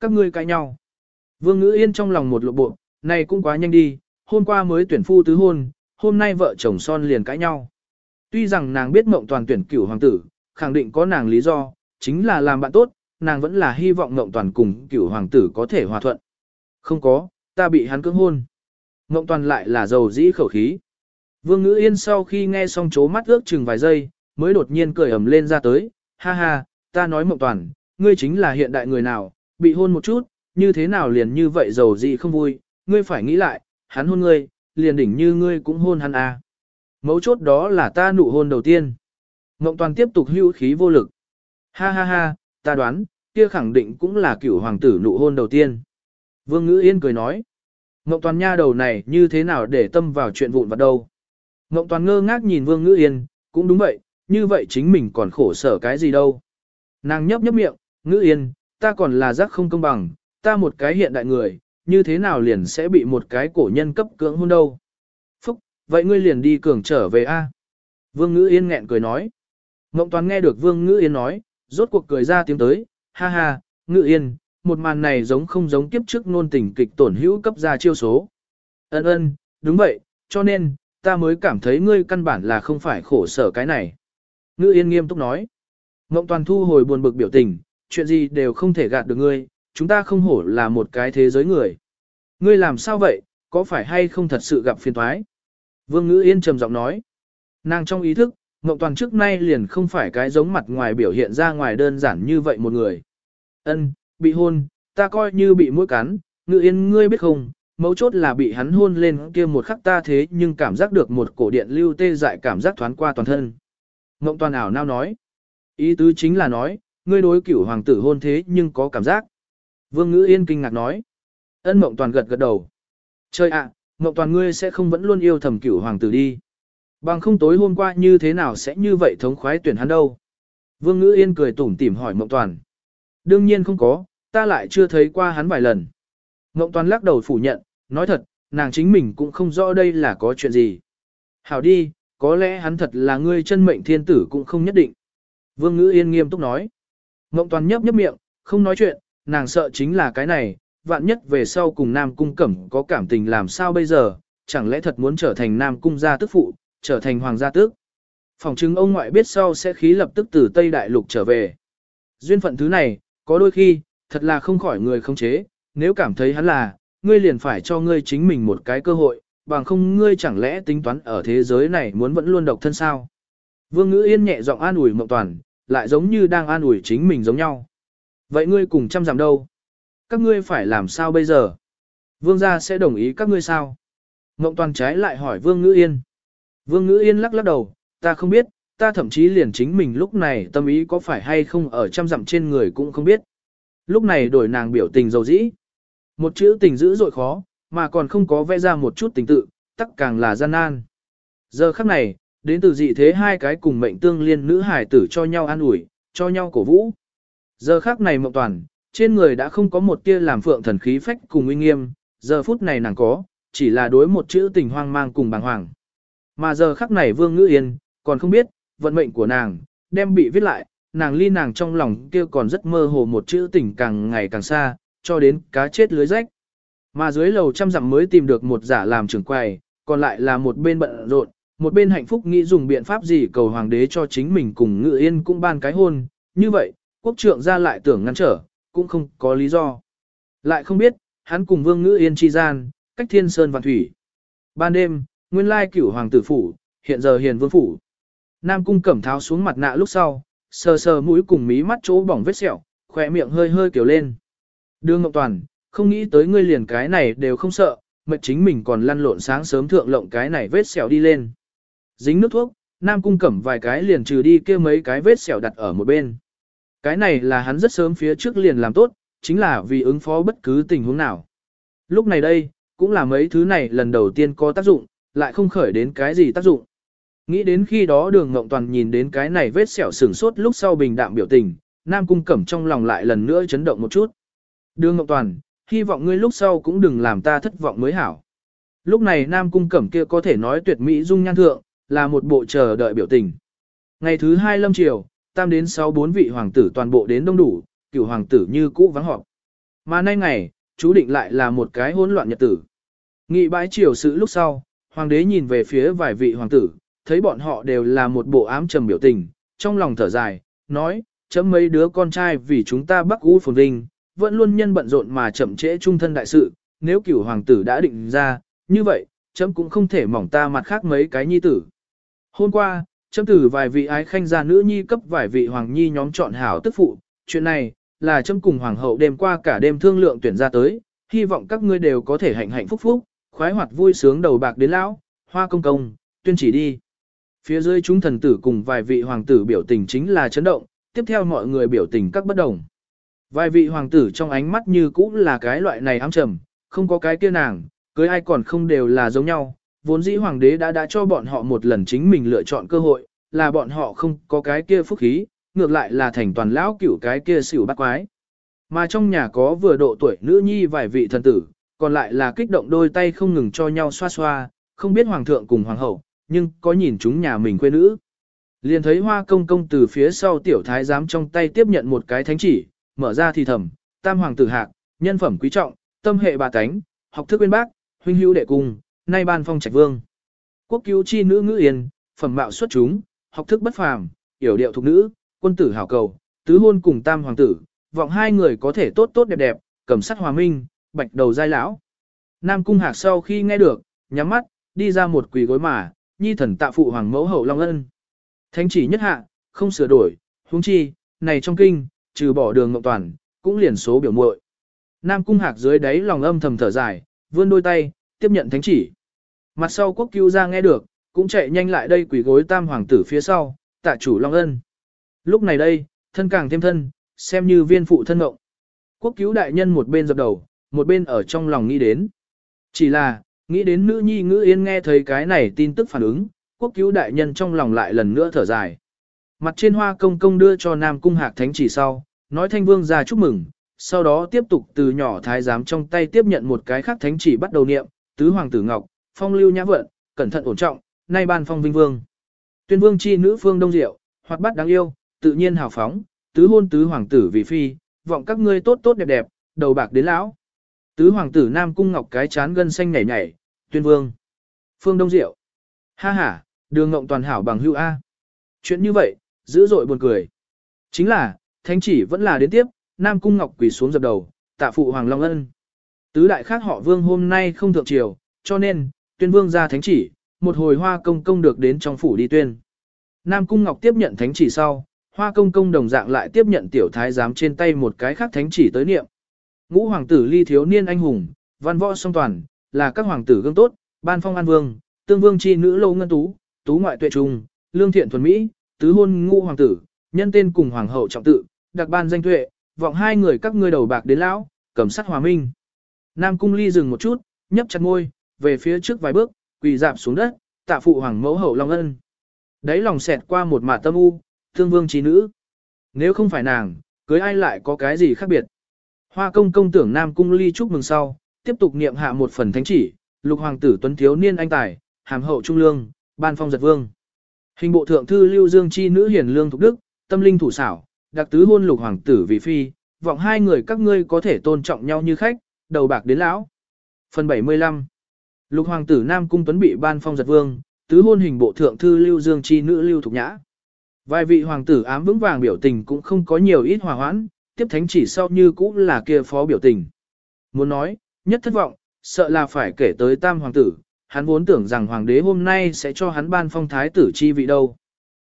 Các ngươi cãi nhau. Vương ngữ yên trong lòng một lộ bộ, này cũng quá nhanh đi, hôm qua mới tuyển phu tứ hôn, hôm nay vợ chồng son liền cãi nhau. Tuy rằng nàng biết mộng toàn tuyển cửu hoàng tử, khẳng định có nàng lý do, chính là làm bạn tốt, nàng vẫn là hy vọng Ngộng toàn cùng cửu hoàng tử có thể hòa thuận. Không có, ta bị hắn cưỡng hôn. Ngộng toàn lại là dầu dĩ khẩu khí. Vương ngữ yên sau khi nghe xong chố mắt ước chừng vài giây, mới đột nhiên cười ầm lên ra tới, ha ha, ta nói Ngộng toàn, ngươi chính là hiện đại người nào, bị hôn một chút, như thế nào liền như vậy dầu dĩ không vui, ngươi phải nghĩ lại, hắn hôn ngươi, liền đỉnh như ngươi cũng hôn hắn à. Mấu chốt đó là ta nụ hôn đầu tiên. Ngộng toàn tiếp tục hưu khí vô lực. Ha ha ha, ta đoán, kia khẳng định cũng là cửu hoàng tử nụ hôn đầu tiên. Vương ngữ yên cười nói. Ngộng toàn nha đầu này như thế nào để tâm vào chuyện vụn vặt đâu. Ngộng toàn ngơ ngác nhìn vương ngữ yên, cũng đúng vậy, như vậy chính mình còn khổ sở cái gì đâu. Nàng nhấp nhấp miệng, ngữ yên, ta còn là giác không công bằng, ta một cái hiện đại người, như thế nào liền sẽ bị một cái cổ nhân cấp cưỡng hôn đâu. Phúc, vậy ngươi liền đi cường trở về a. Vương Ngữ Yên nghẹn cười nói. Ngộng Toàn nghe được Vương Ngữ Yên nói, rốt cuộc cười ra tiếng tới, ha ha, Ngữ Yên, một màn này giống không giống kiếp trước nôn tình kịch tổn hữu cấp ra chiêu số. Ân ân, đúng vậy, cho nên, ta mới cảm thấy ngươi căn bản là không phải khổ sở cái này. Ngữ Yên nghiêm túc nói. Ngộng Toàn thu hồi buồn bực biểu tình, chuyện gì đều không thể gạt được ngươi, chúng ta không hổ là một cái thế giới người. Ngươi làm sao vậy, có phải hay không thật sự gặp phiền thoái? Vương Ngữ Yên trầm giọng nói. Nàng trong ý thức, Ngộng Toàn trước nay liền không phải cái giống mặt ngoài biểu hiện ra ngoài đơn giản như vậy một người. Ân, bị hôn, ta coi như bị mũi cắn, Ngữ Yên ngươi biết không, mấu chốt là bị hắn hôn lên kia một khắc ta thế nhưng cảm giác được một cổ điện lưu tê dại cảm giác thoáng qua toàn thân. Ngộng Toàn ảo nao nói. Ý tứ chính là nói, ngươi đối cửu hoàng tử hôn thế nhưng có cảm giác. Vương Ngữ Yên kinh ngạc nói. Ân Mộng Toàn gật gật đầu. Trời ạ, Mộng Toàn ngươi sẽ không vẫn luôn yêu thầm cửu hoàng tử đi. Bằng không tối hôm qua như thế nào sẽ như vậy thống khoái tuyển hắn đâu. Vương Ngữ Yên cười tủm tỉm hỏi Mộng Toàn. Đương nhiên không có, ta lại chưa thấy qua hắn vài lần. Mộng Toàn lắc đầu phủ nhận, nói thật, nàng chính mình cũng không rõ đây là có chuyện gì. Hảo đi, có lẽ hắn thật là ngươi chân mệnh thiên tử cũng không nhất định. Vương Ngữ Yên nghiêm túc nói. Mộng Toàn nhấp nhấp miệng, không nói chuyện, nàng sợ chính là cái này, vạn nhất về sau cùng Nam Cung Cẩm có cảm tình làm sao bây giờ, chẳng lẽ thật muốn trở thành Nam Cung gia tức phụ, trở thành Hoàng gia tước. Phòng chứng ông ngoại biết sau sẽ khí lập tức từ Tây Đại Lục trở về. Duyên phận thứ này, có đôi khi, thật là không khỏi người không chế, nếu cảm thấy hắn là, ngươi liền phải cho ngươi chính mình một cái cơ hội, bằng không ngươi chẳng lẽ tính toán ở thế giới này muốn vẫn luôn độc thân sao. Vương Ngữ Yên nhẹ giọng an ủi Mộng Toàn, lại giống như đang an ủi chính mình giống nhau. Vậy ngươi cùng chăm giảm đâu? Các ngươi phải làm sao bây giờ? Vương gia sẽ đồng ý các ngươi sao? Mộng toàn trái lại hỏi Vương Ngữ Yên. Vương Ngữ Yên lắc lắc đầu, ta không biết, ta thậm chí liền chính mình lúc này tâm ý có phải hay không ở trăm dặm trên người cũng không biết. Lúc này đổi nàng biểu tình dầu dĩ. Một chữ tình dữ dội khó, mà còn không có vẽ ra một chút tình tự, tắc càng là gian nan. Giờ khắc này, đến từ dị thế hai cái cùng mệnh tương liên nữ hải tử cho nhau an ủi, cho nhau cổ vũ. Giờ khắc này mộng toàn, trên người đã không có một tia làm phượng thần khí phách cùng uy nghiêm, giờ phút này nàng có, chỉ là đối một chữ tình hoang mang cùng bàng hoàng. Mà giờ khắc này vương ngữ yên, còn không biết, vận mệnh của nàng, đem bị viết lại, nàng ly nàng trong lòng kia còn rất mơ hồ một chữ tình càng ngày càng xa, cho đến cá chết lưới rách. Mà dưới lầu trăm dặm mới tìm được một giả làm trưởng quầy, còn lại là một bên bận rộn, một bên hạnh phúc nghĩ dùng biện pháp gì cầu hoàng đế cho chính mình cùng ngự yên cũng ban cái hôn, như vậy, quốc trượng ra lại tưởng ngăn trở, cũng không có lý do. Lại không biết, hắn cùng vương ngữ yên chi gian, cách thiên sơn và thủy. Ban đêm, nguyên lai cửu hoàng tử phủ, hiện giờ hiền vương phủ. Nam cung cẩm tháo xuống mặt nạ lúc sau, sờ sờ mũi cùng mí mắt chỗ bỏng vết sẹo, khỏe miệng hơi hơi kiểu lên. Đường Ngọc Toàn, không nghĩ tới ngươi liền cái này đều không sợ, mệt chính mình còn lăn lộn sáng sớm thượng lộng cái này vết sẹo đi lên. Dính nước thuốc, Nam cung cẩm vài cái liền trừ đi kia mấy cái vết sẹo đặt ở một bên. Cái này là hắn rất sớm phía trước liền làm tốt, chính là vì ứng phó bất cứ tình huống nào. Lúc này đây, cũng là mấy thứ này lần đầu tiên có tác dụng, lại không khởi đến cái gì tác dụng. Nghĩ đến khi đó đường Ngộng Toàn nhìn đến cái này vết sẹo sừng sốt lúc sau bình đạm biểu tình, Nam Cung Cẩm trong lòng lại lần nữa chấn động một chút. Đường Ngộng Toàn, hy vọng ngươi lúc sau cũng đừng làm ta thất vọng mới hảo. Lúc này Nam Cung Cẩm kia có thể nói tuyệt mỹ dung nhan thượng, là một bộ chờ đợi biểu tình. Ngày thứ hai lâm triều, tam đến sáu bốn vị hoàng tử toàn bộ đến đông đủ, cửu hoàng tử như cũ vắng họp. Mà nay ngày, chú định lại là một cái hỗn loạn nhật tử. Nghị bãi triều sự lúc sau, hoàng đế nhìn về phía vài vị hoàng tử, thấy bọn họ đều là một bộ ám trầm biểu tình, trong lòng thở dài, nói, chấm mấy đứa con trai vì chúng ta bắc u phồn vinh, vẫn luôn nhân bận rộn mà chậm trễ trung thân đại sự, nếu cửu hoàng tử đã định ra, như vậy, chấm cũng không thể mỏng ta mặt khác mấy cái nhi tử. Hôm qua, chấm tử vài vị ái khanh gia nữ nhi cấp vài vị hoàng nhi nhóm chọn hảo tức phụ, chuyện này, là chấm cùng hoàng hậu đêm qua cả đêm thương lượng tuyển ra tới, hy vọng các ngươi đều có thể hạnh hạnh phúc phúc, khoái hoạt vui sướng đầu bạc đến lão, hoa công công, tuyên chỉ đi. Phía dưới chúng thần tử cùng vài vị hoàng tử biểu tình chính là chấn động, tiếp theo mọi người biểu tình các bất đồng. Vài vị hoàng tử trong ánh mắt như cũ là cái loại này ám trầm, không có cái kia nàng, cưới ai còn không đều là giống nhau. Vốn dĩ hoàng đế đã đã cho bọn họ một lần chính mình lựa chọn cơ hội, là bọn họ không có cái kia phúc khí, ngược lại là thành toàn lão cửu cái kia xỉu bắt quái. Mà trong nhà có vừa độ tuổi nữ nhi vài vị thần tử, còn lại là kích động đôi tay không ngừng cho nhau xoa xoa, không biết hoàng thượng cùng hoàng hậu, nhưng có nhìn chúng nhà mình quê nữ. Liền thấy hoa công công từ phía sau tiểu thái giám trong tay tiếp nhận một cái thánh chỉ, mở ra thì thầm, tam hoàng tử hạc, nhân phẩm quý trọng, tâm hệ bà tánh, học thức bên bác, huynh hữu đệ cung, nay ban phong trạch vương. Quốc cứu chi nữ ngữ yên, phẩm mạo xuất chúng, học thức bất phàm, yểu điệu thục nữ, quân tử hảo cầu, tứ hôn cùng tam hoàng tử, vọng hai người có thể tốt tốt đẹp đẹp, cầm sắt hòa minh, bạch đầu giai lão. Nam cung hạc sau khi nghe được, nhắm mắt, đi ra một quỳ gối mà, nhi thần tạ phụ hoàng mẫu hậu long ân. Thánh chỉ nhất hạ, không sửa đổi, huống chi, này trong kinh, trừ bỏ đường ngọc toàn, cũng liền số biểu muội. Nam cung hạc dưới đáy lòng âm thầm thở dài, vươn đôi tay, tiếp nhận thánh chỉ. Mặt sau quốc cứu ra nghe được, cũng chạy nhanh lại đây quỳ gối tam hoàng tử phía sau, tạ chủ long ân. Lúc này đây, thân càng thêm thân, xem như viên phụ thân ngộng. Quốc cứu đại nhân một bên dập đầu, một bên ở trong lòng nghĩ đến. Chỉ là, nghĩ đến nữ nhi ngữ yên nghe thấy cái này tin tức phản ứng, quốc cứu đại nhân trong lòng lại lần nữa thở dài. Mặt trên hoa công công đưa cho Nam Cung Hạc Thánh chỉ sau, nói thanh vương ra chúc mừng, sau đó tiếp tục từ nhỏ thái giám trong tay tiếp nhận một cái khác thánh chỉ bắt đầu niệm, tứ hoàng tử ngọc, phong lưu nhã vận, cẩn thận ổn trọng, nay ban phong vinh vương. Tuyên vương chi nữ phương đông diệu, hoạt bát đáng yêu, tự nhiên hào phóng, tứ hôn tứ hoàng tử vì phi, vọng các ngươi tốt tốt đẹp đẹp, đầu bạc đến lão. Tứ hoàng tử Nam Cung Ngọc cái chán gân xanh nhảy nhảy, tuyên vương. Phương Đông Diệu. Ha ha, đường ngộng toàn hảo bằng hưu A. Chuyện như vậy, dữ dội buồn cười. Chính là, thánh chỉ vẫn là đến tiếp, Nam Cung Ngọc quỳ xuống dập đầu, tạ phụ Hoàng Long Ân. Tứ đại khác họ vương hôm nay không thượng triều, cho nên, tuyên vương ra thánh chỉ, một hồi hoa công công được đến trong phủ đi tuyên. Nam Cung Ngọc tiếp nhận thánh chỉ sau, hoa công công đồng dạng lại tiếp nhận tiểu thái giám trên tay một cái khác thánh chỉ tới niệm. Ngũ hoàng tử ly thiếu niên anh hùng, văn võ song toàn, là các hoàng tử gương tốt, ban phong an vương, tương vương chi nữ lâu ngân tú, tú ngoại tuệ trung, lương thiện thuần mỹ, tứ hôn ngũ hoàng tử, nhân tên cùng hoàng hậu trọng tự, đặc ban danh tuệ, vọng hai người các ngươi đầu bạc đến lão, cầm sắt hòa minh. Nam cung ly dừng một chút, nhấp chặt môi, về phía trước vài bước, quỳ dạp xuống đất, tạ phụ hoàng mẫu hậu long ân. Đấy lòng xẹt qua một mạt tâm u, thương vương trí nữ. Nếu không phải nàng, cưới ai lại có cái gì khác biệt. Hoa công công tưởng Nam cung ly chúc mừng sau, tiếp tục niệm hạ một phần thánh chỉ, lục hoàng tử tuấn thiếu niên anh tài, hàm hậu trung lương, ban phong giật vương. Hình bộ thượng thư lưu dương chi nữ hiền lương thục đức, tâm linh thủ xảo, đặc tứ hôn lục hoàng tử vì phi, vọng hai người các ngươi có thể tôn trọng nhau như khách, đầu bạc đến lão. Phần 75 Lục hoàng tử Nam Cung Tuấn bị ban phong giật vương, tứ hôn hình bộ thượng thư lưu dương chi nữ lưu thục nhã. Vài vị hoàng tử ám vững vàng biểu tình cũng không có nhiều ít hòa hoãn, tiếp thánh chỉ sau như cũng là kia phó biểu tình. Muốn nói, nhất thất vọng, sợ là phải kể tới tam hoàng tử, hắn vốn tưởng rằng hoàng đế hôm nay sẽ cho hắn ban phong thái tử chi vị đâu.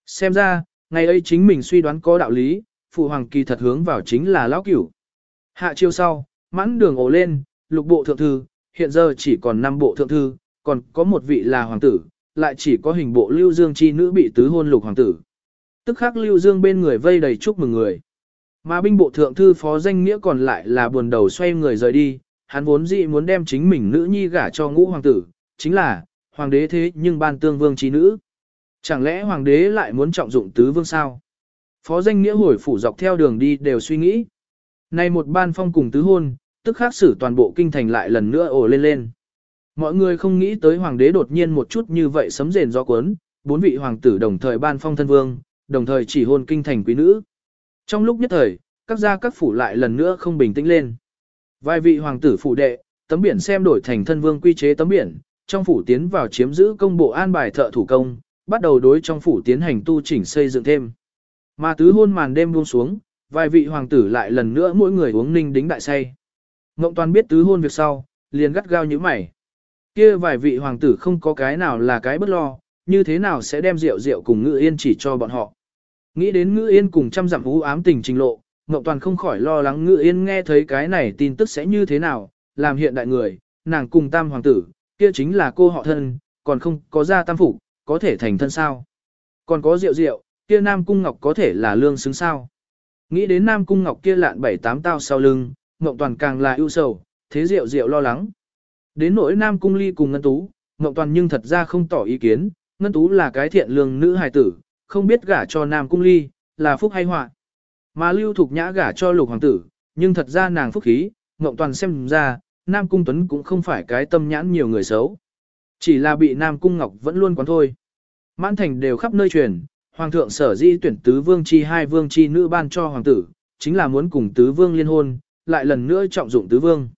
Xem ra, ngày ấy chính mình suy đoán có đạo lý, phụ hoàng kỳ thật hướng vào chính là lão cửu. Hạ chiêu sau, mãn đường ổ lên, lục bộ thượng thư, hiện giờ chỉ còn 5 bộ thượng thư, còn có một vị là hoàng tử, lại chỉ có hình bộ lưu dương chi nữ bị tứ hôn lục hoàng tử. Tức khắc lưu dương bên người vây đầy chúc mừng người. Mà binh bộ thượng thư phó danh nghĩa còn lại là buồn đầu xoay người rời đi, hắn vốn dĩ muốn đem chính mình nữ nhi gả cho ngũ hoàng tử, chính là, hoàng đế thế nhưng ban tương vương trí nữ. Chẳng lẽ hoàng đế lại muốn trọng dụng tứ vương sao? Phó danh nghĩa hồi phủ dọc theo đường đi đều suy nghĩ. nay một ban phong cùng tứ hôn, tức khắc xử toàn bộ kinh thành lại lần nữa ổ lên lên. Mọi người không nghĩ tới hoàng đế đột nhiên một chút như vậy sấm rền do cuốn, bốn vị hoàng tử đồng thời ban phong thân vương, đồng thời chỉ hôn kinh thành quý nữ. Trong lúc nhất thời, các gia các phủ lại lần nữa không bình tĩnh lên. Vài vị hoàng tử phủ đệ, tấm biển xem đổi thành thân vương quy chế tấm biển, trong phủ tiến vào chiếm giữ công bộ an bài thợ thủ công, bắt đầu đối trong phủ tiến hành tu chỉnh xây dựng thêm. Mà tứ hôn màn đêm buông xuống, vài vị hoàng tử lại lần nữa mỗi người uống ninh đính đại say. Ngộng toàn biết tứ hôn việc sau, liền gắt gao như mày. Kia vài vị hoàng tử không có cái nào là cái bất lo, như thế nào sẽ đem rượu rượu cùng ngự yên chỉ cho bọn họ. Nghĩ đến ngữ yên cùng trăm dặm ú ám tình trình lộ, Ngọc toàn không khỏi lo lắng ngữ yên nghe thấy cái này tin tức sẽ như thế nào, làm hiện đại người, nàng cùng tam hoàng tử, kia chính là cô họ thân, còn không có gia tam phủ, có thể thành thân sao. Còn có rượu rượu, kia nam cung ngọc có thể là lương xứng sao. Nghĩ đến nam cung ngọc kia lạn bảy tám tao sau lưng, Ngọc toàn càng là ưu sầu, thế rượu rượu lo lắng. Đến nỗi nam cung ly cùng ngân tú, Ngọc toàn nhưng thật ra không tỏ ý kiến, ngân tú là cái thiện lương nữ hài tử, không biết gả cho nam cung ly, là phúc hay họa. Mà lưu thục nhã gả cho lục hoàng tử, nhưng thật ra nàng phúc khí, Ngộng toàn xem ra, nam cung tuấn cũng không phải cái tâm nhãn nhiều người xấu. Chỉ là bị nam cung ngọc vẫn luôn quán thôi. Mãn thành đều khắp nơi truyền, hoàng thượng sở di tuyển tứ vương chi hai vương chi nữ ban cho hoàng tử, chính là muốn cùng tứ vương liên hôn, lại lần nữa trọng dụng tứ vương.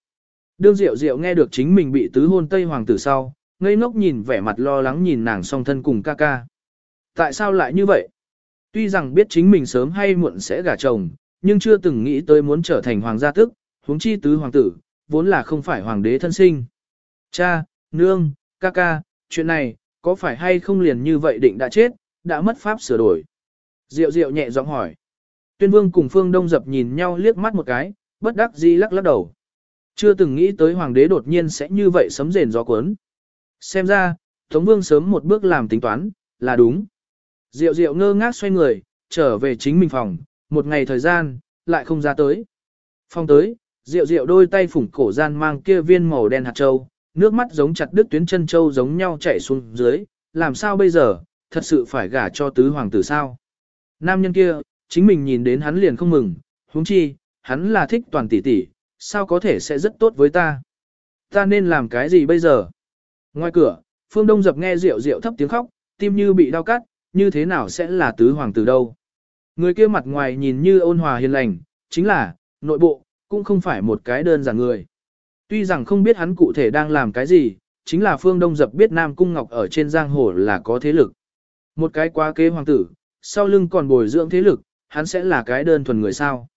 Đương Diệu Diệu nghe được chính mình bị tứ hôn Tây Hoàng tử sau, ngây ngốc nhìn vẻ mặt lo lắng nhìn nàng song thân cùng ca ca. Tại sao lại như vậy? Tuy rằng biết chính mình sớm hay muộn sẽ gả chồng, nhưng chưa từng nghĩ tới muốn trở thành hoàng gia tức, huống chi tứ hoàng tử, vốn là không phải hoàng đế thân sinh. Cha, nương, ca ca, chuyện này, có phải hay không liền như vậy định đã chết, đã mất pháp sửa đổi? Diệu Diệu nhẹ giọng hỏi. Tuyên Vương cùng Phương Đông dập nhìn nhau liếc mắt một cái, bất đắc dĩ lắc lắc đầu. Chưa từng nghĩ tới hoàng đế đột nhiên sẽ như vậy sấm rền gió cuốn. Xem ra, Tống Vương sớm một bước làm tính toán, là đúng. Diệu diệu ngơ ngác xoay người, trở về chính mình phòng, một ngày thời gian, lại không ra tới. Phòng tới, diệu diệu đôi tay phủng cổ gian mang kia viên màu đen hạt châu, nước mắt giống chặt đứt tuyến chân châu giống nhau chảy xuống dưới, làm sao bây giờ, thật sự phải gả cho tứ hoàng tử sao. Nam nhân kia, chính mình nhìn đến hắn liền không mừng, huống chi, hắn là thích toàn tỷ tỷ, sao có thể sẽ rất tốt với ta. Ta nên làm cái gì bây giờ? Ngoài cửa, Phương Đông dập nghe Diệu Diệu thấp tiếng khóc, tim như bị đau cắt, như thế nào sẽ là tứ hoàng tử đâu? Người kia mặt ngoài nhìn như ôn hòa hiền lành, chính là, nội bộ, cũng không phải một cái đơn giản người. Tuy rằng không biết hắn cụ thể đang làm cái gì, chính là Phương Đông dập biết Nam Cung Ngọc ở trên giang hồ là có thế lực. Một cái quá kế hoàng tử, sau lưng còn bồi dưỡng thế lực, hắn sẽ là cái đơn thuần người sao.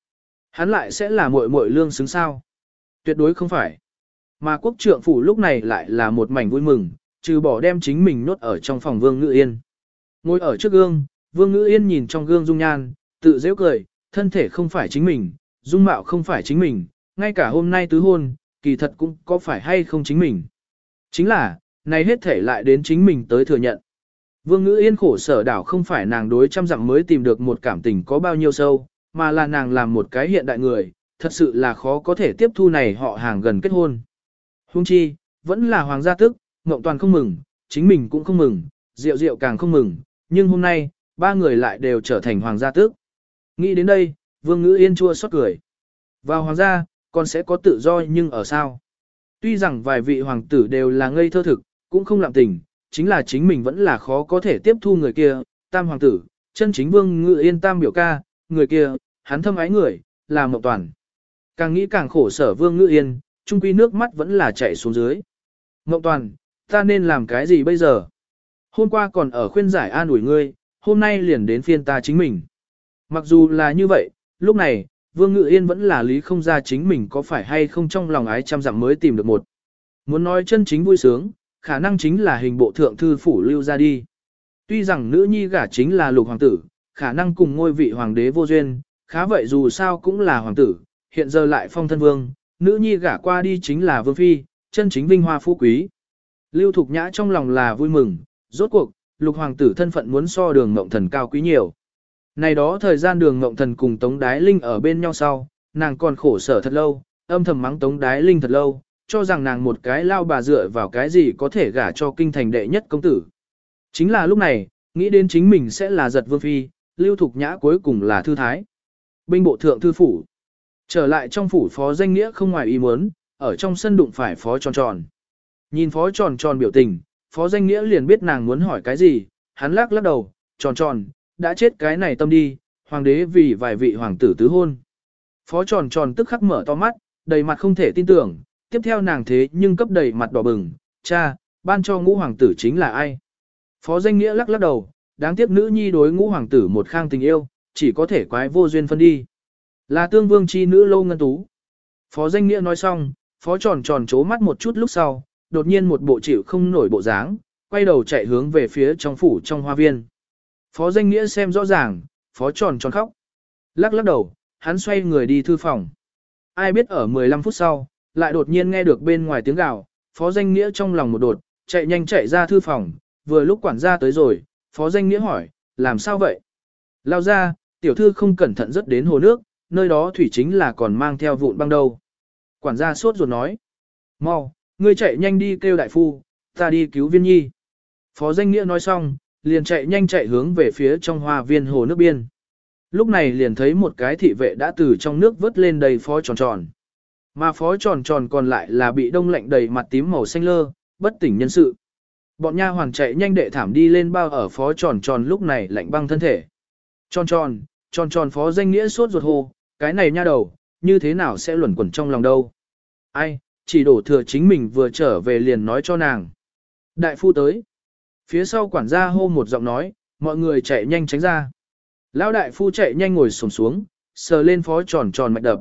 Hắn lại sẽ là muội muội lương xứng sao? Tuyệt đối không phải. Mà quốc trượng phủ lúc này lại là một mảnh vui mừng, trừ bỏ đem chính mình nốt ở trong phòng Vương ngự Yên. Ngồi ở trước gương, Vương Ngữ Yên nhìn trong gương dung nhan, tự dễ cười, thân thể không phải chính mình, dung mạo không phải chính mình, ngay cả hôm nay tứ hôn, kỳ thật cũng có phải hay không chính mình. Chính là, này hết thể lại đến chính mình tới thừa nhận. Vương Ngữ Yên khổ sở đảo không phải nàng đối trăm dặm mới tìm được một cảm tình có bao nhiêu sâu, mà là nàng làm một cái hiện đại người, thật sự là khó có thể tiếp thu này họ hàng gần kết hôn. Hung chi, vẫn là hoàng gia tức, Ngộng Toàn không mừng, chính mình cũng không mừng, Diệu Diệu càng không mừng, nhưng hôm nay, ba người lại đều trở thành hoàng gia tước. Nghĩ đến đây, Vương Ngữ Yên chua xót cười. Vào hoàng gia, con sẽ có tự do nhưng ở sao? Tuy rằng vài vị hoàng tử đều là ngây thơ thực, cũng không lạm tình, chính là chính mình vẫn là khó có thể tiếp thu người kia, tam hoàng tử, chân chính Vương Ngữ Yên tam biểu ca, người kia, hắn thâm ái người, là Mộng Toàn. Càng nghĩ càng khổ sở Vương Ngữ Yên, trung quy nước mắt vẫn là chảy xuống dưới. Mộng Toàn, ta nên làm cái gì bây giờ? Hôm qua còn ở khuyên giải an ủi ngươi, hôm nay liền đến phiên ta chính mình. Mặc dù là như vậy, lúc này, Vương Ngự Yên vẫn là lý không ra chính mình có phải hay không trong lòng ái trăm dặm mới tìm được một. Muốn nói chân chính vui sướng, khả năng chính là hình bộ thượng thư phủ lưu ra đi. Tuy rằng nữ nhi gả chính là lục hoàng tử, khả năng cùng ngôi vị hoàng đế vô duyên, khá vậy dù sao cũng là hoàng tử, hiện giờ lại phong thân vương, nữ nhi gả qua đi chính là vương phi, chân chính vinh hoa phú quý. Lưu Thục Nhã trong lòng là vui mừng, rốt cuộc, lục hoàng tử thân phận muốn so đường ngộng thần cao quý nhiều. Này đó thời gian đường ngộng thần cùng Tống Đái Linh ở bên nhau sau, nàng còn khổ sở thật lâu, âm thầm mắng Tống Đái Linh thật lâu, cho rằng nàng một cái lao bà dựa vào cái gì có thể gả cho kinh thành đệ nhất công tử. Chính là lúc này, nghĩ đến chính mình sẽ là giật vương phi, lưu thục nhã cuối cùng là thư thái. Binh bộ thượng thư phủ. Trở lại trong phủ phó danh nghĩa không ngoài ý muốn, ở trong sân đụng phải phó tròn tròn. Nhìn phó tròn tròn biểu tình, phó danh nghĩa liền biết nàng muốn hỏi cái gì, hắn lắc lắc đầu, tròn tròn, đã chết cái này tâm đi, hoàng đế vì vài vị hoàng tử tứ hôn. Phó tròn tròn tức khắc mở to mắt, đầy mặt không thể tin tưởng, tiếp theo nàng thế nhưng cấp đầy mặt đỏ bừng, cha, ban cho ngũ hoàng tử chính là ai? Phó danh nghĩa lắc lắc đầu, đáng tiếc nữ nhi đối ngũ hoàng tử một khang tình yêu, chỉ có thể quái vô duyên phân đi. Là tương vương chi nữ lâu ngân tú. Phó danh nghĩa nói xong, phó tròn tròn chố mắt một chút lúc sau, đột nhiên một bộ chịu không nổi bộ dáng, quay đầu chạy hướng về phía trong phủ trong hoa viên. Phó danh nghĩa xem rõ ràng, phó tròn tròn khóc. Lắc lắc đầu, hắn xoay người đi thư phòng. Ai biết ở 15 phút sau, lại đột nhiên nghe được bên ngoài tiếng gào, phó danh nghĩa trong lòng một đột, chạy nhanh chạy ra thư phòng, vừa lúc quản gia tới rồi, phó danh nghĩa hỏi, làm sao vậy? Lao ra, tiểu thư không cẩn thận rất đến hồ nước, nơi đó thủy chính là còn mang theo vụn băng đâu. Quản gia sốt ruột nói, mau, ngươi chạy nhanh đi kêu đại phu, ta đi cứu viên nhi. Phó danh nghĩa nói xong, liền chạy nhanh chạy hướng về phía trong hoa viên hồ nước biên. Lúc này liền thấy một cái thị vệ đã từ trong nước vớt lên đầy phó tròn tròn. Mà phó tròn tròn còn lại là bị đông lạnh đầy mặt tím màu xanh lơ, bất tỉnh nhân sự. Bọn nha hoàng chạy nhanh đệ thảm đi lên bao ở phó tròn tròn lúc này lạnh băng thân thể. Tròn tròn, tròn tròn phó danh nghĩa suốt ruột hồ, cái này nha đầu, như thế nào sẽ luẩn quẩn trong lòng đâu. Ai, chỉ đổ thừa chính mình vừa trở về liền nói cho nàng. Đại phu tới. Phía sau quản gia hô một giọng nói, mọi người chạy nhanh tránh ra. Lão đại phu chạy nhanh ngồi xổm xuống, sờ lên phó tròn tròn mạch đập.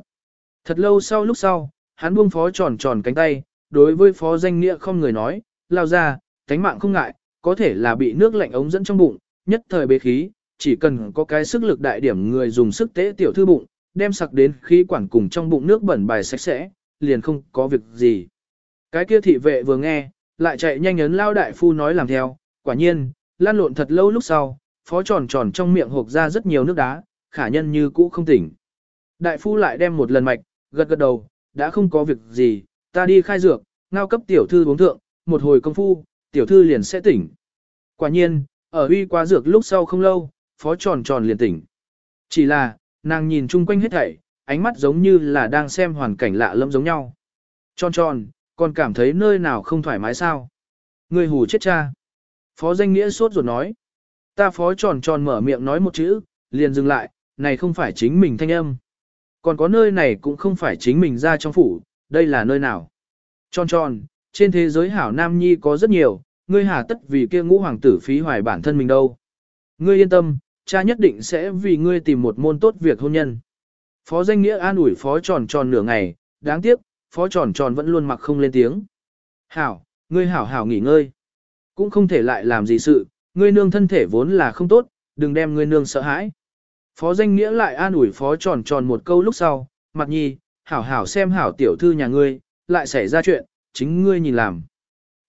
Thật lâu sau lúc sau, hắn buông phó tròn tròn cánh tay, đối với phó danh nghĩa không người nói, lao ra, cánh mạng không ngại, có thể là bị nước lạnh ống dẫn trong bụng, nhất thời bế khí, chỉ cần có cái sức lực đại điểm người dùng sức tế tiểu thư bụng, đem sặc đến khí quản cùng trong bụng nước bẩn bài sạch sẽ, liền không có việc gì. Cái kia thị vệ vừa nghe, lại chạy nhanh ấn lao đại phu nói làm theo, quả nhiên, lan lộn thật lâu lúc sau, phó tròn tròn trong miệng hộp ra rất nhiều nước đá, khả nhân như cũ không tỉnh. Đại phu lại đem một lần mạch, gật gật đầu, đã không có việc gì, ta đi khai dược, ngao cấp tiểu thư uống thượng, một hồi công phu, tiểu thư liền sẽ tỉnh. Quả nhiên, ở uy quá dược lúc sau không lâu, phó tròn tròn liền tỉnh. Chỉ là, nàng nhìn chung quanh hết thảy, ánh mắt giống như là đang xem hoàn cảnh lạ lẫm giống nhau. Tròn tròn, còn cảm thấy nơi nào không thoải mái sao? Người hù chết cha. Phó danh nghĩa sốt ruột nói. Ta phó tròn tròn mở miệng nói một chữ, liền dừng lại, này không phải chính mình thanh âm. Còn có nơi này cũng không phải chính mình ra trong phủ, đây là nơi nào. Tròn tròn, trên thế giới hảo nam nhi có rất nhiều, ngươi hà tất vì kia ngũ hoàng tử phí hoài bản thân mình đâu. Ngươi yên tâm, cha nhất định sẽ vì ngươi tìm một môn tốt việc hôn nhân. Phó danh nghĩa an ủi phó tròn tròn nửa ngày, đáng tiếc, phó tròn tròn vẫn luôn mặc không lên tiếng. Hảo, ngươi hảo hảo nghỉ ngơi. Cũng không thể lại làm gì sự, ngươi nương thân thể vốn là không tốt, đừng đem ngươi nương sợ hãi. Phó danh nghĩa lại an ủi phó tròn tròn một câu lúc sau, mặt nhi, hảo hảo xem hảo tiểu thư nhà ngươi, lại xảy ra chuyện, chính ngươi nhìn làm.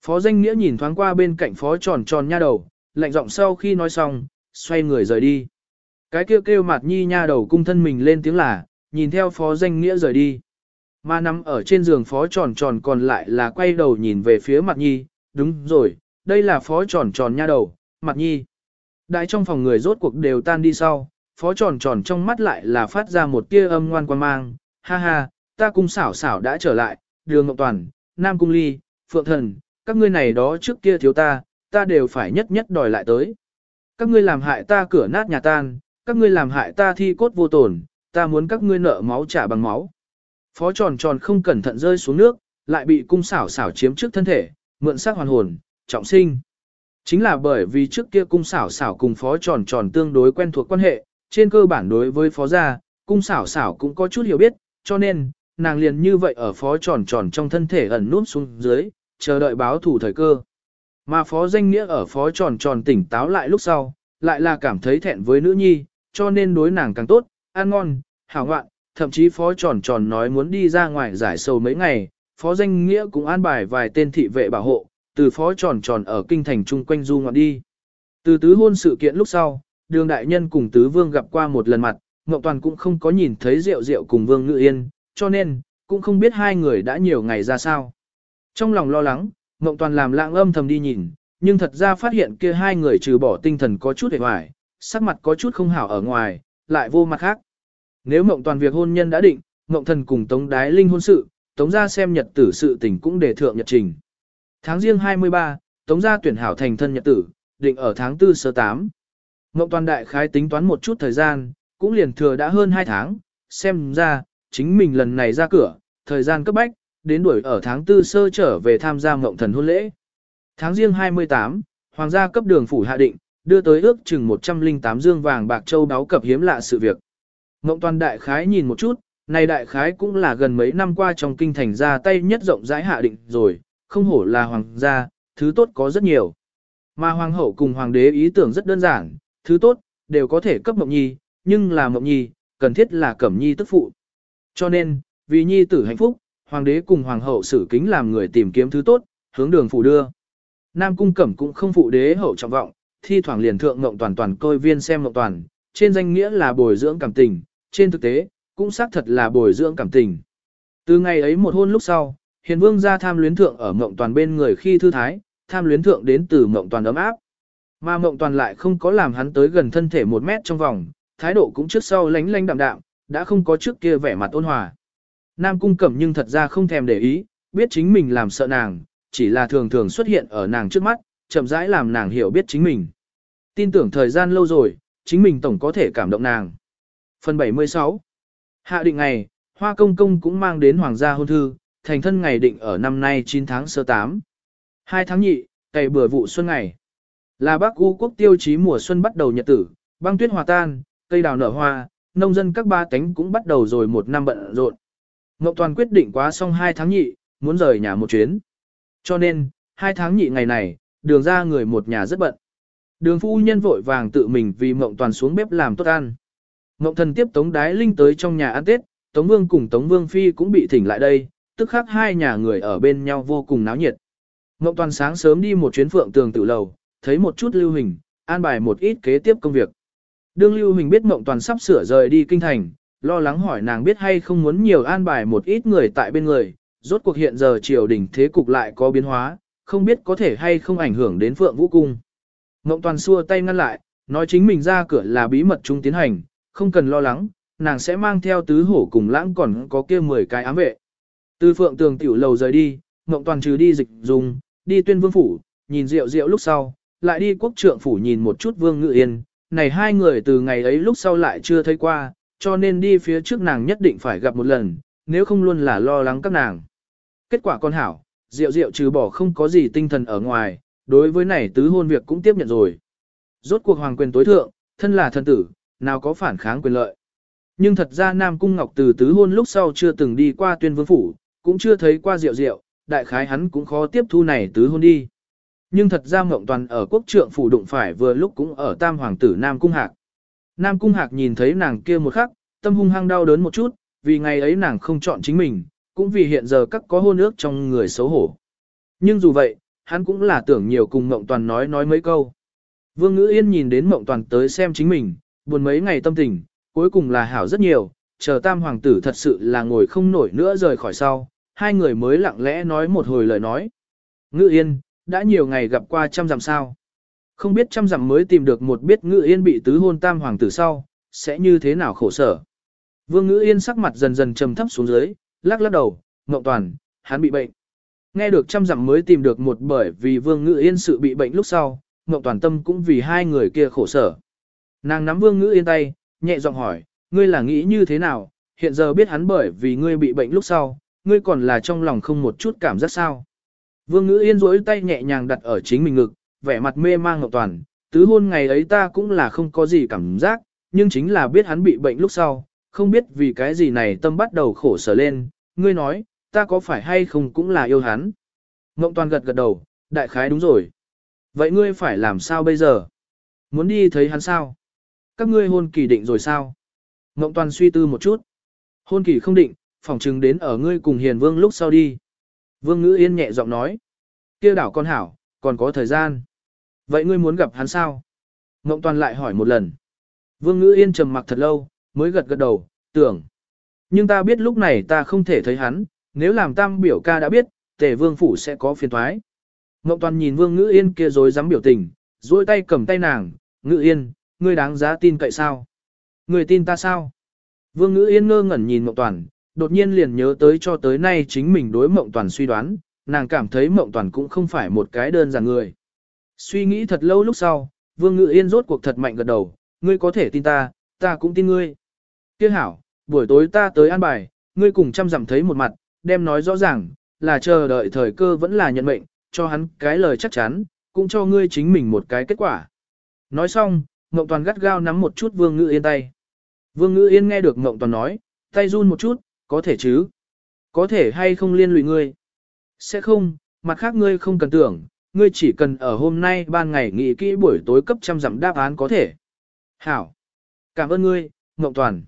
Phó danh nghĩa nhìn thoáng qua bên cạnh phó tròn tròn nha đầu, lạnh giọng sau khi nói xong, xoay người rời đi. Cái kêu kêu mặt nhi nha đầu cung thân mình lên tiếng là, nhìn theo phó danh nghĩa rời đi. Mà nằm ở trên giường phó tròn tròn còn lại là quay đầu nhìn về phía mặt nhi, đúng rồi, đây là phó tròn tròn nha đầu, mặt nhi. Đại trong phòng người rốt cuộc đều tan đi sau, phó tròn tròn trong mắt lại là phát ra một tia âm ngoan quan mang, ha ha, ta cung xảo xảo đã trở lại, đường ngọc toàn, nam cung ly, phượng thần, các ngươi này đó trước kia thiếu ta, ta đều phải nhất nhất đòi lại tới. Các ngươi làm hại ta cửa nát nhà tan, các ngươi làm hại ta thi cốt vô tổn, ta muốn các ngươi nợ máu trả bằng máu. Phó tròn tròn không cẩn thận rơi xuống nước, lại bị cung xảo xảo chiếm trước thân thể, mượn xác hoàn hồn, trọng sinh. Chính là bởi vì trước kia cung xảo xảo cùng phó tròn tròn tương đối quen thuộc quan hệ, trên cơ bản đối với phó gia, cung xảo xảo cũng có chút hiểu biết, cho nên, nàng liền như vậy ở phó tròn tròn trong thân thể ẩn núp xuống dưới, chờ đợi báo thủ thời cơ. Mà phó danh nghĩa ở phó tròn tròn tỉnh táo lại lúc sau, lại là cảm thấy thẹn với nữ nhi, cho nên đối nàng càng tốt, ăn ngon, hảo ngoạn, thậm chí phó tròn tròn nói muốn đi ra ngoài giải sầu mấy ngày, phó danh nghĩa cũng an bài vài tên thị vệ bảo hộ, từ phó tròn tròn ở kinh thành chung quanh du ngoạn đi. Từ tứ hôn sự kiện lúc sau, đường đại nhân cùng tứ vương gặp qua một lần mặt, Ngọc Toàn cũng không có nhìn thấy rượu rượu cùng vương ngự yên, cho nên, cũng không biết hai người đã nhiều ngày ra sao. Trong lòng lo lắng, Ngọc Toàn làm lạng âm thầm đi nhìn, nhưng thật ra phát hiện kia hai người trừ bỏ tinh thần có chút hề hoài, sắc mặt có chút không hảo ở ngoài, lại vô mặt khác. Nếu mộng Toàn việc hôn nhân đã định, mộng Thần cùng Tống Đái Linh hôn sự, Tống gia xem nhật tử sự tình cũng để thượng nhật trình. Tháng riêng 23, Tống gia tuyển hảo thành thân nhật tử, định ở tháng 4 sơ 8. Mộng toàn đại khái tính toán một chút thời gian, cũng liền thừa đã hơn 2 tháng, xem ra, chính mình lần này ra cửa, thời gian cấp bách, đến đuổi ở tháng 4 sơ trở về tham gia mộng thần hôn lễ. Tháng riêng 28, Hoàng gia cấp đường phủ hạ định, đưa tới ước chừng 108 dương vàng bạc châu đáo cập hiếm lạ sự việc. Ngộng toàn đại khái nhìn một chút, này đại khái cũng là gần mấy năm qua trong kinh thành ra tay nhất rộng rãi hạ định rồi, không hổ là hoàng gia, thứ tốt có rất nhiều. Mà hoàng hậu cùng hoàng đế ý tưởng rất đơn giản, thứ tốt, đều có thể cấp mộng nhi, nhưng là mộng nhi, cần thiết là cẩm nhi tức phụ. Cho nên, vì nhi tử hạnh phúc, hoàng đế cùng hoàng hậu xử kính làm người tìm kiếm thứ tốt, hướng đường phủ đưa. Nam cung cẩm cũng không phụ đế hậu trọng vọng, thi thoảng liền thượng mộng toàn toàn coi viên xem mộng toàn, trên danh nghĩa là bồi dưỡng cảm tình, trên thực tế, cũng xác thật là bồi dưỡng cảm tình. Từ ngày ấy một hôn lúc sau, hiền vương ra tham luyến thượng ở mộng toàn bên người khi thư thái, tham luyến thượng đến từ mộng toàn ấm áp. Mà mộng toàn lại không có làm hắn tới gần thân thể một mét trong vòng, thái độ cũng trước sau lánh lánh đạm đạm, đã không có trước kia vẻ mặt ôn hòa. Nam cung cẩm nhưng thật ra không thèm để ý, biết chính mình làm sợ nàng, chỉ là thường thường xuất hiện ở nàng trước mắt, chậm rãi làm nàng hiểu biết chính mình. Tin tưởng thời gian lâu rồi, chính mình tổng có thể cảm động nàng. Phần 76 Hạ định ngày, Hoa Công Công cũng mang đến Hoàng gia hôn thư, thành thân ngày định ở năm nay 9 tháng sơ 8. 2 tháng nhị, cày bừa vụ xuân ngày. Là Bắc U quốc tiêu chí mùa xuân bắt đầu nhật tử, băng tuyết hòa tan, cây đào nở hoa, nông dân các ba tánh cũng bắt đầu rồi một năm bận rộn. Ngọc Toàn quyết định quá xong 2 tháng nhị, muốn rời nhà một chuyến. Cho nên, 2 tháng nhị ngày này, đường ra người một nhà rất bận. Đường phu nhân vội vàng tự mình vì Mộng Toàn xuống bếp làm tốt ăn. Ngộng thần tiếp Tống Đái Linh tới trong nhà ăn Tết, Tống Vương cùng Tống Vương Phi cũng bị thỉnh lại đây, tức khắc hai nhà người ở bên nhau vô cùng náo nhiệt. Ngộng toàn sáng sớm đi một chuyến phượng tường tự lầu, thấy một chút lưu hình, an bài một ít kế tiếp công việc. Đương lưu hình biết Ngộng toàn sắp sửa rời đi kinh thành, lo lắng hỏi nàng biết hay không muốn nhiều an bài một ít người tại bên người, rốt cuộc hiện giờ triều đình thế cục lại có biến hóa, không biết có thể hay không ảnh hưởng đến phượng vũ cung. Ngộng toàn xua tay ngăn lại, nói chính mình ra cửa là bí mật chung tiến hành, không cần lo lắng, nàng sẽ mang theo tứ hổ cùng lãng còn có kia 10 cái ám vệ. Từ phượng tường tiểu lầu rời đi, mộng Toàn trừ đi dịch dùng, đi tuyên vương phủ, nhìn rượu rượu lúc sau, lại đi quốc trượng phủ nhìn một chút vương ngự yên, này hai người từ ngày ấy lúc sau lại chưa thấy qua, cho nên đi phía trước nàng nhất định phải gặp một lần, nếu không luôn là lo lắng các nàng. Kết quả con hảo, rượu rượu trừ bỏ không có gì tinh thần ở ngoài, đối với này tứ hôn việc cũng tiếp nhận rồi. Rốt cuộc hoàng quyền tối thượng, thân là thần tử, nào có phản kháng quyền lợi. Nhưng thật ra Nam Cung Ngọc từ tứ hôn lúc sau chưa từng đi qua tuyên vương phủ, cũng chưa thấy qua rượu rượu, đại khái hắn cũng khó tiếp thu này tứ hôn đi. Nhưng thật ra Mộng Toàn ở quốc trượng phủ đụng phải vừa lúc cũng ở tam hoàng tử Nam Cung Hạc. Nam Cung Hạc nhìn thấy nàng kia một khắc, tâm hung hăng đau đớn một chút, vì ngày ấy nàng không chọn chính mình, cũng vì hiện giờ các có hôn ước trong người xấu hổ. Nhưng dù vậy, hắn cũng là tưởng nhiều cùng Mộng Toàn nói nói mấy câu. Vương Ngữ Yên nhìn đến Mộng Toàn tới xem chính mình, buồn mấy ngày tâm tình, cuối cùng là hảo rất nhiều, chờ tam hoàng tử thật sự là ngồi không nổi nữa rời khỏi sau, hai người mới lặng lẽ nói một hồi lời nói. Ngự yên, đã nhiều ngày gặp qua trăm dặm sao. Không biết trăm dặm mới tìm được một biết ngự yên bị tứ hôn tam hoàng tử sau, sẽ như thế nào khổ sở. Vương ngữ yên sắc mặt dần dần trầm thấp xuống dưới, lắc lắc đầu, ngộng toàn, hắn bị bệnh. Nghe được trăm dặm mới tìm được một bởi vì vương ngữ yên sự bị bệnh lúc sau, ngộng toàn tâm cũng vì hai người kia khổ sở. Nàng nắm vương ngữ yên tay, nhẹ giọng hỏi, ngươi là nghĩ như thế nào, hiện giờ biết hắn bởi vì ngươi bị bệnh lúc sau, ngươi còn là trong lòng không một chút cảm giác sao. Vương ngữ yên rỗi tay nhẹ nhàng đặt ở chính mình ngực, vẻ mặt mê mang ngọc toàn, tứ hôn ngày ấy ta cũng là không có gì cảm giác, nhưng chính là biết hắn bị bệnh lúc sau, không biết vì cái gì này tâm bắt đầu khổ sở lên, ngươi nói, ta có phải hay không cũng là yêu hắn. Ngộng toàn gật gật đầu, đại khái đúng rồi. Vậy ngươi phải làm sao bây giờ? Muốn đi thấy hắn sao? Các ngươi hôn kỳ định rồi sao? Ngộng toàn suy tư một chút. Hôn kỳ không định, phỏng chừng đến ở ngươi cùng hiền vương lúc sau đi. Vương ngữ yên nhẹ giọng nói. kia đảo con hảo, còn có thời gian. Vậy ngươi muốn gặp hắn sao? Ngộng toàn lại hỏi một lần. Vương ngữ yên trầm mặc thật lâu, mới gật gật đầu, tưởng. Nhưng ta biết lúc này ta không thể thấy hắn, nếu làm tam biểu ca đã biết, tề vương phủ sẽ có phiền thoái. Ngộng toàn nhìn vương ngữ yên kia rồi dám biểu tình, duỗi tay cầm tay nàng, ngữ yên, ngươi đáng giá tin cậy sao? Ngươi tin ta sao? Vương ngữ yên ngơ ngẩn nhìn Mộng toàn, đột nhiên liền nhớ tới cho tới nay chính mình đối Mộng toàn suy đoán, nàng cảm thấy Mộng toàn cũng không phải một cái đơn giản người. Suy nghĩ thật lâu lúc sau, Vương Ngữ Yên rốt cuộc thật mạnh gật đầu, ngươi có thể tin ta, ta cũng tin ngươi. Tiếc hảo, buổi tối ta tới an bài, ngươi cùng chăm dặm thấy một mặt, đem nói rõ ràng, là chờ đợi thời cơ vẫn là nhận mệnh, cho hắn cái lời chắc chắn, cũng cho ngươi chính mình một cái kết quả. Nói xong, Ngộng Toàn gắt gao nắm một chút Vương Ngữ Yên tay. Vương Ngữ Yên nghe được Ngộng Toàn nói, tay run một chút, có thể chứ? Có thể hay không liên lụy ngươi? Sẽ không, mặt khác ngươi không cần tưởng, ngươi chỉ cần ở hôm nay ban ngày nghỉ kỹ buổi tối cấp trăm dặm đáp án có thể. Hảo! Cảm ơn ngươi, Ngộng Toàn.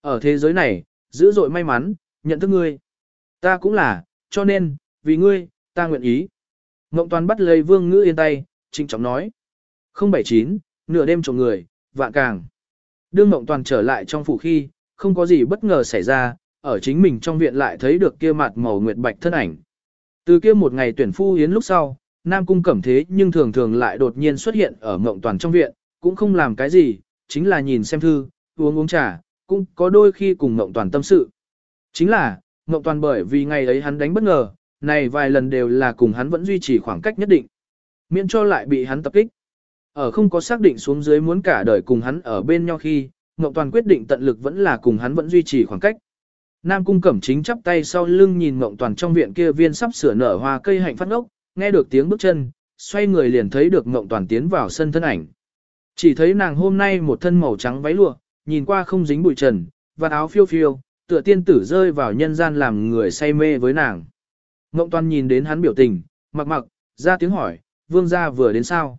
Ở thế giới này, dữ dội may mắn, nhận thức ngươi. Ta cũng là, cho nên, vì ngươi, ta nguyện ý. Ngộng Toàn bắt lấy Vương Ngữ Yên tay, trinh trọng nói. 079, nửa đêm trộm người, vạn càng. Đương Mộng Toàn trở lại trong phủ khi, không có gì bất ngờ xảy ra, ở chính mình trong viện lại thấy được kia mặt màu nguyệt bạch thân ảnh. Từ kia một ngày tuyển phu hiến lúc sau, Nam Cung Cẩm thế nhưng thường thường lại đột nhiên xuất hiện ở Mộng Toàn trong viện, cũng không làm cái gì, chính là nhìn xem thư, uống uống trà, cũng có đôi khi cùng Mộng Toàn tâm sự. Chính là, Mộng Toàn bởi vì ngày ấy hắn đánh bất ngờ, này vài lần đều là cùng hắn vẫn duy trì khoảng cách nhất định. Miễn cho lại bị hắn tập kích. Ở không có xác định xuống dưới muốn cả đời cùng hắn ở bên nhau khi, Ngọc Toàn quyết định tận lực vẫn là cùng hắn vẫn duy trì khoảng cách. Nam Cung Cẩm Chính chắp tay sau lưng nhìn Ngộng Toàn trong viện kia viên sắp sửa nở hoa cây hạnh phát ngốc, nghe được tiếng bước chân, xoay người liền thấy được Ngộng Toàn tiến vào sân thân ảnh. Chỉ thấy nàng hôm nay một thân màu trắng váy lụa, nhìn qua không dính bụi trần, và áo phiêu phiêu, tựa tiên tử rơi vào nhân gian làm người say mê với nàng. Ngộng Toàn nhìn đến hắn biểu tình, mặc mặc, ra tiếng hỏi, vương gia vừa đến sao.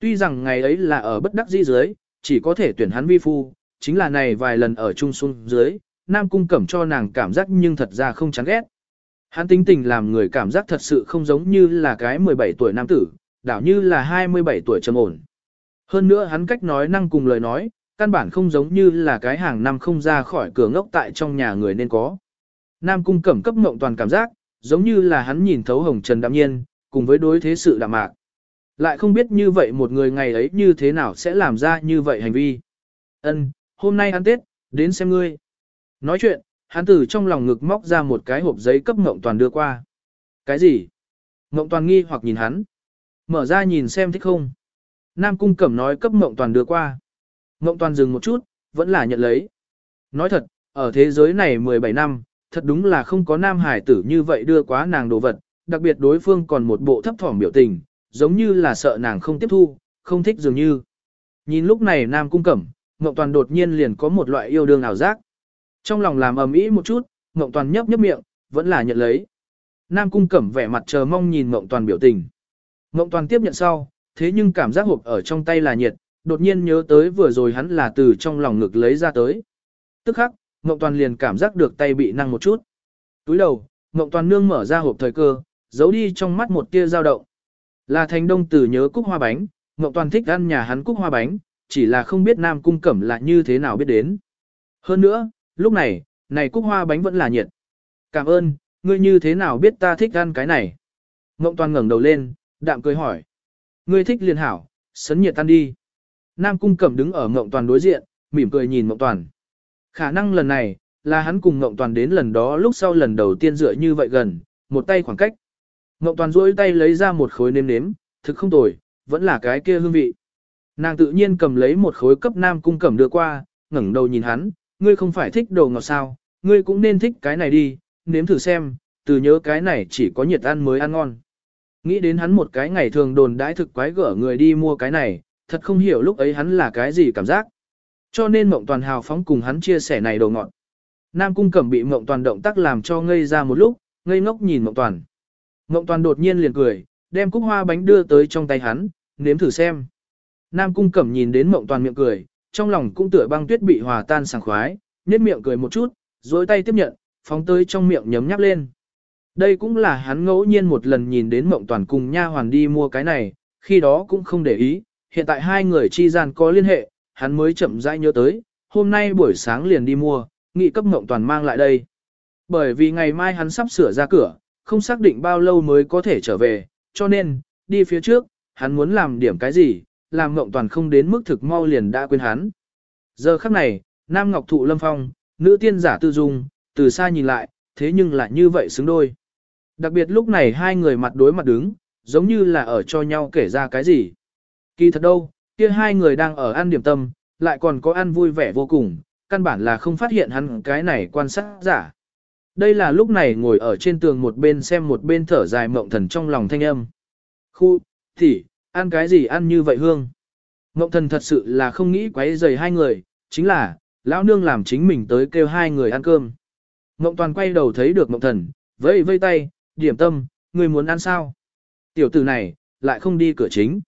Tuy rằng ngày ấy là ở bất đắc dĩ dưới, chỉ có thể tuyển hắn vi phu, chính là này vài lần ở chung xuân dưới, Nam Cung Cẩm cho nàng cảm giác nhưng thật ra không chán ghét. Hắn tính tình làm người cảm giác thật sự không giống như là cái 17 tuổi nam tử, đảo như là 27 tuổi trầm ổn. Hơn nữa hắn cách nói năng cùng lời nói, căn bản không giống như là cái hàng năm không ra khỏi cửa ngốc tại trong nhà người nên có. Nam cung cẩm cấp mộng toàn cảm giác, giống như là hắn nhìn thấu hồng trần đạm nhiên, cùng với đối thế sự đạm mạc. Lại không biết như vậy một người ngày ấy như thế nào sẽ làm ra như vậy hành vi. Ân, hôm nay ăn Tết, đến xem ngươi. Nói chuyện, hắn từ trong lòng ngực móc ra một cái hộp giấy cấp Ngộng Toàn đưa qua. Cái gì? Ngộng Toàn nghi hoặc nhìn hắn. Mở ra nhìn xem thích không. Nam Cung Cẩm nói cấp Ngộng Toàn đưa qua. Ngộng Toàn dừng một chút, vẫn là nhận lấy. Nói thật, ở thế giới này 17 năm, thật đúng là không có nam hải tử như vậy đưa quá nàng đồ vật, đặc biệt đối phương còn một bộ thấp thỏm biểu tình, giống như là sợ nàng không tiếp thu, không thích dường như. Nhìn lúc này Nam Cung Cẩm, Ngộng Toàn đột nhiên liền có một loại yêu đương ảo giác. Trong lòng làm ầm ĩ một chút, Ngộng Toàn nhấp nhấp miệng, vẫn là nhận lấy. Nam Cung Cẩm vẻ mặt chờ mong nhìn Ngộng Toàn biểu tình. Ngộng Toàn tiếp nhận sau, thế nhưng cảm giác hộp ở trong tay là nhiệt, đột nhiên nhớ tới vừa rồi hắn là từ trong lòng ngực lấy ra tới. Tức khắc, Ngộng Toàn liền cảm giác được tay bị năng một chút. Túi đầu, Ngộng Toàn nương mở ra hộp thời cơ, giấu đi trong mắt một tia dao động. Là thành đông tử nhớ cúc hoa bánh, Ngọc Toàn thích ăn nhà hắn cúc hoa bánh, chỉ là không biết Nam Cung Cẩm là như thế nào biết đến. Hơn nữa, Lúc này, này cúc hoa bánh vẫn là nhiệt. Cảm ơn, ngươi như thế nào biết ta thích ăn cái này? Ngộng toàn ngẩng đầu lên, đạm cười hỏi. Ngươi thích liền hảo, sấn nhiệt tan đi. Nam cung cẩm đứng ở ngộng toàn đối diện, mỉm cười nhìn ngộng toàn. Khả năng lần này, là hắn cùng ngộng toàn đến lần đó lúc sau lần đầu tiên dựa như vậy gần, một tay khoảng cách. Ngộng toàn duỗi tay lấy ra một khối nêm nếm, thực không tồi, vẫn là cái kia hương vị. Nàng tự nhiên cầm lấy một khối cấp nam cung cẩm đưa qua, ngẩng đầu nhìn hắn, ngươi không phải thích đồ ngọt sao, ngươi cũng nên thích cái này đi, nếm thử xem, từ nhớ cái này chỉ có nhiệt ăn mới ăn ngon. Nghĩ đến hắn một cái ngày thường đồn đãi thực quái gở người đi mua cái này, thật không hiểu lúc ấy hắn là cái gì cảm giác. Cho nên Mộng Toàn hào phóng cùng hắn chia sẻ này đồ ngọt. Nam Cung Cẩm bị Mộng Toàn động tác làm cho ngây ra một lúc, ngây ngốc nhìn Mộng Toàn. Mộng Toàn đột nhiên liền cười, đem cúc hoa bánh đưa tới trong tay hắn, nếm thử xem. Nam Cung Cẩm nhìn đến Mộng Toàn miệng cười, trong lòng cũng tựa băng tuyết bị hòa tan sảng khoái, nhếch miệng cười một chút, dối tay tiếp nhận, phóng tới trong miệng nhấm nháp lên. Đây cũng là hắn ngẫu nhiên một lần nhìn đến Mộng Toàn cùng nha hoàn đi mua cái này, khi đó cũng không để ý, hiện tại hai người chi gian có liên hệ, hắn mới chậm rãi nhớ tới, hôm nay buổi sáng liền đi mua, nghị cấp Mộng Toàn mang lại đây. Bởi vì ngày mai hắn sắp sửa ra cửa, không xác định bao lâu mới có thể trở về, cho nên, đi phía trước, hắn muốn làm điểm cái gì, làm ngộng Toàn không đến mức thực mau liền đã quên hắn. Giờ khắc này, Nam Ngọc Thụ Lâm Phong, nữ tiên giả tư dung, từ xa nhìn lại, thế nhưng lại như vậy xứng đôi. Đặc biệt lúc này hai người mặt đối mặt đứng, giống như là ở cho nhau kể ra cái gì. Kỳ thật đâu, kia hai người đang ở ăn điểm tâm, lại còn có ăn vui vẻ vô cùng, căn bản là không phát hiện hắn cái này quan sát giả. Đây là lúc này ngồi ở trên tường một bên xem một bên thở dài mộng thần trong lòng thanh âm. Khu, thỉ, ăn cái gì ăn như vậy hương. Mộng thần thật sự là không nghĩ quấy rầy hai người, chính là, lão nương làm chính mình tới kêu hai người ăn cơm. Mộng toàn quay đầu thấy được mộng thần, vẫy vây tay, điểm tâm, người muốn ăn sao? Tiểu tử này, lại không đi cửa chính.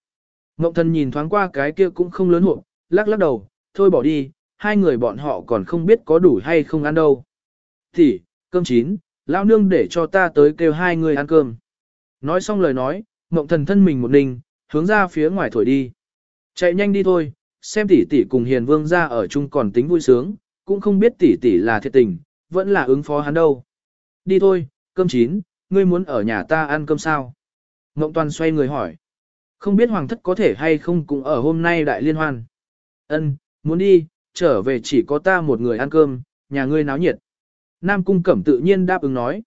Mộng thần nhìn thoáng qua cái kia cũng không lớn hộp, lắc lắc đầu, thôi bỏ đi, hai người bọn họ còn không biết có đủ hay không ăn đâu. Thì, cơm chín, lão nương để cho ta tới kêu hai người ăn cơm. Nói xong lời nói, mộng thần thân mình một ninh, hướng ra phía ngoài thổi đi. Chạy nhanh đi thôi, xem tỷ tỷ cùng hiền vương ra ở chung còn tính vui sướng, cũng không biết tỷ tỷ là thiệt tình, vẫn là ứng phó hắn đâu. Đi thôi, cơm chín, ngươi muốn ở nhà ta ăn cơm sao? Ngộng toàn xoay người hỏi. Không biết hoàng thất có thể hay không cũng ở hôm nay đại liên hoan. Ân, muốn đi, trở về chỉ có ta một người ăn cơm, nhà ngươi náo nhiệt. Nam cung cẩm tự nhiên đáp ứng nói.